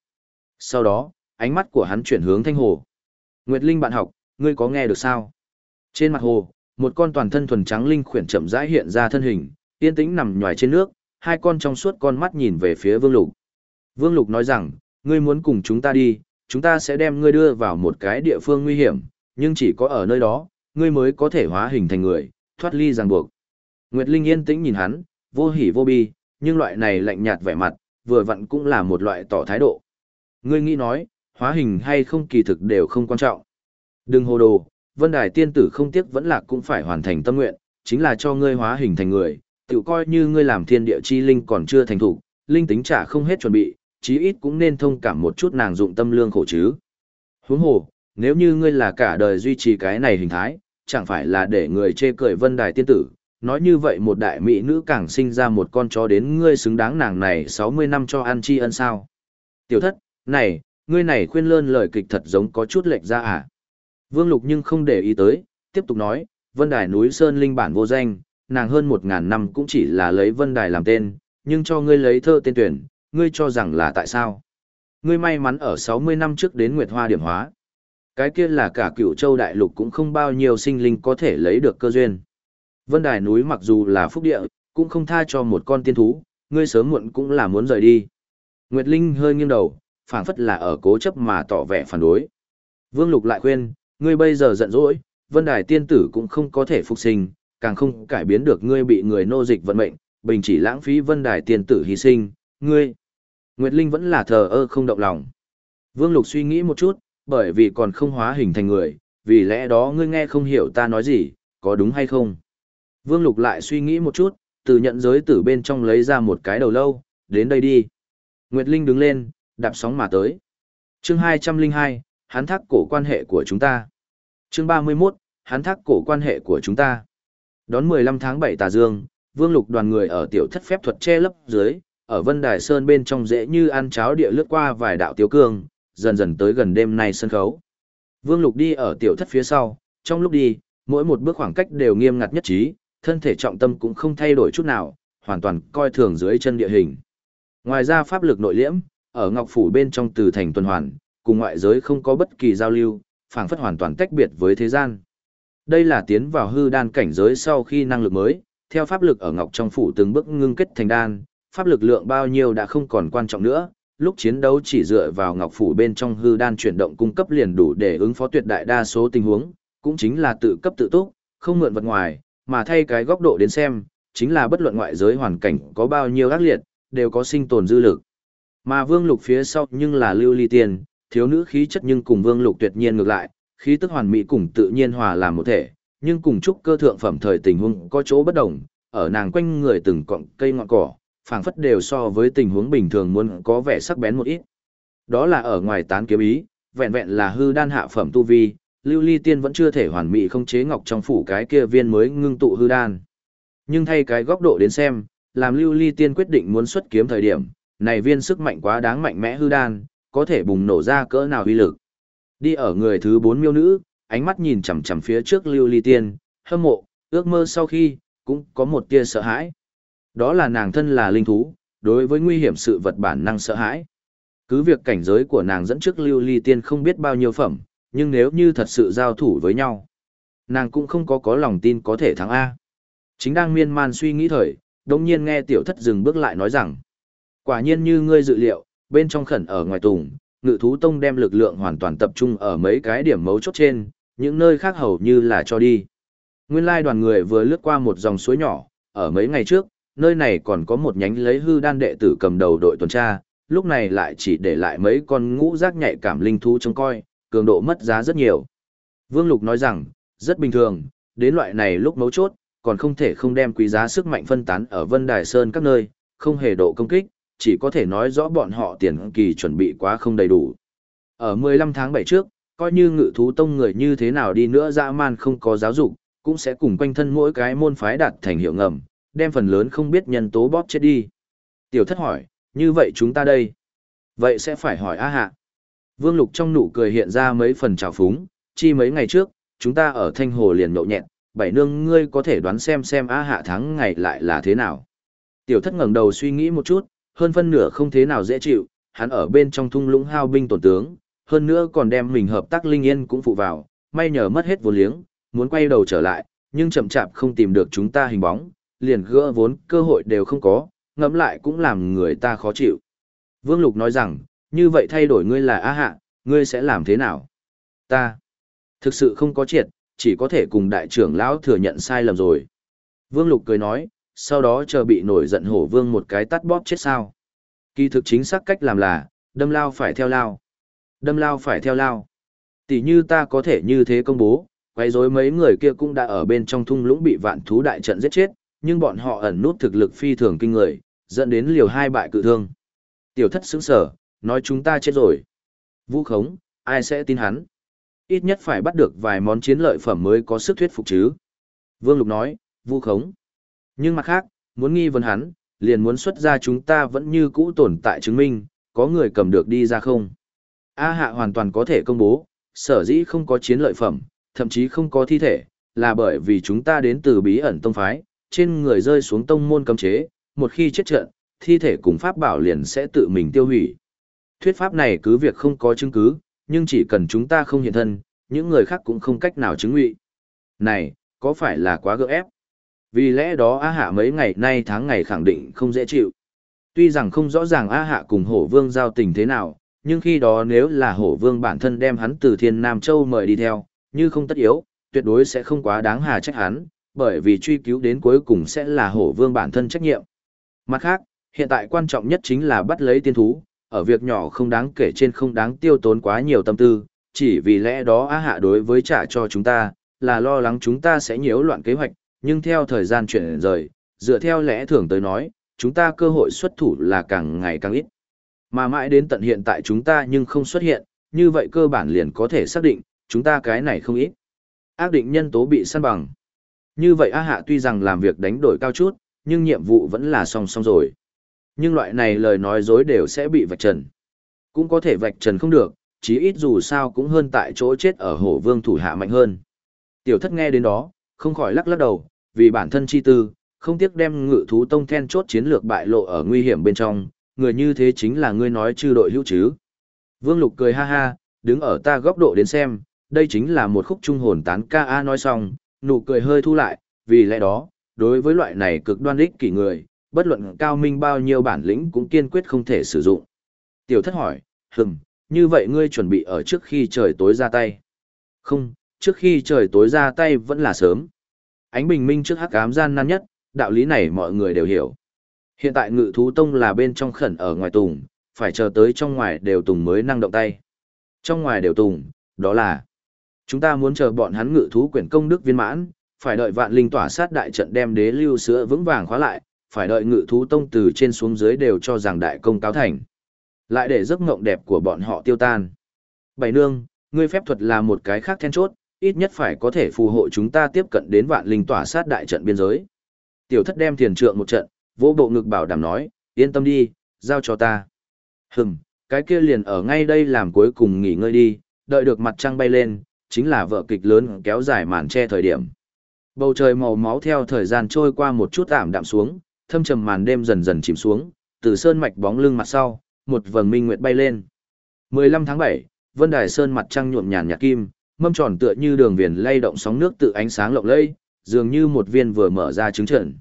Speaker 1: Sau đó, ánh mắt của hắn chuyển hướng thanh hồ. Nguyệt Linh bạn học, ngươi có nghe được sao? Trên mặt hồ, một con toàn thân thuần trắng linh khuyển chậm rãi hiện ra thân hình, yên tĩnh nằm nhòi trên nước, hai con trong suốt con mắt nhìn về phía Vương Lục. Vương Lục nói rằng, ngươi muốn cùng chúng ta đi, chúng ta sẽ đem ngươi đưa vào một cái địa phương nguy hiểm, nhưng chỉ có ở nơi đó, ngươi mới có thể hóa hình thành người, thoát ly ràng buộc. Nguyệt Linh yên tĩnh nhìn hắn, vô hỉ vô bi, nhưng loại này lạnh nhạt vẻ mặt, vừa vặn cũng là một loại tỏ thái độ. Ngươi nghĩ nói, hóa hình hay không kỳ thực đều không quan trọng. Đừng hồ đồ, Vân Đài tiên tử không tiếc vẫn là cũng phải hoàn thành tâm nguyện, chính là cho ngươi hóa hình thành người, tự coi như ngươi làm thiên địa chi linh còn chưa thành thủ, linh tính trả không hết chuẩn bị, chí ít cũng nên thông cảm một chút nàng dụng tâm lương khổ chứ. Huống hồ, nếu như ngươi là cả đời duy trì cái này hình thái, chẳng phải là để người chê cười vân đài tiên tử, nói như vậy một đại mỹ nữ càng sinh ra một con chó đến ngươi xứng đáng nàng này 60 năm cho ăn chi ân sao. Tiểu thất, này, ngươi này khuyên lơn lời kịch thật giống có chút lệch ra à. Vương Lục nhưng không để ý tới, tiếp tục nói, vân đài núi Sơn Linh bản vô danh, nàng hơn một ngàn năm cũng chỉ là lấy vân đài làm tên, nhưng cho ngươi lấy thơ tên tuyển, ngươi cho rằng là tại sao? Ngươi may mắn ở 60 năm trước đến Nguyệt Hoa điểm hóa. Cái kia là cả cựu châu đại lục cũng không bao nhiêu sinh linh có thể lấy được cơ duyên. Vân đài núi mặc dù là phúc địa, cũng không tha cho một con tiên thú, ngươi sớm muộn cũng là muốn rời đi. Nguyệt Linh hơi nghiêng đầu, phảng phất là ở cố chấp mà tỏ vẻ phản đối. Vương Lục lại khuyên, ngươi bây giờ giận dỗi, Vân Đài tiên tử cũng không có thể phục sinh, càng không cải biến được ngươi bị người nô dịch vận mệnh, bình chỉ lãng phí Vân Đài tiền tử hy sinh, ngươi. Nguyệt Linh vẫn là thờ ơ không động lòng. Vương Lục suy nghĩ một chút, bởi vì còn không hóa hình thành người, vì lẽ đó ngươi nghe không hiểu ta nói gì, có đúng hay không? Vương Lục lại suy nghĩ một chút, từ nhận giới tử bên trong lấy ra một cái đầu lâu, đến đây đi. Nguyệt Linh đứng lên, đạp sóng mà tới. Chương 202, hắn thác cổ quan hệ của chúng ta. Chương 31, hắn thác cổ quan hệ của chúng ta. Đón 15 tháng 7 tà dương, Vương Lục đoàn người ở tiểu thất phép thuật che lấp dưới, ở Vân Đài Sơn bên trong dễ như ăn cháo địa lướt qua vài đạo tiêu cương, dần dần tới gần đêm nay sân khấu. Vương Lục đi ở tiểu thất phía sau, trong lúc đi, mỗi một bước khoảng cách đều nghiêm ngặt nhất trí, thân thể trọng tâm cũng không thay đổi chút nào, hoàn toàn coi thường dưới chân địa hình. Ngoài ra pháp lực nội liễm, ở Ngọc Phủ bên trong từ thành tuần hoàn, cùng ngoại giới không có bất kỳ giao lưu, phảng phất hoàn toàn tách biệt với thế gian. Đây là tiến vào hư đan cảnh giới sau khi năng lực mới, theo pháp lực ở Ngọc trong phủ từng bước ngưng kết thành đan, pháp lực lượng bao nhiêu đã không còn quan trọng nữa, lúc chiến đấu chỉ dựa vào ngọc phủ bên trong hư đan chuyển động cung cấp liền đủ để ứng phó tuyệt đại đa số tình huống, cũng chính là tự cấp tự túc, không mượn vật ngoài, mà thay cái góc độ đến xem, chính là bất luận ngoại giới hoàn cảnh có bao nhiêu ác liệt, đều có sinh tồn dư lực. Mà Vương Lục phía sau nhưng là Lưu Ly Tiên, thiếu nữ khí chất nhưng cùng Vương Lục tuyệt nhiên ngược lại, khí tức hoàn mỹ cùng tự nhiên hòa làm một thể, nhưng cùng chúc cơ thượng phẩm thời tình huống có chỗ bất đồng, ở nàng quanh người từng cọng cây ngọn cỏ, phảng phất đều so với tình huống bình thường muốn có vẻ sắc bén một ít. Đó là ở ngoài tán kiếm ý, vẹn vẹn là hư đan hạ phẩm tu vi, Lưu Ly Tiên vẫn chưa thể hoàn mỹ không chế ngọc trong phủ cái kia viên mới ngưng tụ hư đan. Nhưng thay cái góc độ đến xem, làm Lưu Ly Tiên quyết định muốn xuất kiếm thời điểm, này viên sức mạnh quá đáng mạnh mẽ hư đan, có thể bùng nổ ra cỡ nào uy lực. Đi ở người thứ bốn miêu nữ, ánh mắt nhìn chằm chằm phía trước Lưu Ly Tiên, hâm mộ, ước mơ sau khi, cũng có một tia sợ hãi. Đó là nàng thân là linh thú, đối với nguy hiểm sự vật bản năng sợ hãi. Cứ việc cảnh giới của nàng dẫn trước lưu ly tiên không biết bao nhiêu phẩm, nhưng nếu như thật sự giao thủ với nhau, nàng cũng không có có lòng tin có thể thắng A. Chính đang miên man suy nghĩ thời, đồng nhiên nghe tiểu thất dừng bước lại nói rằng, quả nhiên như ngươi dự liệu, bên trong khẩn ở ngoài tùng, ngự thú tông đem lực lượng hoàn toàn tập trung ở mấy cái điểm mấu chốt trên, những nơi khác hầu như là cho đi. Nguyên lai đoàn người vừa lướt qua một dòng suối nhỏ, ở mấy ngày trước, nơi này còn có một nhánh lấy hư đan đệ tử cầm đầu đội tuần tra, lúc này lại chỉ để lại mấy con ngũ giác nhạy cảm linh thú trông coi, cường độ mất giá rất nhiều. Vương Lục nói rằng, rất bình thường, đến loại này lúc mấu chốt, còn không thể không đem quý giá sức mạnh phân tán ở Vân Đài Sơn các nơi, không hề độ công kích, chỉ có thể nói rõ bọn họ tiền kỳ chuẩn bị quá không đầy đủ. Ở 15 tháng 7 trước, coi như ngự thú tông người như thế nào đi nữa dã man không có giáo dục, cũng sẽ cùng quanh thân mỗi cái môn phái đạt thành hiệu ngầm, đem phần lớn không biết nhân tố bóp chết đi. Tiểu thất hỏi, như vậy chúng ta đây? Vậy sẽ phải hỏi A Hạ. Vương Lục trong nụ cười hiện ra mấy phần trào phúng, chi mấy ngày trước, chúng ta ở Thanh Hồ liền nhậu nhẹn, bảy nương ngươi có thể đoán xem xem A Hạ tháng ngày lại là thế nào. Tiểu thất ngẩng đầu suy nghĩ một chút, hơn phân nửa không thế nào dễ chịu, hắn ở bên trong thung lũng hao binh tổn tướng, hơn nữa còn đem mình hợp tác linh yên cũng phụ vào, may nhờ mất hết vốn liếng, muốn quay đầu trở lại, nhưng chậm chạp không tìm được chúng ta hình bóng, liền gỡ vốn cơ hội đều không có, ngẫm lại cũng làm người ta khó chịu. Vương Lục nói rằng, như vậy thay đổi ngươi là Á Hạ, ngươi sẽ làm thế nào? Ta thực sự không có triệt, chỉ có thể cùng đại trưởng lão thừa nhận sai lầm rồi. Vương Lục cười nói, sau đó chờ bị nổi giận hổ vương một cái tắt bóp chết sao. Kỳ thực chính xác cách làm là, đâm lao phải theo lao. Đâm lao phải theo lao. Tỷ như ta có thể như thế công bố, quay rối mấy người kia cũng đã ở bên trong thung lũng bị vạn thú đại trận giết chết, nhưng bọn họ ẩn nút thực lực phi thường kinh người, dẫn đến liều hai bại cự thương. Tiểu thất sững sở, nói chúng ta chết rồi. Vũ khống, ai sẽ tin hắn? Ít nhất phải bắt được vài món chiến lợi phẩm mới có sức thuyết phục chứ. Vương Lục nói, vu khống. Nhưng mặt khác, muốn nghi vấn hắn, liền muốn xuất ra chúng ta vẫn như cũ tồn tại chứng minh, có người cầm được đi ra không. A hạ hoàn toàn có thể công bố, sở dĩ không có chiến lợi phẩm, thậm chí không có thi thể, là bởi vì chúng ta đến từ bí ẩn tông phái, trên người rơi xuống tông môn cấm chế, một khi chết trận, thi thể cùng pháp bảo liền sẽ tự mình tiêu hủy. Thuyết pháp này cứ việc không có chứng cứ, nhưng chỉ cần chúng ta không hiện thân, những người khác cũng không cách nào chứng ngụy. Này, có phải là quá gượng ép? Vì lẽ đó A Hạ mấy ngày nay tháng ngày khẳng định không dễ chịu. Tuy rằng không rõ ràng A Hạ cùng Hổ Vương giao tình thế nào, nhưng khi đó nếu là Hổ Vương bản thân đem hắn từ Thiên Nam Châu mời đi theo, như không tất yếu, tuyệt đối sẽ không quá đáng hà trách hắn, bởi vì truy cứu đến cuối cùng sẽ là Hổ Vương bản thân trách nhiệm. Mặt khác, hiện tại quan trọng nhất chính là bắt lấy tiên thú, ở việc nhỏ không đáng kể trên không đáng tiêu tốn quá nhiều tâm tư, chỉ vì lẽ đó a Hạ đối với trả cho chúng ta, là lo lắng chúng ta sẽ nhiễu loạn kế hoạch, nhưng theo thời gian chuyển rời, dựa theo lẽ thường tới nói, chúng ta cơ hội xuất thủ là càng ngày càng ít. Mà mãi đến tận hiện tại chúng ta nhưng không xuất hiện, như vậy cơ bản liền có thể xác định, chúng ta cái này không ít. Ác định nhân tố bị săn bằng. Như vậy a Hạ tuy rằng làm việc đánh đổi cao chút, nhưng nhiệm vụ vẫn là song song rồi. Nhưng loại này lời nói dối đều sẽ bị vạch trần. Cũng có thể vạch trần không được, chí ít dù sao cũng hơn tại chỗ chết ở hổ vương thủ hạ mạnh hơn. Tiểu thất nghe đến đó, không khỏi lắc lắc đầu, vì bản thân chi tư, không tiếc đem ngự thú tông then chốt chiến lược bại lộ ở nguy hiểm bên trong, người như thế chính là ngươi nói chư đội hữu chứ. Vương Lục cười ha ha, đứng ở ta góc độ đến xem, đây chính là một khúc trung hồn tán ca a nói xong, nụ cười hơi thu lại, vì lẽ đó, đối với loại này cực đoan ích kỷ người, bất luận cao minh bao nhiêu bản lĩnh cũng kiên quyết không thể sử dụng. Tiểu thất hỏi, hừng, như vậy ngươi chuẩn bị ở trước khi trời tối ra tay. Không, trước khi trời tối ra tay vẫn là sớm. Ánh bình minh trước hắc ám gian nan nhất, đạo lý này mọi người đều hiểu. Hiện tại ngự thú tông là bên trong khẩn ở ngoài tùng, phải chờ tới trong ngoài đều tùng mới năng động tay. Trong ngoài đều tùng, đó là chúng ta muốn chờ bọn hắn ngự thú quyển công đức viên mãn, phải đợi vạn linh tỏa sát đại trận đem đế lưu sữa vững vàng khóa lại, phải đợi ngự thú tông từ trên xuống dưới đều cho rằng đại công cáo thành. Lại để giấc ngộng đẹp của bọn họ tiêu tan. Bảy nương, ngươi phép thuật là một cái khác then chốt, ít nhất phải có thể phù hộ chúng ta tiếp cận đến vạn linh tỏa sát đại trận biên giới. Tiểu thất đem thiền trượng một trận, vỗ bộ ngực bảo đảm nói, yên tâm đi, giao cho ta. Hừm, cái kia liền ở ngay đây làm cuối cùng nghỉ ngơi đi, đợi được mặt trăng bay lên, chính là vợ kịch lớn kéo dài màn che thời điểm. Bầu trời màu máu theo thời gian trôi qua một chút ảm đạm xuống, thâm trầm màn đêm dần dần chìm xuống, từ sơn mạch bóng lưng mặt sau, một vầng minh nguyệt bay lên. 15 tháng 7, Vân Đài Sơn mặt trăng nhuộm nhàn nhạt kim, mâm tròn tựa như đường viền lay động sóng nước tự ánh sáng lộng lẫy, dường như một viên vừa mở ra trứng trận.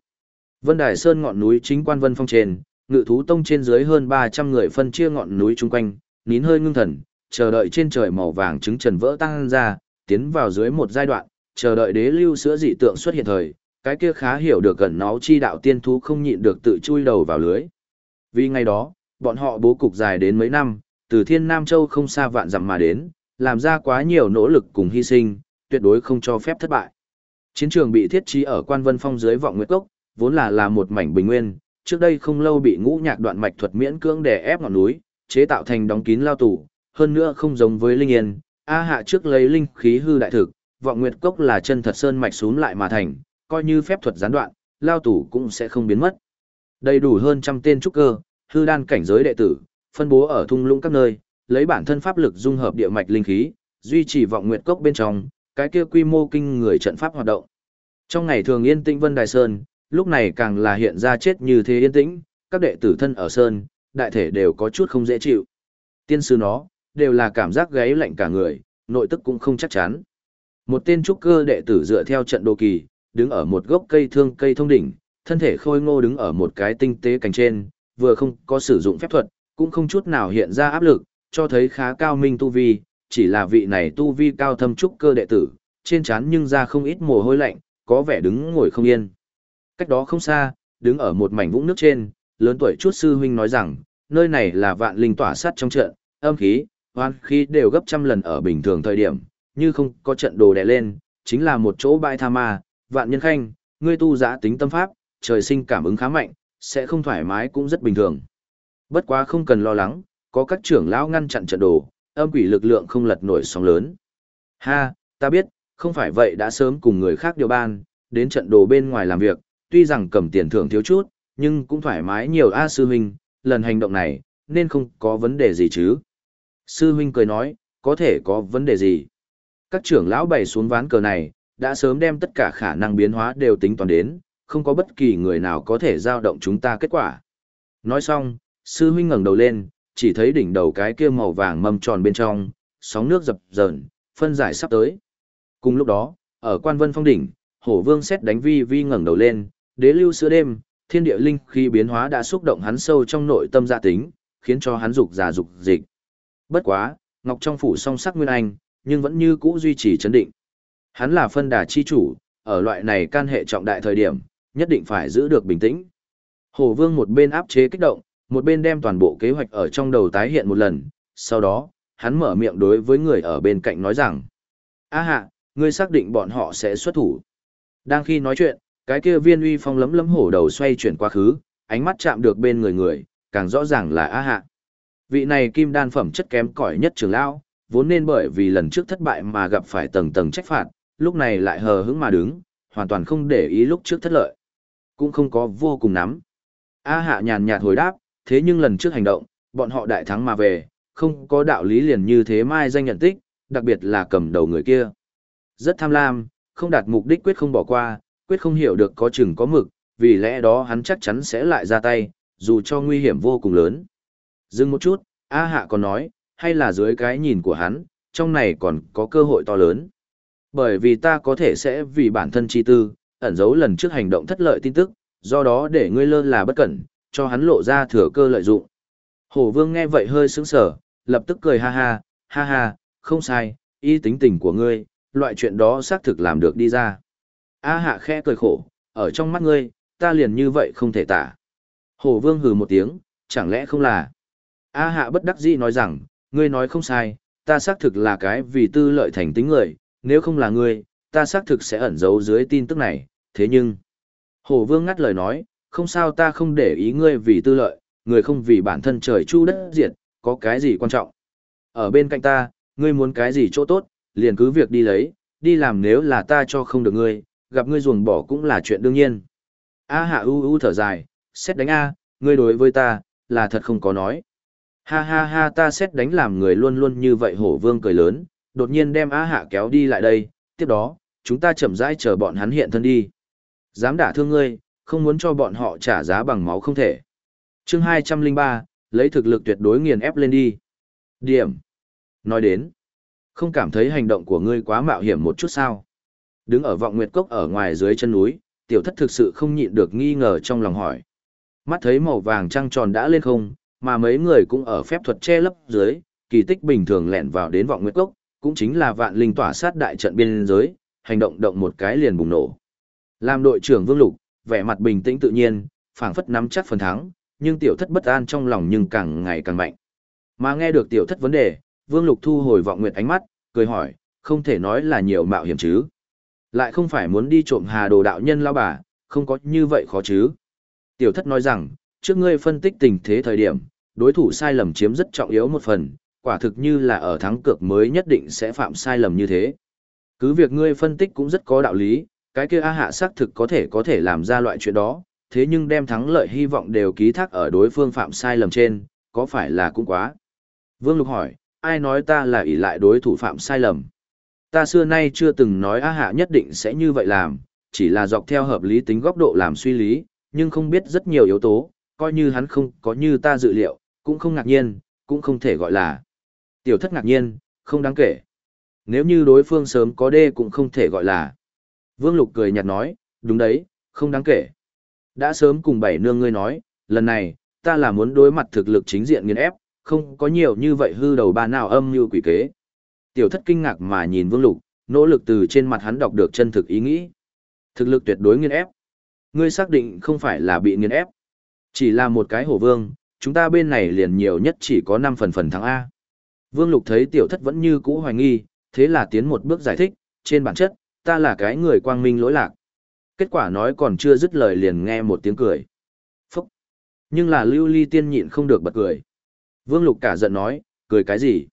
Speaker 1: Vân Đài Sơn ngọn núi chính quan vân phong trên, ngự thú tông trên dưới hơn 300 người phân chia ngọn núi chung quanh, nín hơi ngưng thần, chờ đợi trên trời màu vàng trứng trần vỡ tăng ra, tiến vào dưới một giai đoạn, chờ đợi đế lưu sữa dị tượng xuất hiện thời, cái kia khá hiểu được gần nó chi đạo tiên thú không nhịn được tự chui đầu vào lưới. Vì ngày đó, bọn họ bố cục dài đến mấy năm, từ thiên Nam Châu không xa vạn dặm mà đến, làm ra quá nhiều nỗ lực cùng hy sinh, tuyệt đối không cho phép thất bại. Chiến trường bị thiết trí ở quan vân phong dưới vọng nguyệt cốc, vốn là là một mảnh bình nguyên, trước đây không lâu bị ngũ nhạc đoạn mạch thuật miễn cưỡng đè ép ngọn núi, chế tạo thành đóng kín lao tủ, hơn nữa không giống với linh yên, A hạ trước lấy linh khí hư đại thực, vọng nguyệt cốc là chân thật sơn mạch xuống lại mà thành, coi như phép thuật gián đoạn, lao tủ cũng sẽ không biến mất. Đầy đủ hơn trăm tên trúc cơ, hư đan cảnh giới đệ tử, phân bố ở thung lũng các nơi, lấy bản thân pháp lực dung hợp địa mạch linh khí, duy trì vọng nguyệt cốc bên trong, cái kia quy mô kinh người trận pháp hoạt động. Trong ngày thường yên tĩnh Vân Đài Sơn, lúc này càng là hiện ra chết như thế yên tĩnh, các đệ tử thân ở Sơn, đại thể đều có chút không dễ chịu. Tiên sư nó, đều là cảm giác gáy lạnh cả người, nội tức cũng không chắc chắn. Một tên trúc cơ đệ tử dựa theo trận đồ kỳ, đứng ở một gốc cây thương cây thông đỉnh, thân thể khôi ngô đứng ở một cái tinh tế cành trên, vừa không có sử dụng phép thuật, cũng không chút nào hiện ra áp lực, cho thấy khá cao minh tu vi, chỉ là vị này tu vi cao thâm trúc cơ đệ tử, trên trán nhưng ra không ít mồ hôi lạnh, có vẻ đứng ngồi không yên. Cách đó không xa, đứng ở một mảnh vũng nước trên, lớn tuổi chút sư huynh nói rằng, nơi này là vạn linh tỏa sát trong trận, âm khí, hoan khí đều gấp trăm lần ở bình thường thời điểm, như không có trận đồ đè lên, chính là một chỗ bãi tha ma, vạn nhân khanh, ngươi tu giã tính tâm pháp, trời sinh cảm ứng khá mạnh, sẽ không thoải mái cũng rất bình thường. Bất quá không cần lo lắng, có các trưởng lão ngăn chặn trận đồ, âm quỷ lực lượng không lật nổi sóng lớn. Ha, ta biết, không phải vậy đã sớm cùng người khác điều ban, đến trận đồ bên ngoài làm việc, tuy rằng cầm tiền thưởng thiếu chút, nhưng cũng thoải mái nhiều A sư huynh, lần hành động này, nên không có vấn đề gì chứ. Sư huynh cười nói, có thể có vấn đề gì. Các trưởng lão bày xuống ván cờ này, đã sớm đem tất cả khả năng biến hóa đều tính toán đến, không có bất kỳ người nào có thể giao động chúng ta kết quả. Nói xong, sư huynh ngẩng đầu lên, chỉ thấy đỉnh đầu cái kia màu vàng mâm tròn bên trong, sóng nước dập dờn, phân giải sắp tới. Cùng lúc đó, ở quan vân phong đỉnh, hổ vương xét đánh vi vi ngẩng đầu lên, đế lưu sữa đêm, thiên địa linh khi biến hóa đã xúc động hắn sâu trong nội tâm dạ tính, khiến cho hắn dục già dục dịch. Bất quá, ngọc trong phủ song sắc nguyên anh, nhưng vẫn như cũ duy trì chấn định. Hắn là phân đà chi chủ, ở loại này can hệ trọng đại thời điểm, nhất định phải giữ được bình tĩnh. Hổ vương một bên áp chế kích động, một bên đem toàn bộ kế hoạch ở trong đầu tái hiện một lần, sau đó, hắn mở miệng đối với người ở bên cạnh nói rằng, A hạ, ngươi xác định bọn họ sẽ xuất thủ. Đang khi nói chuyện, cái kia viên uy phong lấm lấm hổ đầu xoay chuyển quá khứ, ánh mắt chạm được bên người người, càng rõ ràng là A hạ. Vị này kim đan phẩm chất kém cỏi nhất trường lão, vốn nên bởi vì lần trước thất bại mà gặp phải tầng tầng trách phạt, lúc này lại hờ hững mà đứng, hoàn toàn không để ý lúc trước thất lợi. Cũng không có vô cùng nắm. A hạ nhàn nhạt hồi đáp, thế nhưng lần trước hành động, bọn họ đại thắng mà về, không có đạo lý liền như thế mai danh nhận tích, đặc biệt là cầm đầu người kia. Rất tham lam, không đạt mục đích quyết không bỏ qua, quyết không hiểu được có chừng có mực, vì lẽ đó hắn chắc chắn sẽ lại ra tay, dù cho nguy hiểm vô cùng lớn. Dừng một chút, A Hạ còn nói, hay là dưới cái nhìn của hắn, trong này còn có cơ hội to lớn. Bởi vì ta có thể sẽ vì bản thân chi tư, ẩn giấu lần trước hành động thất lợi tin tức, do đó để ngươi lơ là bất cẩn, cho hắn lộ ra thừa cơ lợi dụng. Hổ vương nghe vậy hơi sững sở, lập tức cười ha ha, ha ha, không sai, y tính tình của ngươi, loại chuyện đó xác thực làm được đi ra. A hạ khẽ cười khổ, ở trong mắt ngươi, ta liền như vậy không thể tả. Hổ vương hừ một tiếng, chẳng lẽ không là. A hạ bất đắc dĩ nói rằng, ngươi nói không sai, ta xác thực là cái vì tư lợi thành tính người, nếu không là ngươi, ta xác thực sẽ ẩn giấu dưới tin tức này, thế nhưng... Hổ vương ngắt lời nói, không sao ta không để ý ngươi vì tư lợi, người không vì bản thân trời chu đất diệt, có cái gì quan trọng. Ở bên cạnh ta, ngươi muốn cái gì chỗ tốt, liền cứ việc đi lấy, đi làm nếu là ta cho không được ngươi, gặp ngươi ruồng bỏ cũng là chuyện đương nhiên. A hạ u u thở dài, xét đánh A, ngươi đối với ta, là thật không có nói. Ha ha ha ta xét đánh làm người luôn luôn như vậy hổ vương cười lớn, đột nhiên đem A hạ kéo đi lại đây, tiếp đó, chúng ta chậm rãi chờ bọn hắn hiện thân đi. Dám đả thương ngươi, không muốn cho bọn họ trả giá bằng máu không thể. chương 203, lấy thực lực tuyệt đối nghiền ép lên đi. Điểm. Nói đến, không cảm thấy hành động của ngươi quá mạo hiểm một chút sao. Đứng ở vọng nguyệt cốc ở ngoài dưới chân núi, tiểu thất thực sự không nhịn được nghi ngờ trong lòng hỏi. Mắt thấy màu vàng trăng tròn đã lên không, mà mấy người cũng ở phép thuật che lấp dưới, kỳ tích bình thường lẹn vào đến vọng nguyệt cốc, cũng chính là vạn linh tỏa sát đại trận biên giới, hành động động một cái liền bùng nổ. Làm đội trưởng Vương Lục, vẻ mặt bình tĩnh tự nhiên, phảng phất nắm chắc phần thắng, nhưng tiểu thất bất an trong lòng nhưng càng ngày càng mạnh. Mà nghe được tiểu thất vấn đề, Vương Lục thu hồi vọng nguyệt ánh mắt, cười hỏi, không thể nói là nhiều mạo hiểm chứ. Lại không phải muốn đi trộm hà đồ đạo nhân lao bà, không có như vậy khó chứ. Tiểu thất nói rằng, trước ngươi phân tích tình thế thời điểm, đối thủ sai lầm chiếm rất trọng yếu một phần, quả thực như là ở thắng cược mới nhất định sẽ phạm sai lầm như thế. Cứ việc ngươi phân tích cũng rất có đạo lý, cái kia A hạ xác thực có thể có thể làm ra loại chuyện đó, thế nhưng đem thắng lợi hy vọng đều ký thác ở đối phương phạm sai lầm trên, có phải là cũng quá. Vương Lục hỏi, ai nói ta là ỷ lại đối thủ phạm sai lầm? Ta xưa nay chưa từng nói A hạ nhất định sẽ như vậy làm, chỉ là dọc theo hợp lý tính góc độ làm suy lý, nhưng không biết rất nhiều yếu tố, coi như hắn không có như ta dự liệu, cũng không ngạc nhiên, cũng không thể gọi là. Tiểu thất ngạc nhiên, không đáng kể. Nếu như đối phương sớm có đê cũng không thể gọi là. Vương Lục cười nhạt nói, đúng đấy, không đáng kể. Đã sớm cùng bảy nương ngươi nói, lần này, ta là muốn đối mặt thực lực chính diện nghiên ép, không có nhiều như vậy hư đầu ba nào âm như quỷ kế. Tiểu thất kinh ngạc mà nhìn Vương Lục, nỗ lực từ trên mặt hắn đọc được chân thực ý nghĩ. Thực lực tuyệt đối nghiên ép. Ngươi xác định không phải là bị nghiên ép. Chỉ là một cái hổ vương, chúng ta bên này liền nhiều nhất chỉ có 5 phần phần thắng A. Vương Lục thấy tiểu thất vẫn như cũ hoài nghi, thế là tiến một bước giải thích, trên bản chất, ta là cái người quang minh lỗi lạc. Kết quả nói còn chưa dứt lời liền nghe một tiếng cười. Phúc! Nhưng là lưu ly tiên nhịn không được bật cười. Vương Lục cả giận nói, cười cái gì?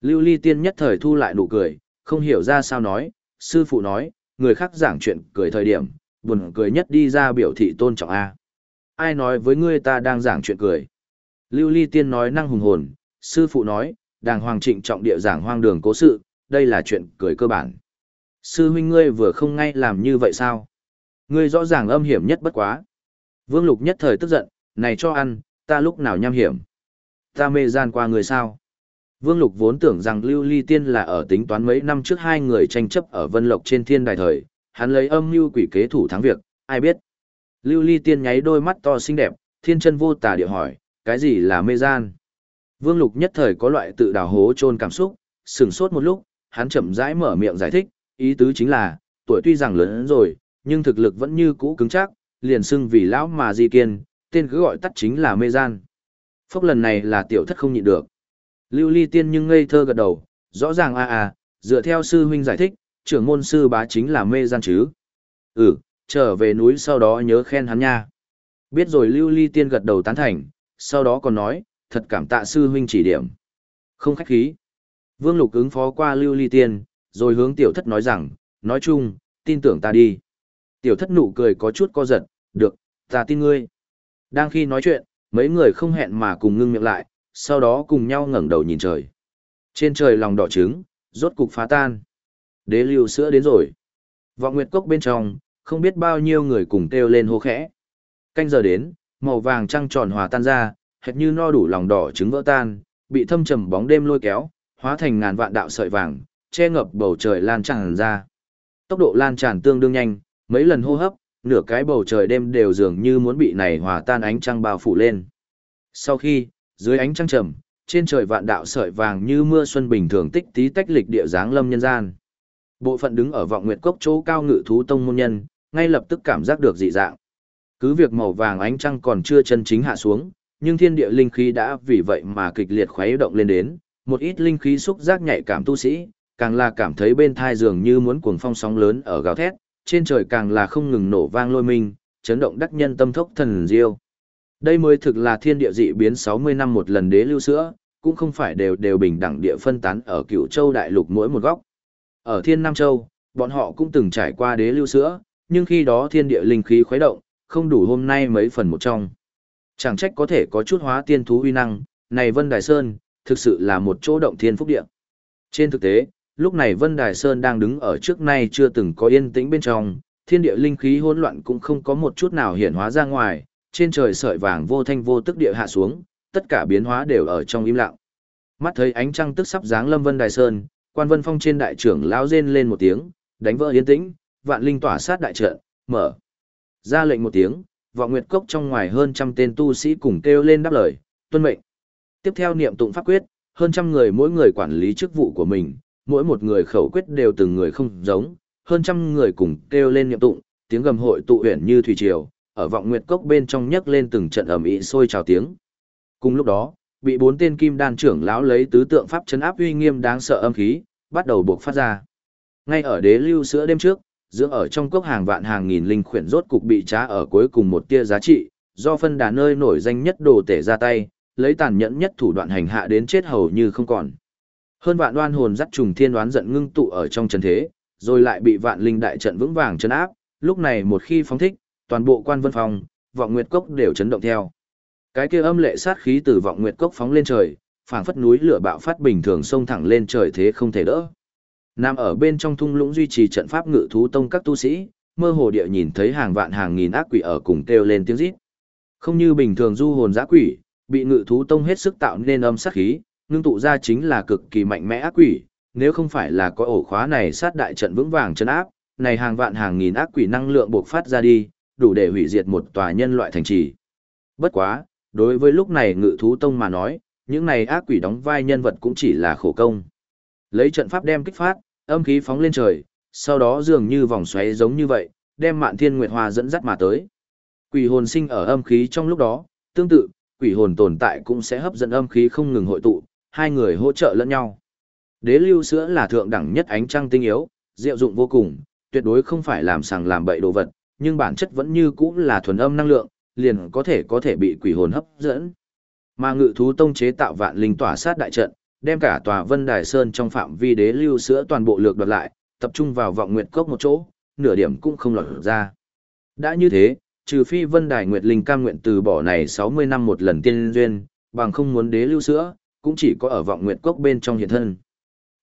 Speaker 1: Lưu ly tiên nhất thời thu lại nụ cười, không hiểu ra sao nói, sư phụ nói, người khác giảng chuyện cười thời điểm, buồn cười nhất đi ra biểu thị tôn trọng A. Ai nói với ngươi ta đang giảng chuyện cười? Lưu ly tiên nói năng hùng hồn, sư phụ nói, đàng hoàng trịnh trọng địa giảng hoang đường cố sự, đây là chuyện cười cơ bản. Sư huynh ngươi vừa không ngay làm như vậy sao? Ngươi rõ ràng âm hiểm nhất bất quá. Vương Lục nhất thời tức giận, này cho ăn, ta lúc nào nham hiểm. Ta mê gian qua người sao? Vương Lục vốn tưởng rằng Lưu Ly Tiên là ở tính toán mấy năm trước hai người tranh chấp ở Vân Lộc trên thiên đài thời, hắn lấy âm mưu quỷ kế thủ thắng việc, ai biết. Lưu Ly Tiên nháy đôi mắt to xinh đẹp, thiên chân vô tà địa hỏi, cái gì là mê gian? Vương Lục nhất thời có loại tự đào hố chôn cảm xúc, sừng sốt một lúc, hắn chậm rãi mở miệng giải thích, ý tứ chính là, tuổi tuy rằng lớn rồi, nhưng thực lực vẫn như cũ cứng chắc, liền xưng vì lão mà di kiên, tên cứ gọi tắt chính là mê gian. Phốc lần này là tiểu thất không nhịn được. Lưu ly tiên nhưng ngây thơ gật đầu, rõ ràng a a, dựa theo sư huynh giải thích, trưởng môn sư bá chính là mê gian chứ. Ừ, trở về núi sau đó nhớ khen hắn nha. Biết rồi lưu ly tiên gật đầu tán thành, sau đó còn nói, thật cảm tạ sư huynh chỉ điểm. Không khách khí. Vương Lục ứng phó qua lưu ly tiên, rồi hướng tiểu thất nói rằng, nói chung, tin tưởng ta đi. Tiểu thất nụ cười có chút co giật, được, ta tin ngươi. Đang khi nói chuyện, mấy người không hẹn mà cùng ngưng miệng lại, sau đó cùng nhau ngẩng đầu nhìn trời. Trên trời lòng đỏ trứng, rốt cục phá tan. Đế lưu sữa đến rồi. Vọng nguyệt cốc bên trong, không biết bao nhiêu người cùng kêu lên hô khẽ. Canh giờ đến, màu vàng trăng tròn hòa tan ra, hệt như no đủ lòng đỏ trứng vỡ tan, bị thâm trầm bóng đêm lôi kéo, hóa thành ngàn vạn đạo sợi vàng, che ngập bầu trời lan tràn ra. Tốc độ lan tràn tương đương nhanh, mấy lần hô hấp, nửa cái bầu trời đêm đều dường như muốn bị này hòa tan ánh trăng bao phủ lên. Sau khi, dưới ánh trăng trầm, trên trời vạn đạo sợi vàng như mưa xuân bình thường tích tí tách lịch địa dáng lâm nhân gian. Bộ phận đứng ở vọng nguyệt cốc chỗ cao ngự thú tông môn nhân, ngay lập tức cảm giác được dị dạng. Cứ việc màu vàng ánh trăng còn chưa chân chính hạ xuống, nhưng thiên địa linh khí đã vì vậy mà kịch liệt khuấy động lên đến, một ít linh khí xúc giác nhạy cảm tu sĩ, càng là cảm thấy bên thai dường như muốn cuồng phong sóng lớn ở gào thét, trên trời càng là không ngừng nổ vang lôi minh, chấn động đắc nhân tâm thốc thần diêu. Đây mới thực là thiên địa dị biến 60 năm một lần đế lưu sữa, cũng không phải đều đều bình đẳng địa phân tán ở cựu châu đại lục mỗi một góc. Ở thiên Nam Châu, bọn họ cũng từng trải qua đế lưu sữa, nhưng khi đó thiên địa linh khí khuấy động, không đủ hôm nay mấy phần một trong. Chẳng trách có thể có chút hóa tiên thú uy năng, này Vân Đài Sơn, thực sự là một chỗ động thiên phúc địa. Trên thực tế, lúc này Vân Đài Sơn đang đứng ở trước nay chưa từng có yên tĩnh bên trong, thiên địa linh khí hỗn loạn cũng không có một chút nào hiện hóa ra ngoài, trên trời sợi vàng vô thanh vô tức địa hạ xuống, tất cả biến hóa đều ở trong im lặng. Mắt thấy ánh trăng tức sắp dáng lâm Vân Đài Sơn, quan vân phong trên đại trưởng lão rên lên một tiếng, đánh vỡ yên tĩnh, vạn linh tỏa sát đại trận, mở. Ra lệnh một tiếng, vọng nguyệt cốc trong ngoài hơn trăm tên tu sĩ cùng kêu lên đáp lời, tuân mệnh. Tiếp theo niệm tụng pháp quyết, hơn trăm người mỗi người quản lý chức vụ của mình, mỗi một người khẩu quyết đều từng người không giống, hơn trăm người cùng kêu lên niệm tụng, tiếng gầm hội tụ huyền như thủy triều, ở vọng nguyệt cốc bên trong nhấc lên từng trận ầm ĩ sôi trào tiếng. Cùng lúc đó, bị bốn tên kim đan trưởng lão lấy tứ tượng pháp chấn áp uy nghiêm đáng sợ âm khí, bắt đầu buộc phát ra. Ngay ở đế lưu sữa đêm trước, dưỡng ở trong cốc hàng vạn hàng nghìn linh khuyển rốt cục bị trá ở cuối cùng một tia giá trị, do phân đà nơi nổi danh nhất đồ tể ra tay, lấy tàn nhẫn nhất thủ đoạn hành hạ đến chết hầu như không còn. Hơn vạn đoan hồn dắt trùng thiên đoán giận ngưng tụ ở trong trần thế, rồi lại bị vạn linh đại trận vững vàng chấn áp, lúc này một khi phóng thích, toàn bộ quan vân phòng, vọng nguyệt cốc đều chấn động theo. Cái kia âm lệ sát khí từ vọng nguyệt cốc phóng lên trời, phảng phất núi lửa bạo phát bình thường xông thẳng lên trời thế không thể đỡ. Nam ở bên trong thung lũng duy trì trận pháp ngự thú tông các tu sĩ, mơ hồ địa nhìn thấy hàng vạn hàng nghìn ác quỷ ở cùng kêu lên tiếng rít. Không như bình thường du hồn dã quỷ, bị ngự thú tông hết sức tạo nên âm sát khí, ngưng tụ ra chính là cực kỳ mạnh mẽ ác quỷ, nếu không phải là có ổ khóa này sát đại trận vững vàng chấn áp, này hàng vạn hàng nghìn ác quỷ năng lượng buộc phát ra đi, đủ để hủy diệt một tòa nhân loại thành trì. Bất quá, đối với lúc này ngự thú tông mà nói, những này ác quỷ đóng vai nhân vật cũng chỉ là khổ công. Lấy trận pháp đem kích phát, âm khí phóng lên trời, sau đó dường như vòng xoáy giống như vậy, đem mạn thiên nguyệt hoa dẫn dắt mà tới. Quỷ hồn sinh ở âm khí trong lúc đó, tương tự, quỷ hồn tồn tại cũng sẽ hấp dẫn âm khí không ngừng hội tụ, hai người hỗ trợ lẫn nhau. Đế lưu sữa là thượng đẳng nhất ánh trăng tinh yếu, diệu dụng vô cùng, tuyệt đối không phải làm sàng làm bậy đồ vật, nhưng bản chất vẫn như cũ là thuần âm năng lượng, liền có thể có thể bị quỷ hồn hấp dẫn. Mà ngự thú tông chế tạo vạn linh tỏa sát đại trận, đem cả tòa Vân Đài Sơn trong phạm vi đế lưu sữa toàn bộ lược đoạt lại, tập trung vào vọng nguyệt cốc một chỗ, nửa điểm cũng không lọt ra. Đã như thế, trừ phi Vân Đài Nguyệt Linh cam nguyện từ bỏ này 60 năm một lần tiên duyên, bằng không muốn đế lưu sữa, cũng chỉ có ở vọng nguyệt cốc bên trong hiện thân.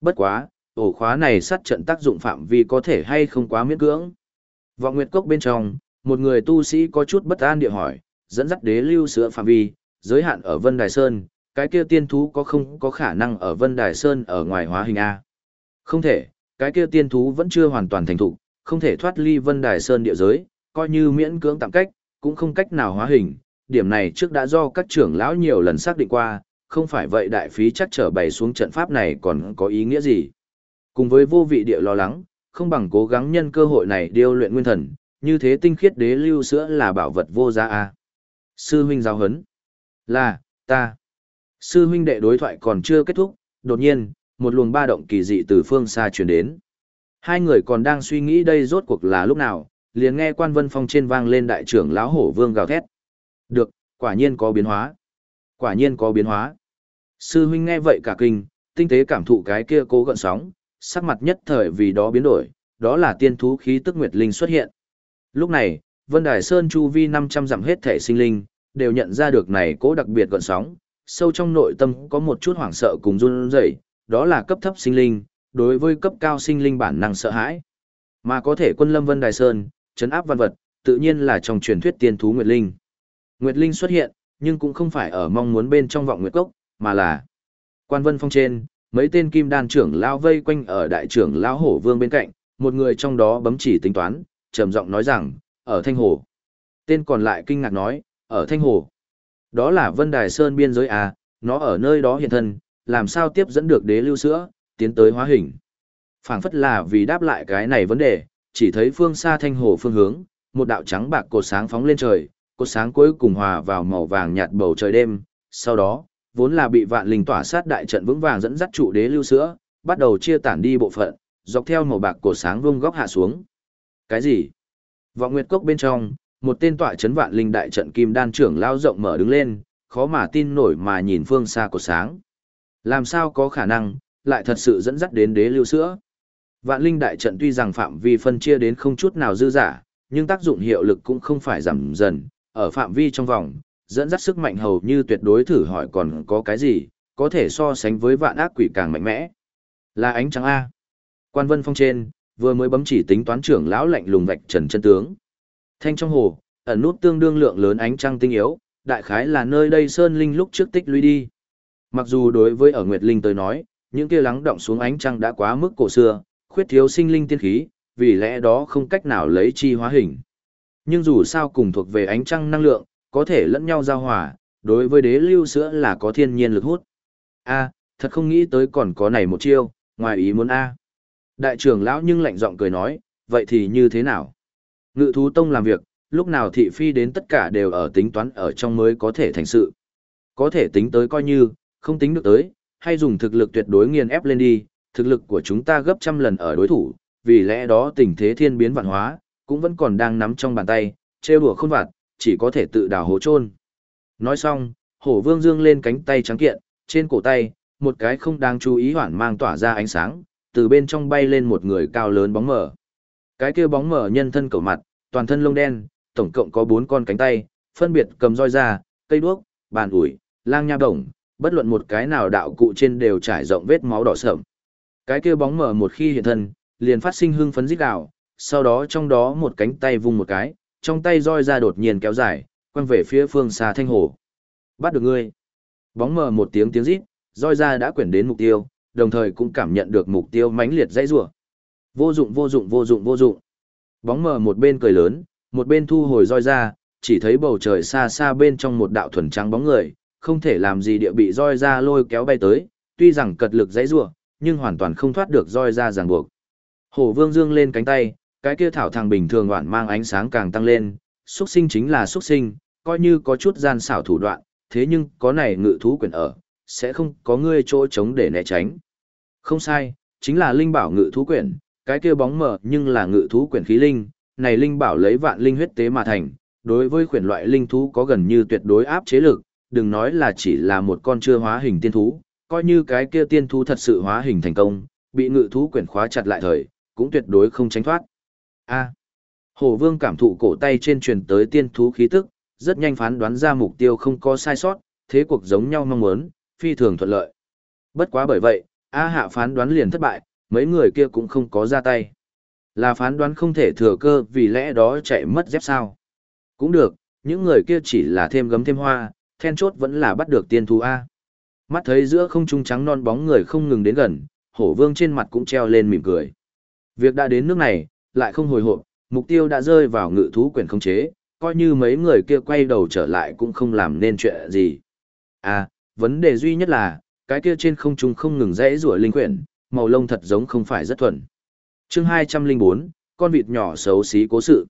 Speaker 1: Bất quá, ổ khóa này sát trận tác dụng phạm vi có thể hay không quá miễn cưỡng. Vọng nguyệt cốc bên trong, một người tu sĩ có chút bất an địa hỏi, dẫn dắt đế lưu sữa phạm vi, giới hạn ở Vân Đài Sơn, cái kia tiên thú có không có khả năng ở Vân Đài Sơn ở ngoài hóa hình A. Không thể, cái kia tiên thú vẫn chưa hoàn toàn thành thục, không thể thoát ly Vân Đài Sơn địa giới, coi như miễn cưỡng tạm cách, cũng không cách nào hóa hình. Điểm này trước đã do các trưởng lão nhiều lần xác định qua, không phải vậy đại phí chắc trở bày xuống trận pháp này còn có ý nghĩa gì. Cùng với vô vị địa lo lắng, không bằng cố gắng nhân cơ hội này điêu luyện nguyên thần, như thế tinh khiết đế lưu sữa là bảo vật vô giá a. Sư huynh giáo hấn. Là, ta. Sư huynh đệ đối thoại còn chưa kết thúc, đột nhiên, một luồng ba động kỳ dị từ phương xa truyền đến. Hai người còn đang suy nghĩ đây rốt cuộc là lúc nào, liền nghe quan vân phong trên vang lên đại trưởng lão hổ vương gào thét. Được, quả nhiên có biến hóa. Quả nhiên có biến hóa. Sư huynh nghe vậy cả kinh, tinh tế cảm thụ cái kia cố gợn sóng, sắc mặt nhất thời vì đó biến đổi, đó là tiên thú khí tức nguyệt linh xuất hiện. Lúc này, Vân Đài Sơn chu vi 500 dặm hết thể sinh linh, đều nhận ra được này cố đặc biệt gợn sóng, sâu trong nội tâm có một chút hoảng sợ cùng run rẩy, đó là cấp thấp sinh linh, đối với cấp cao sinh linh bản năng sợ hãi. Mà có thể quân lâm Vân Đài Sơn, chấn áp văn vật, tự nhiên là trong truyền thuyết tiên thú Nguyệt Linh. Nguyệt Linh xuất hiện, nhưng cũng không phải ở mong muốn bên trong vọng Nguyệt Cốc, mà là quan vân phong trên, mấy tên kim đan trưởng lao vây quanh ở đại trưởng lão hổ vương bên cạnh, một người trong đó bấm chỉ tính toán, trầm giọng nói rằng, ở Thanh Hồ. Tên còn lại kinh ngạc nói, ở Thanh Hồ. Đó là Vân Đài Sơn biên giới à, nó ở nơi đó hiện thân, làm sao tiếp dẫn được đế lưu sữa, tiến tới hóa hình. phảng phất là vì đáp lại cái này vấn đề, chỉ thấy phương xa Thanh Hồ phương hướng, một đạo trắng bạc cột sáng phóng lên trời, cột sáng cuối cùng hòa vào màu vàng nhạt bầu trời đêm, sau đó, vốn là bị vạn linh tỏa sát đại trận vững vàng dẫn dắt trụ đế lưu sữa, bắt đầu chia tản đi bộ phận, dọc theo màu bạc cổ sáng vung góc hạ xuống. Cái gì? Vọng Nguyệt Cốc bên trong, một tên tỏa chấn vạn linh đại trận kim đan trưởng lao rộng mở đứng lên, khó mà tin nổi mà nhìn phương xa của sáng. Làm sao có khả năng, lại thật sự dẫn dắt đến đế lưu sữa. Vạn linh đại trận tuy rằng phạm vi phân chia đến không chút nào dư giả, nhưng tác dụng hiệu lực cũng không phải giảm dần, ở phạm vi trong vòng, dẫn dắt sức mạnh hầu như tuyệt đối thử hỏi còn có cái gì, có thể so sánh với vạn ác quỷ càng mạnh mẽ. Là ánh trắng A. Quan vân phong trên, vừa mới bấm chỉ tính toán trưởng lão lạnh lùng vạch trần chân tướng. Thanh trong hồ, ẩn nút tương đương lượng lớn ánh trăng tinh yếu, đại khái là nơi đây sơn linh lúc trước tích lũy đi. Mặc dù đối với ở Nguyệt Linh tới nói, những kia lắng động xuống ánh trăng đã quá mức cổ xưa, khuyết thiếu sinh linh tiên khí, vì lẽ đó không cách nào lấy chi hóa hình. Nhưng dù sao cùng thuộc về ánh trăng năng lượng, có thể lẫn nhau giao hòa, đối với đế lưu sữa là có thiên nhiên lực hút. A, thật không nghĩ tới còn có này một chiêu, ngoài ý muốn A. Đại trưởng lão nhưng lạnh giọng cười nói, vậy thì như thế nào? Ngự thú tông làm việc, lúc nào thị phi đến tất cả đều ở tính toán ở trong mới có thể thành sự. Có thể tính tới coi như, không tính được tới, hay dùng thực lực tuyệt đối nghiền ép lên đi, thực lực của chúng ta gấp trăm lần ở đối thủ, vì lẽ đó tình thế thiên biến vạn hóa, cũng vẫn còn đang nắm trong bàn tay, trêu đùa không vặt, chỉ có thể tự đào hố chôn. Nói xong, hổ vương dương lên cánh tay trắng kiện, trên cổ tay, một cái không đáng chú ý hoản mang tỏa ra ánh sáng, từ bên trong bay lên một người cao lớn bóng mở. Cái kia bóng mở nhân thân cầu mặt, toàn thân lông đen, tổng cộng có bốn con cánh tay, phân biệt cầm roi ra, cây đuốc, bàn ủi, lang nha đồng, bất luận một cái nào đạo cụ trên đều trải rộng vết máu đỏ sợm. Cái kia bóng mở một khi hiện thân, liền phát sinh hưng phấn rít gào, sau đó trong đó một cánh tay vung một cái, trong tay roi ra đột nhiên kéo dài, quăng về phía phương xa thanh hồ. Bắt được ngươi. Bóng mở một tiếng tiếng rít, roi ra đã quyển đến mục tiêu, đồng thời cũng cảm nhận được mục tiêu mãnh liệt dãy rủa. Vô dụng vô dụng vô dụng vô dụng. Bóng mở một bên cười lớn, một bên thu hồi roi ra, chỉ thấy bầu trời xa xa bên trong một đạo thuần trắng bóng người, không thể làm gì địa bị roi ra lôi kéo bay tới, tuy rằng cật lực dãy rủa, nhưng hoàn toàn không thoát được roi ra ràng buộc. Hổ Vương dương lên cánh tay, cái kia thảo thằng bình thường đoạn mang ánh sáng càng tăng lên, xuất sinh chính là xuất sinh, coi như có chút gian xảo thủ đoạn, thế nhưng có này ngự thú quyền ở, sẽ không có ngươi chỗ chống để né tránh. Không sai, chính là linh bảo ngự thú quyển, cái kia bóng mờ nhưng là ngự thú quyển khí linh, này linh bảo lấy vạn linh huyết tế mà thành, đối với quyển loại linh thú có gần như tuyệt đối áp chế lực, đừng nói là chỉ là một con chưa hóa hình tiên thú, coi như cái kia tiên thú thật sự hóa hình thành công, bị ngự thú quyển khóa chặt lại thời, cũng tuyệt đối không tránh thoát. A. Hổ Vương cảm thụ cổ tay trên truyền tới tiên thú khí tức, rất nhanh phán đoán ra mục tiêu không có sai sót, thế cuộc giống nhau mong muốn, phi thường thuận lợi. Bất quá bởi vậy, A Hạ phán đoán liền thất bại, mấy người kia cũng không có ra tay. Là phán đoán không thể thừa cơ vì lẽ đó chạy mất dép sao. Cũng được, những người kia chỉ là thêm gấm thêm hoa, then chốt vẫn là bắt được tiên thú A. Mắt thấy giữa không trung trắng non bóng người không ngừng đến gần, hổ vương trên mặt cũng treo lên mỉm cười. Việc đã đến nước này, lại không hồi hộp, mục tiêu đã rơi vào ngự thú quyền không chế, coi như mấy người kia quay đầu trở lại cũng không làm nên chuyện gì. À, vấn đề duy nhất là, cái kia trên không trung không ngừng rẽ rủa linh quyển, màu lông thật giống không phải rất thuần. Chương 204, con vịt nhỏ xấu xí cố sự.